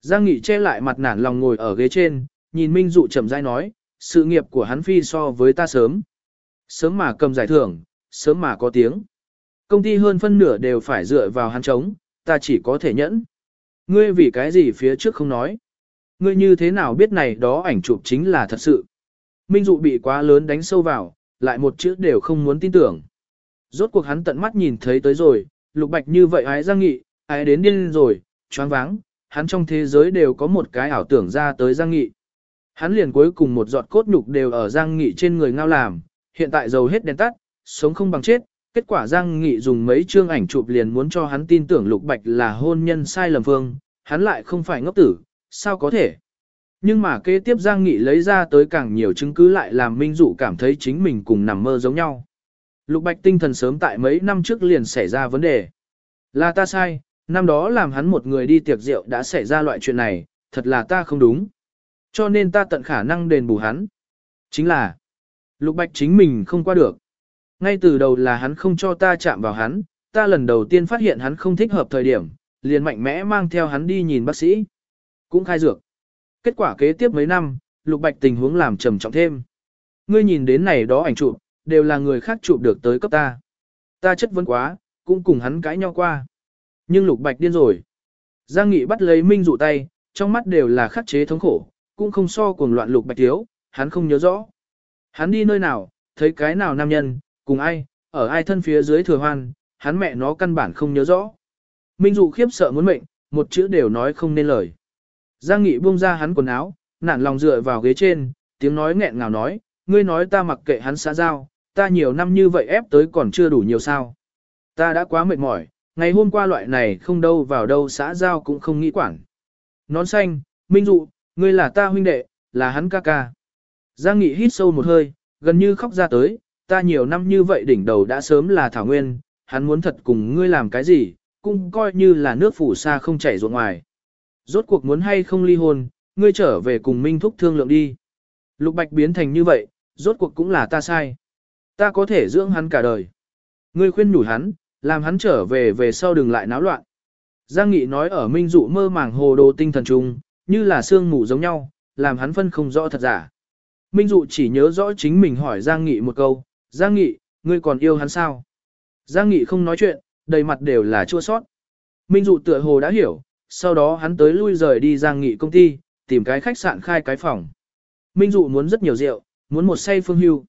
Speaker 1: Giang Nghị che lại mặt nản lòng ngồi ở ghế trên, nhìn Minh Dụ chậm rãi nói, sự nghiệp của hắn phi so với ta sớm. Sớm mà cầm giải thưởng, sớm mà có tiếng. Công ty hơn phân nửa đều phải dựa vào hắn chống, ta chỉ có thể nhẫn. Ngươi vì cái gì phía trước không nói. Ngươi như thế nào biết này đó ảnh chụp chính là thật sự. Minh Dụ bị quá lớn đánh sâu vào, lại một chữ đều không muốn tin tưởng. Rốt cuộc hắn tận mắt nhìn thấy tới rồi, lục bạch như vậy ái Giang Nghị, ái đến điên rồi, choáng váng, hắn trong thế giới đều có một cái ảo tưởng ra tới Giang Nghị. Hắn liền cuối cùng một giọt cốt nhục đều ở Giang Nghị trên người ngao làm, hiện tại dầu hết đèn tắt, sống không bằng chết. Kết quả Giang Nghị dùng mấy chương ảnh chụp liền muốn cho hắn tin tưởng Lục Bạch là hôn nhân sai lầm phương, hắn lại không phải ngốc tử, sao có thể. Nhưng mà kế tiếp Giang Nghị lấy ra tới càng nhiều chứng cứ lại làm Minh Dụ cảm thấy chính mình cùng nằm mơ giống nhau. Lục Bạch tinh thần sớm tại mấy năm trước liền xảy ra vấn đề. Là ta sai, năm đó làm hắn một người đi tiệc rượu đã xảy ra loại chuyện này, thật là ta không đúng. Cho nên ta tận khả năng đền bù hắn. Chính là, Lục Bạch chính mình không qua được. Ngay từ đầu là hắn không cho ta chạm vào hắn, ta lần đầu tiên phát hiện hắn không thích hợp thời điểm, liền mạnh mẽ mang theo hắn đi nhìn bác sĩ. Cũng khai dược. Kết quả kế tiếp mấy năm, Lục Bạch tình huống làm trầm trọng thêm. Ngươi nhìn đến này đó ảnh chụp, đều là người khác chụp được tới cấp ta. Ta chất vấn quá, cũng cùng hắn cãi nhau qua. Nhưng Lục Bạch điên rồi. Giang Nghị bắt lấy Minh dụ tay, trong mắt đều là khắc chế thống khổ, cũng không so cuồng loạn Lục Bạch thiếu, hắn không nhớ rõ. Hắn đi nơi nào, thấy cái nào nam nhân, cùng ai, ở ai thân phía dưới thừa hoan, hắn mẹ nó căn bản không nhớ rõ. Minh dụ khiếp sợ muốn mệnh, một chữ đều nói không nên lời. Giang Nghị buông ra hắn quần áo, nản lòng dựa vào ghế trên, tiếng nói nghẹn ngào nói, ngươi nói ta mặc kệ hắn xã giao, ta nhiều năm như vậy ép tới còn chưa đủ nhiều sao. Ta đã quá mệt mỏi, ngày hôm qua loại này không đâu vào đâu xã giao cũng không nghĩ quản. Nón xanh, Minh Dụ, ngươi là ta huynh đệ, là hắn ca ca. Giang Nghị hít sâu một hơi, gần như khóc ra tới, ta nhiều năm như vậy đỉnh đầu đã sớm là Thảo Nguyên, hắn muốn thật cùng ngươi làm cái gì, cũng coi như là nước phủ xa không chảy ruộng ngoài. Rốt cuộc muốn hay không ly hôn, ngươi trở về cùng Minh Thúc thương lượng đi. Lục Bạch biến thành như vậy, rốt cuộc cũng là ta sai. Ta có thể dưỡng hắn cả đời. Ngươi khuyên nhủ hắn, làm hắn trở về về sau đừng lại náo loạn. Giang Nghị nói ở Minh Dụ mơ màng hồ đồ tinh thần trung, như là sương mù giống nhau, làm hắn phân không rõ thật giả. Minh Dụ chỉ nhớ rõ chính mình hỏi Giang Nghị một câu, Giang Nghị, ngươi còn yêu hắn sao? Giang Nghị không nói chuyện, đầy mặt đều là chua sót. Minh Dụ tựa hồ đã hiểu, sau đó hắn tới lui rời đi Giang Nghị công ty, tìm cái khách sạn khai cái phòng. Minh Dụ muốn rất nhiều rượu, muốn một say phương hưu.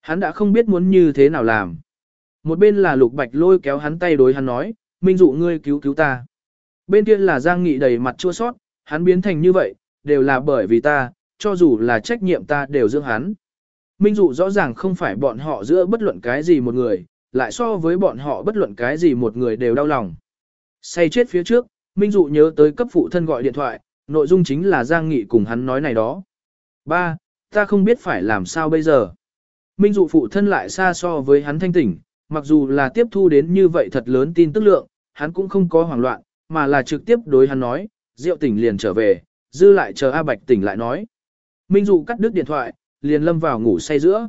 Speaker 1: Hắn đã không biết muốn như thế nào làm. Một bên là Lục Bạch lôi kéo hắn tay đối hắn nói, Minh Dụ ngươi cứu cứu ta. Bên kia là Giang Nghị đầy mặt chua sót, hắn biến thành như vậy, đều là bởi vì ta, cho dù là trách nhiệm ta đều dưỡng hắn. Minh Dụ rõ ràng không phải bọn họ giữa bất luận cái gì một người, lại so với bọn họ bất luận cái gì một người đều đau lòng. Say chết phía trước, Minh Dụ nhớ tới cấp phụ thân gọi điện thoại, nội dung chính là Giang Nghị cùng hắn nói này đó. Ba, ta không biết phải làm sao bây giờ. Minh Dụ phụ thân lại xa so với hắn thanh tỉnh, mặc dù là tiếp thu đến như vậy thật lớn tin tức lượng, hắn cũng không có hoảng loạn, mà là trực tiếp đối hắn nói, Diệu tỉnh liền trở về, dư lại chờ A Bạch tỉnh lại nói. Minh Dụ cắt đứt điện thoại, liền lâm vào ngủ say giữa.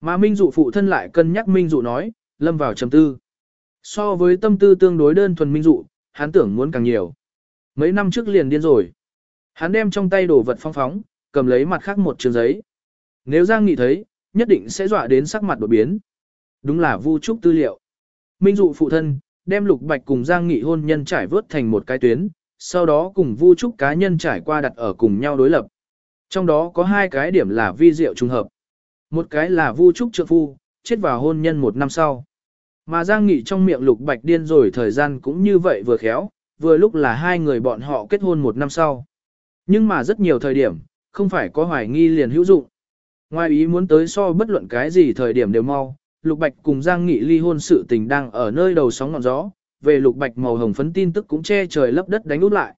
Speaker 1: Mà Minh Dụ phụ thân lại cân nhắc Minh Dụ nói, lâm vào trầm tư. So với tâm tư tương đối đơn thuần Minh Dụ, hắn tưởng muốn càng nhiều. Mấy năm trước liền điên rồi. Hắn đem trong tay đồ vật phong phóng, cầm lấy mặt khác một trường giấy. Nếu Giang Nghị thấy, nhất định sẽ dọa đến sắc mặt đột biến. Đúng là vu trúc tư liệu. Minh dụ phụ thân, đem lục bạch cùng Giang Nghị hôn nhân trải vớt thành một cái tuyến, sau đó cùng vu trúc cá nhân trải qua đặt ở cùng nhau đối lập. Trong đó có hai cái điểm là vi diệu trùng hợp. Một cái là vu trúc trượng phu, chết vào hôn nhân một năm sau. Mà Giang Nghị trong miệng lục bạch điên rồi thời gian cũng như vậy vừa khéo, vừa lúc là hai người bọn họ kết hôn một năm sau. Nhưng mà rất nhiều thời điểm, không phải có hoài nghi liền hữu dụng. Ngoài ý muốn tới so bất luận cái gì thời điểm đều mau, Lục Bạch cùng Giang Nghị ly hôn sự tình đang ở nơi đầu sóng ngọn gió, về Lục Bạch màu hồng phấn tin tức cũng che trời lấp đất đánh út lại.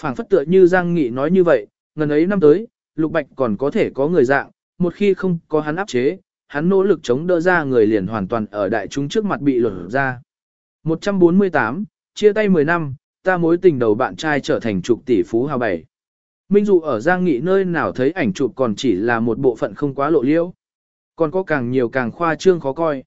Speaker 1: Phảng phất tựa như Giang Nghị nói như vậy, ngần ấy năm tới, Lục Bạch còn có thể có người dạng, một khi không có hắn áp chế, hắn nỗ lực chống đỡ ra người liền hoàn toàn ở đại chúng trước mặt bị lột ra. 148, chia tay 10 năm, ta mối tình đầu bạn trai trở thành trục tỷ phú hào bảy. Minh Dụ ở Giang Nghị nơi nào thấy ảnh chụp còn chỉ là một bộ phận không quá lộ liễu. Còn có càng nhiều càng khoa trương khó coi.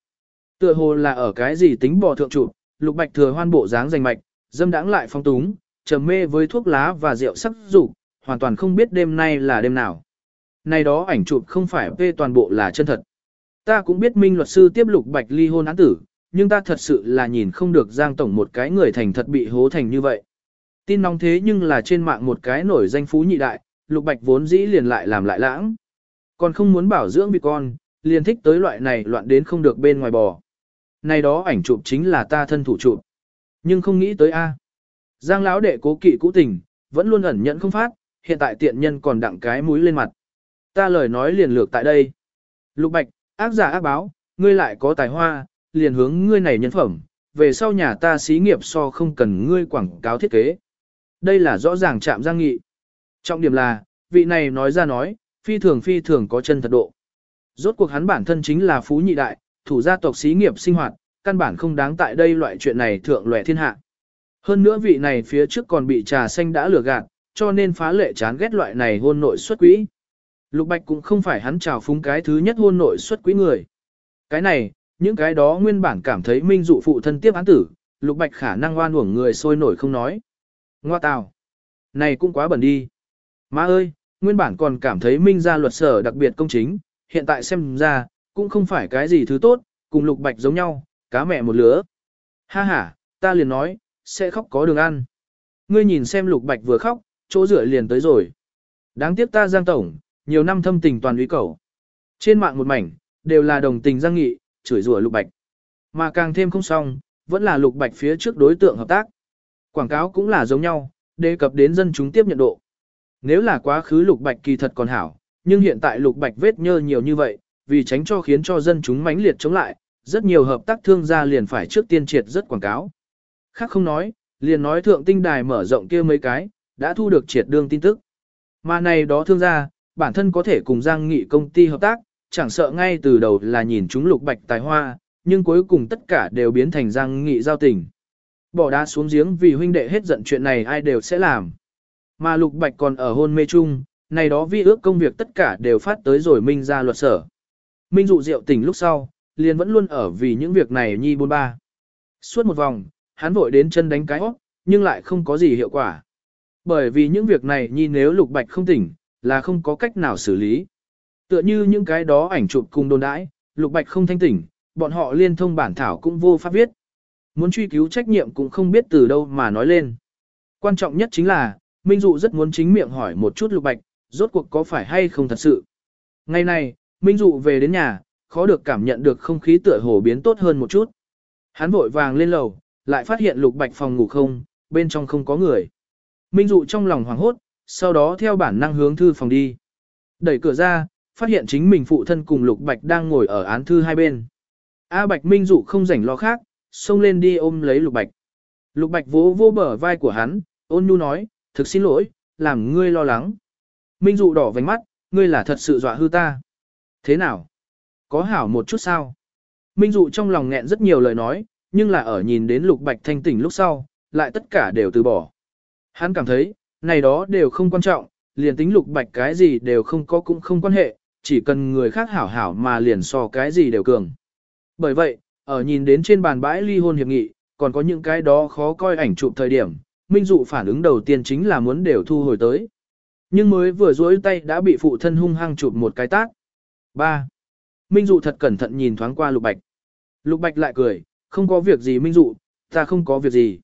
Speaker 1: Tựa hồ là ở cái gì tính bò thượng chụp, lục bạch thừa hoan bộ dáng rành mạch, dâm đãng lại phong túng, trầm mê với thuốc lá và rượu sắc dục hoàn toàn không biết đêm nay là đêm nào. Này đó ảnh chụp không phải về toàn bộ là chân thật. Ta cũng biết Minh luật sư tiếp lục bạch ly hôn án tử, nhưng ta thật sự là nhìn không được Giang Tổng một cái người thành thật bị hố thành như vậy. Tin nóng thế nhưng là trên mạng một cái nổi danh phú nhị đại, lục bạch vốn dĩ liền lại làm lại lãng. Còn không muốn bảo dưỡng bị con, liền thích tới loại này loạn đến không được bên ngoài bò. Này đó ảnh chụp chính là ta thân thủ chụp. Nhưng không nghĩ tới A. Giang lão đệ cố kỵ cũ tình, vẫn luôn ẩn nhận không phát, hiện tại tiện nhân còn đặng cái mũi lên mặt. Ta lời nói liền lược tại đây. Lục bạch, ác giả ác báo, ngươi lại có tài hoa, liền hướng ngươi này nhân phẩm, về sau nhà ta xí nghiệp so không cần ngươi quảng cáo thiết kế. Đây là rõ ràng chạm giang nghị. Trọng điểm là, vị này nói ra nói, phi thường phi thường có chân thật độ. Rốt cuộc hắn bản thân chính là phú nhị đại, thủ gia tộc xí nghiệp sinh hoạt, căn bản không đáng tại đây loại chuyện này thượng lệ thiên hạ. Hơn nữa vị này phía trước còn bị trà xanh đã lừa gạt, cho nên phá lệ chán ghét loại này hôn nội xuất quỹ. Lục Bạch cũng không phải hắn trào phúng cái thứ nhất hôn nội xuất quỹ người. Cái này, những cái đó nguyên bản cảm thấy minh dụ phụ thân tiếp án tử, lục bạch khả năng oan uổng người sôi nổi không nói. Ngoa tào. Này cũng quá bẩn đi. Má ơi, nguyên bản còn cảm thấy minh gia luật sở đặc biệt công chính, hiện tại xem ra, cũng không phải cái gì thứ tốt, cùng lục bạch giống nhau, cá mẹ một lứa. Ha ha, ta liền nói, sẽ khóc có đường ăn. Ngươi nhìn xem lục bạch vừa khóc, chỗ rửa liền tới rồi. Đáng tiếc ta Giang Tổng, nhiều năm thâm tình toàn uy cầu. Trên mạng một mảnh, đều là đồng tình Giang Nghị, chửi rủa lục bạch. Mà càng thêm không xong, vẫn là lục bạch phía trước đối tượng hợp tác. Quảng cáo cũng là giống nhau, đề cập đến dân chúng tiếp nhận độ. Nếu là quá khứ lục bạch kỳ thật còn hảo, nhưng hiện tại lục bạch vết nhơ nhiều như vậy, vì tránh cho khiến cho dân chúng mãnh liệt chống lại, rất nhiều hợp tác thương gia liền phải trước tiên triệt rất quảng cáo. Khác không nói, liền nói thượng tinh đài mở rộng kia mấy cái, đã thu được triệt đương tin tức. Mà này đó thương gia, bản thân có thể cùng Giang Nghị công ty hợp tác, chẳng sợ ngay từ đầu là nhìn chúng lục bạch tài hoa, nhưng cuối cùng tất cả đều biến thành Giang Nghị giao tình. Bỏ đá xuống giếng vì huynh đệ hết giận chuyện này ai đều sẽ làm. Mà lục bạch còn ở hôn mê chung, này đó vi ước công việc tất cả đều phát tới rồi minh ra luật sở. Minh dụ rượu tỉnh lúc sau, liền vẫn luôn ở vì những việc này nhi bôn ba. Suốt một vòng, hắn vội đến chân đánh cái óc, nhưng lại không có gì hiệu quả. Bởi vì những việc này nhi nếu lục bạch không tỉnh, là không có cách nào xử lý. Tựa như những cái đó ảnh chụp cùng đồn đãi, lục bạch không thanh tỉnh, bọn họ liên thông bản thảo cũng vô pháp viết. Muốn truy cứu trách nhiệm cũng không biết từ đâu mà nói lên. Quan trọng nhất chính là, Minh Dụ rất muốn chính miệng hỏi một chút lục bạch, rốt cuộc có phải hay không thật sự. Ngày này, Minh Dụ về đến nhà, khó được cảm nhận được không khí tựa hồ biến tốt hơn một chút. Hắn vội vàng lên lầu, lại phát hiện lục bạch phòng ngủ không, bên trong không có người. Minh Dụ trong lòng hoảng hốt, sau đó theo bản năng hướng thư phòng đi. Đẩy cửa ra, phát hiện chính mình phụ thân cùng lục bạch đang ngồi ở án thư hai bên. A bạch Minh Dụ không rảnh lo khác, xông lên đi ôm lấy lục bạch. Lục bạch vỗ vô bờ vai của hắn, ôn nhu nói, thực xin lỗi, làm ngươi lo lắng. Minh Dụ đỏ vành mắt, ngươi là thật sự dọa hư ta. Thế nào? Có hảo một chút sao? Minh Dụ trong lòng nghẹn rất nhiều lời nói, nhưng là ở nhìn đến lục bạch thanh tỉnh lúc sau, lại tất cả đều từ bỏ. Hắn cảm thấy, này đó đều không quan trọng, liền tính lục bạch cái gì đều không có cũng không quan hệ, chỉ cần người khác hảo hảo mà liền so cái gì đều cường. Bởi vậy, ở nhìn đến trên bàn bãi ly hôn hiệp nghị, còn có những cái đó khó coi ảnh chụp thời điểm, Minh Dụ phản ứng đầu tiên chính là muốn đều thu hồi tới. Nhưng mới vừa duỗi tay đã bị phụ thân hung hăng chụp một cái tác. 3. Minh Dụ thật cẩn thận nhìn thoáng qua Lục Bạch. Lục Bạch lại cười, không có việc gì Minh Dụ, ta không có việc gì.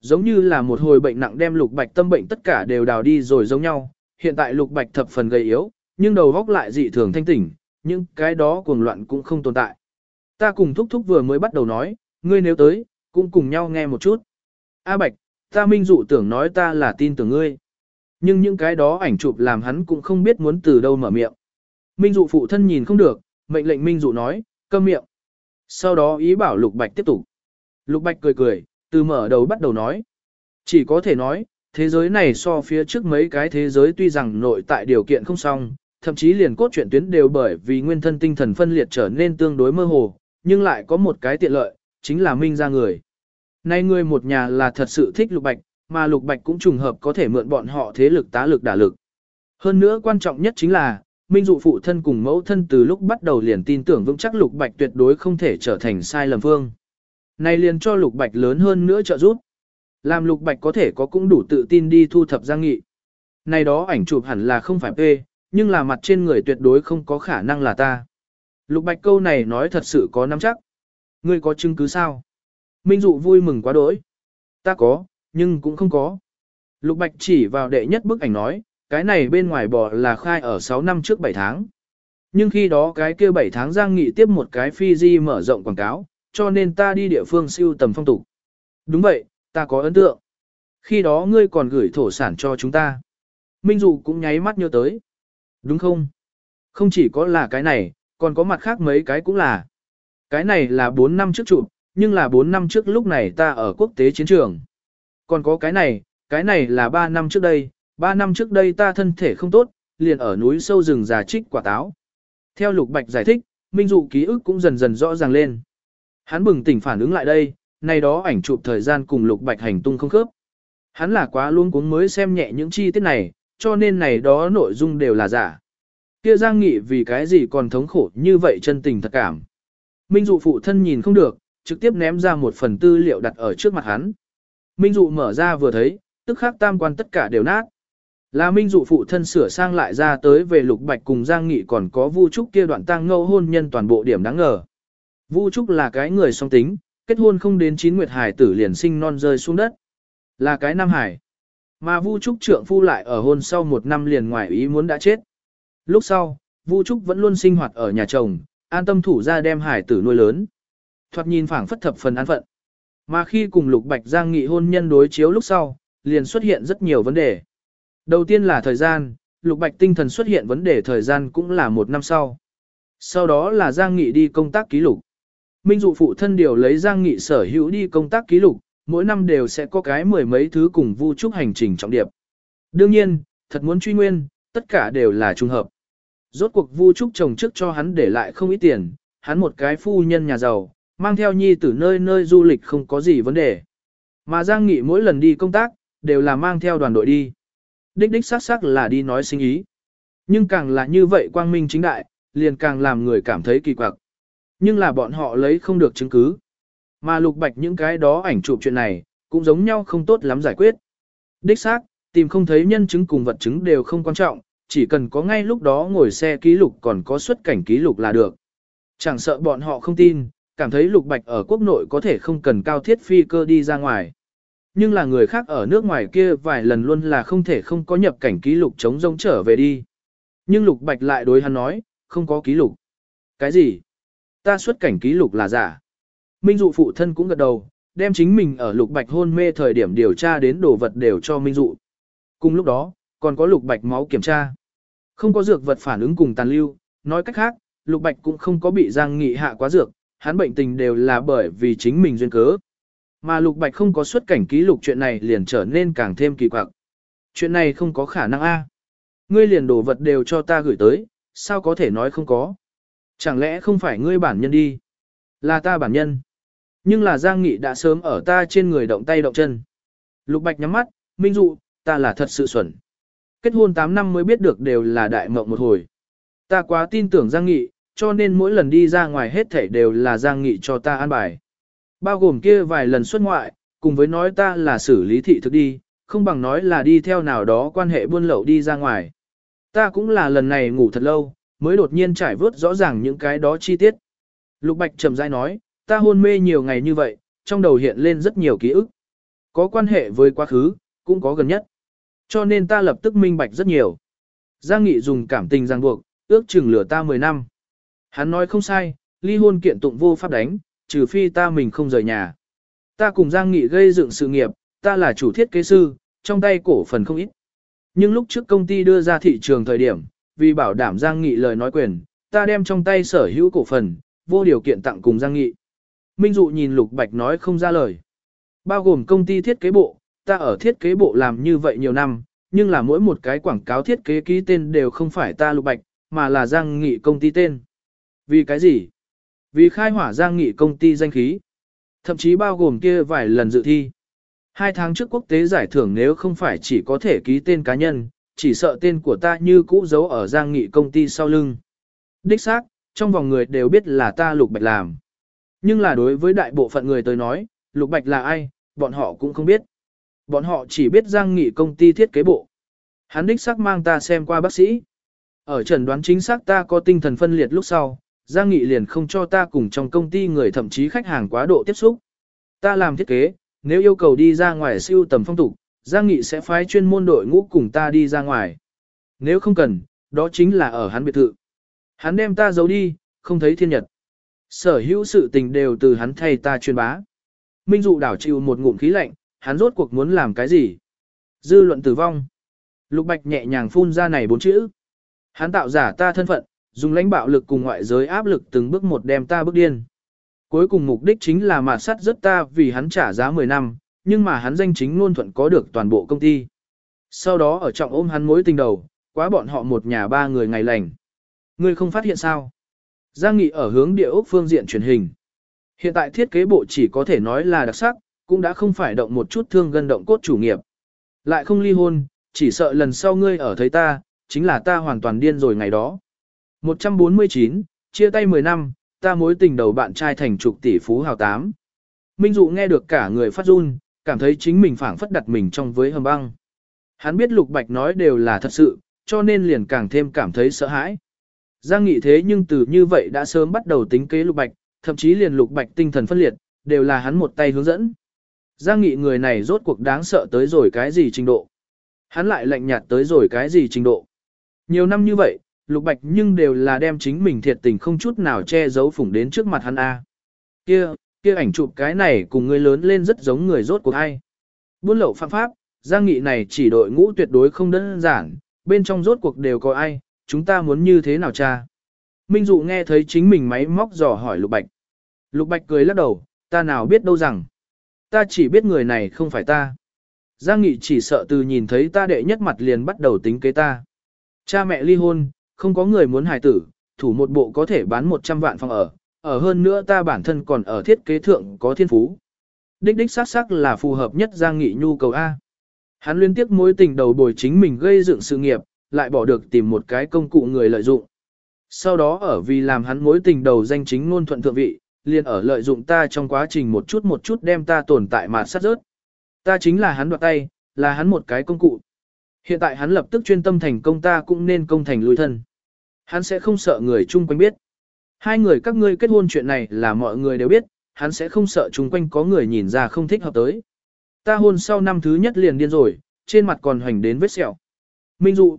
Speaker 1: Giống như là một hồi bệnh nặng đem Lục Bạch tâm bệnh tất cả đều đào đi rồi giống nhau. Hiện tại Lục Bạch thập phần gầy yếu, nhưng đầu góc lại dị thường thanh tỉnh, những cái đó cuồng loạn cũng không tồn tại. Ta cùng Thúc Thúc vừa mới bắt đầu nói, ngươi nếu tới, cũng cùng nhau nghe một chút. A Bạch, ta Minh Dụ tưởng nói ta là tin tưởng ngươi. Nhưng những cái đó ảnh chụp làm hắn cũng không biết muốn từ đâu mở miệng. Minh Dụ phụ thân nhìn không được, mệnh lệnh Minh Dụ nói, câm miệng. Sau đó ý bảo Lục Bạch tiếp tục. Lục Bạch cười cười, từ mở đầu bắt đầu nói. Chỉ có thể nói, thế giới này so phía trước mấy cái thế giới tuy rằng nội tại điều kiện không xong, thậm chí liền cốt truyện tuyến đều bởi vì nguyên thân tinh thần phân liệt trở nên tương đối mơ hồ, nhưng lại có một cái tiện lợi, chính là Minh ra người. Nay người một nhà là thật sự thích Lục Bạch, mà Lục Bạch cũng trùng hợp có thể mượn bọn họ thế lực tá lực đả lực. Hơn nữa quan trọng nhất chính là, Minh dụ phụ thân cùng mẫu thân từ lúc bắt đầu liền tin tưởng vững chắc Lục Bạch tuyệt đối không thể trở thành sai lầm phương. Này liền cho Lục Bạch lớn hơn nữa trợ giúp. Làm Lục Bạch có thể có cũng đủ tự tin đi thu thập Giang Nghị. Này đó ảnh chụp hẳn là không phải P, nhưng là mặt trên người tuyệt đối không có khả năng là ta. Lục Bạch câu này nói thật sự có nắm chắc. Ngươi có chứng cứ sao? Minh dụ vui mừng quá đỗi. Ta có, nhưng cũng không có. Lục Bạch chỉ vào đệ nhất bức ảnh nói, cái này bên ngoài bò là khai ở 6 năm trước 7 tháng. Nhưng khi đó cái kia 7 tháng Giang Nghị tiếp một cái Fiji mở rộng quảng cáo, cho nên ta đi địa phương siêu tầm phong tục. Đúng vậy, ta có ấn tượng. Khi đó ngươi còn gửi thổ sản cho chúng ta. Minh Dụ cũng nháy mắt nhớ tới. Đúng không? Không chỉ có là cái này, còn có mặt khác mấy cái cũng là. Cái này là 4 năm trước trụ, nhưng là 4 năm trước lúc này ta ở quốc tế chiến trường. Còn có cái này, cái này là 3 năm trước đây, Ba năm trước đây ta thân thể không tốt, liền ở núi sâu rừng già trích quả táo. Theo Lục Bạch giải thích, Minh Dụ ký ức cũng dần dần rõ ràng lên. Hắn bừng tỉnh phản ứng lại đây, này đó ảnh chụp thời gian cùng Lục Bạch hành tung không khớp. Hắn là quá luôn cuống mới xem nhẹ những chi tiết này, cho nên này đó nội dung đều là giả. Kia Giang Nghị vì cái gì còn thống khổ như vậy chân tình thật cảm. Minh dụ phụ thân nhìn không được, trực tiếp ném ra một phần tư liệu đặt ở trước mặt hắn. Minh dụ mở ra vừa thấy, tức khắc tam quan tất cả đều nát. Là Minh dụ phụ thân sửa sang lại ra tới về lục bạch cùng Giang Nghị còn có Vu Trúc kia đoạn tang ngâu hôn nhân toàn bộ điểm đáng ngờ. Vu Trúc là cái người song tính, kết hôn không đến chín nguyệt hải tử liền sinh non rơi xuống đất. Là cái nam hải. Mà Vu Trúc trượng phu lại ở hôn sau một năm liền ngoài ý muốn đã chết. Lúc sau, Vu Trúc vẫn luôn sinh hoạt ở nhà chồng, an tâm thủ ra đem hải tử nuôi lớn. Thoạt nhìn phảng phất thập phần an phận. Mà khi cùng Lục Bạch Giang nghị hôn nhân đối chiếu lúc sau, liền xuất hiện rất nhiều vấn đề. Đầu tiên là thời gian, Lục Bạch tinh thần xuất hiện vấn đề thời gian cũng là một năm sau. Sau đó là Giang Nghị đi công tác ký lục. Minh dụ phụ thân điều lấy Giang Nghị sở hữu đi công tác ký lục, mỗi năm đều sẽ có cái mười mấy thứ cùng vu trúc hành trình trọng điệp. Đương nhiên, thật muốn truy nguyên, tất cả đều là trùng hợp. Rốt cuộc vu trúc chồng trước cho hắn để lại không ít tiền, hắn một cái phu nhân nhà giàu, mang theo nhi từ nơi nơi du lịch không có gì vấn đề. Mà Giang Nghị mỗi lần đi công tác, đều là mang theo đoàn đội đi. Đích đích xác xác là đi nói sinh ý. Nhưng càng là như vậy quang minh chính đại, liền càng làm người cảm thấy kỳ quặc. Nhưng là bọn họ lấy không được chứng cứ. Mà lục bạch những cái đó ảnh chụp chuyện này, cũng giống nhau không tốt lắm giải quyết. Đích xác, tìm không thấy nhân chứng cùng vật chứng đều không quan trọng, chỉ cần có ngay lúc đó ngồi xe ký lục còn có xuất cảnh ký lục là được. Chẳng sợ bọn họ không tin, cảm thấy lục bạch ở quốc nội có thể không cần cao thiết phi cơ đi ra ngoài. Nhưng là người khác ở nước ngoài kia vài lần luôn là không thể không có nhập cảnh ký lục chống rông trở về đi. Nhưng lục bạch lại đối hắn nói, không có ký lục. Cái gì? Ta xuất cảnh ký lục là giả. Minh dụ phụ thân cũng gật đầu, đem chính mình ở lục bạch hôn mê thời điểm điều tra đến đồ vật đều cho Minh dụ. Cùng lúc đó, còn có lục bạch máu kiểm tra. Không có dược vật phản ứng cùng tàn lưu, nói cách khác, lục bạch cũng không có bị giang nghị hạ quá dược, hắn bệnh tình đều là bởi vì chính mình duyên cớ. Mà lục bạch không có xuất cảnh ký lục chuyện này liền trở nên càng thêm kỳ quặc. Chuyện này không có khả năng a. Ngươi liền đồ vật đều cho ta gửi tới, sao có thể nói không có. Chẳng lẽ không phải ngươi bản nhân đi? Là ta bản nhân. Nhưng là Giang Nghị đã sớm ở ta trên người động tay động chân. Lục Bạch nhắm mắt, minh dụ, ta là thật sự xuẩn. Kết hôn 8 năm mới biết được đều là đại mộng một hồi. Ta quá tin tưởng Giang Nghị, cho nên mỗi lần đi ra ngoài hết thảy đều là Giang Nghị cho ta an bài. Bao gồm kia vài lần xuất ngoại, cùng với nói ta là xử lý thị thực đi, không bằng nói là đi theo nào đó quan hệ buôn lậu đi ra ngoài. Ta cũng là lần này ngủ thật lâu, mới đột nhiên trải vớt rõ ràng những cái đó chi tiết. Lục Bạch trầm rãi nói, ta hôn mê nhiều ngày như vậy, trong đầu hiện lên rất nhiều ký ức. Có quan hệ với quá khứ, cũng có gần nhất. Cho nên ta lập tức minh bạch rất nhiều. Giang Nghị dùng cảm tình ràng buộc, ước chừng lửa ta 10 năm. Hắn nói không sai, ly hôn kiện tụng vô pháp đánh, trừ phi ta mình không rời nhà. Ta cùng Giang Nghị gây dựng sự nghiệp, ta là chủ thiết kế sư, trong tay cổ phần không ít. Nhưng lúc trước công ty đưa ra thị trường thời điểm, vì bảo đảm Giang Nghị lời nói quyền, ta đem trong tay sở hữu cổ phần, vô điều kiện tặng cùng Giang Nghị. Minh Dụ nhìn Lục Bạch nói không ra lời. Bao gồm công ty thiết kế bộ, ta ở thiết kế bộ làm như vậy nhiều năm, nhưng là mỗi một cái quảng cáo thiết kế ký tên đều không phải ta Lục Bạch, mà là Giang Nghị công ty tên. Vì cái gì? Vì khai hỏa Giang Nghị công ty danh khí. Thậm chí bao gồm kia vài lần dự thi. Hai tháng trước quốc tế giải thưởng nếu không phải chỉ có thể ký tên cá nhân, chỉ sợ tên của ta như cũ giấu ở Giang Nghị công ty sau lưng. Đích xác, trong vòng người đều biết là ta Lục Bạch làm. Nhưng là đối với đại bộ phận người tới nói, Lục Bạch là ai, bọn họ cũng không biết. Bọn họ chỉ biết Giang Nghị công ty thiết kế bộ. Hắn đích xác mang ta xem qua bác sĩ. Ở trần đoán chính xác ta có tinh thần phân liệt lúc sau, Giang Nghị liền không cho ta cùng trong công ty người thậm chí khách hàng quá độ tiếp xúc. Ta làm thiết kế, nếu yêu cầu đi ra ngoài siêu tầm phong tục, Giang Nghị sẽ phái chuyên môn đội ngũ cùng ta đi ra ngoài. Nếu không cần, đó chính là ở hắn biệt thự. Hắn đem ta giấu đi, không thấy thiên nhật. Sở hữu sự tình đều từ hắn thay ta truyền bá. Minh dụ đảo chịu một ngụm khí lạnh, hắn rốt cuộc muốn làm cái gì? Dư luận tử vong. Lục Bạch nhẹ nhàng phun ra này bốn chữ. Hắn tạo giả ta thân phận, dùng lãnh bạo lực cùng ngoại giới áp lực từng bước một đem ta bước điên. Cuối cùng mục đích chính là mạt sắt rất ta vì hắn trả giá 10 năm, nhưng mà hắn danh chính luôn thuận có được toàn bộ công ty. Sau đó ở trọng ôm hắn mối tình đầu, quá bọn họ một nhà ba người ngày lành. Ngươi không phát hiện sao? Giang Nghị ở hướng địa ốc phương diện truyền hình. Hiện tại thiết kế bộ chỉ có thể nói là đặc sắc, cũng đã không phải động một chút thương gân động cốt chủ nghiệp. Lại không ly hôn, chỉ sợ lần sau ngươi ở thấy ta, chính là ta hoàn toàn điên rồi ngày đó. 149, chia tay 10 năm, ta mối tình đầu bạn trai thành trục tỷ phú hào tám. Minh Dụ nghe được cả người phát run, cảm thấy chính mình phảng phất đặt mình trong với hầm băng. Hắn biết Lục Bạch nói đều là thật sự, cho nên liền càng thêm cảm thấy sợ hãi. Giang Nghị thế nhưng từ như vậy đã sớm bắt đầu tính kế Lục Bạch, thậm chí liền Lục Bạch tinh thần phân liệt, đều là hắn một tay hướng dẫn. Giang Nghị người này rốt cuộc đáng sợ tới rồi cái gì trình độ. Hắn lại lạnh nhạt tới rồi cái gì trình độ. Nhiều năm như vậy, Lục Bạch nhưng đều là đem chính mình thiệt tình không chút nào che giấu phủng đến trước mặt hắn a. Kia, kia ảnh chụp cái này cùng người lớn lên rất giống người rốt cuộc ai. Buôn lậu phạm pháp, Giang Nghị này chỉ đội ngũ tuyệt đối không đơn giản, bên trong rốt cuộc đều có ai, chúng ta muốn như thế nào cha. Minh Dụ nghe thấy chính mình máy móc dò hỏi Lục Bạch. Lục Bạch cười lắc đầu, ta nào biết đâu rằng. Ta chỉ biết người này không phải ta. Giang Nghị chỉ sợ từ nhìn thấy ta đệ nhất mặt liền bắt đầu tính kế ta. Cha mẹ ly hôn, không có người muốn hài tử, thủ một bộ có thể bán 100 vạn phòng ở, ở hơn nữa ta bản thân còn ở thiết kế thượng có thiên phú. Đích đích xác xác là phù hợp nhất Giang Nghị nhu cầu A. Hắn liên tiếp mối tình đầu bồi chính mình gây dựng sự nghiệp, lại bỏ được tìm một cái công cụ người lợi dụng. Sau đó ở vì làm hắn mối tình đầu danh chính ngôn thuận thượng vị, liền ở lợi dụng ta trong quá trình một chút một chút đem ta tồn tại mà sát rớt. Ta chính là hắn đoạt tay, là hắn một cái công cụ. Hiện tại hắn lập tức chuyên tâm thành công ta cũng nên công thành lui thân. Hắn sẽ không sợ người chung quanh biết. Hai người các ngươi kết hôn chuyện này là mọi người đều biết, hắn sẽ không sợ chung quanh có người nhìn ra không thích hợp tới. Ta hôn sau năm thứ nhất liền điên rồi, trên mặt còn hoành đến vết sẹo. Minh dụ,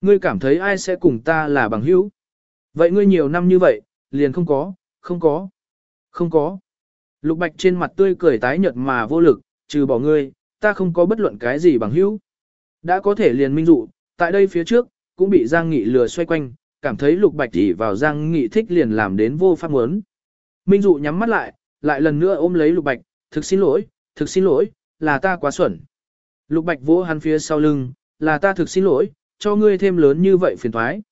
Speaker 1: ngươi cảm thấy ai sẽ cùng ta là bằng hữu? Vậy ngươi nhiều năm như vậy, liền không có, không có, không có. Lục bạch trên mặt tươi cười tái nhợt mà vô lực, trừ bỏ ngươi, ta không có bất luận cái gì bằng hữu. Đã có thể liền minh dụ, tại đây phía trước, cũng bị Giang Nghị lừa xoay quanh, cảm thấy lục bạch chỉ vào Giang Nghị thích liền làm đến vô pháp muốn. Minh dụ nhắm mắt lại, lại lần nữa ôm lấy lục bạch, thực xin lỗi, thực xin lỗi, là ta quá xuẩn. Lục bạch vỗ hắn phía sau lưng, là ta thực xin lỗi, cho ngươi thêm lớn như vậy phiền thoái.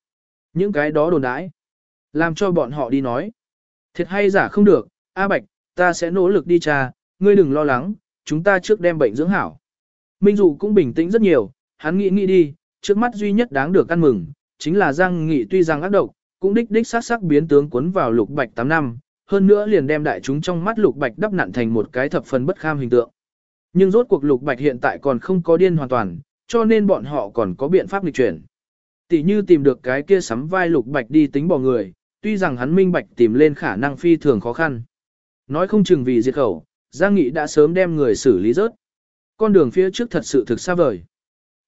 Speaker 1: Những cái đó đồn đãi, làm cho bọn họ đi nói. Thiệt hay giả không được, A Bạch, ta sẽ nỗ lực đi trà, ngươi đừng lo lắng, chúng ta trước đem bệnh dưỡng hảo. Minh Dụ cũng bình tĩnh rất nhiều, hắn nghĩ nghĩ đi, trước mắt duy nhất đáng được ăn mừng, chính là Giang Nghị tuy rằng ác độc, cũng đích đích sát sắc biến tướng cuốn vào lục bạch 8 năm, hơn nữa liền đem đại chúng trong mắt lục bạch đắp nặn thành một cái thập phần bất kham hình tượng. Nhưng rốt cuộc lục bạch hiện tại còn không có điên hoàn toàn, cho nên bọn họ còn có biện pháp lịch chuyển. Tỷ như tìm được cái kia sắm vai lục bạch đi tính bỏ người, tuy rằng hắn minh bạch tìm lên khả năng phi thường khó khăn. Nói không chừng vì diệt khẩu, Giang Nghị đã sớm đem người xử lý rớt. Con đường phía trước thật sự thực xa vời.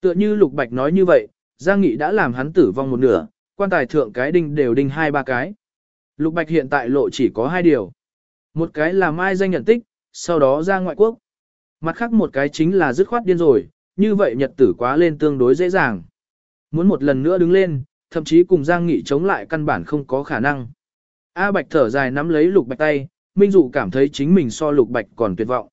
Speaker 1: Tựa như Lục Bạch nói như vậy, Giang Nghị đã làm hắn tử vong một nửa, quan tài thượng cái đinh đều đinh hai ba cái. Lục Bạch hiện tại lộ chỉ có hai điều. Một cái là mai danh nhận tích, sau đó ra ngoại quốc. Mặt khác một cái chính là dứt khoát điên rồi, như vậy nhật tử quá lên tương đối dễ dàng. Muốn một lần nữa đứng lên, thậm chí cùng Giang Nghị chống lại căn bản không có khả năng. A Bạch thở dài nắm lấy Lục Bạch tay, Minh Dụ cảm thấy chính mình so Lục Bạch còn tuyệt vọng.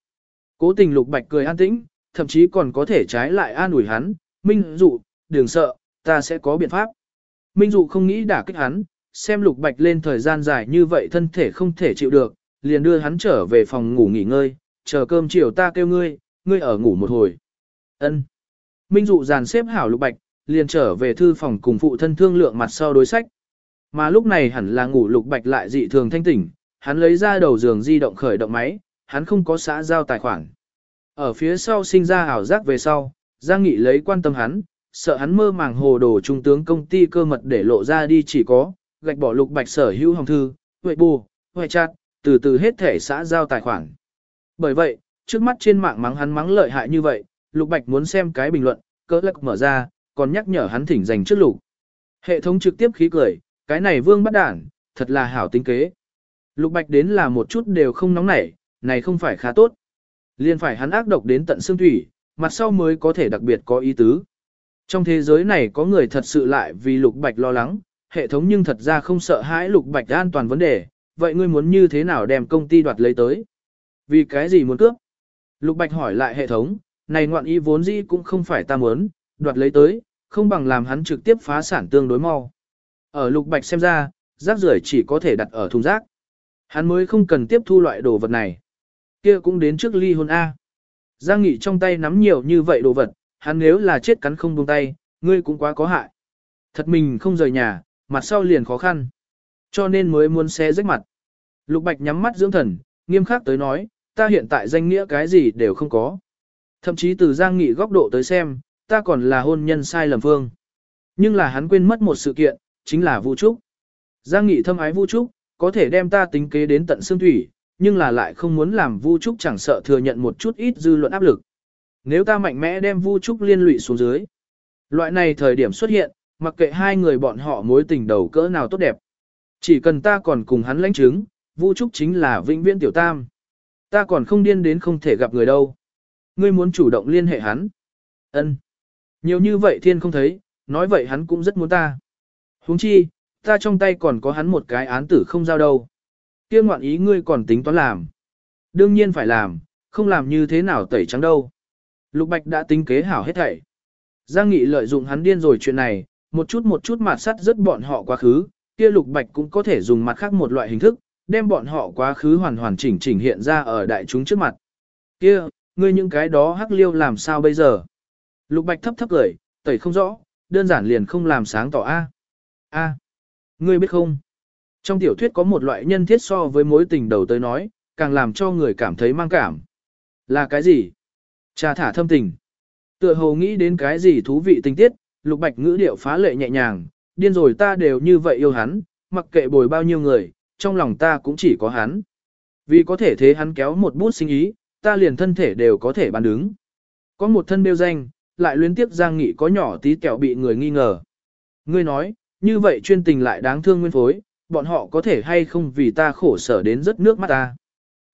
Speaker 1: Cố tình Lục Bạch cười an tĩnh, thậm chí còn có thể trái lại an ủi hắn, Minh Dụ, đừng sợ, ta sẽ có biện pháp. Minh Dụ không nghĩ đả kích hắn, xem Lục Bạch lên thời gian dài như vậy thân thể không thể chịu được, liền đưa hắn trở về phòng ngủ nghỉ ngơi, chờ cơm chiều ta kêu ngươi, ngươi ở ngủ một hồi. Ân. Minh Dụ dàn xếp hảo Lục Bạch, liền trở về thư phòng cùng phụ thân thương lượng mặt sau đối sách. Mà lúc này hẳn là ngủ Lục Bạch lại dị thường thanh tỉnh, hắn lấy ra đầu giường di động khởi động máy, hắn không có xã giao tài khoản. Ở phía sau sinh ra ảo giác về sau, Giang Nghị lấy quan tâm hắn, sợ hắn mơ màng hồ đồ trung tướng công ty cơ mật để lộ ra đi chỉ có, gạch bỏ lục bạch sở hữu hồng thư, huệ bù, huệ chặt, từ từ hết thể xã giao tài khoản. Bởi vậy, trước mắt trên mạng mắng hắn mắng lợi hại như vậy, lục bạch muốn xem cái bình luận, cỡ lắc mở ra, còn nhắc nhở hắn thỉnh dành trước lục. Hệ thống trực tiếp khí cười, cái này vương bắt đản, thật là hảo tính kế. Lục bạch đến là một chút đều không nóng nảy, này không phải khá tốt. Liên phải hắn ác độc đến tận xương thủy, mặt sau mới có thể đặc biệt có ý tứ. Trong thế giới này có người thật sự lại vì lục bạch lo lắng, hệ thống nhưng thật ra không sợ hãi lục bạch an toàn vấn đề, vậy ngươi muốn như thế nào đem công ty đoạt lấy tới? Vì cái gì muốn cướp? Lục bạch hỏi lại hệ thống, này ngoạn ý vốn dĩ cũng không phải ta muốn, đoạt lấy tới, không bằng làm hắn trực tiếp phá sản tương đối mau. Ở lục bạch xem ra, rác rưởi chỉ có thể đặt ở thùng rác. Hắn mới không cần tiếp thu loại đồ vật này kia cũng đến trước ly hôn A. Giang Nghị trong tay nắm nhiều như vậy đồ vật, hắn nếu là chết cắn không buông tay, ngươi cũng quá có hại. Thật mình không rời nhà, mặt sau liền khó khăn. Cho nên mới muốn xé rách mặt. Lục Bạch nhắm mắt dưỡng thần, nghiêm khắc tới nói, ta hiện tại danh nghĩa cái gì đều không có. Thậm chí từ Giang Nghị góc độ tới xem, ta còn là hôn nhân sai lầm phương. Nhưng là hắn quên mất một sự kiện, chính là Vu Trúc. Giang Nghị thâm ái Vu Trúc, có thể đem ta tính kế đến tận xương thủy, nhưng là lại không muốn làm Vu Trúc chẳng sợ thừa nhận một chút ít dư luận áp lực. Nếu ta mạnh mẽ đem Vu Trúc liên lụy xuống dưới, loại này thời điểm xuất hiện, mặc kệ hai người bọn họ mối tình đầu cỡ nào tốt đẹp. Chỉ cần ta còn cùng hắn lãnh chứng, Vu Trúc chính là vĩnh viễn tiểu tam. Ta còn không điên đến không thể gặp người đâu. Ngươi muốn chủ động liên hệ hắn. Ân. Nhiều như vậy thiên không thấy, nói vậy hắn cũng rất muốn ta. huống chi, ta trong tay còn có hắn một cái án tử không giao đâu. Kia ngoạn ý ngươi còn tính toán làm. Đương nhiên phải làm, không làm như thế nào tẩy trắng đâu. Lục Bạch đã tính kế hảo hết thảy. Giang Nghị lợi dụng hắn điên rồi chuyện này, một chút một chút mà sắt rất bọn họ quá khứ, kia Lục Bạch cũng có thể dùng mặt khác một loại hình thức, đem bọn họ quá khứ hoàn hoàn chỉnh chỉnh hiện ra ở đại chúng trước mặt. Kia, ngươi những cái đó hắc liêu làm sao bây giờ? Lục Bạch thấp thấp cười, tẩy không rõ, đơn giản liền không làm sáng tỏ A. A. Ngươi biết không? Trong tiểu thuyết có một loại nhân thiết so với mối tình đầu tới nói, càng làm cho người cảm thấy mang cảm. Là cái gì? Cha thả thâm tình. Tựa hồ nghĩ đến cái gì thú vị tình tiết, lục bạch ngữ điệu phá lệ nhẹ nhàng, điên rồi ta đều như vậy yêu hắn, mặc kệ bồi bao nhiêu người, trong lòng ta cũng chỉ có hắn. Vì có thể thế hắn kéo một bút sinh ý, ta liền thân thể đều có thể bàn đứng. Có một thân bêu danh, lại luyến tiếp Giang Nghị có nhỏ tí kẹo bị người nghi ngờ. Ngươi nói, như vậy chuyên tình lại đáng thương nguyên phối, bọn họ có thể hay không vì ta khổ sở đến rất nước mắt ta.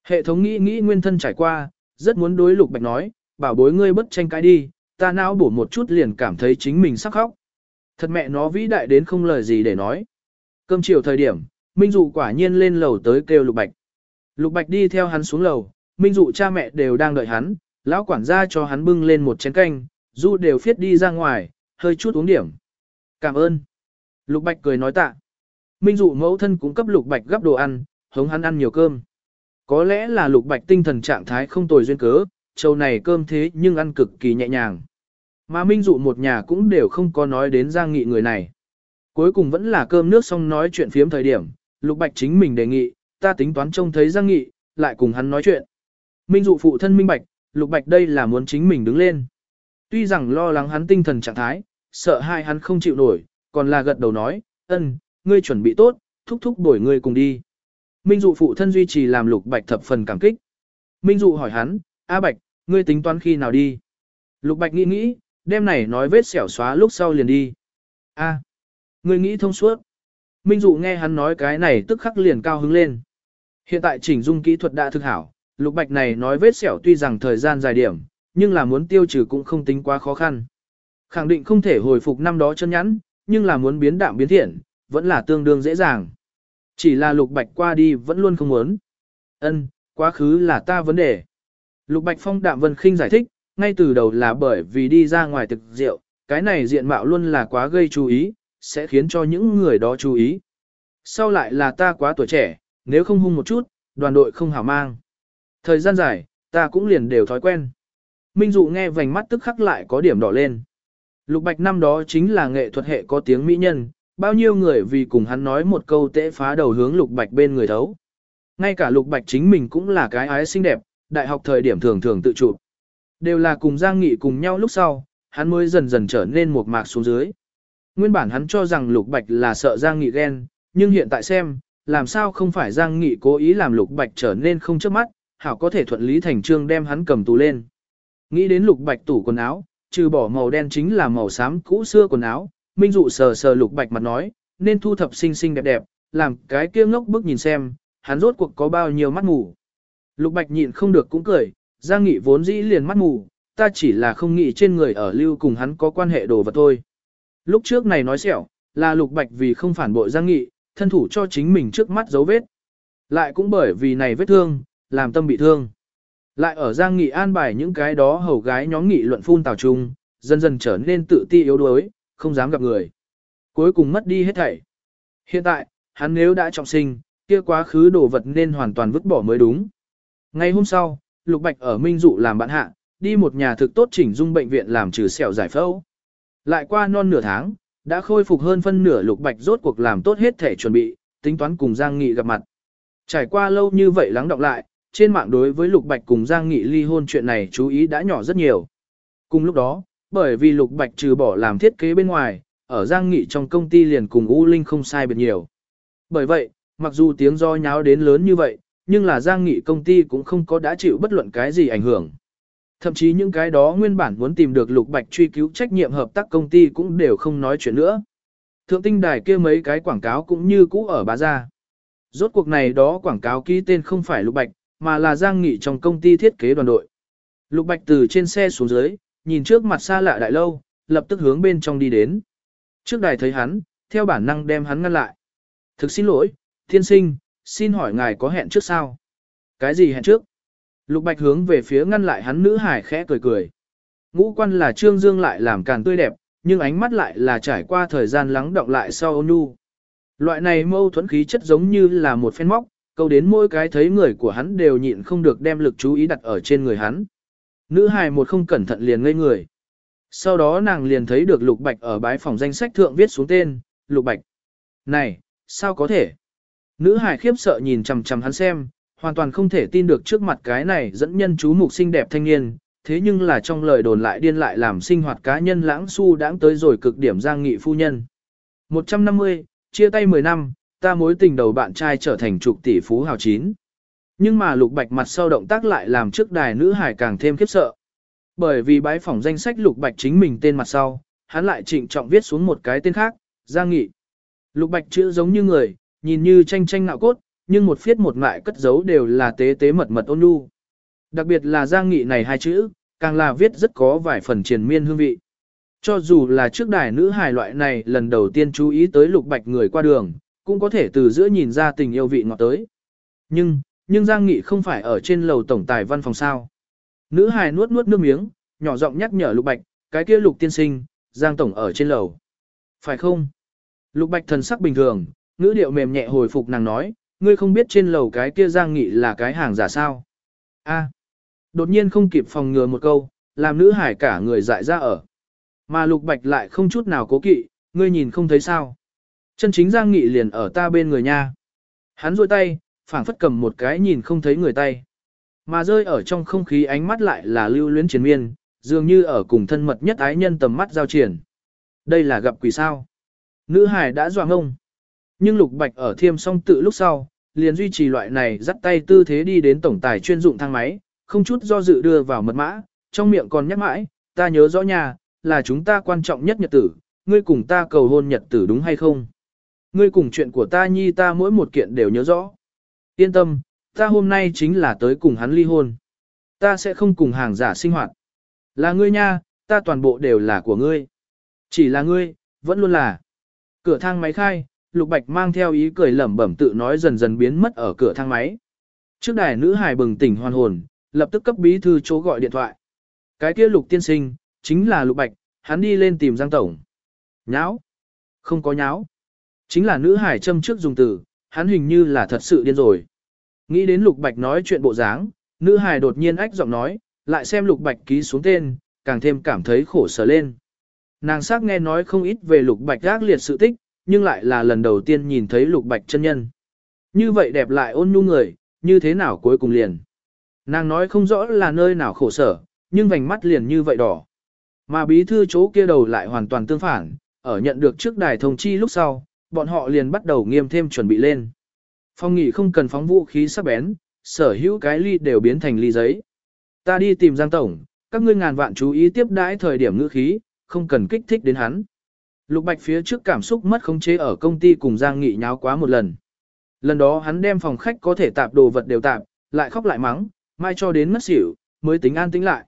Speaker 1: Hệ thống nghĩ nghĩ nguyên thân trải qua, rất muốn đối lục bạch nói, bảo bối ngươi bất tranh cãi đi, ta não bổ một chút liền cảm thấy chính mình sắc khóc. Thật mẹ nó vĩ đại đến không lời gì để nói. Cơm chiều thời điểm, Minh Dụ quả nhiên lên lầu tới kêu lục bạch. Lục bạch đi theo hắn xuống lầu, Minh Dụ cha mẹ đều đang đợi hắn, lão quản gia cho hắn bưng lên một chén canh, Du đều phiết đi ra ngoài, hơi chút uống điểm. Cảm ơn. Lục Bạch cười nói tạ. Minh dụ mẫu thân cũng cấp Lục Bạch gấp đồ ăn, hống hắn ăn nhiều cơm. Có lẽ là Lục Bạch tinh thần trạng thái không tồi duyên cớ, châu này cơm thế nhưng ăn cực kỳ nhẹ nhàng. Mà Minh dụ một nhà cũng đều không có nói đến Giang Nghị người này. Cuối cùng vẫn là cơm nước xong nói chuyện phiếm thời điểm, Lục Bạch chính mình đề nghị, ta tính toán trông thấy Giang Nghị, lại cùng hắn nói chuyện. Minh dụ phụ thân minh bạch, Lục Bạch đây là muốn chính mình đứng lên. Tuy rằng lo lắng hắn tinh thần trạng thái, sợ hai hắn không chịu nổi, còn là gật đầu nói, ân, ngươi chuẩn bị tốt, thúc thúc đổi ngươi cùng đi. Minh dụ phụ thân duy trì làm lục bạch thập phần cảm kích. Minh dụ hỏi hắn, A bạch, ngươi tính toán khi nào đi? Lục bạch nghĩ nghĩ, đêm này nói vết xẻo xóa lúc sau liền đi. A, ngươi nghĩ thông suốt. Minh dụ nghe hắn nói cái này tức khắc liền cao hứng lên. Hiện tại chỉnh dung kỹ thuật đã thực hảo, lục bạch này nói vết xẻo tuy rằng thời gian dài điểm, nhưng là muốn tiêu trừ cũng không tính quá khó khăn. Khẳng định không thể hồi phục năm đó chân nhắn, nhưng là muốn biến đạm biến thiện, vẫn là tương đương dễ dàng. Chỉ là lục bạch qua đi vẫn luôn không muốn. Ân, quá khứ là ta vấn đề. Lục bạch phong đạm vân khinh giải thích, ngay từ đầu là bởi vì đi ra ngoài thực rượu, cái này diện mạo luôn là quá gây chú ý, sẽ khiến cho những người đó chú ý. Sau lại là ta quá tuổi trẻ, nếu không hung một chút, đoàn đội không hảo mang. Thời gian dài, ta cũng liền đều thói quen. Minh Dụ nghe vành mắt tức khắc lại có điểm đỏ lên. Lục Bạch năm đó chính là nghệ thuật hệ có tiếng mỹ nhân, bao nhiêu người vì cùng hắn nói một câu tễ phá đầu hướng Lục Bạch bên người thấu. Ngay cả Lục Bạch chính mình cũng là cái ái xinh đẹp, đại học thời điểm thường thường tự chụp. Đều là cùng Giang Nghị cùng nhau lúc sau, hắn mới dần dần trở nên một mạc xuống dưới. Nguyên bản hắn cho rằng Lục Bạch là sợ Giang Nghị ghen, nhưng hiện tại xem, làm sao không phải Giang Nghị cố ý làm Lục Bạch trở nên không chớp mắt, hảo có thể thuận lý thành trương đem hắn cầm tù lên. Nghĩ đến lục bạch tủ quần áo, trừ bỏ màu đen chính là màu xám cũ xưa quần áo, Minh Dụ sờ sờ lục bạch mặt nói, nên thu thập xinh xinh đẹp đẹp, làm cái kia ngốc bức nhìn xem, hắn rốt cuộc có bao nhiêu mắt ngủ? Lục bạch nhịn không được cũng cười, Giang Nghị vốn dĩ liền mắt ngủ, ta chỉ là không nghĩ trên người ở lưu cùng hắn có quan hệ đồ vật thôi. Lúc trước này nói xẻo, là lục bạch vì không phản bội Giang Nghị, thân thủ cho chính mình trước mắt dấu vết. Lại cũng bởi vì này vết thương, làm tâm bị thương. Lại ở Giang Nghị an bài những cái đó hầu gái nhóm nghị luận phun tào trung, dần dần trở nên tự ti yếu đuối, không dám gặp người. Cuối cùng mất đi hết thảy. Hiện tại, hắn nếu đã trọng sinh, kia quá khứ đồ vật nên hoàn toàn vứt bỏ mới đúng. Ngày hôm sau, Lục Bạch ở Minh Dụ làm bạn hạ, đi một nhà thực tốt chỉnh dung bệnh viện làm trừ sẹo giải phẫu. Lại qua non nửa tháng, đã khôi phục hơn phân nửa Lục Bạch rốt cuộc làm tốt hết thể chuẩn bị, tính toán cùng Giang Nghị gặp mặt. Trải qua lâu như vậy lắng đọng lại, trên mạng đối với Lục Bạch cùng Giang Nghị ly hôn chuyện này chú ý đã nhỏ rất nhiều. Cùng lúc đó, bởi vì Lục Bạch trừ bỏ làm thiết kế bên ngoài, ở Giang Nghị trong công ty liền cùng U Linh không sai biệt nhiều. Bởi vậy, mặc dù tiếng do nháo đến lớn như vậy, nhưng là Giang Nghị công ty cũng không có đã chịu bất luận cái gì ảnh hưởng. Thậm chí những cái đó nguyên bản muốn tìm được Lục Bạch truy cứu trách nhiệm hợp tác công ty cũng đều không nói chuyện nữa. Thượng tinh đài kia mấy cái quảng cáo cũng như cũ ở bá gia. Rốt cuộc này đó quảng cáo ký tên không phải Lục Bạch, mà là Giang Nghị trong công ty thiết kế đoàn đội. Lục Bạch từ trên xe xuống dưới, nhìn trước mặt xa lạ đại lâu, lập tức hướng bên trong đi đến. Trước đài thấy hắn, theo bản năng đem hắn ngăn lại. Thực xin lỗi, thiên sinh, xin hỏi ngài có hẹn trước sao? Cái gì hẹn trước? Lục Bạch hướng về phía ngăn lại hắn nữ hải khẽ cười cười. Ngũ quan là trương dương lại làm càng tươi đẹp, nhưng ánh mắt lại là trải qua thời gian lắng động lại sau ôn nhu. Loại này mâu thuẫn khí chất giống như là một phen móc, câu đến mỗi cái thấy người của hắn đều nhịn không được đem lực chú ý đặt ở trên người hắn. Nữ hài một không cẩn thận liền ngây người. Sau đó nàng liền thấy được Lục Bạch ở bái phòng danh sách thượng viết xuống tên, Lục Bạch. Này, sao có thể? Nữ hài khiếp sợ nhìn chằm chằm hắn xem, hoàn toàn không thể tin được trước mặt cái này dẫn nhân chú mục xinh đẹp thanh niên, thế nhưng là trong lời đồn lại điên lại làm sinh hoạt cá nhân lãng su đãng tới rồi cực điểm giang nghị phu nhân. 150, chia tay 10 năm, ta mối tình đầu bạn trai trở thành trục tỷ phú hào chín. Nhưng mà lục bạch mặt sau động tác lại làm trước đài nữ hải càng thêm khiếp sợ. Bởi vì bái phỏng danh sách lục bạch chính mình tên mặt sau, hắn lại trịnh trọng viết xuống một cái tên khác, Giang Nghị. Lục bạch chữ giống như người, nhìn như tranh tranh nạo cốt, nhưng một phiết một ngại cất giấu đều là tế tế mật mật ôn nhu. Đặc biệt là Giang Nghị này hai chữ, càng là viết rất có vài phần triền miên hương vị. Cho dù là trước đài nữ hài loại này lần đầu tiên chú ý tới lục bạch người qua đường, cũng có thể từ giữa nhìn ra tình yêu vị ngọt tới. Nhưng, nhưng Giang Nghị không phải ở trên lầu tổng tài văn phòng sao. Nữ hài nuốt nuốt nước miếng, nhỏ giọng nhắc nhở lục bạch, cái kia lục tiên sinh, Giang tổng ở trên lầu. Phải không? Lục bạch thần sắc bình thường, ngữ điệu mềm nhẹ hồi phục nàng nói, ngươi không biết trên lầu cái kia Giang Nghị là cái hàng giả sao. A. Đột nhiên không kịp phòng ngừa một câu, làm nữ hải cả người dại ra ở. Mà lục bạch lại không chút nào cố kỵ, ngươi nhìn không thấy sao. Chân chính Giang Nghị liền ở ta bên người nha. Hắn duỗi tay, phảng phất cầm một cái nhìn không thấy người tay. Mà rơi ở trong không khí ánh mắt lại là lưu luyến chiến miên, dường như ở cùng thân mật nhất ái nhân tầm mắt giao triển. Đây là gặp quỷ sao. Nữ hải đã dọa ngông. Nhưng lục bạch ở thiêm song tự lúc sau, liền duy trì loại này dắt tay tư thế đi đến tổng tài chuyên dụng thang máy, không chút do dự đưa vào mật mã, trong miệng còn nhắc mãi, ta nhớ rõ nhà, là chúng ta quan trọng nhất nhật tử, ngươi cùng ta cầu hôn nhật tử đúng hay không? Ngươi cùng chuyện của ta nhi ta mỗi một kiện đều nhớ rõ. Yên tâm, ta hôm nay chính là tới cùng hắn ly hôn. Ta sẽ không cùng hàng giả sinh hoạt. Là ngươi nha, ta toàn bộ đều là của ngươi. Chỉ là ngươi, vẫn luôn là. Cửa thang máy khai, Lục Bạch mang theo ý cười lẩm bẩm tự nói dần dần biến mất ở cửa thang máy. Trước đài nữ hài bừng tỉnh hoàn hồn, lập tức cấp bí thư chỗ gọi điện thoại. Cái kia Lục tiên sinh, chính là Lục Bạch, hắn đi lên tìm Giang Tổng. Nháo? Không có nháo. Chính là nữ hải châm trước dùng từ, hắn hình như là thật sự điên rồi. Nghĩ đến Lục Bạch nói chuyện bộ dáng, nữ hải đột nhiên ách giọng nói, lại xem Lục Bạch ký xuống tên, càng thêm cảm thấy khổ sở lên. Nàng sắc nghe nói không ít về Lục Bạch gác liệt sự tích, nhưng lại là lần đầu tiên nhìn thấy Lục Bạch chân nhân. Như vậy đẹp lại ôn nhu người, như thế nào cuối cùng liền. Nàng nói không rõ là nơi nào khổ sở, nhưng vành mắt liền như vậy đỏ. Mà bí thư chỗ kia đầu lại hoàn toàn tương phản, ở nhận được trước đài thông chi lúc sau, bọn họ liền bắt đầu nghiêm thêm chuẩn bị lên. Phong nghị không cần phóng vũ khí sắc bén, sở hữu cái ly đều biến thành ly giấy. Ta đi tìm Giang Tổng, các ngươi ngàn vạn chú ý tiếp đãi thời điểm ngữ khí, không cần kích thích đến hắn. Lục Bạch phía trước cảm xúc mất khống chế ở công ty cùng Giang Nghị nháo quá một lần. Lần đó hắn đem phòng khách có thể tạp đồ vật đều tạp, lại khóc lại mắng, mai cho đến mất xỉu, mới tính an tĩnh lại.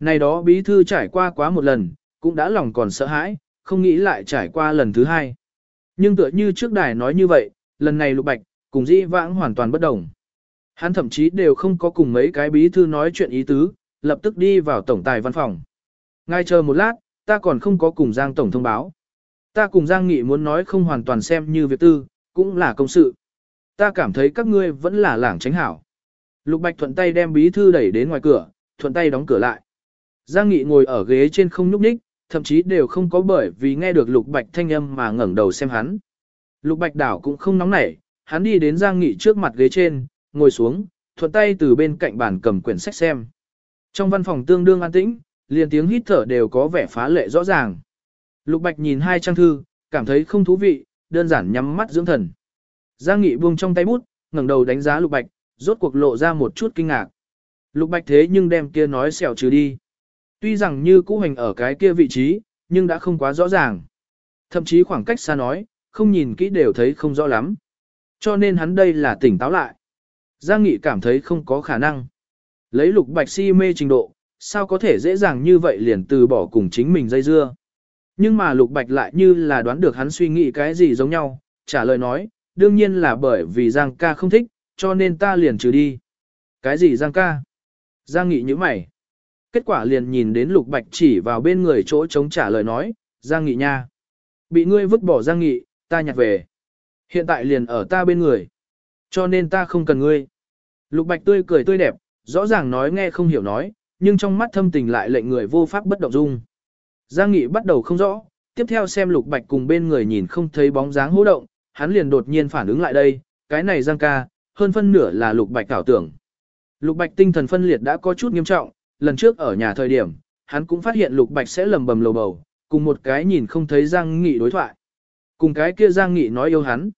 Speaker 1: Này đó bí thư trải qua quá một lần, cũng đã lòng còn sợ hãi, không nghĩ lại trải qua lần thứ hai. Nhưng tựa như trước đài nói như vậy, lần này Lục Bạch, cùng dĩ Vãng hoàn toàn bất đồng. Hắn thậm chí đều không có cùng mấy cái bí thư nói chuyện ý tứ, lập tức đi vào tổng tài văn phòng. Ngay chờ một lát, ta còn không có cùng Giang Tổng thông báo. Ta cùng Giang Nghị muốn nói không hoàn toàn xem như việc tư, cũng là công sự. Ta cảm thấy các ngươi vẫn là lảng tránh hảo. Lục Bạch thuận tay đem bí thư đẩy đến ngoài cửa, thuận tay đóng cửa lại. Giang Nghị ngồi ở ghế trên không nhúc nhích, thậm chí đều không có bởi vì nghe được Lục Bạch thanh âm mà ngẩng đầu xem hắn. Lục Bạch đảo cũng không nóng nảy, hắn đi đến Giang Nghị trước mặt ghế trên, ngồi xuống, thuận tay từ bên cạnh bàn cầm quyển sách xem. Trong văn phòng tương đương an tĩnh, liền tiếng hít thở đều có vẻ phá lệ rõ ràng. Lục Bạch nhìn hai trang thư, cảm thấy không thú vị, đơn giản nhắm mắt dưỡng thần. Giang Nghị buông trong tay bút, ngẩng đầu đánh giá Lục Bạch, rốt cuộc lộ ra một chút kinh ngạc. Lục Bạch thế nhưng đem kia nói xẻo trừ đi. Tuy rằng như cũ hành ở cái kia vị trí, nhưng đã không quá rõ ràng. Thậm chí khoảng cách xa nói, không nhìn kỹ đều thấy không rõ lắm. Cho nên hắn đây là tỉnh táo lại. Giang Nghị cảm thấy không có khả năng. Lấy lục bạch si mê trình độ, sao có thể dễ dàng như vậy liền từ bỏ cùng chính mình dây dưa. Nhưng mà lục bạch lại như là đoán được hắn suy nghĩ cái gì giống nhau, trả lời nói, đương nhiên là bởi vì Giang ca không thích, cho nên ta liền trừ đi. Cái gì Giang ca? Giang Nghị như mày. Kết quả liền nhìn đến lục bạch chỉ vào bên người chỗ chống trả lời nói, Giang Nghị nha. Bị ngươi vứt bỏ Giang Nghị, ta nhặt về. Hiện tại liền ở ta bên người. Cho nên ta không cần ngươi. Lục bạch tươi cười tươi đẹp, rõ ràng nói nghe không hiểu nói, nhưng trong mắt thâm tình lại lệnh người vô pháp bất động dung. Giang Nghị bắt đầu không rõ, tiếp theo xem Lục Bạch cùng bên người nhìn không thấy bóng dáng hô động, hắn liền đột nhiên phản ứng lại đây, cái này Giang ca, hơn phân nửa là Lục Bạch ảo tưởng. Lục Bạch tinh thần phân liệt đã có chút nghiêm trọng, lần trước ở nhà thời điểm, hắn cũng phát hiện Lục Bạch sẽ lầm bầm lầu bầu, cùng một cái nhìn không thấy Giang Nghị đối thoại. Cùng cái kia Giang Nghị nói yêu hắn.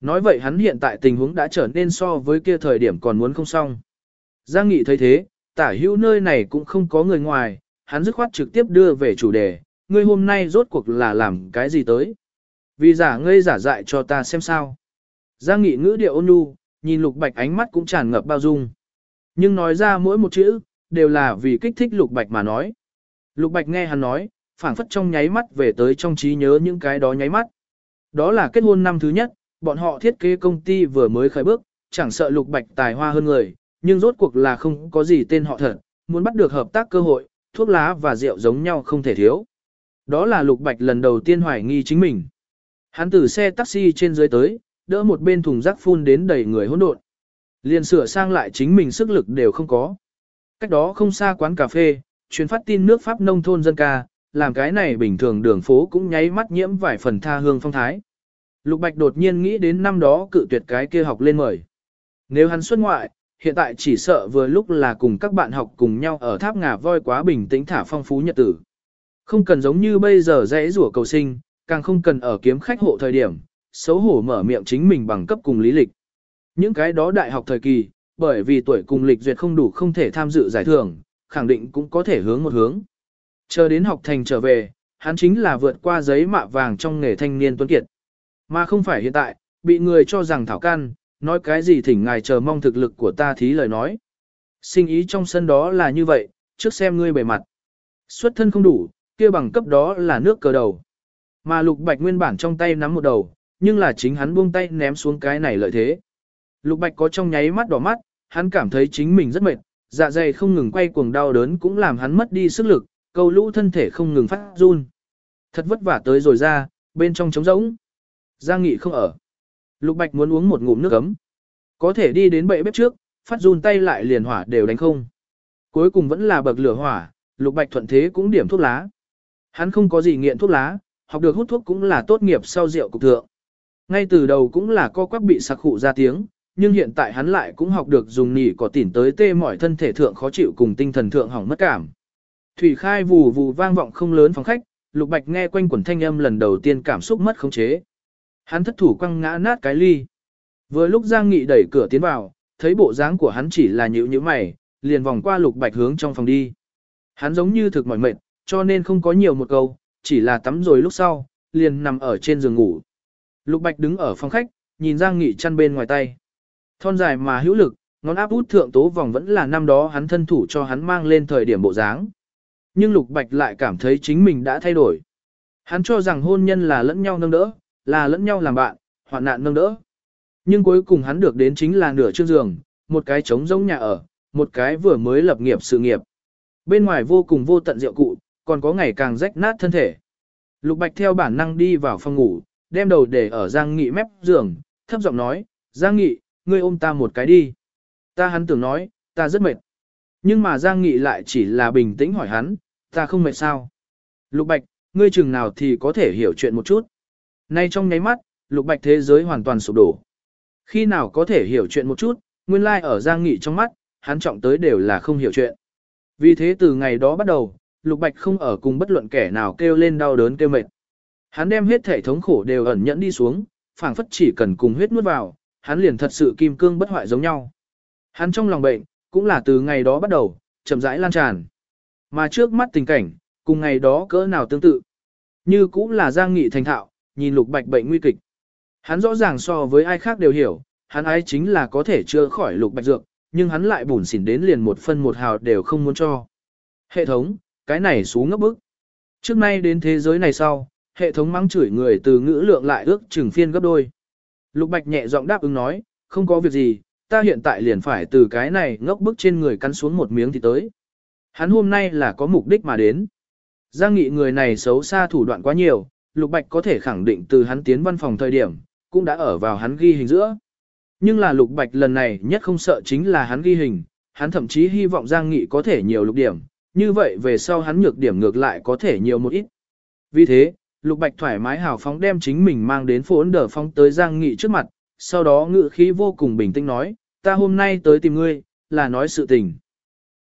Speaker 1: Nói vậy hắn hiện tại tình huống đã trở nên so với kia thời điểm còn muốn không xong. Giang Nghị thấy thế, tả hữu nơi này cũng không có người ngoài, hắn dứt khoát trực tiếp đưa về chủ đề, ngươi hôm nay rốt cuộc là làm cái gì tới. Vì giả ngây giả dại cho ta xem sao. Giang Nghị ngữ điệu ôn nhu, nhìn Lục Bạch ánh mắt cũng tràn ngập bao dung. Nhưng nói ra mỗi một chữ, đều là vì kích thích Lục Bạch mà nói. Lục Bạch nghe hắn nói, phảng phất trong nháy mắt về tới trong trí nhớ những cái đó nháy mắt. Đó là kết hôn năm thứ nhất, bọn họ thiết kế công ty vừa mới khởi bước, chẳng sợ Lục Bạch tài hoa hơn người, nhưng rốt cuộc là không có gì tên họ thật, muốn bắt được hợp tác cơ hội, thuốc lá và rượu giống nhau không thể thiếu. Đó là Lục Bạch lần đầu tiên hoài nghi chính mình. Hắn từ xe taxi trên dưới tới, đỡ một bên thùng rác phun đến đầy người hỗn độn. Liền sửa sang lại chính mình sức lực đều không có. Cách đó không xa quán cà phê, truyền phát tin nước Pháp nông thôn dân ca, làm cái này bình thường đường phố cũng nháy mắt nhiễm vài phần tha hương phong thái. Lục Bạch đột nhiên nghĩ đến năm đó cự tuyệt cái kia học lên mời. Nếu hắn xuất ngoại, hiện tại chỉ sợ vừa lúc là cùng các bạn học cùng nhau ở tháp ngà voi quá bình tĩnh thả phong phú nhật tử. Không cần giống như bây giờ dễ rủa cầu sinh, càng không cần ở kiếm khách hộ thời điểm, xấu hổ mở miệng chính mình bằng cấp cùng lý lịch. Những cái đó đại học thời kỳ, bởi vì tuổi cùng lịch duyệt không đủ không thể tham dự giải thưởng, khẳng định cũng có thể hướng một hướng. Chờ đến học thành trở về, hắn chính là vượt qua giấy mạ vàng trong nghề thanh niên tuấn kiệt. Mà không phải hiện tại, bị người cho rằng thảo can, nói cái gì thỉnh ngài chờ mong thực lực của ta thí lời nói. Sinh ý trong sân đó là như vậy, trước xem ngươi bề mặt. Xuất thân không đủ, kia bằng cấp đó là nước cờ đầu. Mà lục bạch nguyên bản trong tay nắm một đầu, nhưng là chính hắn buông tay ném xuống cái này lợi thế. Lục bạch có trong nháy mắt đỏ mắt, hắn cảm thấy chính mình rất mệt, dạ dày không ngừng quay cuồng đau đớn cũng làm hắn mất đi sức lực, câu lũ thân thể không ngừng phát run. Thật vất vả tới rồi ra, bên trong trống rỗng. Giang Nghị không ở. Lục Bạch muốn uống một ngụm nước ấm. Có thể đi đến bệ bếp trước, phát run tay lại liền hỏa đều đánh không. Cuối cùng vẫn là bậc lửa hỏa, Lục Bạch thuận thế cũng điểm thuốc lá. Hắn không có gì nghiện thuốc lá, học được hút thuốc cũng là tốt nghiệp sau rượu cục thượng. Ngay từ đầu cũng là co quắp bị sặc hụ ra tiếng, nhưng hiện tại hắn lại cũng học được dùng nỉ có tỉn tới tê mỏi thân thể thượng khó chịu cùng tinh thần thượng hỏng mất cảm. Thủy khai vù vù vang vọng không lớn phòng khách, Lục Bạch nghe quanh quẩn thanh âm lần đầu tiên cảm xúc mất khống chế. Hắn thất thủ quăng ngã nát cái ly. Vừa lúc Giang Nghị đẩy cửa tiến vào, thấy bộ dáng của hắn chỉ là nhíu nhíu mày, liền vòng qua Lục Bạch hướng trong phòng đi. Hắn giống như thực mỏi mệt, cho nên không có nhiều một câu, chỉ là tắm rồi lúc sau, liền nằm ở trên giường ngủ. Lục Bạch đứng ở phòng khách, nhìn Giang Nghị chăn bên ngoài tay. Thon dài mà hữu lực, ngón áp út thượng tố vòng vẫn là năm đó hắn thân thủ cho hắn mang lên thời điểm bộ dáng. Nhưng Lục Bạch lại cảm thấy chính mình đã thay đổi. Hắn cho rằng hôn nhân là lẫn nhau nâng đỡ, là lẫn nhau làm bạn, hoạn nạn nâng đỡ. Nhưng cuối cùng hắn được đến chính là nửa chương giường, một cái trống rỗng nhà ở, một cái vừa mới lập nghiệp sự nghiệp. Bên ngoài vô cùng vô tận rượu cụ, còn có ngày càng rách nát thân thể. Lục Bạch theo bản năng đi vào phòng ngủ, đem đầu để ở Giang Nghị mép giường, thấp giọng nói, Giang Nghị, ngươi ôm ta một cái đi. Ta hắn tưởng nói, ta rất mệt. Nhưng mà Giang Nghị lại chỉ là bình tĩnh hỏi hắn, ta không mệt sao. Lục Bạch, ngươi chừng nào thì có thể hiểu chuyện một chút. Nay trong nháy mắt, lục bạch thế giới hoàn toàn sụp đổ. Khi nào có thể hiểu chuyện một chút, nguyên lai like ở Giang Nghị trong mắt, hắn trọng tới đều là không hiểu chuyện. Vì thế từ ngày đó bắt đầu, Lục Bạch không ở cùng bất luận kẻ nào kêu lên đau đớn kêu mệt. Hắn đem hết thể thống khổ đều ẩn nhẫn đi xuống, phảng phất chỉ cần cùng huyết nuốt vào, hắn liền thật sự kim cương bất hoại giống nhau. Hắn trong lòng bệnh, cũng là từ ngày đó bắt đầu, chậm rãi lan tràn. Mà trước mắt tình cảnh, cùng ngày đó cỡ nào tương tự. Như cũng là Giang Nghị thành thạo, nhìn Lục Bạch bệnh nguy kịch. Hắn rõ ràng so với ai khác đều hiểu, hắn ái chính là có thể chữa khỏi Lục Bạch dược, nhưng hắn lại bùn xỉn đến liền một phân một hào đều không muốn cho. Hệ thống, cái này xú ngấp bức. Trước nay đến thế giới này sau, hệ thống mắng chửi người từ ngữ lượng lại ước chừng phiên gấp đôi. Lục Bạch nhẹ giọng đáp ứng nói, không có việc gì, ta hiện tại liền phải từ cái này ngốc bức trên người cắn xuống một miếng thì tới. Hắn hôm nay là có mục đích mà đến. Giang nghị người này xấu xa thủ đoạn quá nhiều, Lục Bạch có thể khẳng định từ hắn tiến văn phòng thời điểm, cũng đã ở vào hắn ghi hình giữa. Nhưng là Lục Bạch lần này nhất không sợ chính là hắn ghi hình, hắn thậm chí hy vọng Giang Nghị có thể nhiều lục điểm, như vậy về sau hắn nhược điểm ngược lại có thể nhiều một ít. Vì thế, Lục Bạch thoải mái hào phóng đem chính mình mang đến phố ấn đờ phong tới Giang Nghị trước mặt, sau đó ngự khí vô cùng bình tĩnh nói, ta hôm nay tới tìm ngươi, là nói sự tình.